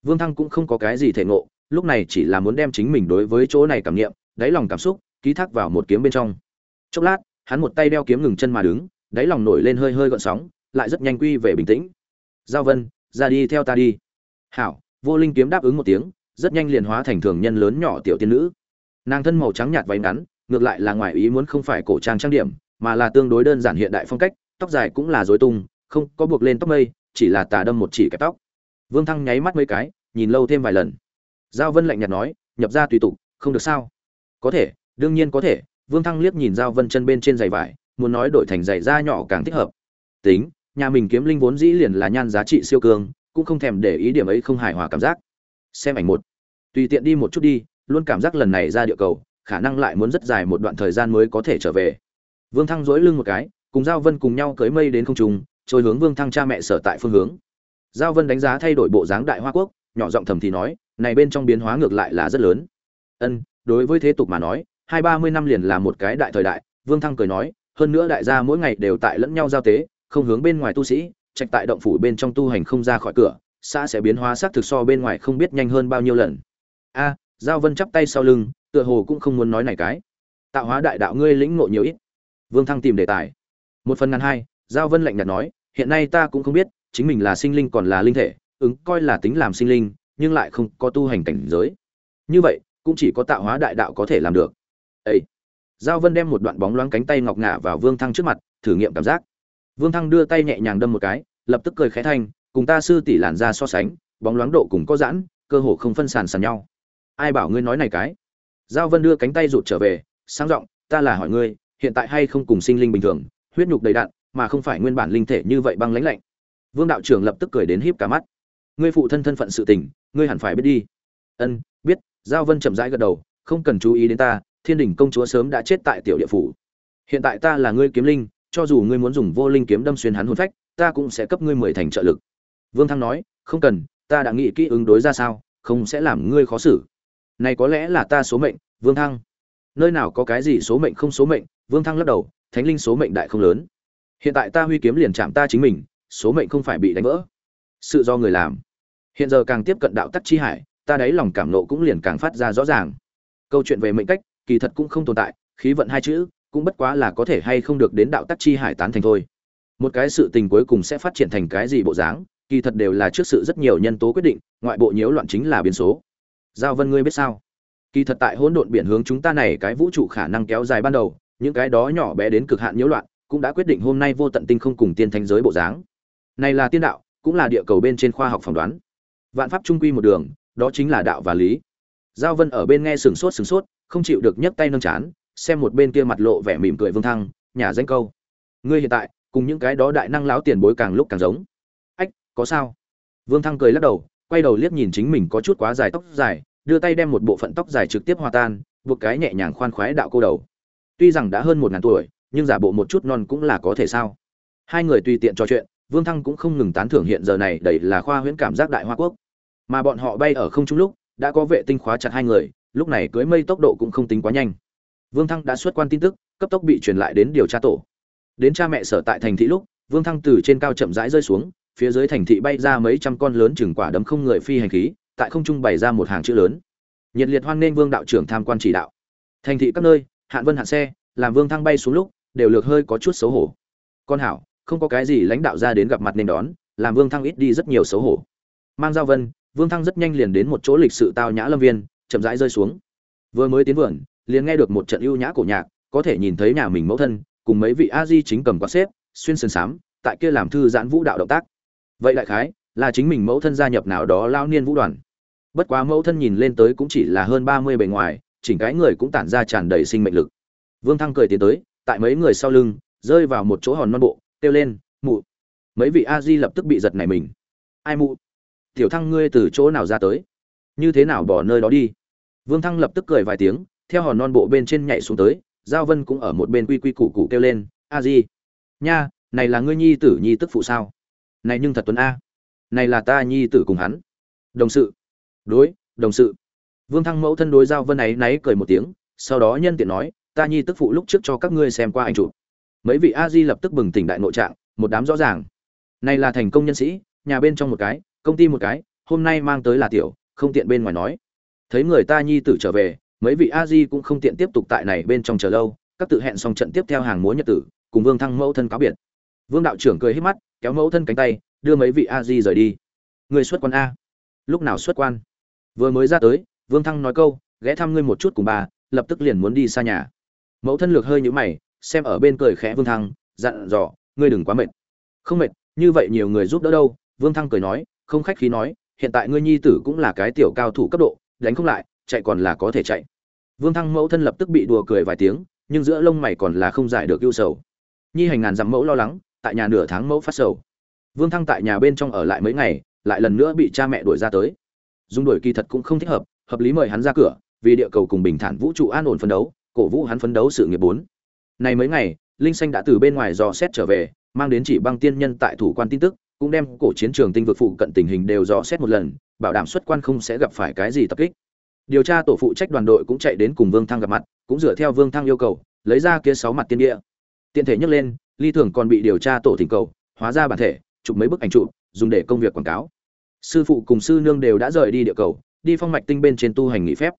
Vương thăng cũng không có cái gì thể ngộ, lúc này chỉ là muốn đem chính mình đối với chỗ này cảm nghiệm, đáy lòng cảm xúc, ký thác vào một kiếm bên trong. Chốc lát hắn một tay đeo kiếm ngừng chân mà đứng, đáy lòng nổi lên hơi hơi gợn sóng, lại rất nhanh quy về bình tĩnh. Giao vân, ra đi theo ta đi. Hảo. Vô linh kiếm đáp ứng một tiếng, rất nhanh liền hóa thành thường nhân lớn nhỏ tiểu tiên nữ. Nàng thân màu trắng nhạt váy ngắn, ngược lại là ngoài ý muốn không phải cổ trang trang điểm, mà là tương đối đơn giản hiện đại phong cách, tóc dài cũng là rối tung, không có buộc lên tóc mây, chỉ là tà đâm một chỉ kẹp tóc. Vương thăng nháy mắt mấy cái, nhìn lâu thêm vài lần. Giao vân lạnh nhạt nói, nhập ra tùy tục, không được sao? Có thể, đương nhiên có thể vương thăng liếc nhìn giao vân chân bên trên giày vải, muốn nói đổi thành giày da nhỏ càng thích hợp. Tính, nhà mình kiếm linh vốn dĩ liền là nhan giá trị siêu cường, cũng không thèm để ý điểm ấy không hài hòa cảm giác. Xem ảnh một. Tùy tiện đi một chút đi, luôn cảm giác lần này ra địa cầu, khả năng lại muốn rất dài một đoạn thời gian mới có thể trở về. Vương thăng duỗi lưng một cái, cùng giao vân cùng nhau cưỡi mây đến không trung, trôi hướng vương thăng cha mẹ sở tại phương hướng. Giao vân đánh giá thay đổi bộ dáng đại hoa quốc, nhỏ giọng thầm thì nói, này bên trong biến hóa ngược lại là rất lớn. Ân, đối với thế tục mà nói hai ba mươi năm liền là một cái đại thời đại, vương thăng cười nói, hơn nữa đại gia mỗi ngày đều tại lẫn nhau giao tế, không hướng bên ngoài tu sĩ, trạch tại động phủ bên trong tu hành không ra khỏi cửa, xã sẽ biến hóa xác thực so bên ngoài không biết nhanh hơn bao nhiêu lần. A, giao vân chắp tay sau lưng, tựa hồ cũng không muốn nói này cái. Tạo hóa đại đạo ngươi lĩnh ngộ nhiều ít. Vương thăng tìm đề tài. Một phần ngàn hai, giao vân lạnh nhạt nói, hiện nay ta cũng không biết, chính mình là sinh linh còn là linh thể, ứng coi là tính làm sinh linh, nhưng lại không có tu hành cảnh giới. Như vậy, cũng chỉ có tạo hóa đại đạo có thể làm được ấy giao vân đem một đoạn bóng loáng cánh tay ngọc ngả vào vương thăng trước mặt thử nghiệm cảm giác. Vương thăng đưa tay nhẹ nhàng đâm một cái lập tức cười khẽ thanh cùng ta sư tỷ làn ra so sánh bóng loáng độ cùng có giãn cơ hồ không phân sàn sàn nhau. Ai bảo ngươi nói này cái? Giao vân đưa cánh tay rụt trở về sang giọng ta là hỏi ngươi hiện tại hay không cùng sinh linh bình thường huyết nhục đầy đạn, mà không phải nguyên bản linh thể như vậy băng lãnh lạnh. Vương đạo trưởng lập tức cười đến híp cả mắt. Ngươi phụ thân thân phận sự tình ngươi hẳn phải biết đi. Ân biết giao vân chậm rãi gật đầu không cần chú ý đến ta thiên đình công chúa sớm đã chết tại tiểu địa phủ. Hiện tại ta là ngươi kiếm linh, cho dù ngươi muốn dùng vô linh kiếm đâm xuyên hắn hồn phách, ta cũng sẽ cấp ngươi mười thành trợ lực. Vương thăng nói, không cần, ta đã nghĩ kỹ ứng đối ra sao, không sẽ làm ngươi khó xử. Này có lẽ là ta số mệnh, vương thăng. Nơi nào có cái gì số mệnh không số mệnh, vương thăng lắc đầu, thánh linh số mệnh đại không lớn. Hiện tại ta huy kiếm liền chạm ta chính mình, số mệnh không phải bị đánh vỡ. Sự do người làm. Hiện giờ càng tiếp cận đạo tắc chi hải, ta đáy lòng cảm nộ cũng liền càng phát ra rõ ràng. Câu chuyện về mệnh cách kỳ thật cũng không tồn tại, khí vận hai chữ, cũng bất quá là có thể hay không được đến đạo tắc chi hải tán thành thôi. Một cái sự tình cuối cùng sẽ phát triển thành cái gì bộ dáng, kỳ thật đều là trước sự rất nhiều nhân tố quyết định, ngoại bộ nhiễu loạn chính là biến số. Giao vân ngươi biết sao? Kỳ thật tại hỗn độn biển hướng chúng ta này cái vũ trụ khả năng kéo dài ban đầu, những cái đó nhỏ bé đến cực hạn nhiễu loạn, cũng đã quyết định hôm nay vô tận tinh không cùng tiên thánh giới bộ dáng. Này là tiên đạo, cũng là địa cầu bên trên khoa học phỏng đoán. Vạn pháp trung quy một đường, đó chính là đạo và lý. Giao vân ở bên nghe sừng sốt sừng sốt không chịu được nhấc tay nâng chán, xem một bên kia mặt lộ vẻ mỉm cười vương thăng, nhà danh câu. Ngươi hiện tại, cùng những cái đó đại năng láo tiền bối càng lúc càng giống. Ách, có sao? Vương thăng cười lắc đầu, quay đầu liếc nhìn chính mình có chút quá dài tóc dài, đưa tay đem một bộ phận tóc dài trực tiếp hòa tan, buộc cái nhẹ nhàng khoan khoái đạo cô đầu. Tuy rằng đã hơn một ngàn tuổi, nhưng giả bộ một chút non cũng là có thể sao? Hai người tùy tiện trò chuyện, vương thăng cũng không ngừng tán thưởng hiện giờ này đầy là khoa huyễn cảm giác đại hoa quốc. Mà bọn họ bay ở không trung lúc, đã có vệ tinh khóa chặt hai người lúc này cưới mây tốc độ cũng không tính quá nhanh. Vương thăng đã xuất quan tin tức, cấp tốc bị truyền lại đến điều tra tổ. Đến cha mẹ sở tại thành thị lúc, vương thăng từ trên cao chậm rãi rơi xuống, phía dưới thành thị bay ra mấy trăm con lớn chừng quả đấm không người phi hành khí, tại không trung bày ra một hàng chữ lớn. Nhiệt liệt hoan nghênh vương đạo trưởng tham quan chỉ đạo. Thành thị các nơi, hạn vân hạn xe, làm vương thăng bay xuống lúc, đều lược hơi có chút xấu hổ. Con hảo, không có cái gì lãnh đạo ra đến gặp mặt nên đón, làm vương thăng ít đi rất nhiều xấu hổ. Mang giao vân, vương thăng rất nhanh liền đến một chỗ lịch sự tao nhã lâm viên chậm rãi rơi xuống. Vừa mới tiến vườn, liền nghe được một trận ưu nhã cổ nhạc, có thể nhìn thấy nhà mình mẫu thân, cùng mấy vị a di chính cầm quạt xếp, xuyên sườn xám tại kia làm thư giãn vũ đạo động tác. Vậy đại khái, là chính mình mẫu thân gia nhập nào đó lao niên vũ đoàn. Bất quá mẫu thân nhìn lên tới cũng chỉ là hơn ba mươi bề ngoài, chỉnh cái người cũng tản ra tràn đầy sinh mệnh lực. Vương thăng cười tiến tới, tại mấy người sau lưng, rơi vào một chỗ hòn non bộ, kêu lên, mụ. Mấy vị a di lập tức bị giật này mình. Ai mụ? Tiểu thăng ngươi từ chỗ nào ra tới? Như thế nào bỏ nơi đó đi? Vương thăng lập tức cười vài tiếng, theo hòn non bộ bên trên nhảy xuống tới, giao vân cũng ở một bên quy quy củ củ kêu lên, a di, nha, này là ngươi nhi tử nhi tức phụ sao? Này nhưng thật tuấn a. Này là ta nhi tử cùng hắn. Đồng sự. Đối, đồng sự. Vương thăng mẫu thân đối giao vân ấy náy cười một tiếng, sau đó nhân tiện nói, ta nhi tức phụ lúc trước cho các ngươi xem qua ảnh chụp. Mấy vị a di lập tức bừng tỉnh đại nội trạng, một đám rõ ràng. Này là thành công nhân sĩ, nhà bên trong một cái, công ty một cái, hôm nay mang tới là tiểu không tiện bên ngoài nói. Thấy người ta nhi tử trở về, mấy vị a di cũng không tiện tiếp tục tại này bên trong chờ lâu, các tự hẹn xong trận tiếp theo hàng múa nhật tử, cùng vương thăng mẫu thân cáo biệt. Vương đạo trưởng cười hết mắt, kéo mẫu thân cánh tay, đưa mấy vị a di rời đi. Người xuất quan a. Lúc nào xuất quan? Vừa mới ra tới, vương thăng nói câu, ghé thăm ngươi một chút cùng bà, lập tức liền muốn đi xa nhà. Mẫu thân lược hơi nhũ mày, xem ở bên cười khẽ vương thăng, dặn dò, ngươi đừng quá mệt. Không mệt, như vậy nhiều người giúp đỡ đâu? Vương thăng cười nói, không khách khí nói hiện tại ngươi nhi tử cũng là cái tiểu cao thủ cấp độ, đánh không lại, chạy còn là có thể chạy. Vương thăng mẫu thân lập tức bị đùa cười vài tiếng, nhưng giữa lông mày còn là không giải được ưu sầu. Nhi hành ngàn dặm mẫu lo lắng, tại nhà nửa tháng mẫu phát sầu. Vương thăng tại nhà bên trong ở lại mấy ngày, lại lần nữa bị cha mẹ đuổi ra tới. Dùng đuổi kỳ thật cũng không thích hợp hợp lý mời hắn ra cửa, vì địa cầu cùng bình thản vũ trụ an ổn phấn đấu, cổ vũ hắn phấn đấu sự nghiệp bốn. Này mấy ngày, linh xanh đã từ bên ngoài dò xét trở về, mang đến chỉ băng tiên nhân tại thủ quan tin tức cũng đem cổ chiến trường tinh vực phụ cận tình hình đều dò xét một lần, bảo đảm xuất quan không sẽ gặp phải cái gì tập kích. Điều tra tổ phụ trách đoàn đội cũng chạy đến cùng vương thăng gặp mặt, cũng dựa theo vương thăng yêu cầu, lấy ra kia sáu mặt tiên địa. Tiện thể nhắc lên, ly thường còn bị điều tra tổ thỉnh cầu, hóa ra bản thể, chụp mấy bức ảnh chụp, dùng để công việc quảng cáo. Sư phụ cùng sư nương đều đã rời đi địa cầu, đi phong mạch tinh bên trên tu hành nghỉ phép.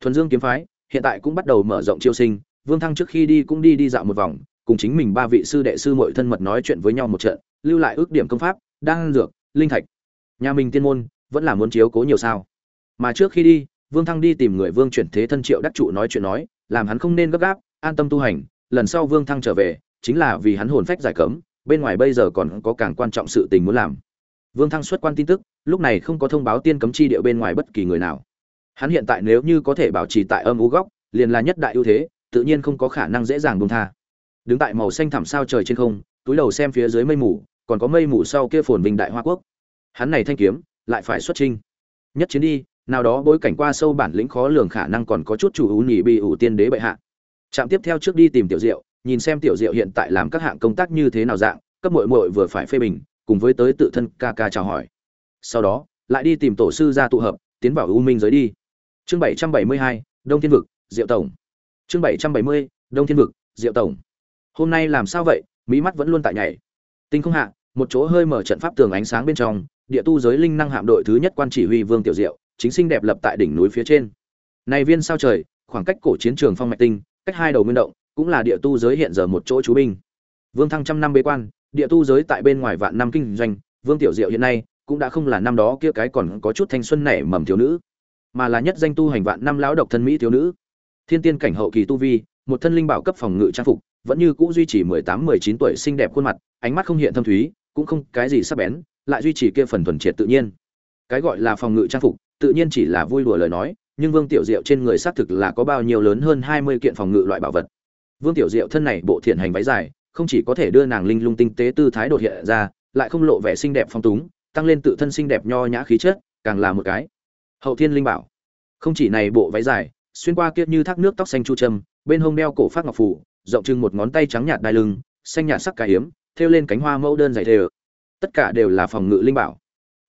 Thuần dương kiếm phái, hiện tại cũng bắt đầu mở rộng chiêu sinh, vương thăng trước khi đi cũng đi đi dạo một vòng, cùng chính mình ba vị sư đệ sư muội thân mật nói chuyện với nhau một trận lưu lại ước điểm công pháp đang dược, linh thạch. Nhà mình tiên môn vẫn là muốn chiếu cố nhiều sao. Mà trước khi đi, vương thăng đi tìm người vương chuyển thế thân triệu đắc trụ nói chuyện nói, làm hắn không nên gấp gáp, an tâm tu hành, lần sau vương thăng trở về, chính là vì hắn hồn phách giải cấm, bên ngoài bây giờ còn có càng quan trọng sự tình muốn làm. Vương thăng xuất quan tin tức, lúc này không có thông báo tiên cấm chi địa bên ngoài bất kỳ người nào. Hắn hiện tại nếu như có thể bảo trì tại âm u góc, liền là nhất đại ưu thế, tự nhiên không có khả năng dễ dàng buông tha. Đứng tại màu xanh thảm sao trời trên không túi đầu xem phía dưới mây mù, còn có mây mù sau kia phồn vinh đại hoa quốc. Hắn này thanh kiếm, lại phải xuất trinh nhất chiến đi, nào đó bối cảnh qua sâu bản lĩnh khó lường khả năng còn có chút chủ ưu nhị bị ủ tiên đế bệ hạ. Trạm tiếp theo trước đi tìm tiểu diệu, nhìn xem tiểu diệu hiện tại làm các hạng công tác như thế nào dạng, cấp mội muội vừa phải phê bình, cùng với tới tự thân ca ca chào hỏi. Sau đó, lại đi tìm tổ sư ra tụ hợp, tiến vào u minh giới đi. Chương bảy trăm bảy mươi hai, đông thiên vực, diệu tổng. Chương bảy trăm bảy mươi, đông thiên vực, diệu tổng. Hôm nay làm sao vậy? Mỹ mắt vẫn luôn tại nhảy. Tinh không hạ, một chỗ hơi mở trận pháp tường ánh sáng bên trong, địa tu giới linh năng hạm đội thứ nhất quan chỉ huy vương tiểu diệu, chính sinh đẹp lập tại đỉnh núi phía trên. Này viên sao trời, khoảng cách cổ chiến trường phong mạch tinh, cách hai đầu nguyên động, cũng là địa tu giới hiện giờ một chỗ chú binh. Vương thăng trăm năm bế quan, địa tu giới tại bên ngoài vạn năm kinh doanh, vương tiểu diệu hiện nay cũng đã không là năm đó kia cái còn có chút thanh xuân nảy mầm thiếu nữ, mà là nhất danh tu hành vạn năm lão độc thân mỹ thiếu nữ. Thiên tiên cảnh hậu kỳ tu vi, một thân linh bảo cấp phòng ngự trang phục vẫn như cũ duy trì mười tám, mười chín tuổi xinh đẹp khuôn mặt, ánh mắt không hiện thâm thúy, cũng không cái gì sắc bén, lại duy trì kia phần thuần triệt tự nhiên. Cái gọi là phòng ngự trang phục, tự nhiên chỉ là vui đùa lời nói, nhưng vương tiểu diệu trên người xác thực là có bao nhiêu lớn hơn hai mươi kiện phòng ngự loại bảo vật. Vương tiểu diệu thân này bộ thiện hành váy dài, không chỉ có thể đưa nàng linh lung tinh tế tư thái đột hiện ra, lại không lộ vẻ xinh đẹp phong túng, tăng lên tự thân xinh đẹp nho nhã khí chất, càng là một cái hậu thiên linh bảo. Không chỉ này bộ váy dài, xuyên qua kia như thác nước tóc xanh chu trâm, bên hông đeo cổ phát ngọc phủ rộng chừng một ngón tay trắng nhạt đai lưng, xanh nhạt sắc cà hiếm thêu lên cánh hoa mẫu đơn dày đều. tất cả đều là phòng ngự linh bảo.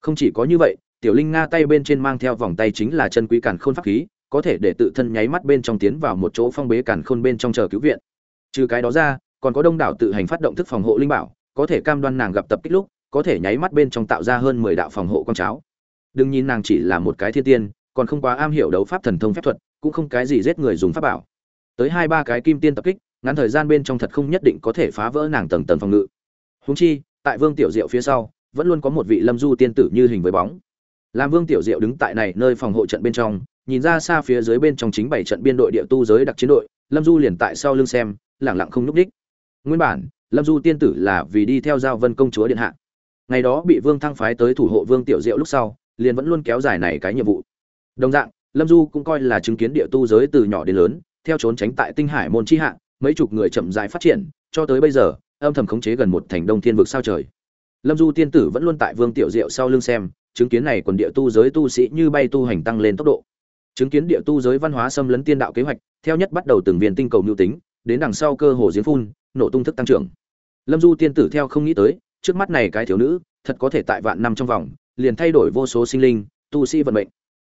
Không chỉ có như vậy, tiểu linh nga tay bên trên mang theo vòng tay chính là chân quý càn khôn pháp khí, có thể để tự thân nháy mắt bên trong tiến vào một chỗ phong bế càn khôn bên trong chờ cứu viện. Trừ cái đó ra, còn có đông đảo tự hành phát động thức phòng hộ linh bảo, có thể cam đoan nàng gặp tập kích lúc, có thể nháy mắt bên trong tạo ra hơn mười đạo phòng hộ con cháo. Đừng nhìn nàng chỉ là một cái thiên tiên, còn không quá am hiểu đấu pháp thần thông phép thuật, cũng không cái gì giết người dùng pháp bảo. Tới hai ba cái kim tiên tập kích ngắn thời gian bên trong thật không nhất định có thể phá vỡ nàng tầng tầng phòng ngự. Húng chi, tại vương tiểu diệu phía sau, vẫn luôn có một vị lâm du tiên tử như hình với bóng. Làm vương tiểu diệu đứng tại này nơi phòng hộ trận bên trong, nhìn ra xa phía dưới bên trong chính bảy trận biên đội địa tu giới đặc chiến đội, lâm du liền tại sau lưng xem lẳng lặng không nhúc đích nguyên bản, lâm du tiên tử là vì đi theo giao vân công chúa điện hạ. Ngày đó bị vương thăng phái tới thủ hộ vương tiểu diệu lúc sau, liền vẫn luôn kéo dài này cái nhiệm vụ. Đồng dạng, lâm du cũng coi là chứng kiến địa tu giới từ nhỏ đến lớn, theo trốn tránh tại tinh hải môn chi hạ mấy chục người chậm rãi phát triển, cho tới bây giờ, âm thầm khống chế gần một thành đông thiên vực sao trời. Lâm du tiên tử vẫn luôn tại vương tiểu diệu sau lưng xem, chứng kiến này quần địa tu giới tu sĩ như bay tu hành tăng lên tốc độ. Chứng kiến địa tu giới văn hóa xâm lấn tiên đạo kế hoạch, theo nhất bắt đầu từng viên tinh cầu lưu tính, đến đằng sau cơ hồ giếng phun, nổ tung thức tăng trưởng. Lâm du tiên tử theo không nghĩ tới, trước mắt này cái thiếu nữ, thật có thể tại vạn năm trong vòng, liền thay đổi vô số sinh linh, tu sĩ vận mệnh.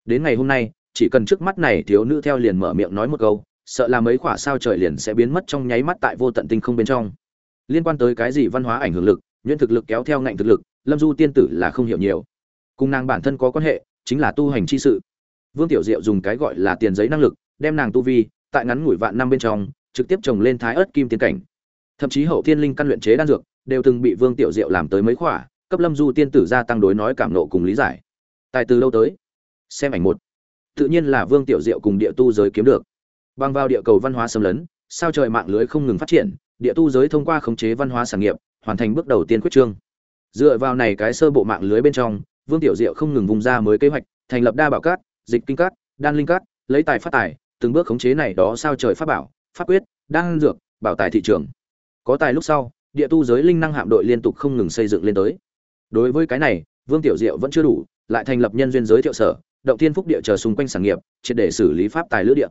Đến ngày hôm nay, chỉ cần trước mắt này thiếu nữ theo liền mở miệng nói một câu sợ là mấy quả sao trời liền sẽ biến mất trong nháy mắt tại vô tận tinh không bên trong. Liên quan tới cái gì văn hóa ảnh hưởng lực, nhuyễn thực lực kéo theo ngạnh thực lực, lâm du tiên tử là không hiểu nhiều. Cùng nàng bản thân có quan hệ, chính là tu hành chi sự. Vương tiểu diệu dùng cái gọi là tiền giấy năng lực, đem nàng tu vi, tại ngắn ngủi vạn năm bên trong, trực tiếp trồng lên thái ớt kim tiên cảnh. Thậm chí hậu thiên linh căn luyện chế đan dược, đều từng bị vương tiểu diệu làm tới mấy khỏa, cấp lâm du tiên tử gia tăng đối nói cảm nộ cùng lý giải. Tài từ lâu tới. Xem ảnh một. Tự nhiên là vương tiểu diệu cùng địa tu giới kiếm được bằng vào địa cầu văn hóa xâm lấn, sao trời mạng lưới không ngừng phát triển, địa tu giới thông qua khống chế văn hóa sản nghiệp, hoàn thành bước đầu tiên quyết trương. Dựa vào này cái sơ bộ mạng lưới bên trong, vương tiểu diệu không ngừng vùng ra mới kế hoạch, thành lập đa bảo cát, dịch kinh cát, đan linh cát, lấy tài phát tài, từng bước khống chế này đó sao trời pháp bảo, pháp quyết, đan dược, bảo tài thị trường. Có tài lúc sau, địa tu giới linh năng hạm đội liên tục không ngừng xây dựng lên tới. Đối với cái này, vương tiểu diệu vẫn chưa đủ, lại thành lập nhân duyên giới thiệu sở, động thiên phúc địa chờ xung quanh sản nghiệp, triệt để xử lý pháp tài lữ địa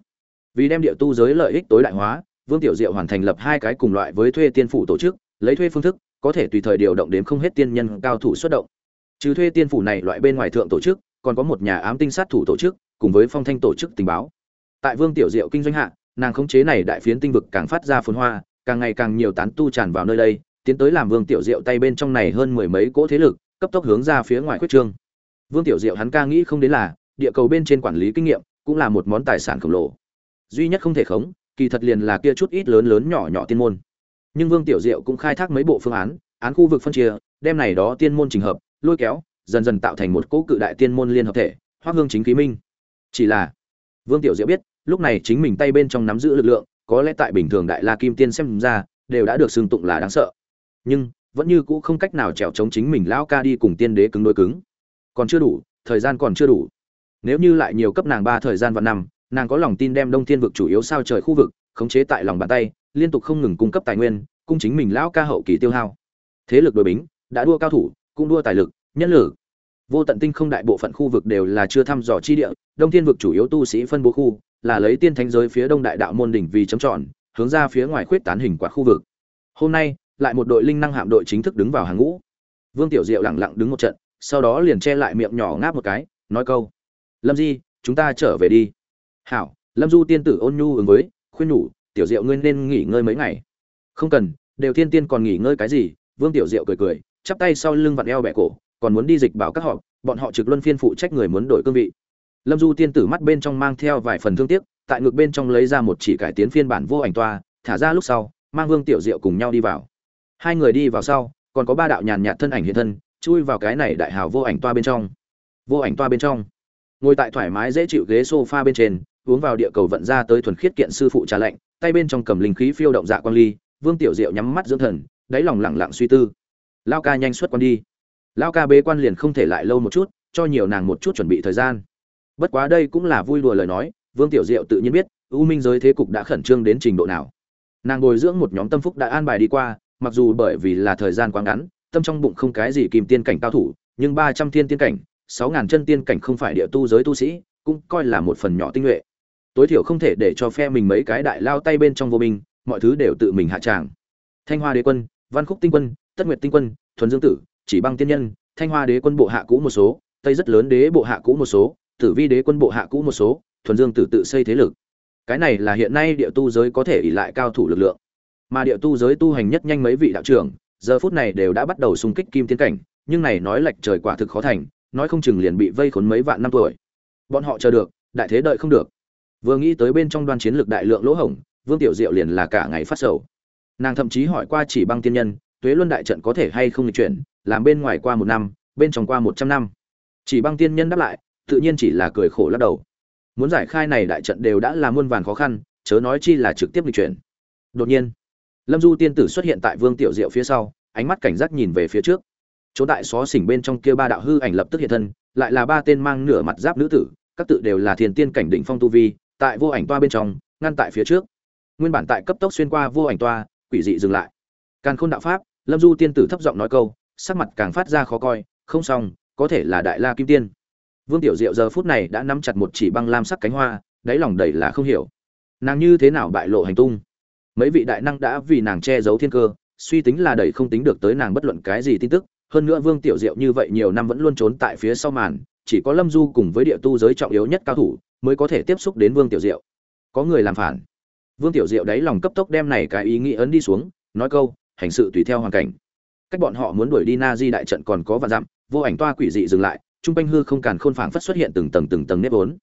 vì đem địa tu giới lợi ích tối đại hóa, vương tiểu diệu hoàn thành lập hai cái cùng loại với thuê tiên phủ tổ chức, lấy thuê phương thức, có thể tùy thời điều động đến không hết tiên nhân cao thủ xuất động. Trừ thuê tiên phủ này loại bên ngoài thượng tổ chức, còn có một nhà ám tinh sát thủ tổ chức, cùng với phong thanh tổ chức tình báo. Tại vương tiểu diệu kinh doanh hạ, nàng khống chế này đại phiến tinh vực càng phát ra phồn hoa, càng ngày càng nhiều tán tu tràn vào nơi đây, tiến tới làm vương tiểu diệu tay bên trong này hơn mười mấy cỗ thế lực, cấp tốc hướng ra phía ngoài quyết trương. Vương tiểu diệu hắn ca nghĩ không đến là, địa cầu bên trên quản lý kinh nghiệm, cũng là một món tài sản khổng lồ duy nhất không thể khống, kỳ thật liền là kia chút ít lớn lớn nhỏ nhỏ tiên môn. Nhưng vương tiểu diệu cũng khai thác mấy bộ phương án án khu vực phân chia, đem này đó tiên môn trình hợp, lôi kéo, dần dần tạo thành một cỗ cự đại tiên môn liên hợp thể hoác hương chính khí minh. Chỉ là, vương tiểu diệu biết, lúc này chính mình tay bên trong nắm giữ lực lượng, có lẽ tại bình thường đại la kim tiên xem ra, đều đã được xưng tụng là đáng sợ. Nhưng, vẫn như cũ không cách nào trèo chống chính mình lão ca đi cùng tiên đế cứng đối cứng. Còn chưa đủ, thời gian còn chưa đủ. Nếu như lại nhiều cấp nàng ba thời gian và năm nàng có lòng tin đem đông thiên vực chủ yếu sao trời khu vực khống chế tại lòng bàn tay, liên tục không ngừng cung cấp tài nguyên, cung chính mình lão ca hậu kỳ tiêu hao. Thế lực đội bính đã đua cao thủ, cũng đua tài lực, nhân lực. Vô tận tinh không đại bộ phận khu vực đều là chưa thăm dò chi địa, đông thiên vực chủ yếu tu sĩ phân bố khu, là lấy tiên thánh giới phía đông đại đạo môn đỉnh vì chấm tròn, hướng ra phía ngoài khuyết tán hình quả khu vực. Hôm nay, lại một đội linh năng hạm đội chính thức đứng vào hàng ngũ. Vương tiểu diệu lẳng lặng đứng một trận, sau đó liền che lại miệng nhỏ ngáp một cái, nói câu, lâm di, chúng ta trở về đi hảo, lâm du tiên tử ôn nhu ứng với, khuyên nhủ, tiểu diệu ngươi nên nghỉ ngơi mấy ngày. Không cần, đều thiên tiên còn nghỉ ngơi cái gì? Vương tiểu diệu cười cười, chắp tay sau lưng vặn eo bẹ cổ, còn muốn đi dịch bảo các họ bọn họ trực luân phiên phụ trách người muốn đổi cương vị. Lâm du tiên tử mắt bên trong mang theo vài phần thương tiếc, tại ngực bên trong lấy ra một chỉ cải tiến phiên bản vô ảnh toa, thả ra lúc sau, mang vương tiểu diệu cùng nhau đi vào. Hai người đi vào sau, còn có ba đạo nhàn nhạt thân ảnh hiện thân, chui vào cái này đại hào vô ảnh toa bên trong. Vô ảnh toa bên trong, ngồi tại thoải mái dễ chịu ghế sofa bên trên uống vào địa cầu vận ra tới thuần khiết kiện sư phụ trà lạnh, tay bên trong cầm linh khí phiêu động dạ quang ly, vương tiểu diệu nhắm mắt dưỡng thần, đáy lòng lặng lặng suy tư. Lao ca nhanh xuất quan đi. Lao ca bế quan liền không thể lại lâu một chút, cho nhiều nàng một chút chuẩn bị thời gian. Bất quá đây cũng là vui đùa lời nói, vương tiểu diệu tự nhiên biết, u minh giới thế cục đã khẩn trương đến trình độ nào. Nàng ngồi dưỡng một nhóm tâm phúc đã an bài đi qua, mặc dù bởi vì là thời gian quá ngắn, tâm trong bụng không cái gì kìm tiên cảnh cao thủ, nhưng ba trăm thiên tiên cảnh, sáu ngàn chân tiên cảnh không phải địa tu giới tu sĩ, cũng coi là một phần nhỏ tinh nhuệ tối thiểu không thể để cho phe mình mấy cái đại lao tay bên trong vô binh mọi thứ đều tự mình hạ tràng. Thanh hoa đế quân, văn khúc tinh quân, tất nguyệt tinh quân, thuần dương tử, chỉ băng tiên nhân, thanh hoa đế quân bộ hạ cũ một số, tây rất lớn đế bộ hạ cũ một số, tử vi đế quân bộ hạ cũ một số, thuần dương tử tự xây thế lực. Cái này là hiện nay địa tu giới có thể ỉ lại cao thủ lực lượng. Mà địa tu giới tu hành nhất nhanh mấy vị đạo trưởng, giờ phút này đều đã bắt đầu xung kích kim tiến cảnh, nhưng này nói lệch trời quả thực khó thành, nói không chừng liền bị vây khốn mấy vạn năm tuổi. Bọn họ chờ được, đại thế đợi không được vừa nghĩ tới bên trong đoàn chiến lược đại lượng lỗ hổng, vương tiểu diệu liền là cả ngày phát sầu. Nàng thậm chí hỏi qua chỉ băng tiên nhân, tuế luân đại trận có thể hay không lịch chuyển, làm bên ngoài qua một năm, bên trong qua một trăm năm. Chỉ băng tiên nhân đáp lại, tự nhiên chỉ là cười khổ lắc đầu. Muốn giải khai này đại trận đều đã là muôn vàn khó khăn, chớ nói chi là trực tiếp lịch chuyển. Đột nhiên, lâm du tiên tử xuất hiện tại vương tiểu diệu phía sau, ánh mắt cảnh giác nhìn về phía trước. Chỗ tại xó xỉnh bên trong kia ba đạo hư ảnh lập tức hiện thân, lại là ba tên mang nửa mặt giáp nữ tử, các tự đều là thiền tiên cảnh đỉnh phong tu vi tại vô ảnh toa bên trong, ngăn tại phía trước. Nguyên bản tại cấp tốc xuyên qua vô ảnh toa, quỷ dị dừng lại. Càn khôn đạo pháp, lâm du tiên tử thấp giọng nói câu, sắc mặt càng phát ra khó coi, không xong, có thể là đại la kim tiên. Vương tiểu diệu giờ phút này đã nắm chặt một chỉ băng lam sắc cánh hoa, đáy lòng đầy là không hiểu. Nàng như thế nào bại lộ hành tung? Mấy vị đại năng đã vì nàng che giấu thiên cơ, suy tính là đầy không tính được tới nàng bất luận cái gì tin tức. Hơn nữa vương tiểu diệu như vậy nhiều năm vẫn luôn trốn tại phía sau màn chỉ có lâm du cùng với địa tu giới trọng yếu nhất cao thủ mới có thể tiếp xúc đến vương tiểu diệu. Có người làm phản. Vương tiểu diệu đáy lòng cấp tốc đem này cái ý nghĩ ấn đi xuống, nói câu, hành sự tùy theo hoàn cảnh. Cách bọn họ muốn đuổi đi na di đại trận còn có vạn dặm, vô ảnh toa quỷ dị dừng lại, trung quanh hư không càn khôn phảng phất xuất hiện từng tầng từng tầng nếp vốn.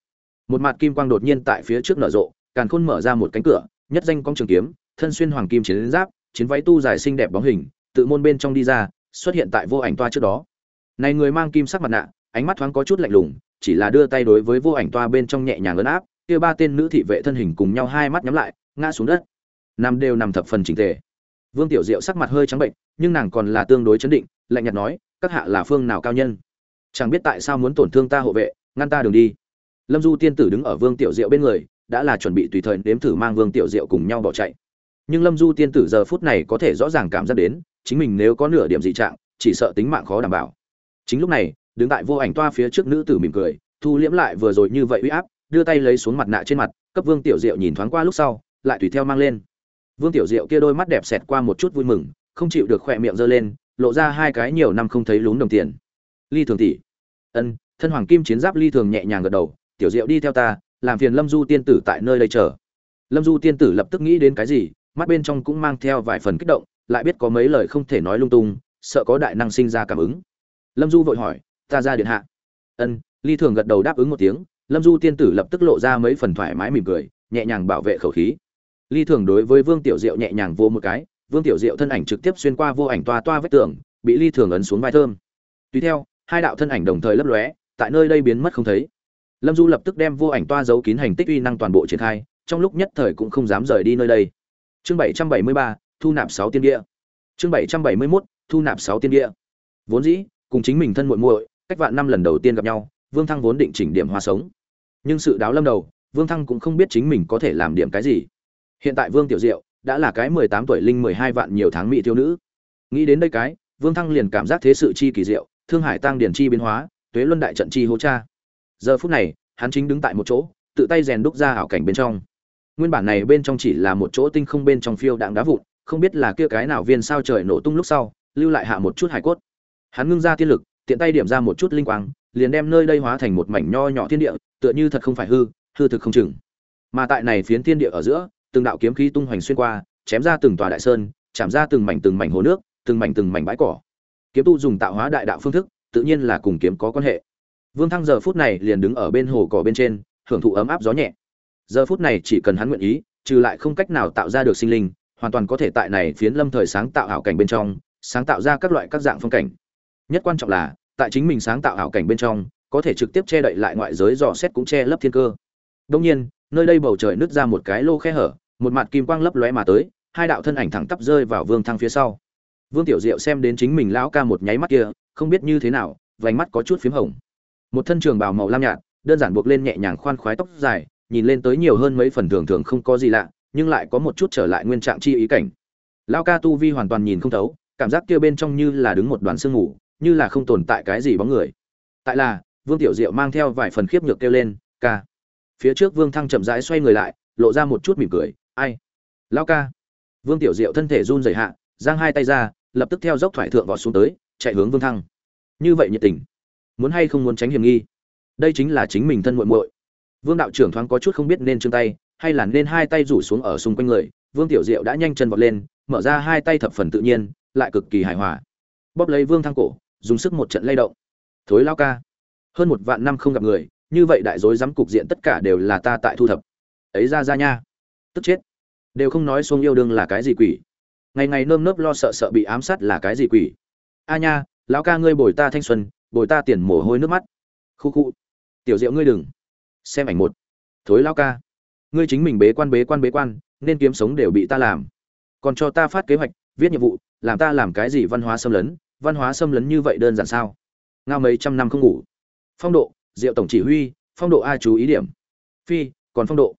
Một mặt kim quang đột nhiên tại phía trước nở rộ, càn khôn mở ra một cánh cửa, nhất danh công trường kiếm, thân xuyên hoàng kim chiến giáp, chiến váy tu dài xinh đẹp bóng hình, tự môn bên trong đi ra, xuất hiện tại vô ảnh toa trước đó. Này người mang kim sắc mặt nạ ánh mắt thoáng có chút lạnh lùng, chỉ là đưa tay đối với vô ảnh toa bên trong nhẹ nhàng ấn áp, kia ba tên nữ thị vệ thân hình cùng nhau hai mắt nhắm lại, ngã xuống đất. Nằm đều nằm thập phần chỉnh tề. Vương tiểu diệu sắc mặt hơi trắng bệnh, nhưng nàng còn là tương đối chấn định, lạnh nhạt nói, các hạ là phương nào cao nhân? Chẳng biết tại sao muốn tổn thương ta hộ vệ, ngăn ta đường đi. Lâm du tiên tử đứng ở vương tiểu diệu bên người, đã là chuẩn bị tùy thời nếm thử mang vương tiểu diệu cùng nhau bỏ chạy. Nhưng lâm du tiên tử giờ phút này có thể rõ ràng cảm giác đến, chính mình nếu có nửa điểm dị trạng, chỉ sợ tính mạng khó đảm bảo. Chính lúc này đứng tại vô ảnh toa phía trước nữ tử mỉm cười, thu liễm lại vừa rồi như vậy uy áp, đưa tay lấy xuống mặt nạ trên mặt, cấp vương tiểu diệu nhìn thoáng qua lúc sau, lại tùy theo mang lên. Vương tiểu diệu kia đôi mắt đẹp xẹt qua một chút vui mừng, không chịu được khỏe miệng giơ lên, lộ ra hai cái nhiều năm không thấy lún đồng tiền. Ly thường tỷ. Ân, thân hoàng kim chiến giáp ly thường nhẹ nhàng gật đầu, tiểu diệu đi theo ta, làm phiền lâm du tiên tử tại nơi đây chờ. Lâm du tiên tử lập tức nghĩ đến cái gì, mắt bên trong cũng mang theo vài phần kích động, lại biết có mấy lời không thể nói lung tung, sợ có đại năng sinh ra cảm ứng. Lâm du vội hỏi ta ra điện hạ. Ân, ly thường gật đầu đáp ứng một tiếng, lâm du tiên tử lập tức lộ ra mấy phần thoải mái mỉm cười, nhẹ nhàng bảo vệ khẩu khí. Ly thường đối với vương tiểu diệu nhẹ nhàng vô một cái, vương tiểu diệu thân ảnh trực tiếp xuyên qua vô ảnh toa toa vách tường, bị ly thường ấn xuống vai thơm. Tùy theo, hai đạo thân ảnh đồng thời lấp lóe, tại nơi đây biến mất không thấy. Lâm du lập tức đem vô ảnh toa giấu kín hành tích uy năng toàn bộ triển khai, trong lúc nhất thời cũng không dám rời đi nơi đây. Chương bảy trăm bảy mươi ba, thu nạp sáu tiên địa. Chương bảy trăm bảy mươi mốt, thu nạp sáu tiên địa. Vốn dĩ, cùng chính mình thân muội muội cách vạn năm lần đầu tiên gặp nhau, vương thăng vốn định chỉnh điểm hoa sống. Nhưng sự đáo lâm đầu, vương thăng cũng không biết chính mình có thể làm điểm cái gì. Hiện tại vương tiểu diệu đã là cái mười tám tuổi linh mười hai vạn nhiều tháng mỹ thiếu nữ. Nghĩ đến đây cái, vương thăng liền cảm giác thế sự chi kỳ diệu, thương hải tăng điển chi biến hóa, tuế luân đại trận chi hố cha. Giờ phút này, hắn chính đứng tại một chỗ, tự tay rèn đúc ra ảo cảnh bên trong. Nguyên bản này bên trong chỉ là một chỗ tinh không bên trong phiêu đạn đá vụn, không biết là kia cái nào viên sao trời nổ tung lúc sau, lưu lại hạ một chút hải cốt. Hắn ngưng ra tiên lực tiện tay điểm ra một chút linh quang, liền đem nơi đây hóa thành một mảnh nho nhỏ thiên địa, tựa như thật không phải hư hư thực không chừng. Mà tại này phiến thiên địa ở giữa, từng đạo kiếm khí tung hoành xuyên qua, chém ra từng tòa đại sơn, chạm ra từng mảnh từng mảnh hồ nước, từng mảnh từng mảnh bãi cỏ. Kiếm tu dùng tạo hóa đại đạo phương thức, tự nhiên là cùng kiếm có quan hệ. Vương thăng giờ phút này liền đứng ở bên hồ cỏ bên trên, hưởng thụ ấm áp gió nhẹ. Giờ phút này chỉ cần hắn nguyện ý, trừ lại không cách nào tạo ra được sinh linh, hoàn toàn có thể tại này phiến lâm thời sáng tạo ảo cảnh bên trong, sáng tạo ra các loại các dạng phong cảnh nhất quan trọng là, tại chính mình sáng tạo ảo cảnh bên trong, có thể trực tiếp che đậy lại ngoại giới dò xét cũng che lấp thiên cơ. Đông nhiên, nơi đây bầu trời nứt ra một cái lô khe hở, một mặt kim quang lấp lóe mà tới, hai đạo thân ảnh thẳng tắp rơi vào vương thăng phía sau. Vương tiểu diệu xem đến chính mình lão ca một nháy mắt kia, không biết như thế nào, vành mắt có chút phím hồng. Một thân trường bào màu lam nhạt, đơn giản buộc lên nhẹ nhàng khoan khoái tóc dài, nhìn lên tới nhiều hơn mấy phần thường thường không có gì lạ, nhưng lại có một chút trở lại nguyên trạng chi ý cảnh. Lao ca tu vi hoàn toàn nhìn không thấu, cảm giác kia bên trong như là đứng một đoàn sương ngủ như là không tồn tại cái gì bóng người. Tại là, vương tiểu diệu mang theo vài phần khiếp nhược kêu lên, ca. Phía trước vương thăng chậm rãi xoay người lại, lộ ra một chút mỉm cười, ai? Lao ca. Vương tiểu diệu thân thể run rẩy hạ, giang hai tay ra, lập tức theo dốc thoải thượng vọt xuống tới, chạy hướng vương thăng. Như vậy nhiệt tình, muốn hay không muốn tránh hiểm nghi? Đây chính là chính mình thân muội muội. Vương đạo trưởng thoáng có chút không biết nên trương tay, hay là nên hai tay rủ xuống ở xung quanh người. Vương tiểu diệu đã nhanh chân vọt lên, mở ra hai tay thập phần tự nhiên, lại cực kỳ hài hòa. Bóp lấy vương thăng cổ dùng sức một trận lay động. Thối lao ca. Hơn một vạn năm không gặp người, như vậy đại dối dám cục diện tất cả đều là ta tại thu thập. Ấy ra ra nha. Tức chết. Đều không nói xuống yêu đương là cái gì quỷ. Ngày ngày nơm nớp lo sợ sợ bị ám sát là cái gì quỷ. A nha, lão ca ngươi bồi ta thanh xuân, bồi ta tiền mồ hôi nước mắt. Khu khu. Tiểu diệu ngươi đừng. Xem ảnh một. Thối lão ca. Ngươi chính mình bế quan bế quan bế quan, nên kiếm sống đều bị ta làm. Còn cho ta phát kế hoạch, viết nhiệm vụ, làm ta làm cái gì văn hóa xâm lấn văn hóa xâm lấn như vậy đơn giản sao? Ngao mấy trăm năm không ngủ. Phong độ, diệu tổng chỉ huy, phong độ ai chú ý điểm? Phi, còn phong độ.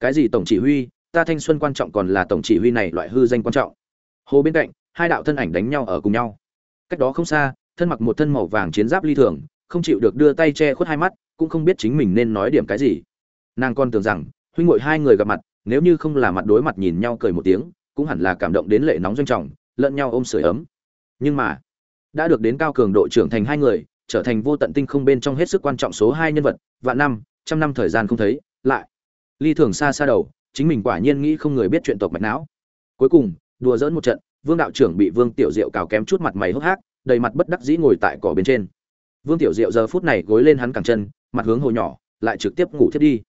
Cái gì tổng chỉ huy? Ta thanh xuân quan trọng còn là tổng chỉ huy này loại hư danh quan trọng. Hồ bên cạnh, hai đạo thân ảnh đánh nhau ở cùng nhau. Cách đó không xa, thân mặc một thân màu vàng chiến giáp ly thường, không chịu được đưa tay che khuất hai mắt, cũng không biết chính mình nên nói điểm cái gì. Nàng còn tưởng rằng, huynh ngội hai người gặp mặt, nếu như không là mặt đối mặt nhìn nhau cười một tiếng, cũng hẳn là cảm động đến lệ nóng doanh trọng, lẫn nhau ôm sưởi ấm. Nhưng mà đã được đến cao cường độ trưởng thành hai người, trở thành vô tận tinh không bên trong hết sức quan trọng số hai nhân vật, vạn năm, trăm năm thời gian không thấy, lại. Ly thường xa xa đầu, chính mình quả nhiên nghĩ không người biết chuyện tộc mạch não. Cuối cùng, đùa dỡn một trận, vương đạo trưởng bị vương tiểu diệu cào kém chút mặt mày hốc hác, đầy mặt bất đắc dĩ ngồi tại cỏ bên trên. Vương tiểu diệu giờ phút này gối lên hắn cẳng chân, mặt hướng hồ nhỏ, lại trực tiếp ngủ thiết đi.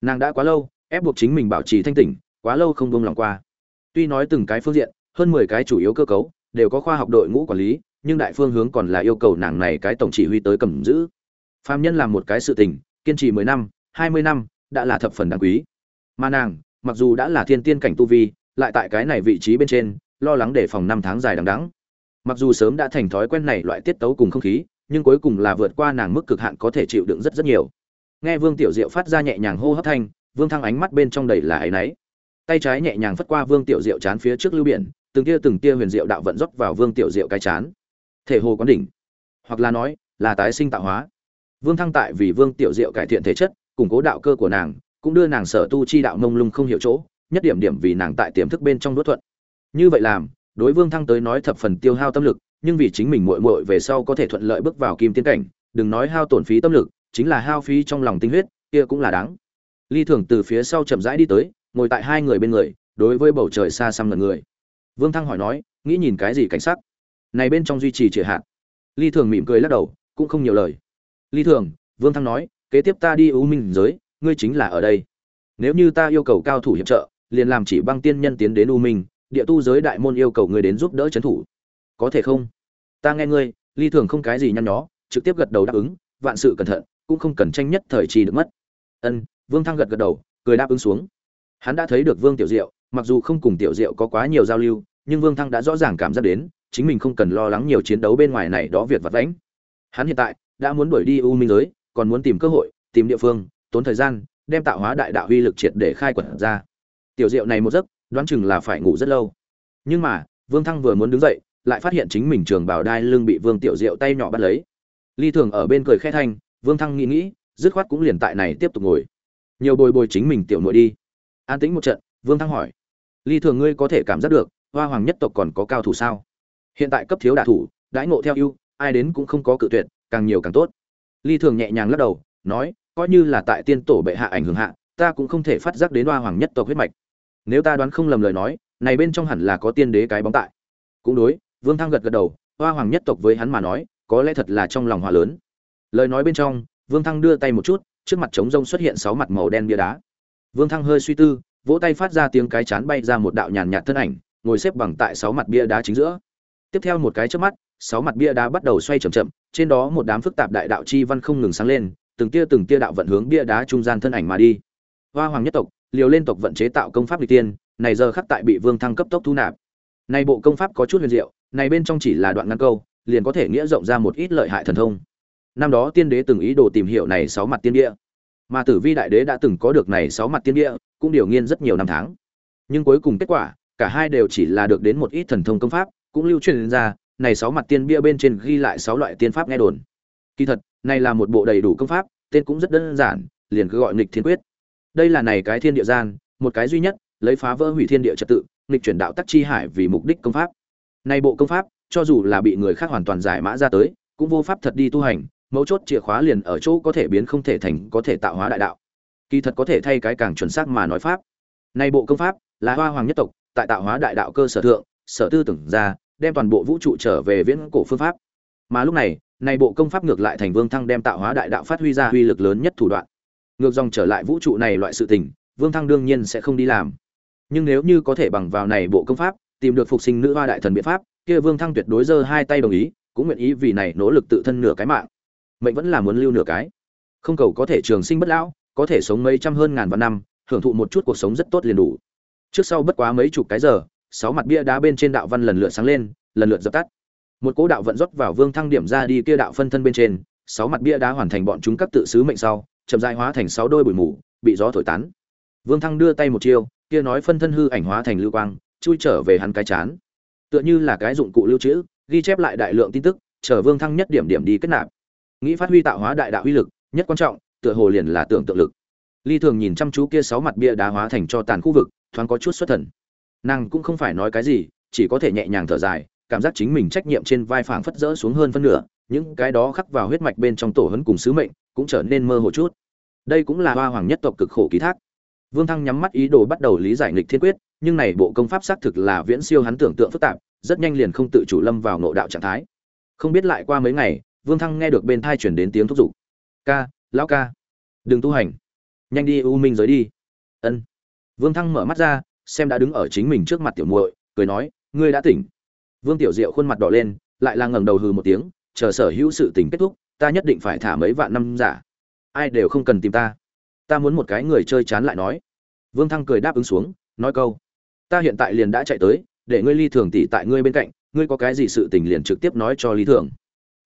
Nàng đã quá lâu, ép buộc chính mình bảo trì thanh tỉnh, quá lâu không buông lòng qua. Tuy nói từng cái phương diện, hơn mười cái chủ yếu cơ cấu, đều có khoa học đội ngũ quản lý nhưng đại phương hướng còn là yêu cầu nàng này cái tổng chỉ huy tới cầm giữ. Phạm nhân làm một cái sự tình, kiên trì mười năm, hai mươi năm, đã là thập phần đáng quý. Mà nàng, mặc dù đã là thiên tiên cảnh tu vi, lại tại cái này vị trí bên trên, lo lắng để phòng năm tháng dài đằng đẵng. Mặc dù sớm đã thành thói quen này loại tiết tấu cùng không khí, nhưng cuối cùng là vượt qua nàng mức cực hạn có thể chịu đựng rất rất nhiều. Nghe vương tiểu diệu phát ra nhẹ nhàng hô hấp thanh, vương thăng ánh mắt bên trong đầy là áy náy. Tay trái nhẹ nhàng phất qua vương tiểu diệu chán phía trước lưu biển, từng tia từng tia huyền diệu đạo vận rót vào vương tiểu diệu cái chán thể hồ quán đỉnh, hoặc là nói, là tái sinh tạo hóa. Vương thăng tại vì vương tiểu diệu cải thiện thể chất, củng cố đạo cơ của nàng, cũng đưa nàng sở tu chi đạo mông lung không hiểu chỗ, nhất điểm điểm vì nàng tại tiềm thức bên trong đốt thuận. Như vậy làm, đối vương thăng tới nói thập phần tiêu hao tâm lực, nhưng vì chính mình muội muội về sau có thể thuận lợi bước vào kim tiên cảnh, đừng nói hao tổn phí tâm lực, chính là hao phí trong lòng tinh huyết, kia cũng là đáng. Ly thường từ phía sau chậm rãi đi tới, ngồi tại hai người bên người, đối với bầu trời xa xăm lần người. Vương thăng hỏi nói, nghĩ nhìn cái gì cảnh sắc? Này bên trong duy trì trịa hạn ly thường mỉm cười lắc đầu, cũng không nhiều lời. Ly thường, vương thăng nói, kế tiếp ta đi u minh giới, ngươi chính là ở đây. Nếu như ta yêu cầu cao thủ hiệp trợ, liền làm chỉ băng tiên nhân tiến đến u minh, địa tu giới đại môn yêu cầu ngươi đến giúp đỡ trấn thủ. Có thể không? Ta nghe ngươi, ly thường không cái gì nhăn nhó, trực tiếp gật đầu đáp ứng, vạn sự cẩn thận, cũng không cần tranh nhất thời trì được mất. Ân, vương thăng gật gật đầu, cười đáp ứng xuống. Hắn đã thấy được vương tiểu diệu, mặc dù không cùng tiểu diệu có quá nhiều giao lưu, nhưng vương thăng đã rõ ràng cảm giác đến chính mình không cần lo lắng nhiều chiến đấu bên ngoài này đó việc vặt vãnh. Hắn hiện tại đã muốn đuổi đi u minh giới, còn muốn tìm cơ hội, tìm địa phương, tốn thời gian, đem tạo hóa đại đạo huy lực triệt để khai quật ra. Tiểu diệu này một giấc, đoán chừng là phải ngủ rất lâu. Nhưng mà, vương thăng vừa muốn đứng dậy, lại phát hiện chính mình trường bảo đai lưng bị vương tiểu diệu tay nhỏ bắt lấy. Ly thường ở bên cười khẽ thanh, vương thăng nghĩ nghĩ, dứt khoát cũng liền tại này tiếp tục ngồi. Nhiều bồi bồi chính mình tiểu nội đi. An tĩnh một trận, vương thăng hỏi, ly thường ngươi có thể cảm giác được, hoa hoàng nhất tộc còn có cao thủ sao? Hiện tại cấp thiếu đả thủ, đãi ngộ theo ưu, ai đến cũng không có cự tuyệt, càng nhiều càng tốt. Ly thường nhẹ nhàng lắc đầu, nói, coi như là tại tiên tổ bệ hạ ảnh hưởng hạ, ta cũng không thể phát giác đến hoa hoàng nhất tộc huyết mạch. Nếu ta đoán không lầm lời nói, này bên trong hẳn là có tiên đế cái bóng tại. Cũng đối, vương thăng gật gật đầu, hoa hoàng nhất tộc với hắn mà nói, có lẽ thật là trong lòng hòa lớn. Lời nói bên trong, vương thăng đưa tay một chút, trước mặt trống rông xuất hiện sáu mặt màu đen bia đá. Vương thăng hơi suy tư, vỗ tay phát ra tiếng cái chán bay ra một đạo nhàn nhạt thân ảnh, ngồi xếp bằng tại sáu mặt bia đá chính giữa tiếp theo một cái trước mắt, sáu mặt bia đá bắt đầu xoay chậm chậm, trên đó một đám phức tạp đại đạo chi văn không ngừng sáng lên, từng tia từng tia đạo vận hướng bia đá trung gian thân ảnh mà đi. Hoa hoàng nhất tộc, liều lên tộc vận chế tạo công pháp lịch tiên, này giờ khắc tại bị vương thăng cấp tốc thu nạp. Này bộ công pháp có chút huyền diệu, này bên trong chỉ là đoạn ngắn câu, liền có thể nghĩa rộng ra một ít lợi hại thần thông. Năm đó tiên đế từng ý đồ tìm hiểu này sáu mặt tiên địa. Mà tử vi đại đế đã từng có được này sáu mặt tiên địa, cũng điều nghiên rất nhiều năm tháng. Nhưng cuối cùng kết quả, cả hai đều chỉ là được đến một ít thần thông công pháp cũng lưu truyền ra, này sáu mặt tiên bia bên trên ghi lại sáu loại tiên pháp nghe đồn. Kỳ thật, này là một bộ đầy đủ công pháp, tên cũng rất đơn giản, liền cứ gọi nghịch thiên quyết. Đây là này cái thiên địa gian, một cái duy nhất, lấy phá vỡ hủy thiên địa trật tự, nghịch chuyển đạo tắc chi hải vì mục đích công pháp. Này bộ công pháp, cho dù là bị người khác hoàn toàn giải mã ra tới, cũng vô pháp thật đi tu hành, mấu chốt chìa khóa liền ở chỗ có thể biến không thể thành, có thể tạo hóa đại đạo. Kỳ thật có thể thay cái càng chuẩn xác mà nói pháp. Này bộ công pháp, là hoa hoàng nhất tộc, tại tạo hóa đại đạo cơ sở thượng, sở tư tưởng ra đem toàn bộ vũ trụ trở về viễn cổ phương pháp. Mà lúc này này bộ công pháp ngược lại thành vương thăng đem tạo hóa đại đạo phát huy ra uy lực lớn nhất thủ đoạn. Ngược dòng trở lại vũ trụ này loại sự tình, vương thăng đương nhiên sẽ không đi làm. Nhưng nếu như có thể bằng vào này bộ công pháp, tìm được phục sinh nữ hoa đại thần biện pháp, kia vương thăng tuyệt đối giơ hai tay đồng ý, cũng nguyện ý vì này nỗ lực tự thân nửa cái mạng. Mệnh vẫn là muốn lưu nửa cái. Không cầu có thể trường sinh bất lão, có thể sống mấy trăm hơn ngàn vạn năm, hưởng thụ một chút cuộc sống rất tốt liền đủ. Trước sau bất quá mấy chục cái giờ sáu mặt bia đá bên trên đạo văn lần lượt sáng lên, lần lượt dập tắt. Một cố đạo vận rót vào vương thăng điểm ra đi kia đạo phân thân bên trên, sáu mặt bia đá hoàn thành bọn chúng các tự sứ mệnh sau, chậm rãi hóa thành sáu đôi bụi mù, bị gió thổi tán. Vương thăng đưa tay một chiêu, kia nói phân thân hư ảnh hóa thành lưu quang, chui trở về hắn cái chán. Tựa như là cái dụng cụ lưu trữ, ghi chép lại đại lượng tin tức, chờ vương thăng nhất điểm điểm đi kết nạp. Nghĩ phát huy tạo hóa đại đạo uy lực, nhất quan trọng, tựa hồ liền là tưởng tượng lực. Ly thường nhìn chăm chú kia sáu mặt bia đá hóa thành cho tàn khu vực, thoáng có chút xuất thần nàng cũng không phải nói cái gì, chỉ có thể nhẹ nhàng thở dài, cảm giác chính mình trách nhiệm trên vai phảng phất rỡ xuống hơn phân nửa, những cái đó khắc vào huyết mạch bên trong tổ hấn cùng sứ mệnh cũng trở nên mơ hồ chút. Đây cũng là hoa hoàng nhất tộc cực khổ ký thác. Vương thăng nhắm mắt ý đồ bắt đầu lý giải nghịch thiên quyết, nhưng này bộ công pháp xác thực là viễn siêu hắn tưởng tượng phức tạp, rất nhanh liền không tự chủ lâm vào nội đạo trạng thái. Không biết lại qua mấy ngày, vương thăng nghe được bên thai chuyển đến tiếng thúc giục. Ca, lão ca, đừng tu hành. Nhanh đi u minh giới đi. Ân. Vương thăng mở mắt ra xem đã đứng ở chính mình trước mặt tiểu muội, cười nói, ngươi đã tỉnh. Vương tiểu diệu khuôn mặt đỏ lên, lại là ngẩng đầu hừ một tiếng, chờ sở hữu sự tình kết thúc, ta nhất định phải thả mấy vạn năm giả. Ai đều không cần tìm ta. Ta muốn một cái người chơi chán lại nói. Vương thăng cười đáp ứng xuống, nói câu, ta hiện tại liền đã chạy tới, để ngươi ly thường tỷ tại ngươi bên cạnh, ngươi có cái gì sự tình liền trực tiếp nói cho ly thường.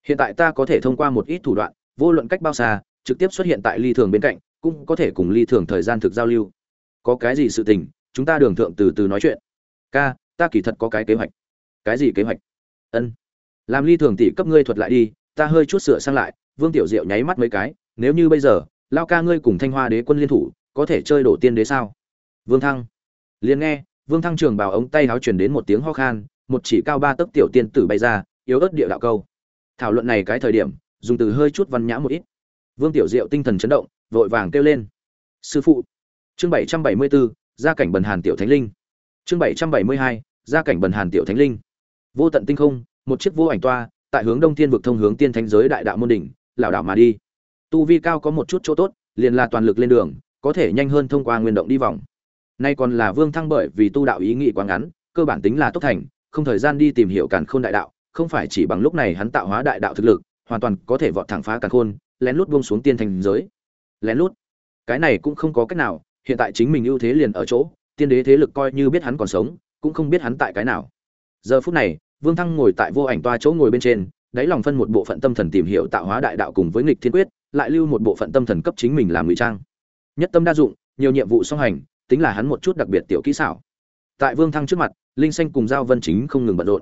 Hiện tại ta có thể thông qua một ít thủ đoạn, vô luận cách bao xa, trực tiếp xuất hiện tại ly thường bên cạnh, cũng có thể cùng ly thường thời gian thực giao lưu. Có cái gì sự tình chúng ta đường thượng từ từ nói chuyện. Ca, ta kỳ thật có cái kế hoạch. Cái gì kế hoạch? Ân. Làm ly thường tỷ cấp ngươi thuật lại đi, ta hơi chút sửa sang lại, vương tiểu diệu nháy mắt mấy cái, nếu như bây giờ, lao ca ngươi cùng thanh hoa đế quân liên thủ, có thể chơi đổ tiên đế sao? Vương thăng. Liền nghe, vương thăng trường bảo ống tay háo chuyển đến một tiếng ho khan, một chỉ cao ba tấc tiểu tiên tử bay ra, yếu ớt địa đạo câu. Thảo luận này cái thời điểm, dùng từ hơi chút văn nhã một ít. Vương tiểu diệu tinh thần chấn động, vội vàng kêu lên. Sư phụ. Chương bảy trăm bảy mươi bốn gia cảnh bần hàn tiểu thánh linh. Chương bảy trăm bảy mươi hai, gia cảnh bần hàn tiểu thánh linh. Vô tận tinh không, một chiếc vô ảnh toa, tại hướng đông thiên vực thông hướng tiên thánh giới đại đạo môn đỉnh, lảo đảo mà đi. Tu vi cao có một chút chỗ tốt, liền là toàn lực lên đường, có thể nhanh hơn thông qua nguyên động đi vòng. Nay còn là vương thăng bởi vì tu đạo ý nghĩ quá ngắn, cơ bản tính là tốt thành, không thời gian đi tìm hiểu càn khôn đại đạo, không phải chỉ bằng lúc này hắn tạo hóa đại đạo thực lực, hoàn toàn có thể vọt thẳng phá càn khôn, lén lút buông xuống tiên thành giới. Lén lút. Cái này cũng không có cách nào hiện tại chính mình ưu thế liền ở chỗ, tiên đế thế lực coi như biết hắn còn sống, cũng không biết hắn tại cái nào. Giờ phút này, vương thăng ngồi tại vô ảnh toa chỗ ngồi bên trên, đáy lòng phân một bộ phận tâm thần tìm hiểu tạo hóa đại đạo cùng với nghịch thiên quyết, lại lưu một bộ phận tâm thần cấp chính mình làm ngụy trang. Nhất tâm đa dụng, nhiều nhiệm vụ song hành, tính là hắn một chút đặc biệt tiểu kỹ xảo. Tại vương thăng trước mặt, linh xanh cùng giao vân chính không ngừng bận rộn.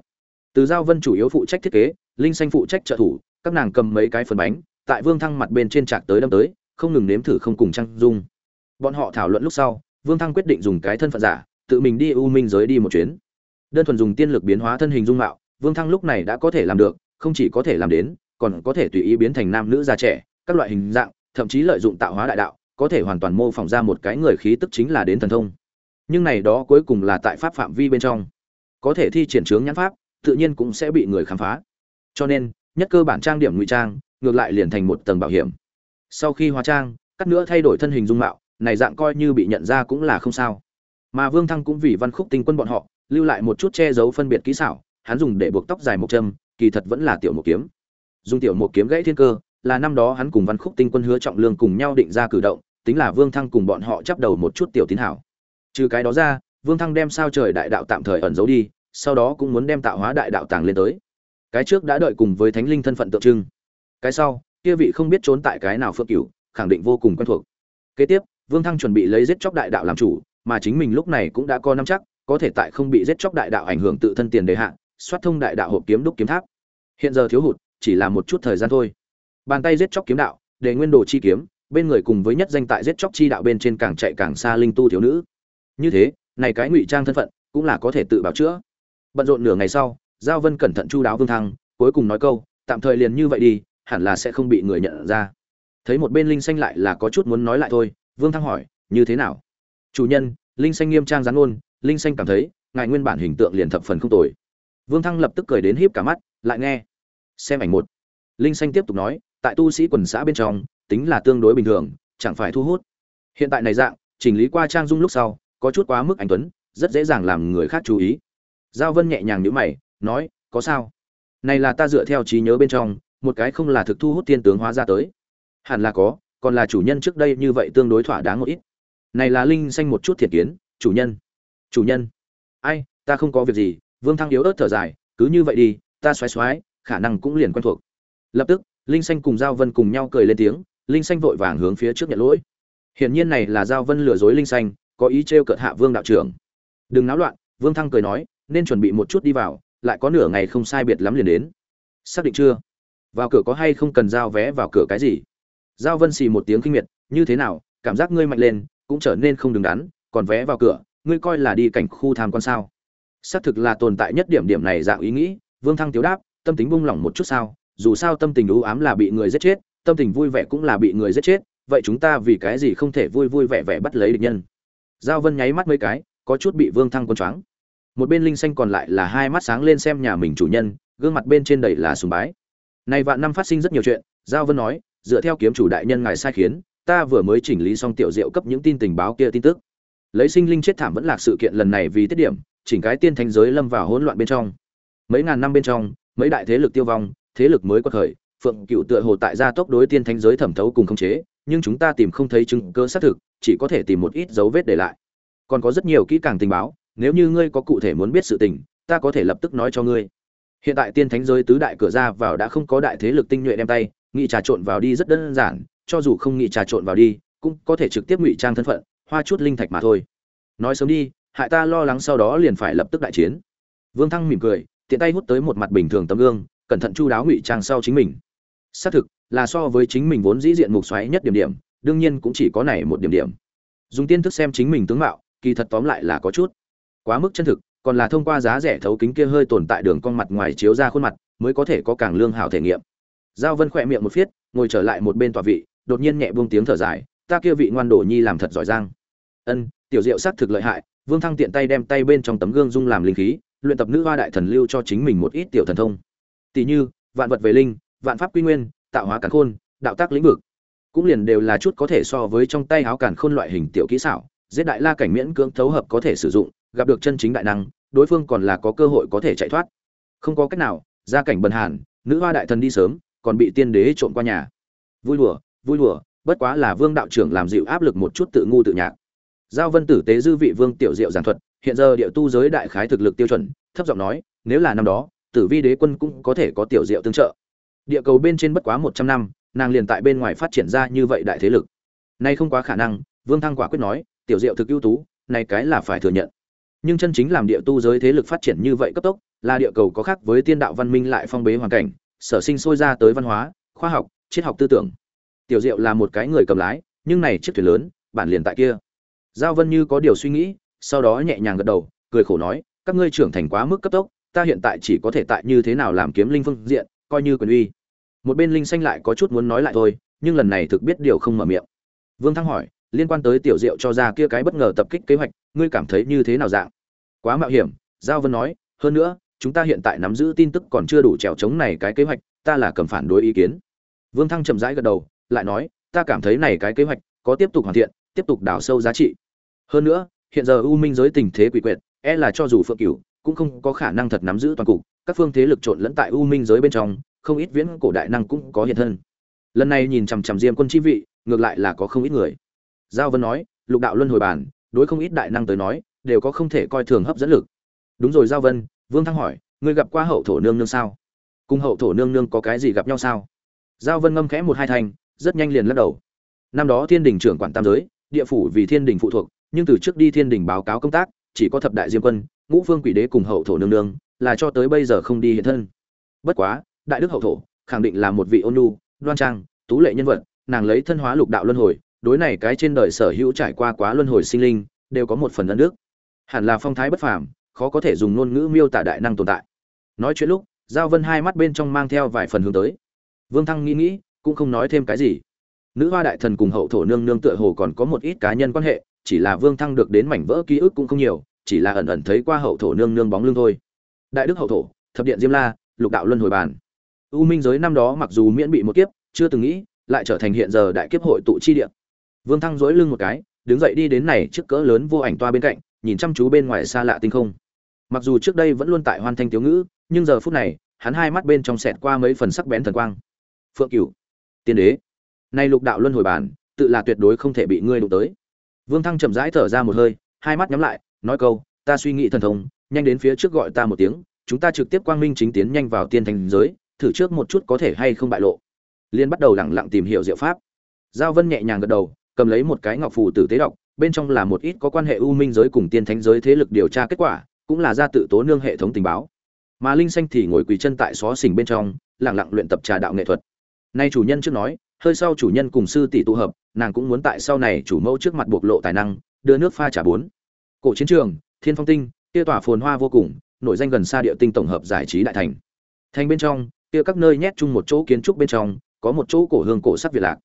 Từ giao vân chủ yếu phụ trách thiết kế, linh xanh phụ trách trợ thủ, các nàng cầm mấy cái phần bánh, tại vương thăng mặt bên trên trạc tới đâm tới, không ngừng nếm thử không cùng trăng dung bọn họ thảo luận lúc sau, vương thăng quyết định dùng cái thân phận giả, tự mình đi u minh giới đi một chuyến. Đơn thuần dùng tiên lực biến hóa thân hình dung mạo, vương thăng lúc này đã có thể làm được, không chỉ có thể làm đến, còn có thể tùy ý biến thành nam nữ già trẻ, các loại hình dạng, thậm chí lợi dụng tạo hóa đại đạo, có thể hoàn toàn mô phỏng ra một cái người khí tức chính là đến thần thông. Nhưng này đó cuối cùng là tại pháp phạm vi bên trong. Có thể thi triển trướng nhãn pháp, tự nhiên cũng sẽ bị người khám phá. Cho nên, nhất cơ bản trang điểm ngụy trang, ngược lại liền thành một tầng bảo hiểm. Sau khi hóa trang, cắt nữa thay đổi thân hình dung mạo này dạng coi như bị nhận ra cũng là không sao. Mà vương thăng cũng vì văn khúc tinh quân bọn họ, lưu lại một chút che giấu phân biệt kỹ xảo, hắn dùng để buộc tóc dài một châm, kỳ thật vẫn là tiểu một kiếm. Dùng tiểu một kiếm gãy thiên cơ, là năm đó hắn cùng văn khúc tinh quân hứa trọng lương cùng nhau định ra cử động, tính là vương thăng cùng bọn họ chấp đầu một chút tiểu tín hảo. Trừ cái đó ra, vương thăng đem sao trời đại đạo tạm thời ẩn giấu đi, sau đó cũng muốn đem tạo hóa đại đạo tàng lên tới. Cái trước đã đợi cùng với thánh linh thân phận tượng trưng. Cái sau, kia vị không biết trốn tại cái nào phượng cửu, khẳng định vô cùng quen thuộc. Kế tiếp vương thăng chuẩn bị lấy giết chóc đại đạo làm chủ mà chính mình lúc này cũng đã có năm chắc có thể tại không bị giết chóc đại đạo ảnh hưởng tự thân tiền đề hạ, xoát thông đại đạo hộp kiếm đúc kiếm tháp. Hiện giờ thiếu hụt chỉ là một chút thời gian thôi. Bàn tay giết chóc kiếm đạo để nguyên đồ chi kiếm bên người cùng với nhất danh tại giết chóc chi đạo bên trên càng chạy càng xa linh tu thiếu nữ. Như thế này cái ngụy trang thân phận cũng là có thể tự bảo chữa. Bận rộn nửa ngày sau giao vân cẩn thận chu đáo vương thăng cuối cùng nói câu tạm thời liền như vậy đi hẳn là sẽ không bị người nhận ra. Thấy một bên linh xanh lại là có chút muốn nói lại thôi vương thăng hỏi, như thế nào? Chủ nhân, linh xanh nghiêm trang gián ôn linh xanh cảm thấy, ngài nguyên bản hình tượng liền thập phần không tồi. Vương thăng lập tức cười đến híp cả mắt, lại nghe, xem ảnh một. Linh xanh tiếp tục nói, tại tu sĩ quần xã bên trong, tính là tương đối bình thường, chẳng phải thu hút. Hiện tại này dạng, chỉnh lý qua trang dung lúc sau, có chút quá mức anh tuấn, rất dễ dàng làm người khác chú ý. Giao vân nhẹ nhàng nhíu mày, nói, có sao? Này là ta dựa theo trí nhớ bên trong, một cái không là thực thu hút tiên tướng hóa ra tới. Hẳn là có còn là chủ nhân trước đây như vậy tương đối thỏa đáng một ít. Này là linh xanh một chút thiệt kiến, chủ nhân. Chủ nhân. Ai, ta không có việc gì, vương thăng yếu ớt thở dài, cứ như vậy đi, ta xoáy xoáy khả năng cũng liền quen thuộc. Lập tức, linh xanh cùng giao vân cùng nhau cười lên tiếng, linh xanh vội vàng hướng phía trước nhận lỗi. Hiển nhiên này là giao vân lừa dối linh xanh, có ý trêu cợt hạ vương đạo trưởng. Đừng náo loạn, vương thăng cười nói, nên chuẩn bị một chút đi vào, lại có nửa ngày không sai biệt lắm liền đến. Xác định chưa? Vào cửa có hay không cần giao vé vào cửa cái gì? Giao vân xì một tiếng kinh miệt, như thế nào, cảm giác ngươi mạnh lên, cũng trở nên không đứng đắn, còn vé vào cửa, ngươi coi là đi cảnh khu tham quan sao? Xác thực là tồn tại nhất điểm điểm này dạng ý nghĩ, vương thăng tiếu đáp, tâm tính buông lỏng một chút sao, dù sao tâm tình u ám là bị người giết chết, tâm tình vui vẻ cũng là bị người giết chết, vậy chúng ta vì cái gì không thể vui vui vẻ vẻ bắt lấy địch nhân? Giao vân nháy mắt mấy cái, có chút bị vương thăng quân choáng. Một bên linh xanh còn lại là hai mắt sáng lên xem nhà mình chủ nhân, gương mặt bên trên đầy là sùng bái. Này vạn năm phát sinh rất nhiều chuyện, giao vân nói dựa theo kiếm chủ đại nhân ngài sai khiến, ta vừa mới chỉnh lý xong tiểu diệu cấp những tin tình báo kia tin tức. Lấy sinh linh chết thảm vẫn là sự kiện lần này vì tiết điểm, chỉnh cái tiên thánh giới lâm vào hỗn loạn bên trong. Mấy ngàn năm bên trong, mấy đại thế lực tiêu vong, thế lực mới quật khởi, phượng cựu tựa hồ tại gia tốc đối tiên thánh giới thẩm thấu cùng khống chế, nhưng chúng ta tìm không thấy chứng cơ xác thực, chỉ có thể tìm một ít dấu vết để lại. Còn có rất nhiều kỹ càng tình báo, nếu như ngươi có cụ thể muốn biết sự tình, ta có thể lập tức nói cho ngươi. Hiện tại tiên thánh giới tứ đại cửa ra vào đã không có đại thế lực tinh nhuệ đem tay nghị trà trộn vào đi rất đơn giản, cho dù không nghị trà trộn vào đi, cũng có thể trực tiếp ngụy trang thân phận, hoa chút linh thạch mà thôi. Nói sớm đi, hại ta lo lắng sau đó liền phải lập tức đại chiến. Vương thăng mỉm cười, tiện tay hút tới một mặt bình thường tấm gương, cẩn thận chu đáo ngụy trang sau chính mình. Xác thực, là so với chính mình vốn dĩ diện mục xoáy nhất điểm điểm, đương nhiên cũng chỉ có này một điểm điểm. Dùng tiên thức xem chính mình tướng mạo, kỳ thật tóm lại là có chút. Quá mức chân thực, còn là thông qua giá rẻ thấu kính kia hơi tồn tại đường con mặt ngoài chiếu ra khuôn mặt, mới có thể có càng lương hảo thể nghiệm giao vân khỏe miệng một phiết, ngồi trở lại một bên tòa vị, đột nhiên nhẹ buông tiếng thở dài, ta kia vị ngoan đồ nhi làm thật giỏi giang. Ân, tiểu diệu sát thực lợi hại, vương thăng tiện tay đem tay bên trong tấm gương dung làm linh khí, luyện tập nữ hoa đại thần lưu cho chính mình một ít tiểu thần thông. Tỷ như, vạn vật về linh, vạn pháp quy nguyên, tạo hóa cản khôn, đạo tác lĩnh vực. Cũng liền đều là chút có thể so với trong tay áo càn khôn loại hình tiểu kỹ xảo, giết đại la cảnh miễn cưỡng thấu hợp có thể sử dụng, gặp được chân chính đại năng, đối phương còn là có cơ hội có thể chạy thoát. Không có cách nào, gia cảnh bần hàn, nữ hoa đại thần đi sớm còn bị tiên đế trộm qua nhà. Vui đùa vui đùa, bất quá là vương đạo trưởng làm dịu áp lực một chút tự ngu tự nhạc. Giao vân tử tế dư vị vương tiểu diệu giảng thuật, hiện giờ địa tu giới đại khái thực lực tiêu chuẩn, thấp giọng nói, nếu là năm đó, tử vi đế quân cũng có thể có tiểu diệu tương trợ. Địa cầu bên trên bất quá một trăm năm, nàng liền tại bên ngoài phát triển ra như vậy đại thế lực. Nay không quá khả năng, vương thăng quả quyết nói, tiểu diệu thực ưu tú, này cái là phải thừa nhận. Nhưng chân chính làm địa tu giới thế lực phát triển như vậy cấp tốc, là địa cầu có khác với tiên đạo văn minh lại phong bế hoàn cảnh sở sinh sôi ra tới văn hóa, khoa học, triết học tư tưởng. Tiểu diệu là một cái người cầm lái, nhưng này chiếc thuyền lớn, bản liền tại kia. Giao vân như có điều suy nghĩ, sau đó nhẹ nhàng gật đầu, cười khổ nói, các ngươi trưởng thành quá mức cấp tốc, ta hiện tại chỉ có thể tại như thế nào làm kiếm linh phương diện, coi như quyền uy. Một bên linh xanh lại có chút muốn nói lại thôi, nhưng lần này thực biết điều không mở miệng. Vương thăng hỏi, liên quan tới tiểu diệu cho ra kia cái bất ngờ tập kích kế hoạch, ngươi cảm thấy như thế nào dạng? Quá mạo hiểm, giao vân nói, hơn nữa chúng ta hiện tại nắm giữ tin tức còn chưa đủ trèo chống này cái kế hoạch, ta là cầm phản đối ý kiến. Vương thăng chậm rãi gật đầu, lại nói, ta cảm thấy này cái kế hoạch có tiếp tục hoàn thiện, tiếp tục đào sâu giá trị. Hơn nữa, hiện giờ u minh giới tình thế quỷ quyệt e là cho dù phượng cửu cũng không có khả năng thật nắm giữ toàn cục, các phương thế lực trộn lẫn tại u minh giới bên trong, không ít viễn cổ đại năng cũng có hiện thân. Lần này nhìn chằm chằm diêm quân chi vị, ngược lại là có không ít người. Giao vân nói, lục đạo luân hồi bản, đối không ít đại năng tới nói, đều có không thể coi thường hấp dẫn lực. Đúng rồi giao vân vương thăng hỏi, ngươi gặp qua hậu thổ nương nương sao? Cùng hậu thổ nương nương có cái gì gặp nhau sao? Giao vân ngâm khẽ một hai thành rất nhanh liền lắc đầu. Năm đó thiên đình trưởng quản tam giới, địa phủ vì thiên đình phụ thuộc, nhưng từ trước đi thiên đình báo cáo công tác, chỉ có thập đại diêm quân, ngũ phương quỷ đế cùng hậu thổ nương nương, là cho tới bây giờ không đi hiện thân. Bất quá, đại đức hậu thổ, khẳng định là một vị ôn nhu, đoan trang, tú lệ nhân vật, nàng lấy thân hóa lục đạo luân hồi, đối này cái trên đời sở hữu trải qua quá luân hồi sinh linh, đều có một phần ân đức. Hẳn là phong thái bất phàm khó có thể dùng ngôn ngữ miêu tả đại năng tồn tại. Nói chuyện lúc, giao vân hai mắt bên trong mang theo vài phần hướng tới. Vương thăng nghĩ nghĩ, cũng không nói thêm cái gì. Nữ hoa đại thần cùng hậu thổ nương nương tựa hồ còn có một ít cá nhân quan hệ, chỉ là vương thăng được đến mảnh vỡ ký ức cũng không nhiều, chỉ là ẩn ẩn thấy qua hậu thổ nương nương bóng lưng thôi. Đại đức hậu thổ, thập điện diêm la, lục đạo luân hồi bàn u minh giới năm đó mặc dù miễn bị một kiếp, chưa từng nghĩ, lại trở thành hiện giờ đại kiếp hội tụ chi địa. Vương thăng dối lưng một cái, đứng dậy đi đến này trước cỡ lớn vô ảnh toa bên cạnh, nhìn chăm chú bên ngoài xa lạ tinh không mặc dù trước đây vẫn luôn tại hoan thanh thiếu ngữ, nhưng giờ phút này, hắn hai mắt bên trong sẹt qua mấy phần sắc bén thần quang. Phượng cửu, tiên đế, nay lục đạo luân hồi bản, tự là tuyệt đối không thể bị ngươi đụng tới. Vương thăng chậm rãi thở ra một hơi, hai mắt nhắm lại, nói câu, ta suy nghĩ thần thông, nhanh đến phía trước gọi ta một tiếng, chúng ta trực tiếp quang minh chính tiến nhanh vào tiên thành giới, thử trước một chút có thể hay không bại lộ. Liên bắt đầu lẳng lặng tìm hiểu diệu pháp. Giao vân nhẹ nhàng gật đầu, cầm lấy một cái ngọc phù tử tế đọc, bên trong là một ít có quan hệ u minh giới cùng tiên thánh giới thế lực điều tra kết quả cũng là ra tự tố nương hệ thống tình báo. Mà linh xanh thì ngồi quỳ chân tại xó xỉnh bên trong lẳng lặng luyện tập trà đạo nghệ thuật. Nay chủ nhân trước nói, hơi sau chủ nhân cùng sư tỷ tụ hợp, nàng cũng muốn tại sau này chủ mẫu trước mặt bộc lộ tài năng, đưa nước pha trà bốn. Cổ chiến trường, thiên phong tinh, kia tỏa phồn hoa vô cùng, nổi danh gần xa địa tinh tổng hợp giải trí đại thành. Thành bên trong, kia các nơi nhét chung một chỗ kiến trúc bên trong, có một chỗ cổ hương cổ sắc việt lạc.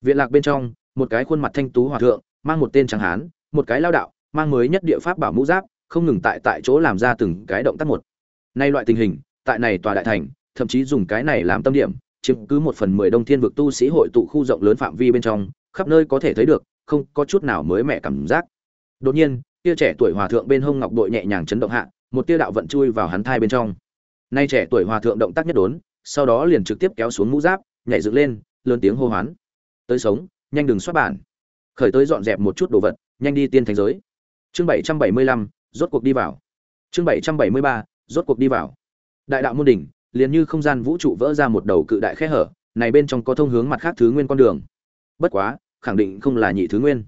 Viện lạc bên trong, một cái khuôn mặt thanh tú hòa thượng, mang một tên tráng hán, một cái lao đạo, mang mới nhất địa pháp bảo mũ giáp không ngừng tại tại chỗ làm ra từng cái động tác một. Nay loại tình hình, tại này tòa đại thành, thậm chí dùng cái này làm tâm điểm, chiếm cứ một phần mười đông thiên vực tu sĩ hội tụ khu rộng lớn phạm vi bên trong, khắp nơi có thể thấy được, không có chút nào mới mẻ cảm giác. Đột nhiên, tia trẻ tuổi hòa thượng bên hông ngọc đội nhẹ nhàng chấn động hạ, một tia đạo vận chui vào hắn thai bên trong. Nay trẻ tuổi hòa thượng động tác nhất đốn, sau đó liền trực tiếp kéo xuống mũ giáp, nhảy dựng lên, lớn tiếng hô hoán. Tới sống, nhanh đừng xuất bản. Khởi tới dọn dẹp một chút đồ vật, nhanh đi tiên thành giới. Chương bảy trăm bảy mươi lăm rốt cuộc đi vào. Chương bảy trăm bảy mươi ba, rốt cuộc đi vào. Đại đạo môn đỉnh, liền như không gian vũ trụ vỡ ra một đầu cự đại khe hở, này bên trong có thông hướng mặt khác thứ nguyên con đường. Bất quá, khẳng định không là nhị thứ nguyên.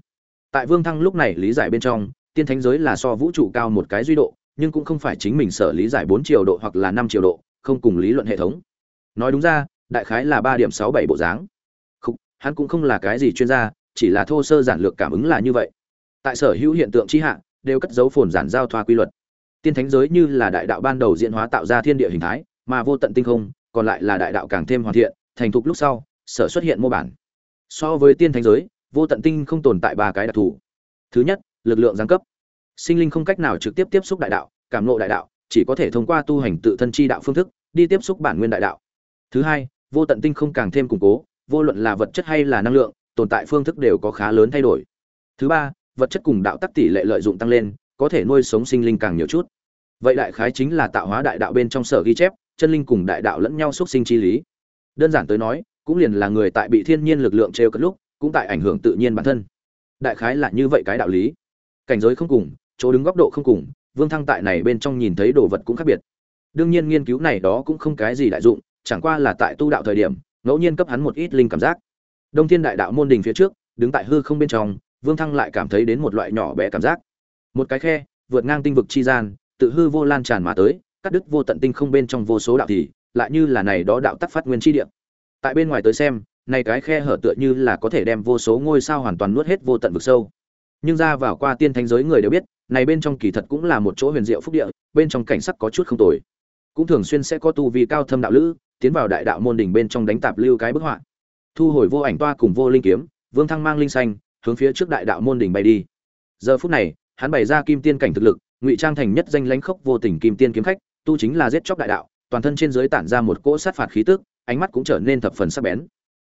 Tại vương thăng lúc này lý giải bên trong, tiên thánh giới là so vũ trụ cao một cái duy độ, nhưng cũng không phải chính mình sở lý giải bốn chiều độ hoặc là năm chiều độ, không cùng lý luận hệ thống. Nói đúng ra, đại khái là ba điểm sáu bảy bộ dáng. Không hắn cũng không là cái gì chuyên gia, chỉ là thô sơ giản lược cảm ứng là như vậy. Tại sở hữu hiện tượng chi hạ đều cất dấu phồn giản giao thoa quy luật. Tiên thánh giới như là đại đạo ban đầu diễn hóa tạo ra thiên địa hình thái, mà vô tận tinh không, còn lại là đại đạo càng thêm hoàn thiện, thành thục lúc sau, sở xuất hiện mô bản. So với tiên thánh giới, vô tận tinh không tồn tại ba cái đặc thù. Thứ nhất, lực lượng giáng cấp. Sinh linh không cách nào trực tiếp tiếp xúc đại đạo, cảm ngộ đại đạo, chỉ có thể thông qua tu hành tự thân chi đạo phương thức, đi tiếp xúc bản nguyên đại đạo. Thứ hai, vô tận tinh không càng thêm củng cố, vô luận là vật chất hay là năng lượng, tồn tại phương thức đều có khá lớn thay đổi. Thứ ba vật chất cùng đạo tắc tỷ lệ lợi dụng tăng lên, có thể nuôi sống sinh linh càng nhiều chút. Vậy đại khái chính là tạo hóa đại đạo bên trong sở ghi chép, chân linh cùng đại đạo lẫn nhau xuất sinh chi lý. Đơn giản tới nói, cũng liền là người tại bị thiên nhiên lực lượng trêu cất lúc, cũng tại ảnh hưởng tự nhiên bản thân. Đại khái là như vậy cái đạo lý. Cảnh giới không cùng, chỗ đứng góc độ không cùng, vương thăng tại này bên trong nhìn thấy đồ vật cũng khác biệt. Đương nhiên nghiên cứu này đó cũng không cái gì đại dụng, chẳng qua là tại tu đạo thời điểm, ngẫu nhiên cấp hắn một ít linh cảm giác. Đông thiên đại đạo môn đình phía trước, đứng tại hư không bên trong vương thăng lại cảm thấy đến một loại nhỏ bé cảm giác. Một cái khe, vượt ngang tinh vực chi gian, tự hư vô lan tràn mà tới, cắt đứt vô tận tinh không bên trong vô số đạo thì, lại như là này đó đạo tắc phát nguyên chi địa. Tại bên ngoài tới xem, này cái khe hở tựa như là có thể đem vô số ngôi sao hoàn toàn nuốt hết vô tận vực sâu. Nhưng ra vào qua tiên thánh giới người đều biết, này bên trong kỳ thật cũng là một chỗ huyền diệu phúc địa, bên trong cảnh sắc có chút không tồi. Cũng thường xuyên sẽ có tu vi cao thâm đạo lữ, tiến vào đại đạo môn đỉnh bên trong đánh tạp lưu cái bức họa. Thu hồi vô ảnh toa cùng vô linh kiếm, vương thăng mang linh xanh hướng phía trước đại đạo môn đỉnh bay đi. Giờ phút này, hắn bày ra kim tiên cảnh thực lực, ngụy trang thành nhất danh lãnh khốc vô tình kim tiên kiếm khách, tu chính là giết chóc đại đạo, toàn thân trên dưới tản ra một cỗ sát phạt khí tức, ánh mắt cũng trở nên thập phần sắc bén.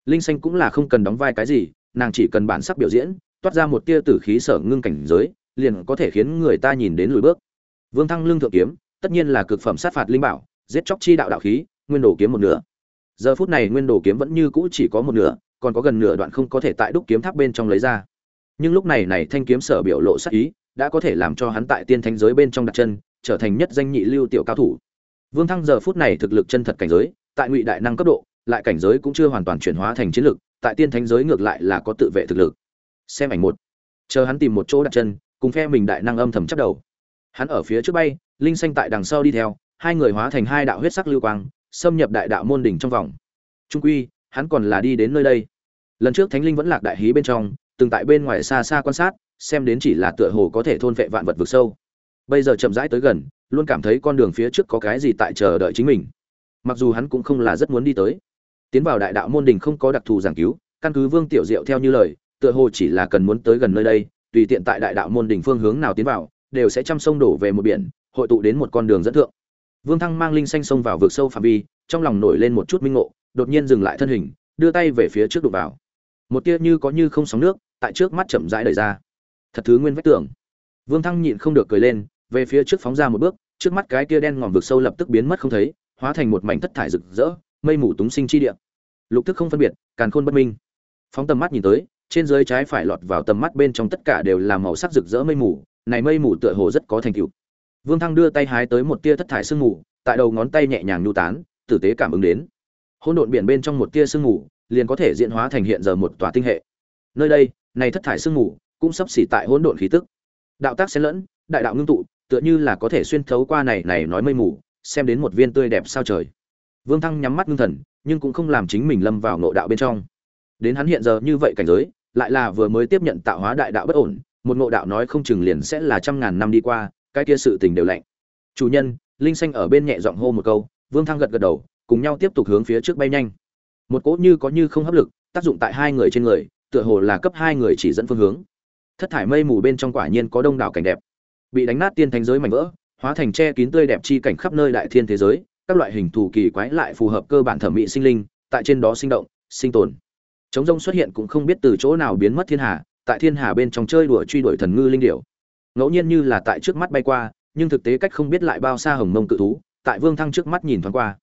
Linh xanh cũng là không cần đóng vai cái gì, nàng chỉ cần bản sắc biểu diễn, toát ra một tia tử khí sở ngưng cảnh giới, liền có thể khiến người ta nhìn đến lùi bước. Vương thăng lương thượng kiếm, tất nhiên là cực phẩm sát phạt linh bảo, giết chóc chi đạo đạo khí, nguyên đồ kiếm một nửa. Giờ phút này nguyên đồ kiếm vẫn như cũ chỉ có một nửa còn có gần nửa đoạn không có thể tại đúc kiếm tháp bên trong lấy ra. Nhưng lúc này này thanh kiếm sở biểu lộ sắc ý, đã có thể làm cho hắn tại tiên thánh giới bên trong đặt chân, trở thành nhất danh nhị lưu tiểu cao thủ. Vương thăng giờ phút này thực lực chân thật cảnh giới, tại ngụy đại năng cấp độ, lại cảnh giới cũng chưa hoàn toàn chuyển hóa thành chiến lực, tại tiên thánh giới ngược lại là có tự vệ thực lực. Xem ảnh một. Chờ hắn tìm một chỗ đặt chân, cùng phe mình đại năng âm thầm chấp đầu. Hắn ở phía trước bay, linh xanh tại đằng sau đi theo, hai người hóa thành hai đạo huyết sắc lưu quang, xâm nhập đại đạo môn đỉnh trong vòng. Trung quy hắn còn là đi đến nơi đây. Lần trước thánh linh vẫn lạc đại hí bên trong, từng tại bên ngoài xa xa quan sát, xem đến chỉ là tựa hồ có thể thôn vệ vạn vật vực sâu. Bây giờ chậm rãi tới gần, luôn cảm thấy con đường phía trước có cái gì tại chờ đợi chính mình. Mặc dù hắn cũng không là rất muốn đi tới. Tiến vào đại đạo môn đình không có đặc thù giảng cứu, căn cứ vương tiểu diệu theo như lời, tựa hồ chỉ là cần muốn tới gần nơi đây, tùy tiện tại đại đạo môn đình phương hướng nào tiến vào, đều sẽ chăm sông đổ về một biển, hội tụ đến một con đường dẫn thượng. Vương thăng mang linh xanh sông vào vực sâu phạm vi, trong lòng nổi lên một chút minh ngộ đột nhiên dừng lại thân hình, đưa tay về phía trước đục vào. Một tia như có như không sóng nước tại trước mắt chậm rãi đẩy ra. Thật thứ nguyên vách tường. vương thăng nhịn không được cười lên, về phía trước phóng ra một bước, trước mắt cái tia đen ngòm vực sâu lập tức biến mất không thấy, hóa thành một mảnh thất thải rực rỡ, mây mù túng sinh chi địa. Lục thức không phân biệt, càn khôn bất minh. Phóng tầm mắt nhìn tới, trên dưới trái phải lọt vào tầm mắt bên trong tất cả đều là màu sắc rực rỡ mây mù, này mây mù tựa hồ rất có thành tựu. Vương thăng đưa tay hái tới một tia thất thải sương mù, tại đầu ngón tay nhẹ nhàng nhu tán, tử tế cảm ứng đến hỗn độn biển bên trong một tia sương mù, liền có thể diễn hóa thành hiện giờ một tòa tinh hệ. Nơi đây, này thất thải sương mù cũng sắp xỉ tại hỗn độn khí tức. Đạo tác xen lẫn, đại đạo ngưng tụ, tựa như là có thể xuyên thấu qua này này nói mây mù, xem đến một viên tươi đẹp sao trời. Vương thăng nhắm mắt ngưng thần, nhưng cũng không làm chính mình lâm vào nội đạo bên trong. Đến hắn hiện giờ như vậy cảnh giới, lại là vừa mới tiếp nhận tạo hóa đại đạo bất ổn, một ngộ đạo nói không chừng liền sẽ là trăm ngàn năm đi qua, cái kia sự tình đều lạnh. Chủ nhân, linh xanh ở bên nhẹ giọng hô một câu, vương thăng gật gật đầu cùng nhau tiếp tục hướng phía trước bay nhanh. Một cỗ như có như không hấp lực, tác dụng tại hai người trên người, tựa hồ là cấp hai người chỉ dẫn phương hướng. Thất thải mây mù bên trong quả nhiên có đông đảo cảnh đẹp. Bị đánh nát tiên thánh giới mảnh vỡ, hóa thành che kín tươi đẹp chi cảnh khắp nơi đại thiên thế giới, các loại hình thù kỳ quái lại phù hợp cơ bản thẩm mỹ sinh linh, tại trên đó sinh động, sinh tồn. Chống rông xuất hiện cũng không biết từ chỗ nào biến mất thiên hà, tại thiên hà bên trong chơi đùa truy đuổi thần ngư linh điểu. Ngẫu nhiên như là tại trước mắt bay qua, nhưng thực tế cách không biết lại bao xa hồng mông cự thú, tại vương thăng trước mắt nhìn thoáng qua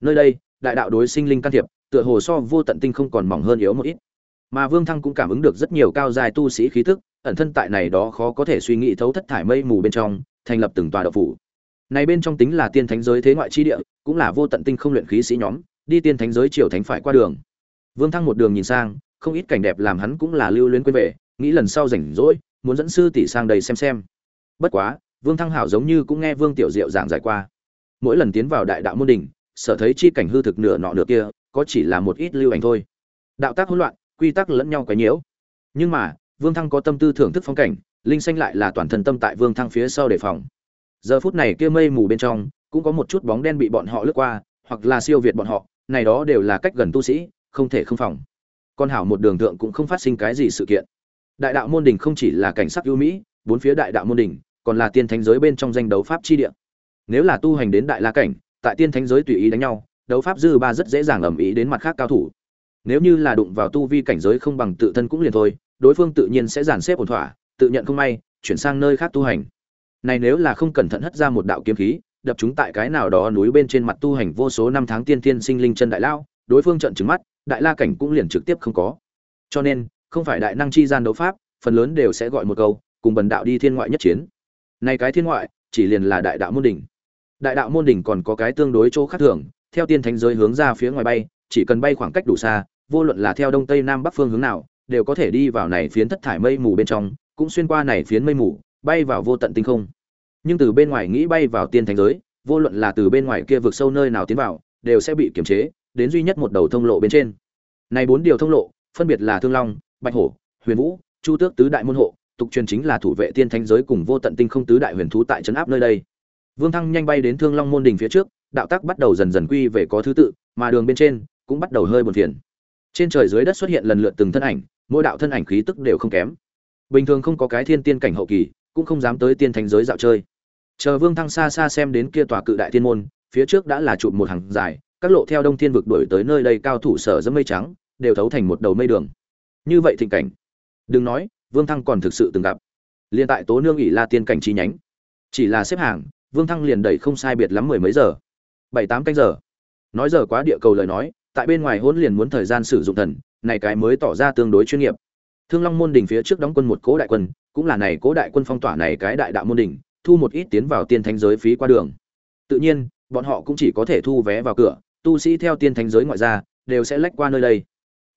nơi đây, đại đạo đối sinh linh can thiệp, tựa hồ so vô tận tinh không còn mỏng hơn yếu một ít. Mà vương thăng cũng cảm ứng được rất nhiều cao dài tu sĩ khí tức, ẩn thân tại này đó khó có thể suy nghĩ thấu thất thải mây mù bên trong, thành lập từng tòa đạo phủ. Này bên trong tính là tiên thánh giới thế ngoại chi địa, cũng là vô tận tinh không luyện khí sĩ nhóm, đi tiên thánh giới triều thánh phải qua đường. Vương thăng một đường nhìn sang, không ít cảnh đẹp làm hắn cũng là lưu luyến quên về, nghĩ lần sau rảnh rỗi, muốn dẫn sư tỷ sang đây xem xem. Bất quá, vương thăng hảo giống như cũng nghe vương tiểu diệu giảng giải qua. Mỗi lần tiến vào đại đạo môn đình sở thấy chi cảnh hư thực nửa nọ nửa kia, có chỉ là một ít lưu ảnh thôi. Đạo tác hỗn loạn, quy tắc lẫn nhau quấy nhiễu. Nhưng mà, vương thăng có tâm tư thưởng thức phong cảnh, linh xanh lại là toàn thân tâm tại vương thăng phía sau đề phòng. Giờ phút này kia mây mù bên trong, cũng có một chút bóng đen bị bọn họ lướt qua, hoặc là siêu việt bọn họ, này đó đều là cách gần tu sĩ, không thể không phòng. Con hảo một đường thượng cũng không phát sinh cái gì sự kiện. Đại đạo môn đình không chỉ là cảnh sắc ưu mỹ, bốn phía đại đạo môn đình còn là tiên thánh giới bên trong danh đấu pháp chi địa. Nếu là tu hành đến đại la cảnh tại tiên thánh giới tùy ý đánh nhau, đấu pháp dư ba rất dễ dàng ẩm ý đến mặt khác cao thủ. Nếu như là đụng vào tu vi cảnh giới không bằng tự thân cũng liền thôi, đối phương tự nhiên sẽ giàn xếp ổn thỏa, tự nhận không may, chuyển sang nơi khác tu hành. Này nếu là không cẩn thận hất ra một đạo kiếm khí, đập chúng tại cái nào đó núi bên trên mặt tu hành vô số năm tháng tiên tiên sinh linh chân đại lao đối phương trận trứng mắt, đại la cảnh cũng liền trực tiếp không có. Cho nên, không phải đại năng chi gian đấu pháp, phần lớn đều sẽ gọi một câu, cùng bần đạo đi thiên ngoại nhất chiến. Này cái thiên ngoại, chỉ liền là đại đạo môn đỉnh đại đạo môn đỉnh còn có cái tương đối chỗ khác thường, theo tiên thánh giới hướng ra phía ngoài bay, chỉ cần bay khoảng cách đủ xa, vô luận là theo đông tây nam bắc phương hướng nào, đều có thể đi vào này phiến thất thải mây mù bên trong, cũng xuyên qua này phiến mây mù, bay vào vô tận tinh không. Nhưng từ bên ngoài nghĩ bay vào tiên thánh giới, vô luận là từ bên ngoài kia vực sâu nơi nào tiến vào, đều sẽ bị kiềm chế, đến duy nhất một đầu thông lộ bên trên. Này bốn điều thông lộ, phân biệt là thương long, bạch hổ, huyền vũ, chu tước tứ đại môn hộ, tục truyền chính là thủ vệ tiên thánh giới cùng vô tận tinh không tứ đại huyền thú tại trấn áp nơi đây vương thăng nhanh bay đến thương long môn đỉnh phía trước, đạo tác bắt đầu dần dần quy về có thứ tự, mà đường bên trên cũng bắt đầu hơi buồn phiền. Trên trời dưới đất xuất hiện lần lượt từng thân ảnh, mỗi đạo thân ảnh khí tức đều không kém. Bình thường không có cái thiên tiên cảnh hậu kỳ, cũng không dám tới tiên thành giới dạo chơi. Chờ vương thăng xa xa xem đến kia tòa cự đại thiên môn, phía trước đã là trụ một hàng dài, các lộ theo đông thiên vực đuổi tới nơi đây cao thủ sở dẫm mây trắng, đều thấu thành một đầu mây đường. Như vậy thịnh cảnh. Đừng nói, vương thăng còn thực sự từng gặp. Liên tại tố nương ỷ la tiên cảnh chi nhánh. Chỉ là xếp hàng vương thăng liền đẩy không sai biệt lắm mười mấy giờ. Bảy tám canh giờ. Nói giờ quá địa cầu lời nói, tại bên ngoài hôn liền muốn thời gian sử dụng thần, này cái mới tỏ ra tương đối chuyên nghiệp. Thương long môn đình phía trước đóng quân một cố đại quân, cũng là này cố đại quân phong tỏa này cái đại đạo môn đình thu một ít tiến vào tiên thánh giới phí qua đường. Tự nhiên, bọn họ cũng chỉ có thể thu vé vào cửa, tu sĩ theo tiên thánh giới ngoại ra, đều sẽ lách qua nơi đây.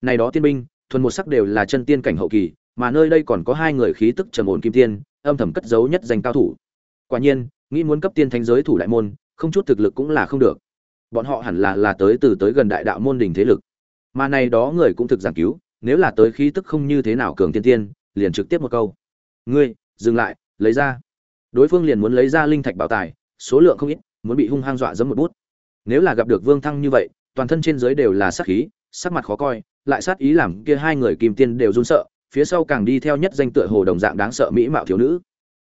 Này đó tiên binh, thuần một sắc đều là chân tiên cảnh hậu kỳ, mà nơi đây còn có hai người khí tức trầm ổn kim tiên, âm thầm cất giấu nhất danh cao thủ. Quả nhiên nghĩ muốn cấp tiên thánh giới thủ đại môn, không chút thực lực cũng là không được. Bọn họ hẳn là là tới từ, tới gần đại đạo môn đình thế lực. Mà này đó người cũng thực giảng cứu, nếu là tới khí tức không như thế nào cường tiên tiên, liền trực tiếp một câu. Ngươi, dừng lại, lấy ra. Đối phương liền muốn lấy ra linh thạch bảo tài, số lượng không ít, muốn bị hung hăng dọa dẫm một bút. Nếu là gặp được vương thăng như vậy, toàn thân trên dưới đều là sát khí, sắc mặt khó coi, lại sát ý làm kia hai người kim tiên đều run sợ, phía sau càng đi theo nhất danh tựa hồ đồng dạng đáng sợ mỹ mạo thiếu nữ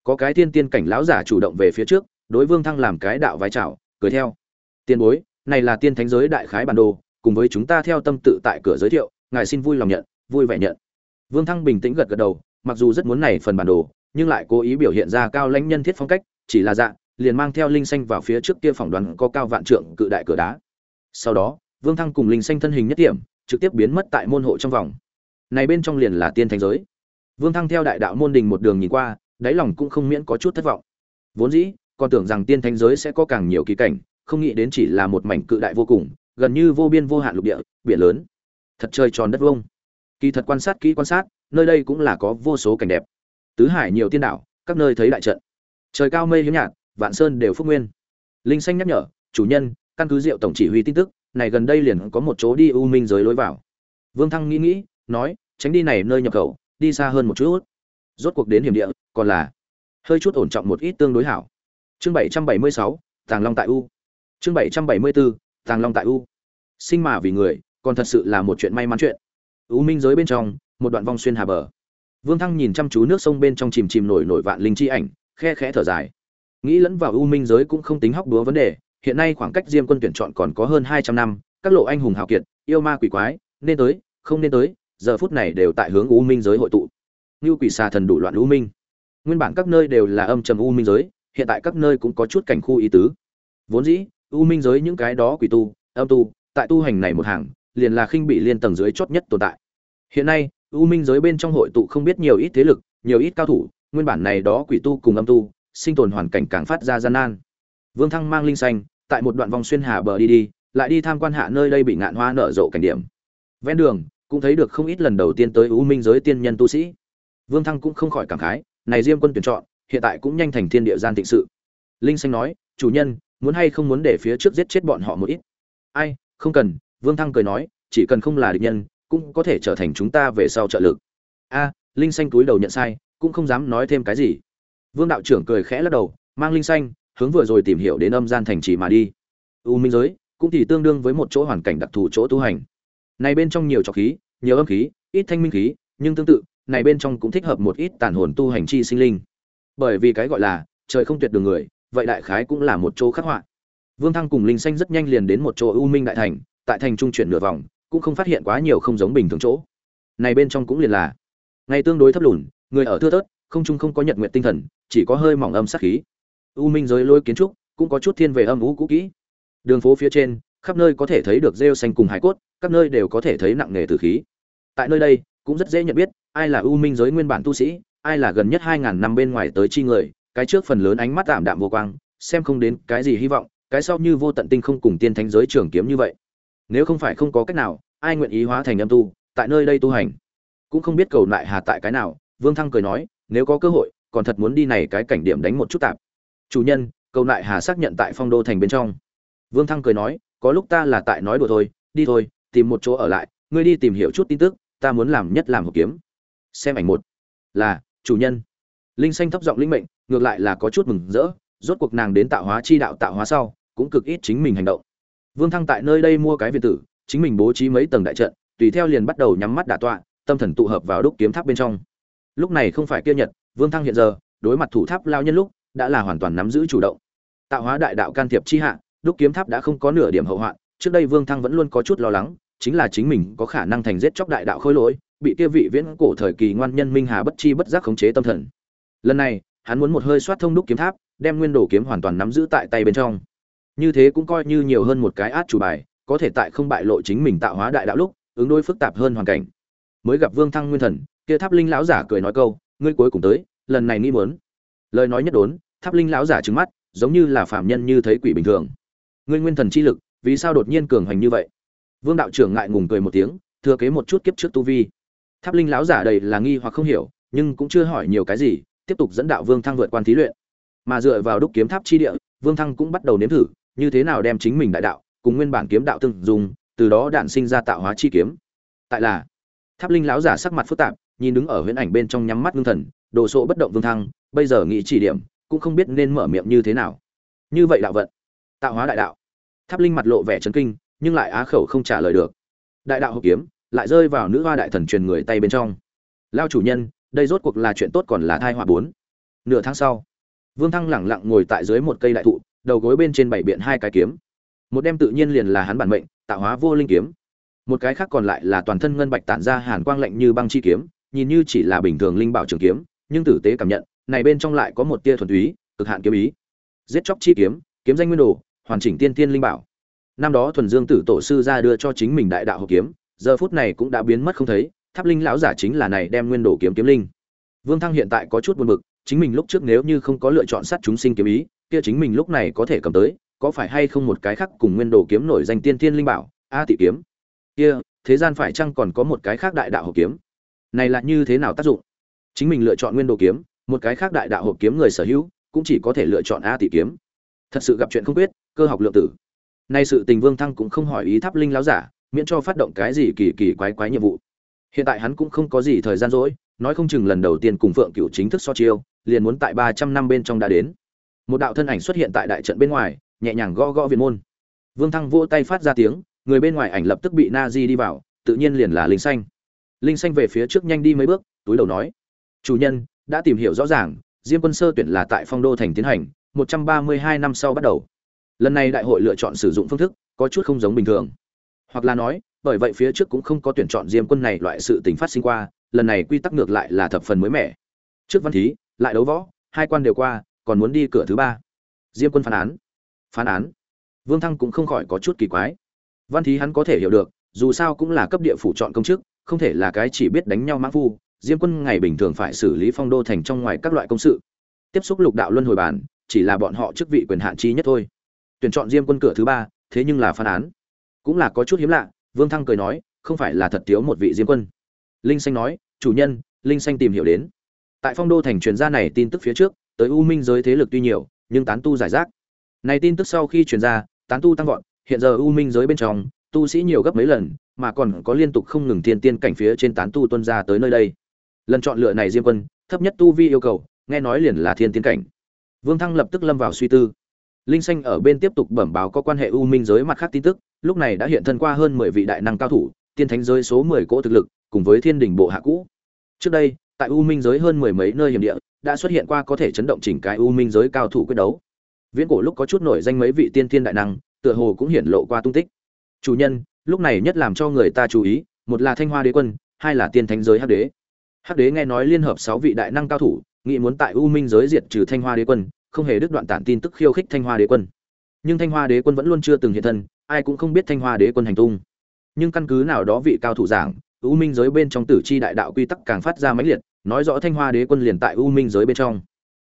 có cái tiên tiên cảnh lão giả chủ động về phía trước, đối vương thăng làm cái đạo vai trào cười theo. Tiên bối, này là tiên thánh giới đại khái bản đồ, cùng với chúng ta theo tâm tự tại cửa giới thiệu, ngài xin vui lòng nhận, vui vẻ nhận. Vương thăng bình tĩnh gật gật đầu, mặc dù rất muốn này phần bản đồ, nhưng lại cố ý biểu hiện ra cao lãnh nhân thiết phong cách, chỉ là dạng liền mang theo linh xanh vào phía trước kia phỏng đoán có cao vạn trượng cự đại cửa đá. Sau đó, vương thăng cùng linh xanh thân hình nhất điểm, trực tiếp biến mất tại môn hộ trong vòng. Này bên trong liền là tiên thánh giới. Vương thăng theo đại đạo môn đình một đường nhìn qua đáy lòng cũng không miễn có chút thất vọng. Vốn dĩ, còn tưởng rằng tiên thánh giới sẽ có càng nhiều kỳ cảnh, không nghĩ đến chỉ là một mảnh cự đại vô cùng, gần như vô biên vô hạn lục địa, biển lớn. Thật trời tròn đất vông kỳ thật quan sát kỹ quan sát, nơi đây cũng là có vô số cảnh đẹp. Tứ hải nhiều tiên đảo, các nơi thấy đại trận. Trời cao mây hiếm nhạt, vạn sơn đều phúc nguyên. Linh xanh nhắc nhở, chủ nhân, căn cứ diệu tổng chỉ huy tin tức, này gần đây liền có một chỗ đi u minh giới lối vào. Vương thăng nghĩ nghĩ, nói, tránh đi này nơi nhập khẩu, đi xa hơn một chút rốt cuộc đến hiểm địa, còn là hơi chút ổn trọng một ít tương đối hảo. Chương bảy trăm bảy mươi sáu, tàng long tại u. Chương bảy trăm bảy mươi bốn tàng long tại u. Sinh mà vì người, còn thật sự là một chuyện may mắn chuyện. U minh giới bên trong, một đoạn vong xuyên hà bờ. Vương thăng nhìn chăm chú nước sông bên trong chìm chìm nổi nổi vạn linh chi ảnh, khe khẽ thở dài. Nghĩ lẫn vào u minh giới cũng không tính hóc búa vấn đề, hiện nay khoảng cách diêm quân tuyển chọn còn có hơn hai trăm năm, các lộ anh hùng hào kiệt, yêu ma quỷ quái, nên tới, không nên tới, giờ phút này đều tại hướng u minh giới hội tụ như quỷ xà thần đủ loạn u minh. Nguyên bản các nơi đều là âm trầm u minh giới, hiện tại các nơi cũng có chút cảnh khu ý tứ. Vốn dĩ, u minh giới những cái đó quỷ tu, âm tu, tại tu hành này một hàng, liền là khinh bị liên tầng dưới chót nhất tồn tại. Hiện nay, u minh giới bên trong hội tụ không biết nhiều ít thế lực, nhiều ít cao thủ, nguyên bản này đó quỷ tu cùng âm tu, sinh tồn hoàn cảnh càng phát ra gian nan. Vương thăng mang linh xanh, tại một đoạn vòng xuyên hà bờ đi đi, lại đi tham quan hạ nơi đây bị ngạn hoa nở rộ cảnh điểm. Ven đường, cũng thấy được không ít lần đầu tiên tới u minh giới tiên nhân tu sĩ vương thăng cũng không khỏi cảm khái, này diêm quân tuyển chọn, hiện tại cũng nhanh thành thiên địa gian thịnh sự. Linh xanh nói, chủ nhân, muốn hay không muốn để phía trước giết chết bọn họ một ít? Ai, không cần, vương thăng cười nói, chỉ cần không là địch nhân, cũng có thể trở thành chúng ta về sau trợ lực. A, linh xanh túi đầu nhận sai, cũng không dám nói thêm cái gì. Vương đạo trưởng cười khẽ lắc đầu, mang linh xanh, hướng vừa rồi tìm hiểu đến âm gian thành trì mà đi. U minh giới, cũng thì tương đương với một chỗ hoàn cảnh đặc thù chỗ tu hành. Này bên trong nhiều trọc khí, nhiều âm khí, ít thanh minh khí, nhưng tương tự này bên trong cũng thích hợp một ít tàn hồn tu hành chi sinh linh. Bởi vì cái gọi là, trời không tuyệt đường người, vậy đại khái cũng là một chỗ khắc họa. Vương thăng cùng linh xanh rất nhanh liền đến một chỗ u minh đại thành, tại thành trung chuyển nửa vòng, cũng không phát hiện quá nhiều không giống bình thường chỗ. Này bên trong cũng liền là ngày tương đối thấp lùn, người ở thưa thớt, không trung không có nhật nguyện tinh thần, chỉ có hơi mỏng âm sát khí. U minh giới lôi kiến trúc, cũng có chút thiên về âm u cũ kỹ. Đường phố phía trên, khắp nơi có thể thấy được rêu xanh cùng hải cốt, các nơi đều có thể thấy nặng nề tử khí. Tại nơi đây cũng rất dễ nhận biết, ai là u minh giới nguyên bản tu sĩ, ai là gần nhất hai ngàn năm bên ngoài tới chi người, cái trước phần lớn ánh mắt tạm đạm vô quang, xem không đến cái gì hy vọng, cái sau như vô tận tinh không cùng tiên thánh giới trường kiếm như vậy. Nếu không phải không có cách nào, ai nguyện ý hóa thành âm tu, tại nơi đây tu hành? Cũng không biết cầu lại hà tại cái nào, vương thăng cười nói, nếu có cơ hội, còn thật muốn đi này cái cảnh điểm đánh một chút tạp chủ nhân, cầu lại hà xác nhận tại phong đô thành bên trong. Vương thăng cười nói, có lúc ta là tại nói đùa thôi, đi thôi, tìm một chỗ ở lại, ngươi đi tìm hiểu chút tin tức ta muốn làm nhất làm hộp kiếm. Xem ảnh một. Là, chủ nhân. Linh xanh thấp giọng linh mệnh, ngược lại là có chút mừng rỡ, rốt cuộc nàng đến tạo hóa chi đạo tạo hóa sau, cũng cực ít chính mình hành động. Vương thăng tại nơi đây mua cái viện tử, chính mình bố trí mấy tầng đại trận, tùy theo liền bắt đầu nhắm mắt đả tọa, tâm thần tụ hợp vào đúc kiếm tháp bên trong. Lúc này không phải kia nhật, vương thăng hiện giờ, đối mặt thủ tháp lao nhân lúc, đã là hoàn toàn nắm giữ chủ động. Tạo hóa đại đạo can thiệp chi hạ, đúc kiếm tháp đã không có nửa điểm hậu hoạn, trước đây vương thăng vẫn luôn có chút lo lắng chính là chính mình có khả năng thành giết chóc đại đạo khôi lỗi, bị kia vị viễn cổ thời kỳ ngoan nhân minh hà bất chi bất giác khống chế tâm thần. Lần này, hắn muốn một hơi soát thông đúc kiếm tháp, đem nguyên đồ kiếm hoàn toàn nắm giữ tại tay bên trong. Như thế cũng coi như nhiều hơn một cái át chủ bài, có thể tại không bại lộ chính mình tạo hóa đại đạo lúc, ứng đối phức tạp hơn hoàn cảnh. Mới gặp vương thăng nguyên thần, kia tháp linh lão giả cười nói câu, ngươi cuối cùng tới, lần này nghĩ muốn. Lời nói nhất đốn, tháp linh lão giả trừng mắt, giống như là phạm nhân như thấy quỷ bình thường. Ngươi nguyên thần chi lực, vì sao đột nhiên cường hành như vậy? Vương đạo trưởng ngại ngùng cười một tiếng, thừa kế một chút kiếp trước tu vi. Tháp linh lão giả đầy là nghi hoặc không hiểu, nhưng cũng chưa hỏi nhiều cái gì, tiếp tục dẫn đạo vương thăng vượt quan thí luyện. Mà dựa vào đúc kiếm tháp chi địa, vương thăng cũng bắt đầu nếm thử, như thế nào đem chính mình đại đạo, cùng nguyên bản kiếm đạo tương dùng từ đó đản sinh ra tạo hóa chi kiếm. Tại là, tháp linh lão giả sắc mặt phức tạp, nhìn đứng ở huyễn ảnh bên trong nhắm mắt ngưng thần, đồ sộ bất động vương thăng, bây giờ nghĩ chỉ điểm, cũng không biết nên mở miệng như thế nào. Như vậy đạo vận, tạo hóa đại đạo. Tháp linh mặt lộ vẻ chấn kinh nhưng lại á khẩu không trả lời được. Đại đạo hộp kiếm lại rơi vào nữ hoa đại thần truyền người tay bên trong. Lao chủ nhân, đây rốt cuộc là chuyện tốt còn là thai họa bốn. Nửa tháng sau, vương thăng lẳng lặng ngồi tại dưới một cây đại thụ, đầu gối bên trên bảy biện hai cái kiếm. Một đem tự nhiên liền là hắn bản mệnh, tạo hóa vô linh kiếm. Một cái khác còn lại là toàn thân ngân bạch tản ra hàn quang lạnh như băng chi kiếm, nhìn như chỉ là bình thường linh bảo trường kiếm, nhưng tử tế cảm nhận, này bên trong lại có một tia thuần túy, cực hạn kiếm ý. Giết chóc chi kiếm kiếm danh nguyên đồ, hoàn chỉnh tiên tiên linh bảo năm đó thuần dương tử tổ sư ra đưa cho chính mình đại đạo hộ kiếm, giờ phút này cũng đã biến mất không thấy, tháp linh lão giả chính là này đem nguyên đồ kiếm kiếm linh. Vương thăng hiện tại có chút buồn bực, chính mình lúc trước nếu như không có lựa chọn sát chúng sinh kiếm ý, kia chính mình lúc này có thể cầm tới, có phải hay không một cái khác cùng nguyên đồ kiếm nổi danh tiên thiên linh bảo, a tị kiếm? Kia, thế gian phải chăng còn có một cái khác đại đạo hộ kiếm? Này là như thế nào tác dụng? Chính mình lựa chọn nguyên đồ kiếm, một cái khác đại đạo hộ kiếm người sở hữu, cũng chỉ có thể lựa chọn a tị kiếm. Thật sự gặp chuyện không biết cơ học lượng tử nay sự tình vương thăng cũng không hỏi ý tháp linh láo giả, miễn cho phát động cái gì kỳ kỳ quái quái nhiệm vụ. Hiện tại hắn cũng không có gì thời gian rỗi, nói không chừng lần đầu tiên cùng phượng cựu chính thức so chiêu, liền muốn tại ba trăm năm bên trong đã đến. Một đạo thân ảnh xuất hiện tại đại trận bên ngoài, nhẹ nhàng gõ gõ viện môn. Vương thăng vỗ tay phát ra tiếng, người bên ngoài ảnh lập tức bị na di đi vào, tự nhiên liền là linh xanh. Linh xanh về phía trước nhanh đi mấy bước, túi đầu nói, chủ nhân, đã tìm hiểu rõ ràng, diêm quân sơ tuyển là tại phong đô thành tiến hành, một trăm ba mươi hai năm sau bắt đầu lần này đại hội lựa chọn sử dụng phương thức có chút không giống bình thường. Hoặc là nói, bởi vậy phía trước cũng không có tuyển chọn diêm quân này loại sự tình phát sinh qua, lần này quy tắc ngược lại là thập phần mới mẻ. Trước văn thí, lại đấu võ, hai quan đều qua, còn muốn đi cửa thứ ba. Diêm quân phán án. Phán án. Vương thăng cũng không khỏi có chút kỳ quái. Văn thí hắn có thể hiểu được, dù sao cũng là cấp địa phủ chọn công chức, không thể là cái chỉ biết đánh nhau mãn phu. Diêm quân ngày bình thường phải xử lý phong đô thành trong ngoài các loại công sự. Tiếp xúc lục đạo luân hồi bản, chỉ là bọn họ chức vị quyền hạn chi nhất thôi tuyển chọn diêm quân cửa thứ ba, thế nhưng là phán án. Cũng là có chút hiếm lạ, vương thăng cười nói, không phải là thật thiếu một vị diêm quân. Linh xanh nói, chủ nhân, linh xanh tìm hiểu đến. Tại phong đô thành truyền gia này tin tức phía trước, tới u minh giới thế lực tuy nhiều, nhưng tán tu giải rác. Này tin tức sau khi truyền ra, tán tu tăng vọt, hiện giờ u minh giới bên trong, tu sĩ nhiều gấp mấy lần, mà còn có liên tục không ngừng thiên tiên cảnh phía trên tán tu tuân ra tới nơi đây. Lần chọn lựa này diêm quân, thấp nhất tu vi yêu cầu, nghe nói liền là thiên tiên cảnh. Vương thăng lập tức lâm vào suy tư linh xanh ở bên tiếp tục bẩm báo có quan hệ u minh giới mặt khác tin tức, lúc này đã hiện thân qua hơn mười vị đại năng cao thủ, tiên thánh giới số mười cỗ thực lực, cùng với thiên đình bộ hạ cũ. Trước đây, tại u minh giới hơn mười mấy nơi hiểm địa, đã xuất hiện qua có thể chấn động chỉnh cái u minh giới cao thủ quyết đấu. Viễn cổ lúc có chút nổi danh mấy vị tiên thiên đại năng, tựa hồ cũng hiển lộ qua tung tích. Chủ nhân, lúc này nhất làm cho người ta chú ý, một là thanh hoa đế quân, hai là tiên thánh giới hắc đế. Hắc đế nghe nói liên hợp sáu vị đại năng cao thủ nghĩ muốn tại u minh giới diệt trừ thanh hoa đế quân không hề đứt đoạn tản tin tức khiêu khích thanh hoa đế quân. Nhưng thanh hoa đế quân vẫn luôn chưa từng hiện thân, ai cũng không biết thanh hoa đế quân hành tung. Nhưng căn cứ nào đó vị cao thủ giảng, u minh giới bên trong tử chi đại đạo quy tắc càng phát ra mãnh liệt, nói rõ thanh hoa đế quân liền tại u minh giới bên trong.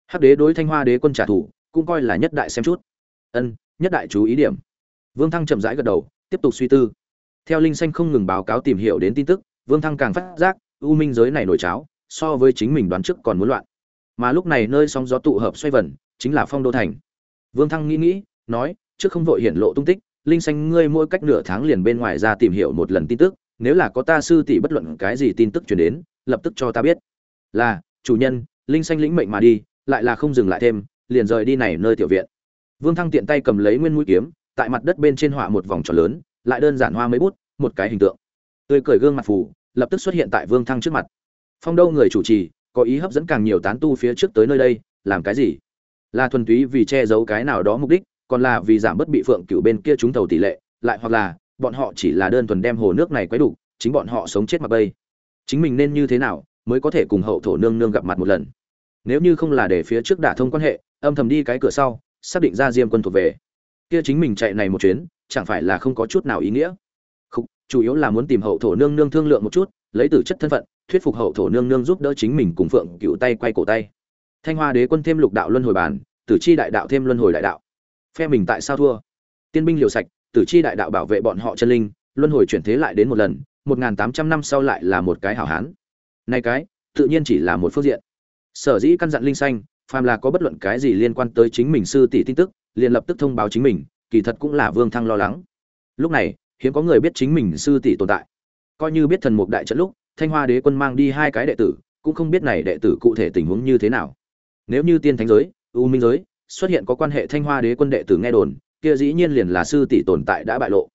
Hắc đế đối thanh hoa đế quân trả thù, cũng coi là nhất đại xem chút. Ân, nhất đại chú ý điểm. Vương thăng chậm rãi gật đầu, tiếp tục suy tư. Theo linh xanh không ngừng báo cáo tìm hiểu đến tin tức, vương thăng càng phát giác, u minh giới này nổi cháo, so với chính mình đoán trước còn muốn loạn. Mà lúc này nơi sóng gió tụ hợp xoay vần chính là phong đô thành. Vương thăng nghĩ nghĩ, nói, trước không vội hiển lộ tung tích, linh xanh ngươi mỗi cách nửa tháng liền bên ngoài ra tìm hiểu một lần tin tức, nếu là có ta sư tỷ bất luận cái gì tin tức truyền đến, lập tức cho ta biết. Là, chủ nhân, linh xanh lĩnh mệnh mà đi, lại là không dừng lại thêm, liền rời đi này nơi tiểu viện. Vương thăng tiện tay cầm lấy nguyên mũi kiếm, tại mặt đất bên trên họa một vòng tròn lớn, lại đơn giản hoa mấy bút, một cái hình tượng. Tươi cười gương mặt phù, lập tức xuất hiện tại vương thăng trước mặt. Phong đâu người chủ trì, có ý hấp dẫn càng nhiều tán tu phía trước tới nơi đây, làm cái gì? Là thuần túy vì che giấu cái nào đó mục đích, còn là vì giảm bớt bị phượng cửu bên kia trúng thầu tỷ lệ, lại hoặc là, bọn họ chỉ là đơn thuần đem hồ nước này quấy đủ, chính bọn họ sống chết mặc bây chính mình nên như thế nào mới có thể cùng hậu thổ nương nương gặp mặt một lần? Nếu như không là để phía trước đả thông quan hệ, âm thầm đi cái cửa sau, xác định ra diêm quân thuộc về. Kia chính mình chạy này một chuyến, chẳng phải là không có chút nào ý nghĩa? Không chủ yếu là muốn tìm hậu thổ nương nương thương lượng một chút, lấy từ chất thân phận, thuyết phục hậu thổ nương nương giúp đỡ chính mình cùng phượng cựu tay quay cổ tay thanh hoa đế quân thêm lục đạo luân hồi bản, tử chi đại đạo thêm luân hồi đại đạo. Phe mình tại sao thua? Tiên binh liều sạch, tử chi đại đạo bảo vệ bọn họ chân linh, luân hồi chuyển thế lại đến một lần, một n tám trăm năm sau lại là một cái hảo hán. Nay cái, tự nhiên chỉ là một phương diện. Sở dĩ căn dặn linh xanh phàm là có bất luận cái gì liên quan tới chính mình sư tỷ tin tức, liền lập tức thông báo chính mình, kỳ thật cũng là vương thăng lo lắng. Lúc này, hiếm có người biết chính mình sư tỷ tồn tại. Coi như biết thần mục đại trận lúc, thanh hoa đế quân mang đi hai cái đệ tử, cũng không biết này đệ tử cụ thể tình huống như thế nào nếu như tiên thánh giới, u minh giới, xuất hiện có quan hệ thanh hoa đế quân đệ tử nghe đồn, kia dĩ nhiên liền là sư tỷ tồn tại đã bại lộ.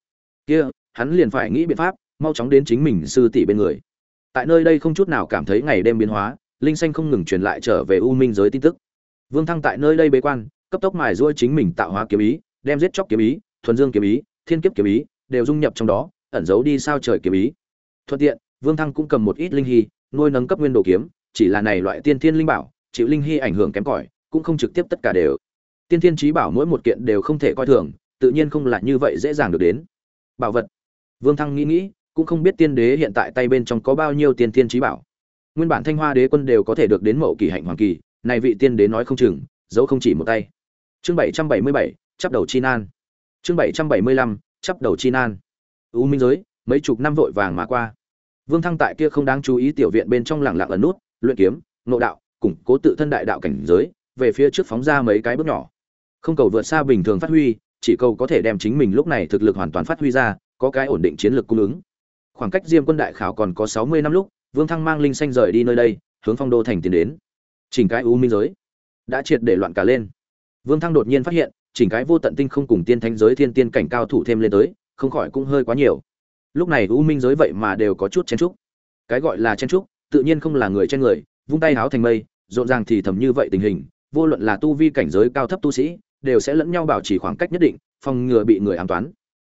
Kia, hắn liền phải nghĩ biện pháp, mau chóng đến chính mình sư tỷ bên người. Tại nơi đây không chút nào cảm thấy ngày đêm biến hóa, linh xanh không ngừng truyền lại trở về u minh giới tin tức. Vương thăng tại nơi đây bế quan, cấp tốc mài ruôi chính mình tạo hóa kiếm ý, đem giết chóc kiếm ý, thuần dương kiếm ý, thiên kiếp kiếm ý, đều dung nhập trong đó, ẩn giấu đi sao trời kiếm ý. Thuận tiện, vương thăng cũng cầm một ít linh hy, nuôi nâng cấp nguyên đồ kiếm, chỉ là này loại tiên thiên linh bảo chịu linh hy ảnh hưởng kém cỏi, cũng không trực tiếp tất cả đều. Tiên thiên trí bảo mỗi một kiện đều không thể coi thường, tự nhiên không là như vậy dễ dàng được đến. Bảo vật. Vương thăng nghĩ nghĩ, cũng không biết tiên đế hiện tại tay bên trong có bao nhiêu tiên thiên trí bảo. Nguyên bản thanh hoa đế quân đều có thể được đến mậu kỳ hạnh hoàng kỳ, này vị tiên đế nói không chừng dấu không chỉ một tay. Chương bảy trăm bảy mươi bảy, chắp đầu chi nan. Chương bảy trăm bảy mươi lăm, chắp đầu chi nan. U minh giới, mấy chục năm vội vàng mà qua. Vương thăng tại kia không đáng chú ý tiểu viện bên trong lẳng lặng ẩn nút, luyện kiếm nộ đạo củng cố tự thân đại đạo cảnh giới, về phía trước phóng ra mấy cái bước nhỏ. Không cầu vượt xa bình thường phát huy, chỉ cầu có thể đem chính mình lúc này thực lực hoàn toàn phát huy ra, có cái ổn định chiến lược cung ứng. Khoảng cách diêm quân đại khảo còn có sáu mươi năm lúc, vương thăng mang linh xanh rời đi nơi đây, hướng phong đô thành tiến đến. Chỉnh cái u minh giới. Đã triệt để loạn cả lên. Vương thăng đột nhiên phát hiện, chỉnh cái vô tận tinh không cùng tiên thánh giới thiên tiên cảnh cao thủ thêm lên tới, không khỏi cũng hơi quá nhiều. Lúc này u minh giới vậy mà đều có chút chen trúc cái gọi là chen trúc tự nhiên không là người chen người, vung tay háo thành mây rộn ràng thì thầm như vậy tình hình, vô luận là tu vi cảnh giới cao thấp tu sĩ, đều sẽ lẫn nhau bảo trì khoảng cách nhất định, phòng ngừa bị người ám toán.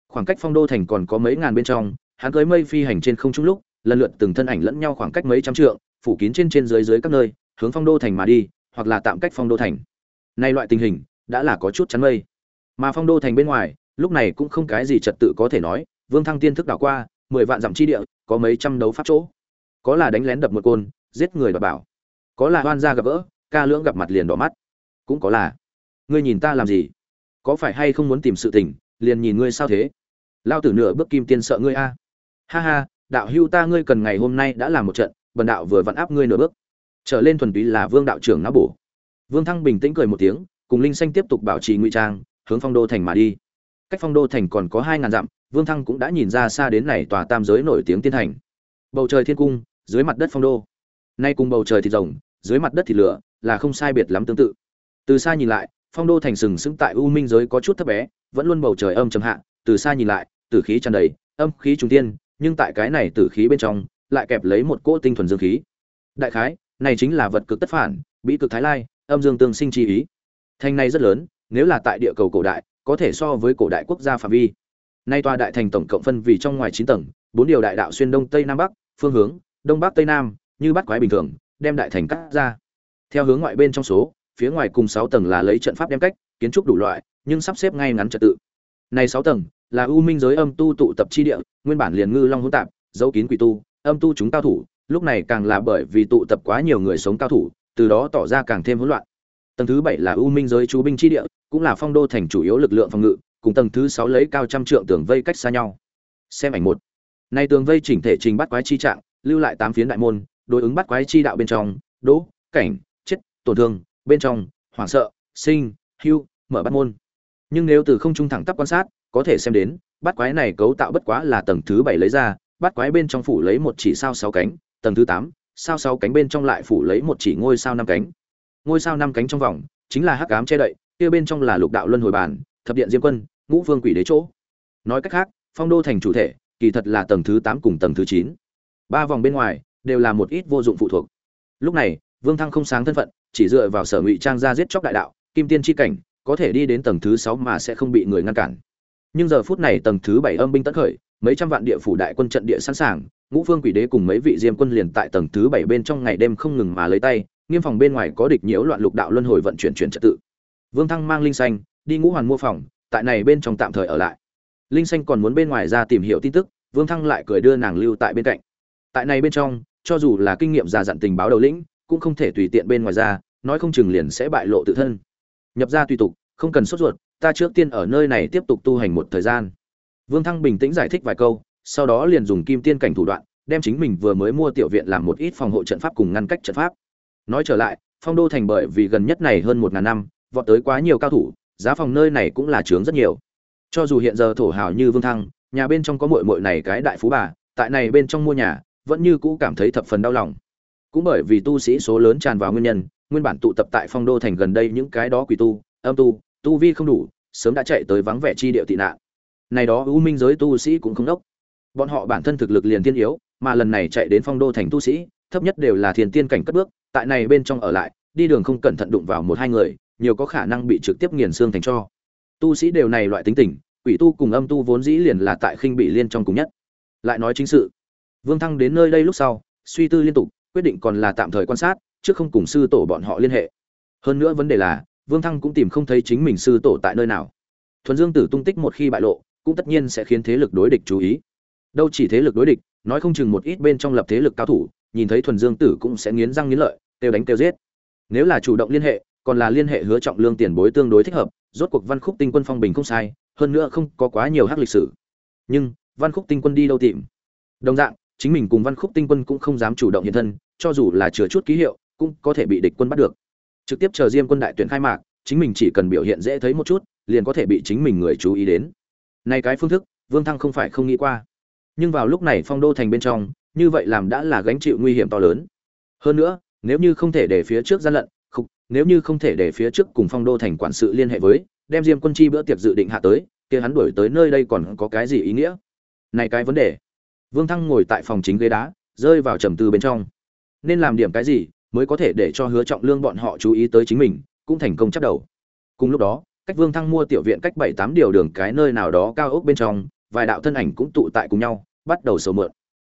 Khoảng cách phong đô thành còn có mấy ngàn bên trong, hắn cưới mây phi hành trên không trung lúc, lần lượt từng thân ảnh lẫn nhau khoảng cách mấy trăm trượng, phủ kín trên trên dưới dưới các nơi, hướng phong đô thành mà đi, hoặc là tạm cách phong đô thành. Nay loại tình hình, đã là có chút chắn mây. Mà phong đô thành bên ngoài, lúc này cũng không cái gì trật tự có thể nói, vương thăng tiên thức đảo qua, mười vạn dặm chi địa, có mấy trăm đấu pháp chỗ. Có là đánh lén đập một côn, giết người và bảo có là hoan gia gặp gỡ, ca lưỡng gặp mặt liền đỏ mắt. Cũng có là. Ngươi nhìn ta làm gì? Có phải hay không muốn tìm sự tình, liền nhìn ngươi sao thế? Lao tử nửa bước kim tiên sợ ngươi a. Ha ha, đạo hưu ta ngươi cần ngày hôm nay đã làm một trận, bần đạo vừa vặn áp ngươi nửa bước. Trở lên thuần túy là vương đạo trưởng não bổ. Vương thăng bình tĩnh cười một tiếng, cùng linh xanh tiếp tục bảo trì ngụy trang, hướng phong đô thành mà đi. Cách phong đô thành còn có hai ngàn dặm, vương thăng cũng đã nhìn ra xa đến này tòa tam giới nổi tiếng tiên thành. Bầu trời thiên cung, dưới mặt đất phong đô. Nay cùng bầu trời thịt rồng dưới mặt đất thì lửa, là không sai biệt lắm tương tự. Từ xa nhìn lại, phong đô thành sừng sững tại u minh giới có chút thấp bé, vẫn luôn bầu trời âm trầm hạ. Từ xa nhìn lại, tử khí tràn đầy, âm khí trung tiên nhưng tại cái này tử khí bên trong, lại kẹp lấy một cỗ tinh thuần dương khí. Đại khái, này chính là vật cực tất phản bị cực thái lai, âm dương tương sinh chi ý. Thành này rất lớn, nếu là tại địa cầu cổ đại, có thể so với cổ đại quốc gia phạm vi. Nay tòa đại thành tổng cộng phân vì trong ngoài chín tầng, bốn điều đại đạo xuyên đông tây nam bắc, phương hướng, đông bắc tây nam, như bắt quái bình thường đem đại thành cắt ra. Theo hướng ngoại bên trong số, phía ngoài cùng sáu tầng là lấy trận pháp đem cách, kiến trúc đủ loại, nhưng sắp xếp ngay ngắn trật tự. Này sáu tầng là u minh giới âm tu tụ tập chi địa, nguyên bản liền ngư long hỗn tạp dấu kín quỷ tu, âm tu chúng cao thủ, lúc này càng là bởi vì tụ tập quá nhiều người sống cao thủ, từ đó tỏ ra càng thêm hỗn loạn. Tầng thứ bảy là u minh giới chú binh chi địa, cũng là phong đô thành chủ yếu lực lượng phòng ngự, cùng tầng thứ sáu lấy cao trăm trượng tường vây cách xa nhau. Xem ảnh một. Này tường vây chỉnh thể trình bắt quái chi trạng, lưu lại tám phiến đại môn đối ứng bắt quái chi đạo bên trong đỗ cảnh chết tổn thương bên trong hoảng sợ sinh hưu mở bắt môn. Nhưng nếu từ không trung thẳng tắp quan sát có thể xem đến bắt quái này cấu tạo bất quá là tầng thứ bảy lấy ra bắt quái bên trong phủ lấy một chỉ sao sáu cánh tầng thứ tám sao sáu cánh bên trong lại phủ lấy một chỉ ngôi sao năm cánh. Ngôi sao năm cánh trong vòng chính là hắc ám che đậy kia bên trong là lục đạo luân hồi bàn, thập điện diêm quân ngũ vương quỷ đế chỗ. Nói cách khác phong đô thành chủ thể kỳ thật là tầng thứ tám cùng tầng thứ chín. Ba vòng bên ngoài đều là một ít vô dụng phụ thuộc. Lúc này, vương thăng không sáng thân phận, chỉ dựa vào sở ngụy trang ra giết chóc đại đạo, kim tiên tri cảnh, có thể đi đến tầng thứ sáu mà sẽ không bị người ngăn cản. Nhưng giờ phút này tầng thứ bảy âm binh tấn khởi, mấy trăm vạn địa phủ đại quân trận địa sẵn sàng, ngũ phương quỷ đế cùng mấy vị diêm quân liền tại tầng thứ bảy bên trong ngày đêm không ngừng mà lấy tay, nghiêm phòng bên ngoài có địch nhiễu loạn lục đạo luân hồi vận chuyển chuyển trật tự. Vương thăng mang linh xanh, đi ngũ hoàn mua phòng, tại này bên trong tạm thời ở lại. Linh xanh còn muốn bên ngoài ra tìm hiểu tin tức, vương thăng lại cười đưa nàng lưu tại bên cạnh. Tại này bên trong cho dù là kinh nghiệm già dặn tình báo đầu lĩnh, cũng không thể tùy tiện bên ngoài ra, nói không chừng liền sẽ bại lộ tự thân. Nhập ra tùy tục, không cần sốt ruột, ta trước tiên ở nơi này tiếp tục tu hành một thời gian. Vương thăng bình tĩnh giải thích vài câu, sau đó liền dùng kim tiên cảnh thủ đoạn, đem chính mình vừa mới mua tiểu viện làm một ít phòng hộ trận pháp cùng ngăn cách trận pháp. Nói trở lại, phong đô thành bởi vì gần nhất này hơn một ngàn năm, vọt tới quá nhiều cao thủ, giá phòng nơi này cũng là trướng rất nhiều. Cho dù hiện giờ thổ hào như vương thăng, nhà bên trong có muội muội này cái đại phú bà, tại này bên trong mua nhà vẫn như cũ cảm thấy thập phần đau lòng. Cũng bởi vì tu sĩ số lớn tràn vào nguyên nhân, nguyên bản tụ tập tại phong đô thành gần đây những cái đó quỷ tu, âm tu tu vi không đủ, sớm đã chạy tới vắng vẻ chi địa tị nạn. Này đó ưu minh giới tu sĩ cũng không đốc. Bọn họ bản thân thực lực liền tiên yếu, mà lần này chạy đến phong đô thành tu sĩ, thấp nhất đều là thiền tiên cảnh cất bước, tại này bên trong ở lại, đi đường không cẩn thận đụng vào một hai người, nhiều có khả năng bị trực tiếp nghiền xương thành cho. Tu sĩ đều này loại tính tình, quỷ tu cùng âm tu vốn dĩ liền là tại khinh bị liên trong cùng nhất. Lại nói chính sự vương thăng đến nơi đây lúc sau, suy tư liên tục, quyết định còn là tạm thời quan sát trước không cùng sư tổ bọn họ liên hệ. Hơn nữa vấn đề là, vương thăng cũng tìm không thấy chính mình sư tổ tại nơi nào. Thuần dương tử tung tích một khi bại lộ, cũng tất nhiên sẽ khiến thế lực đối địch chú ý. Đâu chỉ thế lực đối địch, nói không chừng một ít bên trong lập thế lực cao thủ, nhìn thấy thuần dương tử cũng sẽ nghiến răng nghiến lợi, kêu đánh kêu giết. Nếu là chủ động liên hệ, còn là liên hệ hứa trọng lương tiền bối tương đối thích hợp, rốt cuộc văn khúc tinh quân phong bình không sai, hơn nữa không có quá nhiều hắc lịch sử. Nhưng, văn khúc tinh quân đi đâu tìm? Đồng dạng chính mình cùng văn khúc tinh quân cũng không dám chủ động hiện thân, cho dù là chừa chút ký hiệu, cũng có thể bị địch quân bắt được. Trực tiếp chờ diêm quân đại tuyển khai mạc, chính mình chỉ cần biểu hiện dễ thấy một chút, liền có thể bị chính mình người chú ý đến. Nay cái phương thức, vương thăng không phải không nghĩ qua. Nhưng vào lúc này phong đô thành bên trong, như vậy làm đã là gánh chịu nguy hiểm to lớn. Hơn nữa, nếu như không thể để phía trước gian lận, khục, nếu như không thể để phía trước cùng phong đô thành quản sự liên hệ với, đem diêm quân chi bữa tiệc dự định hạ tới, kia hắn đuổi tới nơi đây còn có cái gì ý nghĩa? Này cái vấn đề vương thăng ngồi tại phòng chính ghế đá, rơi vào trầm tư bên trong. Nên làm điểm cái gì mới có thể để cho hứa trọng lương bọn họ chú ý tới chính mình, cũng thành công chấp đầu. Cùng lúc đó, cách vương thăng mua tiểu viện cách bảy tám điều đường cái nơi nào đó cao ốc bên trong, vài đạo thân ảnh cũng tụ tại cùng nhau, bắt đầu sầu mượn.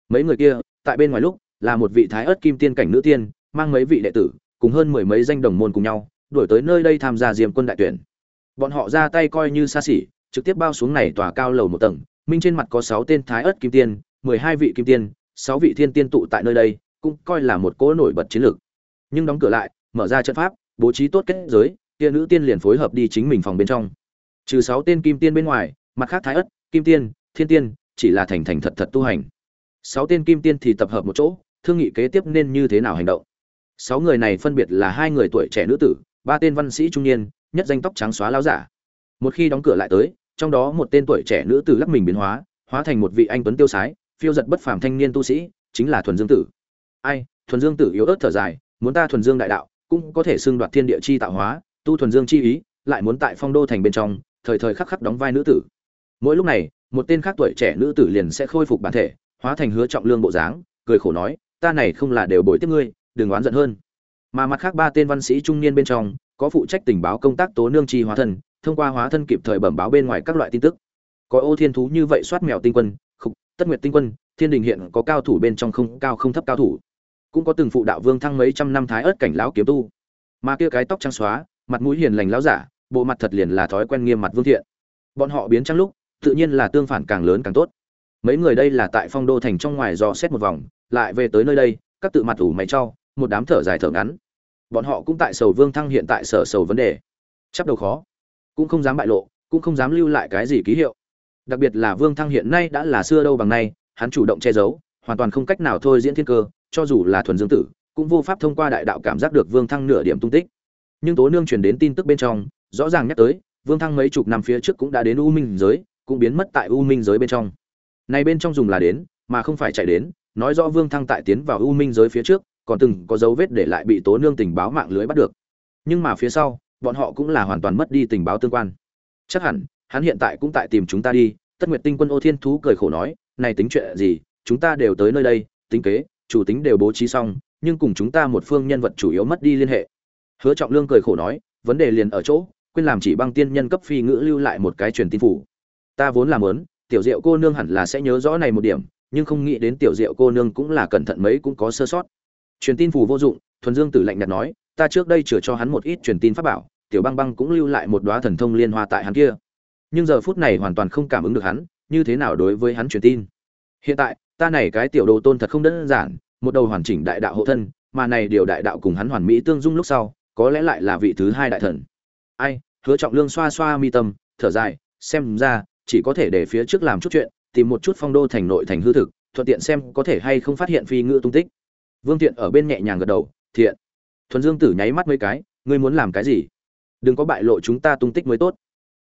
Mấy người kia, tại bên ngoài lúc, là một vị thái ớt kim tiên cảnh nữ tiên, mang mấy vị đệ tử, cùng hơn mười mấy danh đồng môn cùng nhau, đuổi tới nơi đây tham gia diêm quân đại tuyển. Bọn họ ra tay coi như xa xỉ, trực tiếp bao xuống này tòa cao lầu một tầng, minh trên mặt có sáu tên thái ớt kim tiên mười hai vị kim tiên, sáu vị thiên tiên tụ tại nơi đây, cũng coi là một cỗ nổi bật chiến lược. Nhưng đóng cửa lại, mở ra trận pháp, bố trí tốt kết giới, kia nữ tiên liền phối hợp đi chính mình phòng bên trong. Trừ sáu tên kim tiên bên ngoài, mặt khác thái ất, kim tiên, thiên tiên, chỉ là thành thành thật thật tu hành. Sáu tên kim tiên thì tập hợp một chỗ, thương nghị kế tiếp nên như thế nào hành động. Sáu người này phân biệt là hai người tuổi trẻ nữ tử, ba tên văn sĩ trung niên, nhất danh tóc trắng xóa lão giả. Một khi đóng cửa lại tới, trong đó một tên tuổi trẻ nữ tử lắc mình biến hóa hóa thành một vị anh tuấn tiêu sái phiêu giật bất phàm thanh niên tu sĩ, chính là thuần dương tử. Ai, thuần dương tử yếu ớt thở dài, muốn ta thuần dương đại đạo, cũng có thể xưng đoạt thiên địa chi tạo hóa, tu thuần dương chi ý, lại muốn tại phong đô thành bên trong, thời thời khắc khắc đóng vai nữ tử. Mỗi lúc này, một tên khác tuổi trẻ nữ tử liền sẽ khôi phục bản thể, hóa thành hứa trọng lương bộ dáng, cười khổ nói, ta này không là đều bồi tiếp ngươi, đừng oán giận hơn. Mà mặt khác ba tên văn sĩ trung niên bên trong, có phụ trách tình báo công tác tố nương chi hóa thân, thông qua hóa thân kịp thời bẩm báo bên ngoài các loại tin tức. Có ô thiên thú như vậy soát mèo tinh quân tất nguyệt tinh quân, thiên đình hiện có cao thủ bên trong không, cao không thấp cao thủ. Cũng có từng phụ đạo vương thăng mấy trăm năm thái ớt cảnh lão kiếm tu. Mà kia cái tóc trắng xóa, mặt mũi hiền lành lão giả, bộ mặt thật liền là thói quen nghiêm mặt vương thiện. Bọn họ biến trắng lúc, tự nhiên là tương phản càng lớn càng tốt. Mấy người đây là tại phong đô thành trong ngoài dò xét một vòng, lại về tới nơi đây, các tự mặt ủ mày cho, một đám thở dài thở ngắn. Bọn họ cũng tại sầu vương thăng hiện tại sở sầu vấn đề. Chắp đầu khó, cũng không dám bại lộ, cũng không dám lưu lại cái gì ký hiệu đặc biệt là vương thăng hiện nay đã là xưa đâu bằng nay, hắn chủ động che giấu, hoàn toàn không cách nào thôi diễn thiên cơ, cho dù là thuần dương tử, cũng vô pháp thông qua đại đạo cảm giác được vương thăng nửa điểm tung tích. Nhưng tố nương truyền đến tin tức bên trong, rõ ràng nhắc tới, vương thăng mấy chục năm phía trước cũng đã đến u minh giới, cũng biến mất tại u minh giới bên trong. Này bên trong dùng là đến, mà không phải chạy đến, nói rõ vương thăng tại tiến vào u minh giới phía trước, còn từng có dấu vết để lại bị tố nương tình báo mạng lưới bắt được. Nhưng mà phía sau, bọn họ cũng là hoàn toàn mất đi tình báo tương quan. Chắc hẳn hắn hiện tại cũng tại tìm chúng ta đi, tất nguyệt tinh quân ô thiên thú cười khổ nói, này tính chuyện gì, chúng ta đều tới nơi đây, tính kế, chủ tính đều bố trí xong, nhưng cùng chúng ta một phương nhân vật chủ yếu mất đi liên hệ. Hứa trọng lương cười khổ nói, vấn đề liền ở chỗ, quên làm chỉ băng tiên nhân cấp phi ngữ lưu lại một cái truyền tin phủ. Ta vốn làm lớn tiểu diệu cô nương hẳn là sẽ nhớ rõ này một điểm, nhưng không nghĩ đến tiểu diệu cô nương cũng là cẩn thận mấy cũng có sơ sót. Truyền tin phù vô dụng, thuần dương tử lạnh nhạt nói, ta trước đây chừa cho hắn một ít truyền tin pháp bảo, tiểu băng băng cũng lưu lại một đóa thần thông liên hoa tại hắn kia nhưng giờ phút này hoàn toàn không cảm ứng được hắn, như thế nào đối với hắn truyền tin. Hiện tại, ta này cái tiểu đồ tôn thật không đơn giản, một đầu hoàn chỉnh đại đạo hộ thân, mà này điều đại đạo cùng hắn hoàn mỹ tương dung lúc sau, có lẽ lại là vị thứ hai đại thần. Ai, hứa trọng lương xoa xoa mi tâm, thở dài, xem ra, chỉ có thể để phía trước làm chút chuyện, tìm một chút phong đô thành nội thành hư thực, thuận tiện xem có thể hay không phát hiện phi ngữ tung tích. Vương thiện ở bên nhẹ nhàng gật đầu, thiện. Thuần dương tử nháy mắt mấy cái, ngươi muốn làm cái gì? Đừng có bại lộ chúng ta tung tích mới tốt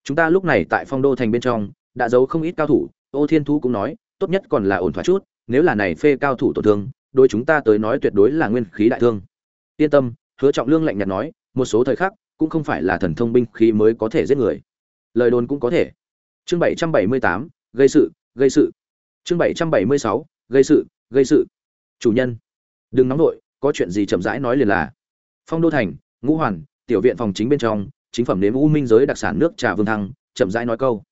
chúng ta lúc này tại phong đô thành bên trong, đã giấu không ít cao thủ, ô thiên thú cũng nói, tốt nhất còn là ổn thỏa chút, nếu là này phê cao thủ tổn thương đôi chúng ta tới nói tuyệt đối là nguyên khí đại thương. Yên tâm, hứa trọng lương lạnh nhạt nói, một số thời khắc, cũng không phải là thần thông binh khí mới có thể giết người. Lời đồn cũng có thể. Chương bảy trăm bảy mươi tám, gây sự gây sự. Chương bảy trăm bảy mươi sáu, gây sự gây sự. Chủ nhân, đừng nóng nổi có chuyện gì chậm rãi nói liền là. Phong đô thành, ngũ hoàn, tiểu viện phòng chính bên trong chính phẩm nếm u minh giới đặc sản nước trà vương thăng, chậm rãi nói câu.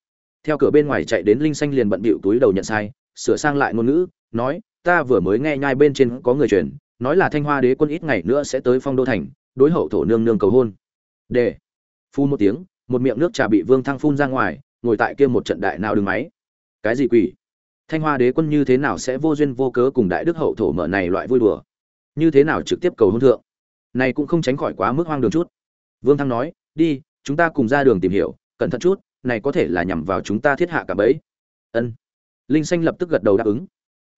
Theo cửa bên ngoài chạy đến linh xanh liền bận bịu túi đầu nhận sai, sửa sang lại ngôn ngữ, nói, ta vừa mới nghe nhai bên trên có người truyền, nói là thanh hoa đế quân ít ngày nữa sẽ tới phong đô thành, đối hậu thổ nương nương cầu hôn. Để phun một tiếng, một miệng nước trà bị vương thăng phun ra ngoài, ngồi tại kia một trận đại nào đứng máy. Cái gì quỷ? Thanh hoa đế quân như thế nào sẽ vô duyên vô cớ cùng đại đức hậu thổ mở này loại vui đùa? Như thế nào trực tiếp cầu hôn thượng? Này cũng không tránh khỏi quá mức hoang đường chút. Vương thăng nói đi, chúng ta cùng ra đường tìm hiểu, cẩn thận chút, này có thể là nhằm vào chúng ta thiết hạ cả bẫy. Ân. Linh xanh lập tức gật đầu đáp ứng.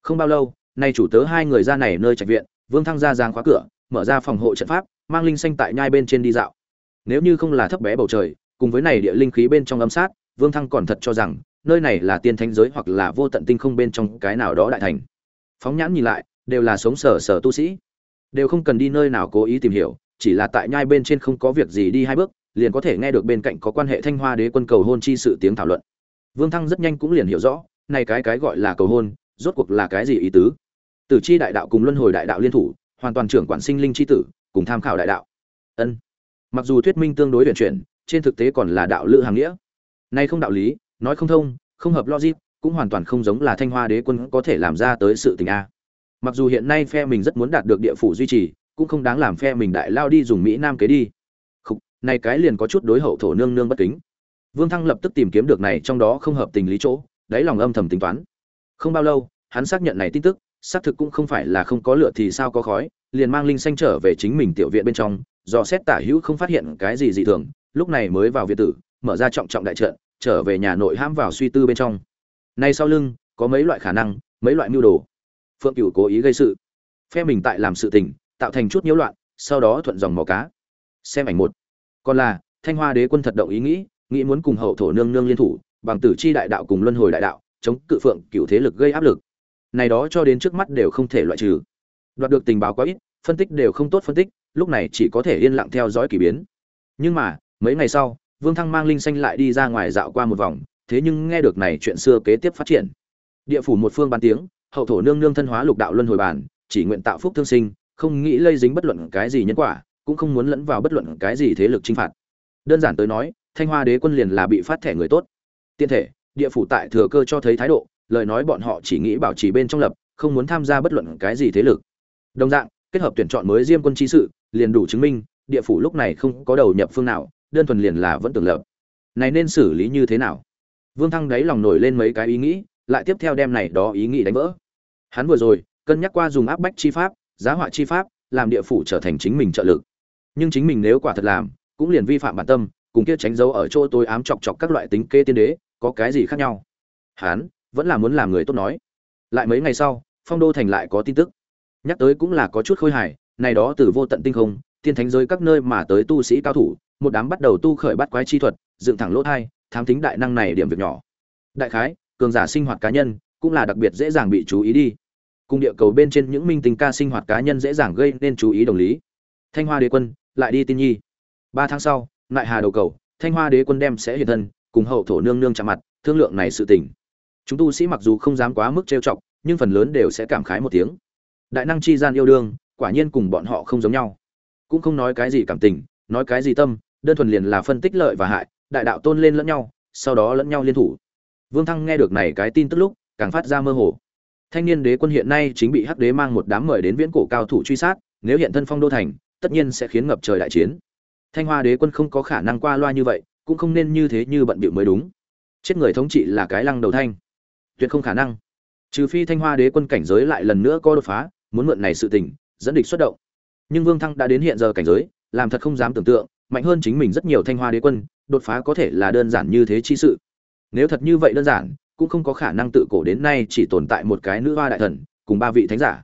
Không bao lâu, nay chủ tớ hai người ra này nơi trạch viện, vương thăng ra giang khóa cửa, mở ra phòng hộ trận pháp, mang linh xanh tại nhai bên trên đi dạo. Nếu như không là thấp bé bầu trời, cùng với này địa linh khí bên trong âm sát, vương thăng còn thật cho rằng, nơi này là tiên thánh giới hoặc là vô tận tinh không bên trong cái nào đó đại thành. Phóng nhãn nhìn lại, đều là sống sở sở tu sĩ. Đều không cần đi nơi nào cố ý tìm hiểu, chỉ là tại nhai bên trên không có việc gì đi hai bước liền có thể nghe được bên cạnh có quan hệ thanh hoa đế quân cầu hôn chi sự tiếng thảo luận. Vương thăng rất nhanh cũng liền hiểu rõ, này cái cái gọi là cầu hôn, rốt cuộc là cái gì ý tứ? Tử chi đại đạo cùng luân hồi đại đạo liên thủ, hoàn toàn trưởng quản sinh linh chi tử, cùng tham khảo đại đạo. Ân. Mặc dù thuyết minh tương đối luyện chuyển, trên thực tế còn là đạo lữ hàng nghĩa. Nay không đạo lý, nói không thông, không hợp logic, cũng hoàn toàn không giống là thanh hoa đế quân có thể làm ra tới sự tình a. Mặc dù hiện nay phe mình rất muốn đạt được địa phủ duy trì, cũng không đáng làm phe mình đại lao đi dùng mỹ nam kế đi này cái liền có chút đối hậu thổ nương nương bất kính. Vương thăng lập tức tìm kiếm được này trong đó không hợp tình lý chỗ, đáy lòng âm thầm tính toán. Không bao lâu, hắn xác nhận này tin tức, xác thực cũng không phải là không có lửa thì sao có khói, liền mang linh xanh trở về chính mình tiểu viện bên trong do xét tả hữu không phát hiện cái gì dị thường, lúc này mới vào viện tử, mở ra trọng trọng đại trận, trở về nhà nội ham vào suy tư bên trong. Nay sau lưng, có mấy loại khả năng, mấy loại mưu đồ. Phượng cửu cố ý gây sự. Phe mình tại làm sự tình, tạo thành chút nhiễu loạn, sau đó thuận dòng mò cá. Xem ảnh một còn là, thanh hoa đế quân thật động ý nghĩ nghĩ muốn cùng hậu thổ nương nương liên thủ, bằng tử chi đại đạo cùng luân hồi đại đạo, chống cự phượng cửu thế lực gây áp lực. Này đó cho đến trước mắt đều không thể loại trừ. Đoạt được tình báo quá ít, phân tích đều không tốt phân tích, lúc này chỉ có thể yên lặng theo dõi kỳ biến. Nhưng mà, mấy ngày sau, vương thăng mang linh xanh lại đi ra ngoài dạo qua một vòng, thế nhưng nghe được này chuyện xưa kế tiếp phát triển. Địa phủ một phương ban tiếng, hậu thổ nương nương thân hóa lục đạo luân hồi bản, chỉ nguyện tạo phúc thương sinh, không nghĩ lây dính bất luận cái gì nhân quả cũng không muốn lẫn vào bất luận cái gì thế lực chinh phạt. Đơn giản tới nói, thanh hoa đế quân liền là bị phát thẻ người tốt. Tiên thể, địa phủ tại thừa cơ cho thấy thái độ, lời nói bọn họ chỉ nghĩ bảo trì bên trong lập, không muốn tham gia bất luận cái gì thế lực. Đồng dạng, kết hợp tuyển chọn mới diêm quân chi sự, liền đủ chứng minh, địa phủ lúc này không có đầu nhập phương nào, đơn thuần liền là vẫn tưởng lập. Này nên xử lý như thế nào? Vương thăng đáy lòng nổi lên mấy cái ý nghĩ, lại tiếp theo đem này đó ý nghĩ đánh vỡ. Hắn vừa rồi, cân nhắc qua dùng áp bách chi pháp, giá họa chi pháp, làm địa phủ trở thành chính mình trợ lực nhưng chính mình nếu quả thật làm, cũng liền vi phạm bản tâm, cùng kia tránh dấu ở chỗ tôi ám chọc chọc các loại tính kê tiên đế, có cái gì khác nhau? Hắn vẫn là muốn làm người tốt nói. Lại mấy ngày sau, phong đô thành lại có tin tức. Nhắc tới cũng là có chút khôi hài, này đó từ vô tận tinh không, tiên thánh giới các nơi mà tới tu sĩ cao thủ, một đám bắt đầu tu khởi bắt quái chi thuật, dựng thẳng lỗ thai, thám tính đại năng này điểm việc nhỏ. Đại khái, cường giả sinh hoạt cá nhân, cũng là đặc biệt dễ dàng bị chú ý đi. Cùng địa cầu bên trên những minh tình ca sinh hoạt cá nhân dễ dàng gây nên chú ý đồng lý thanh hoa đế quân, lại đi tin nhi. Ba tháng sau lại hà đầu cầu, thanh hoa đế quân đem sẽ hiện thân, cùng hậu thổ nương nương chạm mặt, thương lượng này sự tình. Chúng tu sĩ mặc dù không dám quá mức trêu chọc, nhưng phần lớn đều sẽ cảm khái một tiếng. Đại năng chi gian yêu đương, quả nhiên cùng bọn họ không giống nhau. Cũng không nói cái gì cảm tình, nói cái gì tâm, đơn thuần liền là phân tích lợi và hại, đại đạo tôn lên lẫn nhau, sau đó lẫn nhau liên thủ. Vương thăng nghe được này cái tin tức lúc, càng phát ra mơ hồ. Thanh niên đế quân hiện nay chính bị hắc đế mang một đám mời đến viễn cổ cao thủ truy sát, nếu hiện thân phong đô thành tất nhiên sẽ khiến ngập trời đại chiến. Thanh hoa đế quân không có khả năng qua loa như vậy, cũng không nên như thế như bận bịu mới đúng. Chết người thống trị là cái lăng đầu thanh. Tuyệt không khả năng. Trừ phi thanh hoa đế quân cảnh giới lại lần nữa có đột phá, muốn mượn này sự tình, dẫn địch xuất động. Nhưng vương thăng đã đến hiện giờ cảnh giới, làm thật không dám tưởng tượng, mạnh hơn chính mình rất nhiều thanh hoa đế quân, đột phá có thể là đơn giản như thế chi sự. Nếu thật như vậy đơn giản, cũng không có khả năng tự cổ đến nay chỉ tồn tại một cái nữ hoa đại thần, cùng ba vị thánh giả.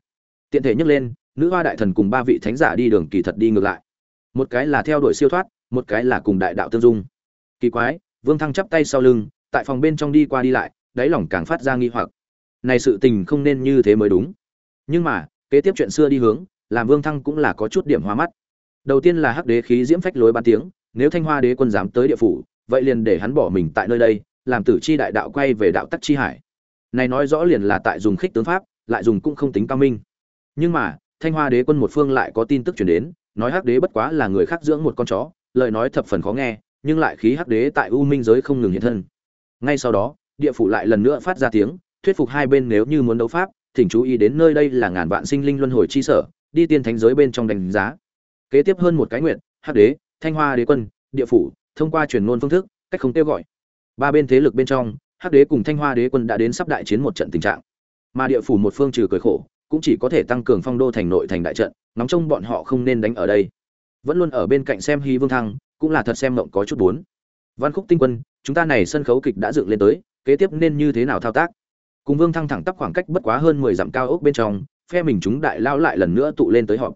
Tiện thể nhắc lên nữ hoa đại thần cùng ba vị thánh giả đi đường kỳ thật đi ngược lại. Một cái là theo đuổi siêu thoát, một cái là cùng đại đạo tương dung. Kỳ quái, vương thăng chắp tay sau lưng, tại phòng bên trong đi qua đi lại, đáy lòng càng phát ra nghi hoặc. Này sự tình không nên như thế mới đúng. Nhưng mà, kế tiếp chuyện xưa đi hướng, làm vương thăng cũng là có chút điểm hoa mắt. Đầu tiên là hắc đế khí diễm phách lối bàn tiếng, nếu thanh hoa đế quân dám tới địa phủ, vậy liền để hắn bỏ mình tại nơi đây, làm tử chi đại đạo quay về đạo tắc chi hải. Này nói rõ liền là tại dùng khích tướng pháp, lại dùng cũng không tính cao minh. Nhưng mà thanh hoa đế quân một phương lại có tin tức chuyển đến, nói hắc đế bất quá là người khác dưỡng một con chó, lời nói thập phần khó nghe, nhưng lại khí hắc đế tại u minh giới không ngừng hiện thân. Ngay sau đó, địa phủ lại lần nữa phát ra tiếng, thuyết phục hai bên nếu như muốn đấu pháp, thỉnh chú ý đến nơi đây là ngàn vạn sinh linh luân hồi chi sở, đi tiên thánh giới bên trong đánh giá. Kế tiếp hơn một cái nguyện, hắc đế, thanh hoa đế quân, địa phủ, thông qua truyền ngôn phương thức, cách không kêu gọi. Ba bên thế lực bên trong, hắc đế cùng thanh hoa đế quân đã đến sắp đại chiến một trận tình trạng. Mà địa phủ một phương trừ cười khổ cũng chỉ có thể tăng cường phong đô thành nội thành đại trận nóng trông bọn họ không nên đánh ở đây. Vẫn luôn ở bên cạnh xem hy vương thăng, cũng là thật xem mộng có chút bốn văn khúc tinh quân, chúng ta này sân khấu kịch đã dựng lên tới, kế tiếp nên như thế nào thao tác? Cùng vương thăng thẳng tắp khoảng cách bất quá hơn mười dặm cao ốc bên trong, phe mình chúng đại lao lại lần nữa tụ lên tới họp.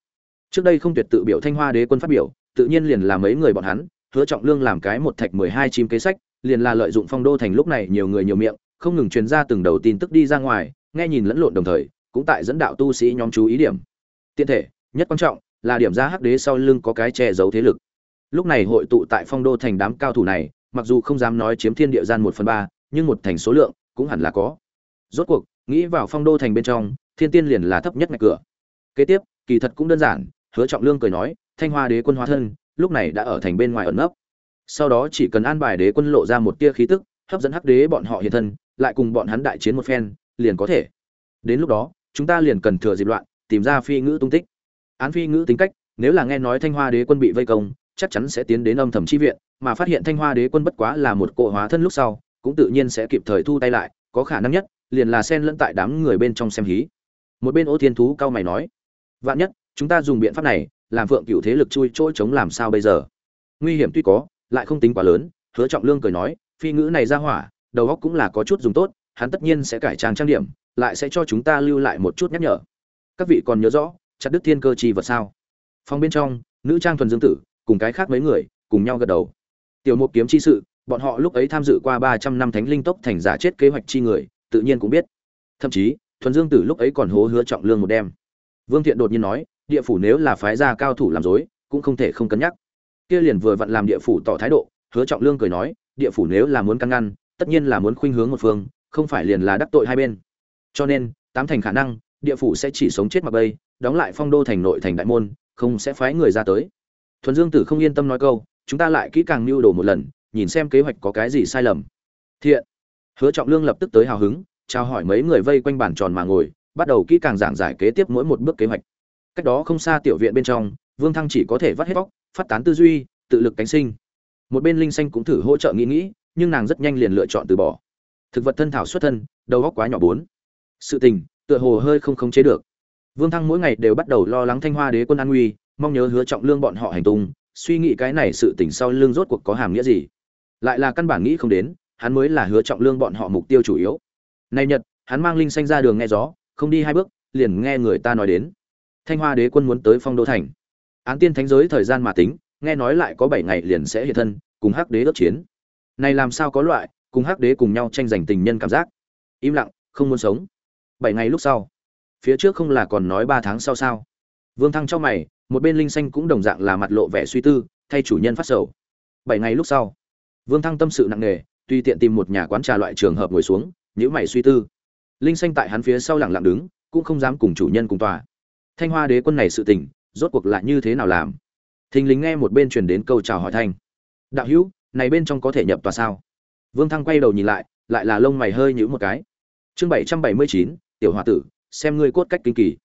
Trước đây không tuyệt tự biểu thanh hoa đế quân phát biểu, tự nhiên liền là mấy người bọn hắn, hứa trọng lương làm cái một thạch mười hai chim kế sách, liền là lợi dụng phong đô thành lúc này nhiều người nhiều miệng, không ngừng truyền ra từng đầu tin tức đi ra ngoài, nghe nhìn lẫn lộn đồng thời cũng tại dẫn đạo tu sĩ nhóm chú ý điểm. Tiện thể, nhất quan trọng là điểm ra hắc đế sau lưng có cái che giấu thế lực. Lúc này hội tụ tại phong đô thành đám cao thủ này, mặc dù không dám nói chiếm thiên địa gian một phần ba, nhưng một thành số lượng cũng hẳn là có. Rốt cuộc, nghĩ vào phong đô thành bên trong, thiên tiên liền là thấp nhất ngạch cửa. Kế tiếp, kỳ thật cũng đơn giản, hứa trọng lương cười nói, thanh hoa đế quân hóa thân, lúc này đã ở thành bên ngoài ẩn nấp. Sau đó chỉ cần an bài đế quân lộ ra một tia khí tức, hấp dẫn hắc đế bọn họ hiện thân, lại cùng bọn hắn đại chiến một phen, liền có thể. Đến lúc đó chúng ta liền cần thừa dịp loạn, tìm ra phi ngữ tung tích. Án phi ngữ tính cách, nếu là nghe nói thanh hoa đế quân bị vây công, chắc chắn sẽ tiến đến âm thầm chi viện, mà phát hiện thanh hoa đế quân bất quá là một cộ hóa thân lúc sau, cũng tự nhiên sẽ kịp thời thu tay lại, có khả năng nhất, liền là xen lẫn tại đám người bên trong xem hí. Một bên ô thiên thú cao mày nói, vạn nhất, chúng ta dùng biện pháp này, làm phượng cựu thế lực chui chỗ chống làm sao bây giờ? Nguy hiểm tuy có, lại không tính quá lớn, hứa trọng lương cười nói, phi ngữ này ra hỏa, đầu óc cũng là có chút dùng tốt, hắn tất nhiên sẽ cải trang trang điểm lại sẽ cho chúng ta lưu lại một chút nhắc nhở. Các vị còn nhớ rõ, chặt đức thiên cơ chi vật sao? Phòng bên trong, nữ trang thuần dương tử, cùng cái khác mấy người, cùng nhau gật đầu. Tiểu mục kiếm chi sự, bọn họ lúc ấy tham dự qua ba trăm năm thánh linh tốc thành giả chết kế hoạch chi người, tự nhiên cũng biết. Thậm chí, thuần dương tử lúc ấy còn hố hứa trọng lương một đêm. Vương thiện đột nhiên nói, địa phủ nếu là phái gia cao thủ làm dối, cũng không thể không cân nhắc. Kia liền vừa vặn làm địa phủ tỏ thái độ, hứa trọng lương cười nói, địa phủ nếu là muốn căn ngăn, tất nhiên là muốn khuynh hướng một phương, không phải liền là đắc tội hai bên cho nên, tám thành khả năng, địa phủ sẽ chỉ sống chết mặc bây đóng lại phong đô thành nội thành đại môn, không sẽ phái người ra tới. Thuần dương tử không yên tâm nói câu, chúng ta lại kỹ càng mưu đồ một lần, nhìn xem kế hoạch có cái gì sai lầm. Thiện. Hứa trọng lương lập tức tới hào hứng, chào hỏi mấy người vây quanh bàn tròn mà ngồi, bắt đầu kỹ càng giảng giải kế tiếp mỗi một bước kế hoạch. Cách đó không xa tiểu viện bên trong, vương thăng chỉ có thể vắt hết vóc phát tán tư duy, tự lực cánh sinh. Một bên linh xanh cũng thử hỗ trợ nghĩ nghĩ, nhưng nàng rất nhanh liền lựa chọn từ bỏ. Thực vật thân thảo xuất thân, đầu góc quá nhỏ bốn sự tình, tựa hồ hơi không khống chế được. Vương thăng mỗi ngày đều bắt đầu lo lắng thanh hoa đế quân an nguy, mong nhớ hứa trọng lương bọn họ hành tung, suy nghĩ cái này sự tình sau lương rốt cuộc có hàm nghĩa gì. Lại là căn bản nghĩ không đến, hắn mới là hứa trọng lương bọn họ mục tiêu chủ yếu. Nay nhật, hắn mang linh xanh ra đường nghe gió, không đi hai bước, liền nghe người ta nói đến. Thanh hoa đế quân muốn tới phong đô thành. Án tiên thánh giới thời gian mà tính, nghe nói lại có bảy ngày liền sẽ hiện thân, cùng hắc đế ước chiến. Này làm sao có loại, cùng hắc đế cùng nhau tranh giành tình nhân cảm giác. Im lặng, không muốn sống bảy ngày lúc sau. Phía trước không là còn nói ba tháng sau sao? Vương thăng cho mày, một bên linh xanh cũng đồng dạng là mặt lộ vẻ suy tư, thay chủ nhân phát sầu. Bảy ngày lúc sau, vương thăng tâm sự nặng nề tuy tiện tìm một nhà quán trà loại trường hợp ngồi xuống nhữ mày suy tư. Linh xanh tại hắn phía sau lẳng lặng đứng, cũng không dám cùng chủ nhân cùng tòa. Thanh hoa đế quân này sự tình, rốt cuộc lại như thế nào làm? Thình lính nghe một bên truyền đến câu chào hỏi thanh. Đạo hữu, này bên trong có thể nhập tòa sao? Vương thăng quay đầu nhìn lại lại là lông mày hơi nhữ một cái. Chương bảy trăm bảy mươi chín tiểu h tử xem ngươi cốt cách kinh kỳ.